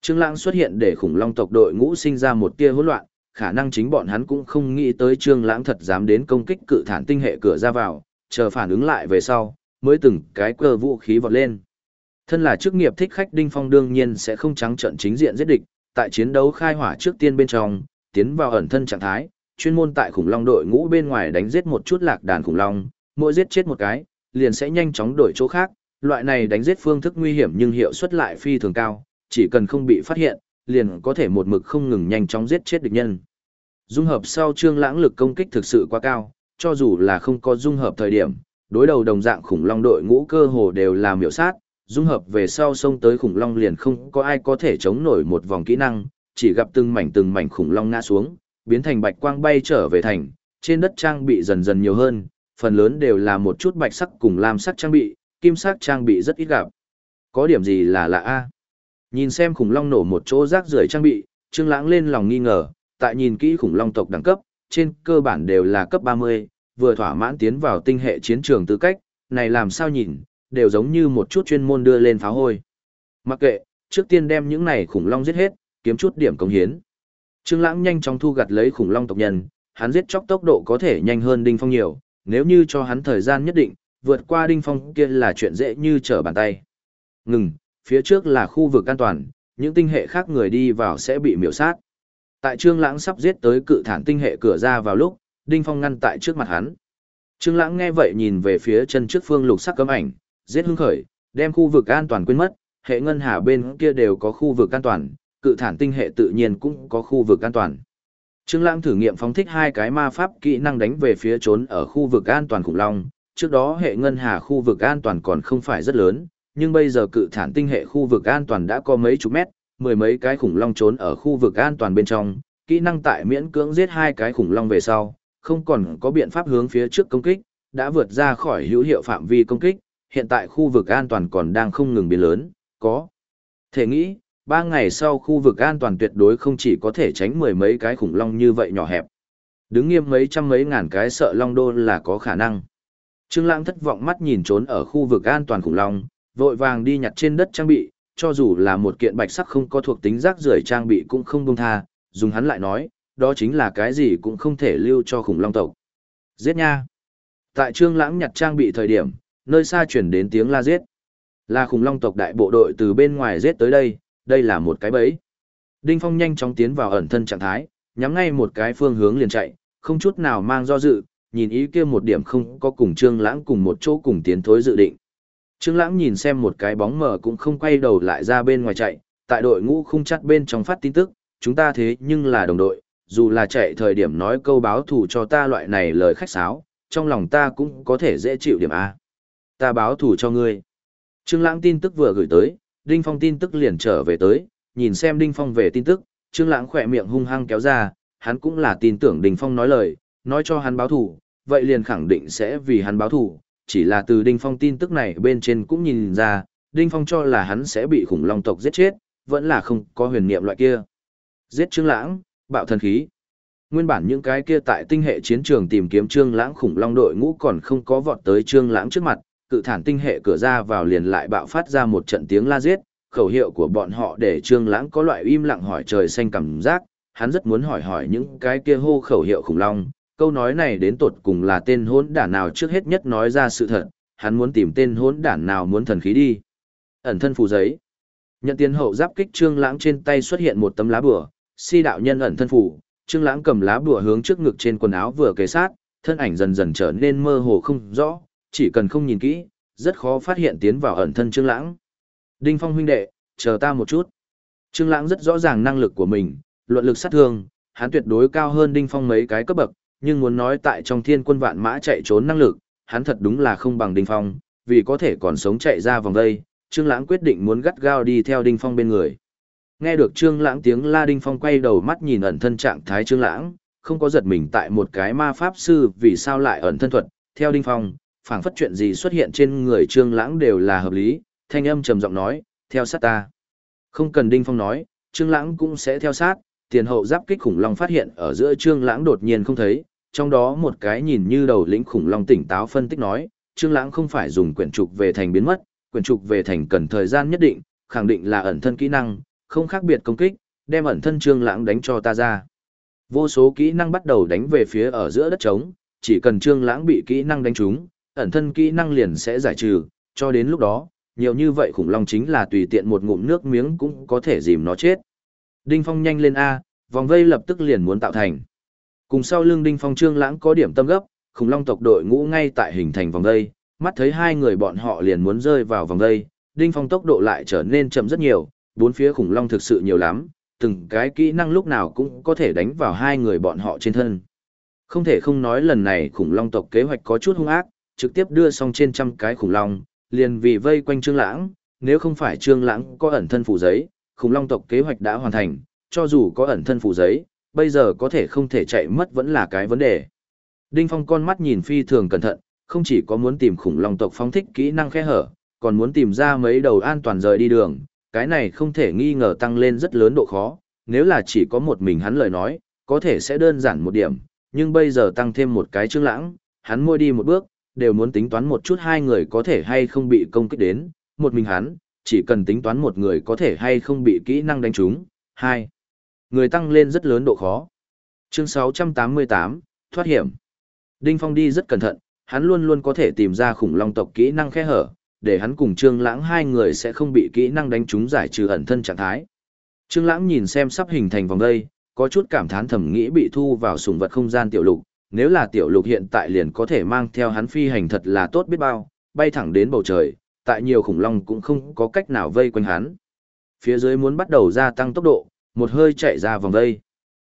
Trương Lãng xuất hiện để khủng long tộc đội ngũ sinh ra một tia hỗn loạn, khả năng chính bọn hắn cũng không nghĩ tới Trương Lãng thật dám đến công kích cự thản tinh hệ cửa ra vào, chờ phản ứng lại về sau, mới từng cái cơ vũ khí vọt lên. Thân là chức nghiệp thích khách Đinh Phong đương nhiên sẽ không trắng trợn chính diện giết địch, tại chiến đấu khai hỏa trước tiên bên trong, tiến vào ẩn thân trạng thái, chuyên môn tại khủng long đội ngũ bên ngoài đánh giết một chút lạc đàn khủng long, mỗi giết chết một cái, liền sẽ nhanh chóng đổi chỗ khác, loại này đánh giết phương thức nguy hiểm nhưng hiệu suất lại phi thường cao, chỉ cần không bị phát hiện, liền có thể một mực không ngừng nhanh chóng giết chết địch nhân. Dung hợp sau trương lãng lực công kích thực sự quá cao, cho dù là không có dung hợp thời điểm, đối đầu đồng dạng khủng long đội ngũ cơ hồ đều là miểu sát, dung hợp về sau sông tới khủng long liền không có ai có thể chống nổi một vòng kỹ năng, chỉ gặp từng mảnh từng mảnh khủng long ngã xuống, biến thành bạch quang bay trở về thành, trên đất trang bị dần dần nhiều hơn, phần lớn đều là một chút bạch sắc cùng lam sắc trang bị, kim sắc trang bị rất ít gặp. Có điểm gì là lạ a? Nhìn xem khủng long nổ một chỗ rác rưởi trang bị, Trương Lãng lên lòng nghi ngờ, tại nhìn kỹ khủng long tộc đẳng cấp, trên cơ bản đều là cấp 30, vừa thỏa mãn tiến vào tinh hệ chiến trường tư cách, này làm sao nhìn, đều giống như một chút chuyên môn đưa lên phá hôi. Mặc kệ, trước tiên đem những này khủng long giết hết, kiếm chút điểm công hiến. Trương Lãng nhanh chóng thu gặt lấy khủng long tộc nhân, hắn giết chóc tốc độ có thể nhanh hơn Đinh Phong nhiều, nếu như cho hắn thời gian nhất định, vượt qua Đinh Phong kia là chuyện dễ như trở bàn tay. Ngừng, phía trước là khu vực an toàn, những tinh hệ khác người đi vào sẽ bị miểu sát. Tại Trương Lãng sắp giết tới cự thản tinh hệ cửa ra vào lúc, Đinh Phong ngăn tại trước mặt hắn. Trương Lãng nghe vậy nhìn về phía chân trước phương lục sắc cấm ảnh, giết hưng khởi, đem khu vực an toàn quên mất, hệ ngân hà bên kia đều có khu vực an toàn, cự thản tinh hệ tự nhiên cũng có khu vực an toàn. Trương Lãng thử nghiệm phóng thích hai cái ma pháp kỹ năng đánh về phía trốn ở khu vực an toàn khủng long, trước đó hệ ngân hà khu vực an toàn còn không phải rất lớn, nhưng bây giờ cự thản tinh hệ khu vực an toàn đã có mấy chục mét, mười mấy cái khủng long trốn ở khu vực an toàn bên trong, kỹ năng tại miễn cưỡng giết hai cái khủng long về sau, không còn có biện pháp hướng phía trước công kích, đã vượt ra khỏi hữu hiệu phạm vi công kích, hiện tại khu vực an toàn còn đang không ngừng biến lớn, có. Thể nghĩ, ba ngày sau khu vực an toàn tuyệt đối không chỉ có thể tránh mười mấy cái khủng long như vậy nhỏ hẹp. Đứng nghiêm mấy trăm mấy ngàn cái sợ long đô là có khả năng. Trương Lãng thất vọng mắt nhìn trốn ở khu vực an toàn khủng long, vội vàng đi nhặt trên đất trang bị, cho dù là một kiện bạch sắc không có thuộc tính rác rưởi trang bị cũng không buông tha, dùng hắn lại nói, đó chính là cái gì cũng không thể lưu cho khủng long tộc. Giết nha. Tại Trương Lãng nhặt trang bị thời điểm, nơi xa chuyển đến tiếng la giết. Là khủng long tộc đại bộ đội từ bên ngoài giết tới đây, đây là một cái bẫy. Đinh Phong nhanh chóng tiến vào ẩn thân trạng thái, nhắm ngay một cái phương hướng liền chạy, không chút nào mang do dự, nhìn ý kia một điểm không có cùng Trương Lãng cùng một chỗ cùng tiến thối dự định. Trương Lãng nhìn xem một cái bóng mờ cũng không quay đầu lại ra bên ngoài chạy, tại đội ngũ khung chặt bên trong phát tin tức, chúng ta thế nhưng là đồng đội, dù là chạy thời điểm nói câu báo thù cho ta loại này lời khách sáo, trong lòng ta cũng có thể dễ chịu điểm A. Ta báo thù cho ngươi. Trương Lãng tin tức vừa gửi tới, Đinh Phong tin tức liền trở về tới, nhìn xem Đinh Phong về tin tức, Trương Lãng khẽ miệng hung hăng kéo ra, hắn cũng là tin tưởng Đinh Phong nói lời, nói cho hắn báo thù, vậy liền khẳng định sẽ vì hắn báo thù, chỉ là từ Đinh Phong tin tức này bên trên cũng nhìn ra, Đinh Phong cho là hắn sẽ bị khủng long tộc giết chết, vẫn là không có huyền niệm loại kia. Giết Trương Lãng, bạo thần khí. Nguyên bản những cái kia tại tinh hệ chiến trường tìm kiếm Trương Lãng khủng long đội ngũ còn không có vọt tới Trương Lãng trước mặt, cự thản tinh hệ cửa ra vào liền lại bạo phát ra một trận tiếng la giết, khẩu hiệu của bọn họ để Trương Lãng có loại im lặng hỏi trời xanh cảm giác, hắn rất muốn hỏi hỏi những cái kia hô khẩu hiệu khủng long, câu nói này đến tột cùng là tên hỗn đản nào trước hết nhất nói ra sự thật, hắn muốn tìm tên hỗn đản nào muốn thần khí đi. Ẩn thân phù giấy. Nhận tiền hậu giáp kích Trương Lãng trên tay xuất hiện một tấm lá bùa, si đạo nhân ẩn thân phù, Trương Lãng cầm lá bùa hướng trước ngực trên quần áo vừa kề sát, thân ảnh dần dần trở nên mơ hồ không rõ, chỉ cần không nhìn kỹ, rất khó phát hiện tiến vào ẩn thân Trương Lãng. Đinh Phong huynh đệ, chờ ta một chút. Trương Lãng rất rõ ràng năng lực của mình, luận lực sát thương, hắn tuyệt đối cao hơn Đinh Phong mấy cái cấp bậc, nhưng muốn nói tại trong thiên quân vạn mã chạy trốn năng lực, hắn thật đúng là không bằng Đinh Phong, vì có thể còn sống chạy ra vòng đây, Trương Lãng quyết định muốn gắt gao đi theo Đinh Phong bên người. Nghe được Trương Lãng tiếng la Đinh Phong quay đầu mắt nhìn ẩn thân trạng thái Trương Lãng, không có giật mình tại một cái ma pháp sư vì sao lại ẩn thân thuật, theo Đinh Phong, phảng phất chuyện gì xuất hiện trên người Trương Lãng đều là hợp lý, thanh âm trầm giọng nói, theo sát ta. Không cần Đinh Phong nói, Trương Lãng cũng sẽ theo sát, tiền hậu giáp kích khủng long phát hiện ở giữa Trương Lãng đột nhiên không thấy, trong đó một cái nhìn như đầu lĩnh khủng long tỉnh táo phân tích nói, Trương Lãng không phải dùng quyển trục về thành biến mất, quyển trục về thành cần thời gian nhất định, khẳng định là ẩn thân kỹ năng, không khác biệt công kích, đem ẩn thân Trương Lãng đánh cho ta ra. Vô số kỹ năng bắt đầu đánh về phía ở giữa đất trống, chỉ cần Trương Lãng bị kỹ năng đánh trúng, ẩn thân kỹ năng liền sẽ giải trừ, cho đến lúc đó, nhiều như vậy khủng long chính là tùy tiện một ngụm nước miếng cũng có thể dìm nó chết. Đinh Phong nhanh lên A, vòng vây lập tức liền muốn tạo thành. Cùng sau lưng Đinh Phong Trương Lãng có điểm tâm gấp, khủng long tộc đội ngũ ngay tại hình thành vòng vây, mắt thấy hai người bọn họ liền muốn rơi vào vòng vây, Đinh Phong tốc độ lại trở nên chậm rất nhiều, bốn phía khủng long thực sự nhiều lắm, từng cái kỹ năng lúc nào cũng có thể đánh vào hai người bọn họ trên thân. Không thể không nói lần này khủng long tộc kế hoạch có chút hung ác, trực tiếp đưa xong trên trăm cái khủng long, liền vì vây quanh Trương Lãng, nếu không phải Trương Lãng có ẩn thân phù giấy, khủng long tộc kế hoạch đã hoàn thành, cho dù có ẩn thân phù giấy, bây giờ có thể không thể chạy mất vẫn là cái vấn đề. Đinh Phong con mắt nhìn phi thường cẩn thận, không chỉ có muốn tìm khủng long tộc phóng thích kỹ năng khe hở, còn muốn tìm ra mấy đầu an toàn rời đi đường, cái này không thể nghi ngờ tăng lên rất lớn độ khó, nếu là chỉ có một mình hắn lời nói, có thể sẽ đơn giản một điểm, nhưng bây giờ tăng thêm một cái Trương Lãng, hắn môi đi một bước, đều muốn tính toán một chút hai người có thể hay không bị công kích đến, một mình hắn, chỉ cần tính toán một người có thể hay không bị kỹ năng đánh trúng, hai người tăng lên rất lớn độ khó. Chương 688, thoát hiểm. Đinh Phong đi rất cẩn thận, hắn luôn luôn có thể tìm ra khủng long tộc kỹ năng khe hở, để hắn cùng Trương Lãng hai người sẽ không bị kỹ năng đánh trúng giải trừ ẩn thân trạng thái. Trương Lãng nhìn xem sắp hình thành vòng đây, có chút cảm thán thầm nghĩ bị thu vào sùng vật không gian tiểu lục, nếu là tiểu lục hiện tại liền có thể mang theo hắn phi hành thật là tốt biết bao, bay thẳng đến bầu trời, tại nhiều khủng long cũng không có cách nào vây quanh hắn. Phía dưới muốn bắt đầu gia tăng tốc độ, một hơi chạy ra vòng vây.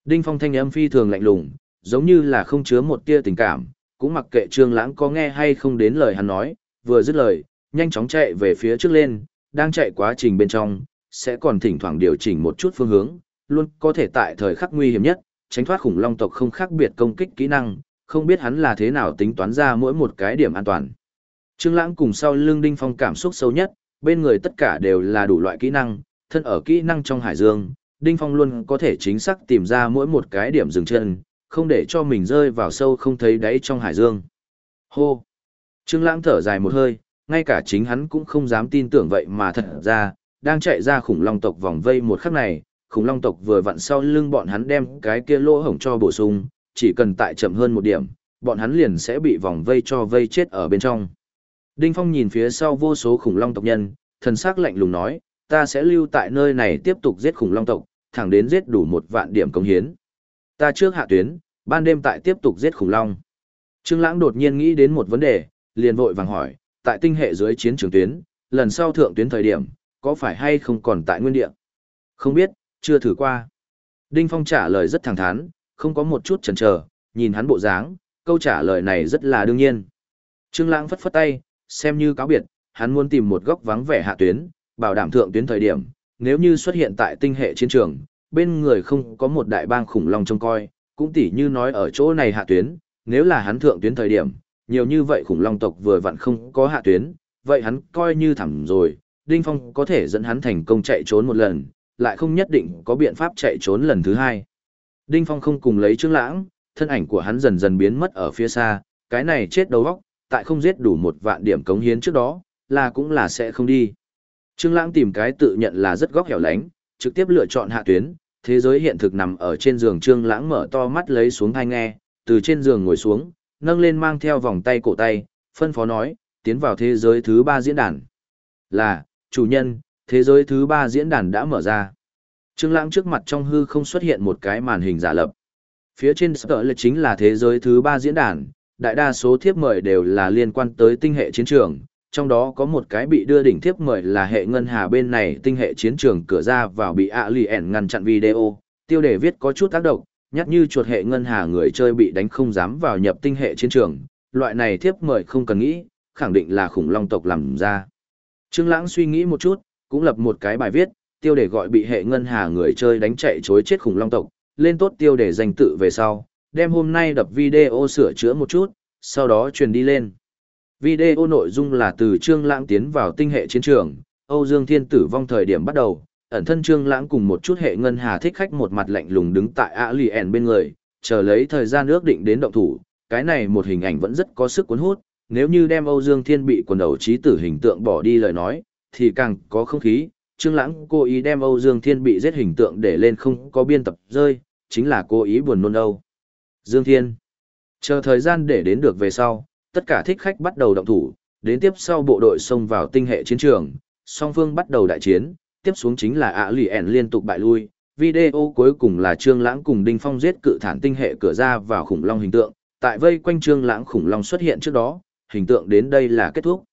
Đinh Phong thanh âm phi thường lạnh lùng, giống như là không chứa một tia tình cảm, cũng mặc kệ Trương Lãng có nghe hay không đến lời hắn nói, vừa dứt lời, nhanh chóng chạy về phía trước lên, đang chạy quá trình bên trong, sẽ còn thỉnh thoảng điều chỉnh một chút phương hướng, luôn có thể tại thời khắc nguy hiểm nhất, tránh thoát khủng long tộc không khác biệt công kích kỹ năng, không biết hắn là thế nào tính toán ra mỗi một cái điểm an toàn. Trương Lãng cùng sau lưng Đinh Phong cảm xúc sâu nhất, bên người tất cả đều là đủ loại kỹ năng, thân ở kỹ năng trong hải dương, Đinh Phong luôn có thể chính xác tìm ra mỗi một cái điểm dừng chân, không để cho mình rơi vào sâu không thấy đáy trong hải dương. Hô! Trương Lãng thở dài một hơi, ngay cả chính hắn cũng không dám tin tưởng vậy mà thật ra, đang chạy ra khủng long tộc vòng vây một khắc này, khủng long tộc vừa vặn sau lưng bọn hắn đem cái kia lỗ hổng cho bổ sung, chỉ cần tại chậm hơn một điểm, bọn hắn liền sẽ bị vòng vây cho vây chết ở bên trong. Đinh Phong nhìn phía sau vô số khủng long tộc nhân, thần sắc lạnh lùng nói, ta sẽ lưu tại nơi này tiếp tục giết khủng long tộc, thẳng đến giết đủ một vạn điểm công hiến. Ta trước hạ tuyến, ban đêm tại tiếp tục giết khủng long. Trương Lãng đột nhiên nghĩ đến một vấn đề, liền vội vàng hỏi, tại tinh hệ dưới chiến trường tuyến, lần sau thượng tuyến thời điểm, có phải hay không còn tại nguyên địa? Không biết, chưa thử qua. Đinh Phong trả lời rất thẳng thắn, không có một chút chần chờ, nhìn hắn bộ dáng, câu trả lời này rất là đương nhiên. Trương Lãng phất phất tay, xem như cáo biệt, hắn muốn tìm một góc vắng vẻ hạ tuyến, bảo đảm thượng tuyến thời điểm, nếu như xuất hiện tại tinh hệ chiến trường, bên người không có một đại bang khủng long trông coi, cũng tỉ như nói ở chỗ này hạ tuyến, nếu là hắn thượng tuyến thời điểm, nhiều như vậy khủng long tộc vừa vặn không có hạ tuyến, vậy hắn coi như thẳng rồi, Đinh Phong có thể dẫn hắn thành công chạy trốn một lần, lại không nhất định có biện pháp chạy trốn lần thứ hai. Đinh Phong không cùng lấy Trương Lãng, thân ảnh của hắn dần dần biến mất ở phía xa, cái này chết đầu óc, tại không giết đủ một vạn điểm cống hiến trước đó, là cũng là sẽ không đi. Trương Lãng tìm cái tự nhận là rất góc hẻo lánh, trực tiếp lựa chọn hạ tuyến, thế giới hiện thực nằm ở trên giường Trương Lãng mở to mắt lấy xuống tai nghe, từ trên giường ngồi xuống, nâng lên mang theo vòng tay cổ tay, phân phó nói, tiến vào thế giới thứ ba diễn đàn. Là, chủ nhân, thế giới thứ ba diễn đàn đã mở ra. Trương Lãng trước mặt trong hư không xuất hiện một cái màn hình giả lập. Phía trên sở là chính là thế giới thứ ba diễn đàn, đại đa số thiếp mời đều là liên quan tới tinh hệ chiến trường, trong đó có một cái bị đưa đỉnh thiếp mời là hệ ngân hà bên này tinh hệ chiến trường cửa ra vào bị ạ lì ẻn ngăn chặn video, tiêu đề viết có chút tác động, nhắc như chuột hệ ngân hà người chơi bị đánh không dám vào nhập tinh hệ chiến trường, loại này thiếp mời không cần nghĩ, khẳng định là khủng long tộc làm ra. Trương Lãng suy nghĩ một chút, cũng lập một cái bài viết, tiêu đề gọi bị hệ ngân hà người chơi đánh chạy chối chết khủng long tộc, lên tốt tiêu đề danh tự về sau, đem hôm nay đập video sửa chữa một chút, sau đó truyền đi lên. Video nội dung là từ Trương Lãng tiến vào tinh hệ chiến trường, Âu Dương Thiên tử vong thời điểm bắt đầu, ẩn thân Trương Lãng cùng một chút hệ ngân hà thích khách một mặt lạnh lùng đứng tại Alien bên người, chờ lấy thời gian ước định đến động thủ, cái này một hình ảnh vẫn rất có sức cuốn hút, nếu như đem Âu Dương Thiên bị quần đầu trí tử hình tượng bỏ đi lời nói, thì càng có không khí. Trương Lãng cố ý đem Âu Dương Thiên bị giết hình tượng để lên không có biên tập rơi, chính là cố ý buồn nôn Âu. Dương Thiên. Chờ thời gian để đến được về sau, tất cả thích khách bắt đầu động thủ, đến tiếp sau bộ đội xông vào tinh hệ chiến trường, song phương bắt đầu đại chiến, tiếp xuống chính là ạ lì ẻn liên tục bại lui. Video cuối cùng là Trương Lãng cùng Đinh Phong giết cự thản tinh hệ cửa ra vào khủng long hình tượng, tại vây quanh Trương Lãng khủng long xuất hiện trước đó, hình tượng đến đây là kết thúc.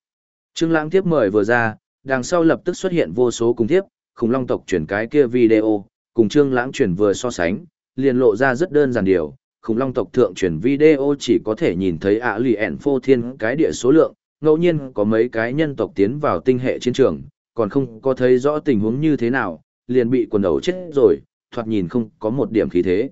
Trương Lãng tiếp mời vừa ra, đằng sau lập tức xuất hiện vô số cùng tiếp, khủng long tộc chuyển cái kia video, cùng Trương Lãng chuyển vừa so sánh, liền lộ ra rất đơn giản điều, khủng long tộc thượng chuyển video chỉ có thể nhìn thấy ạ lì ẻn phô thiên cái địa số lượng, ngẫu nhiên có mấy cái nhân tộc tiến vào tinh hệ chiến trường, còn không có thấy rõ tình huống như thế nào, liền bị quần đầu chết rồi, thoạt nhìn không có một điểm khí thế.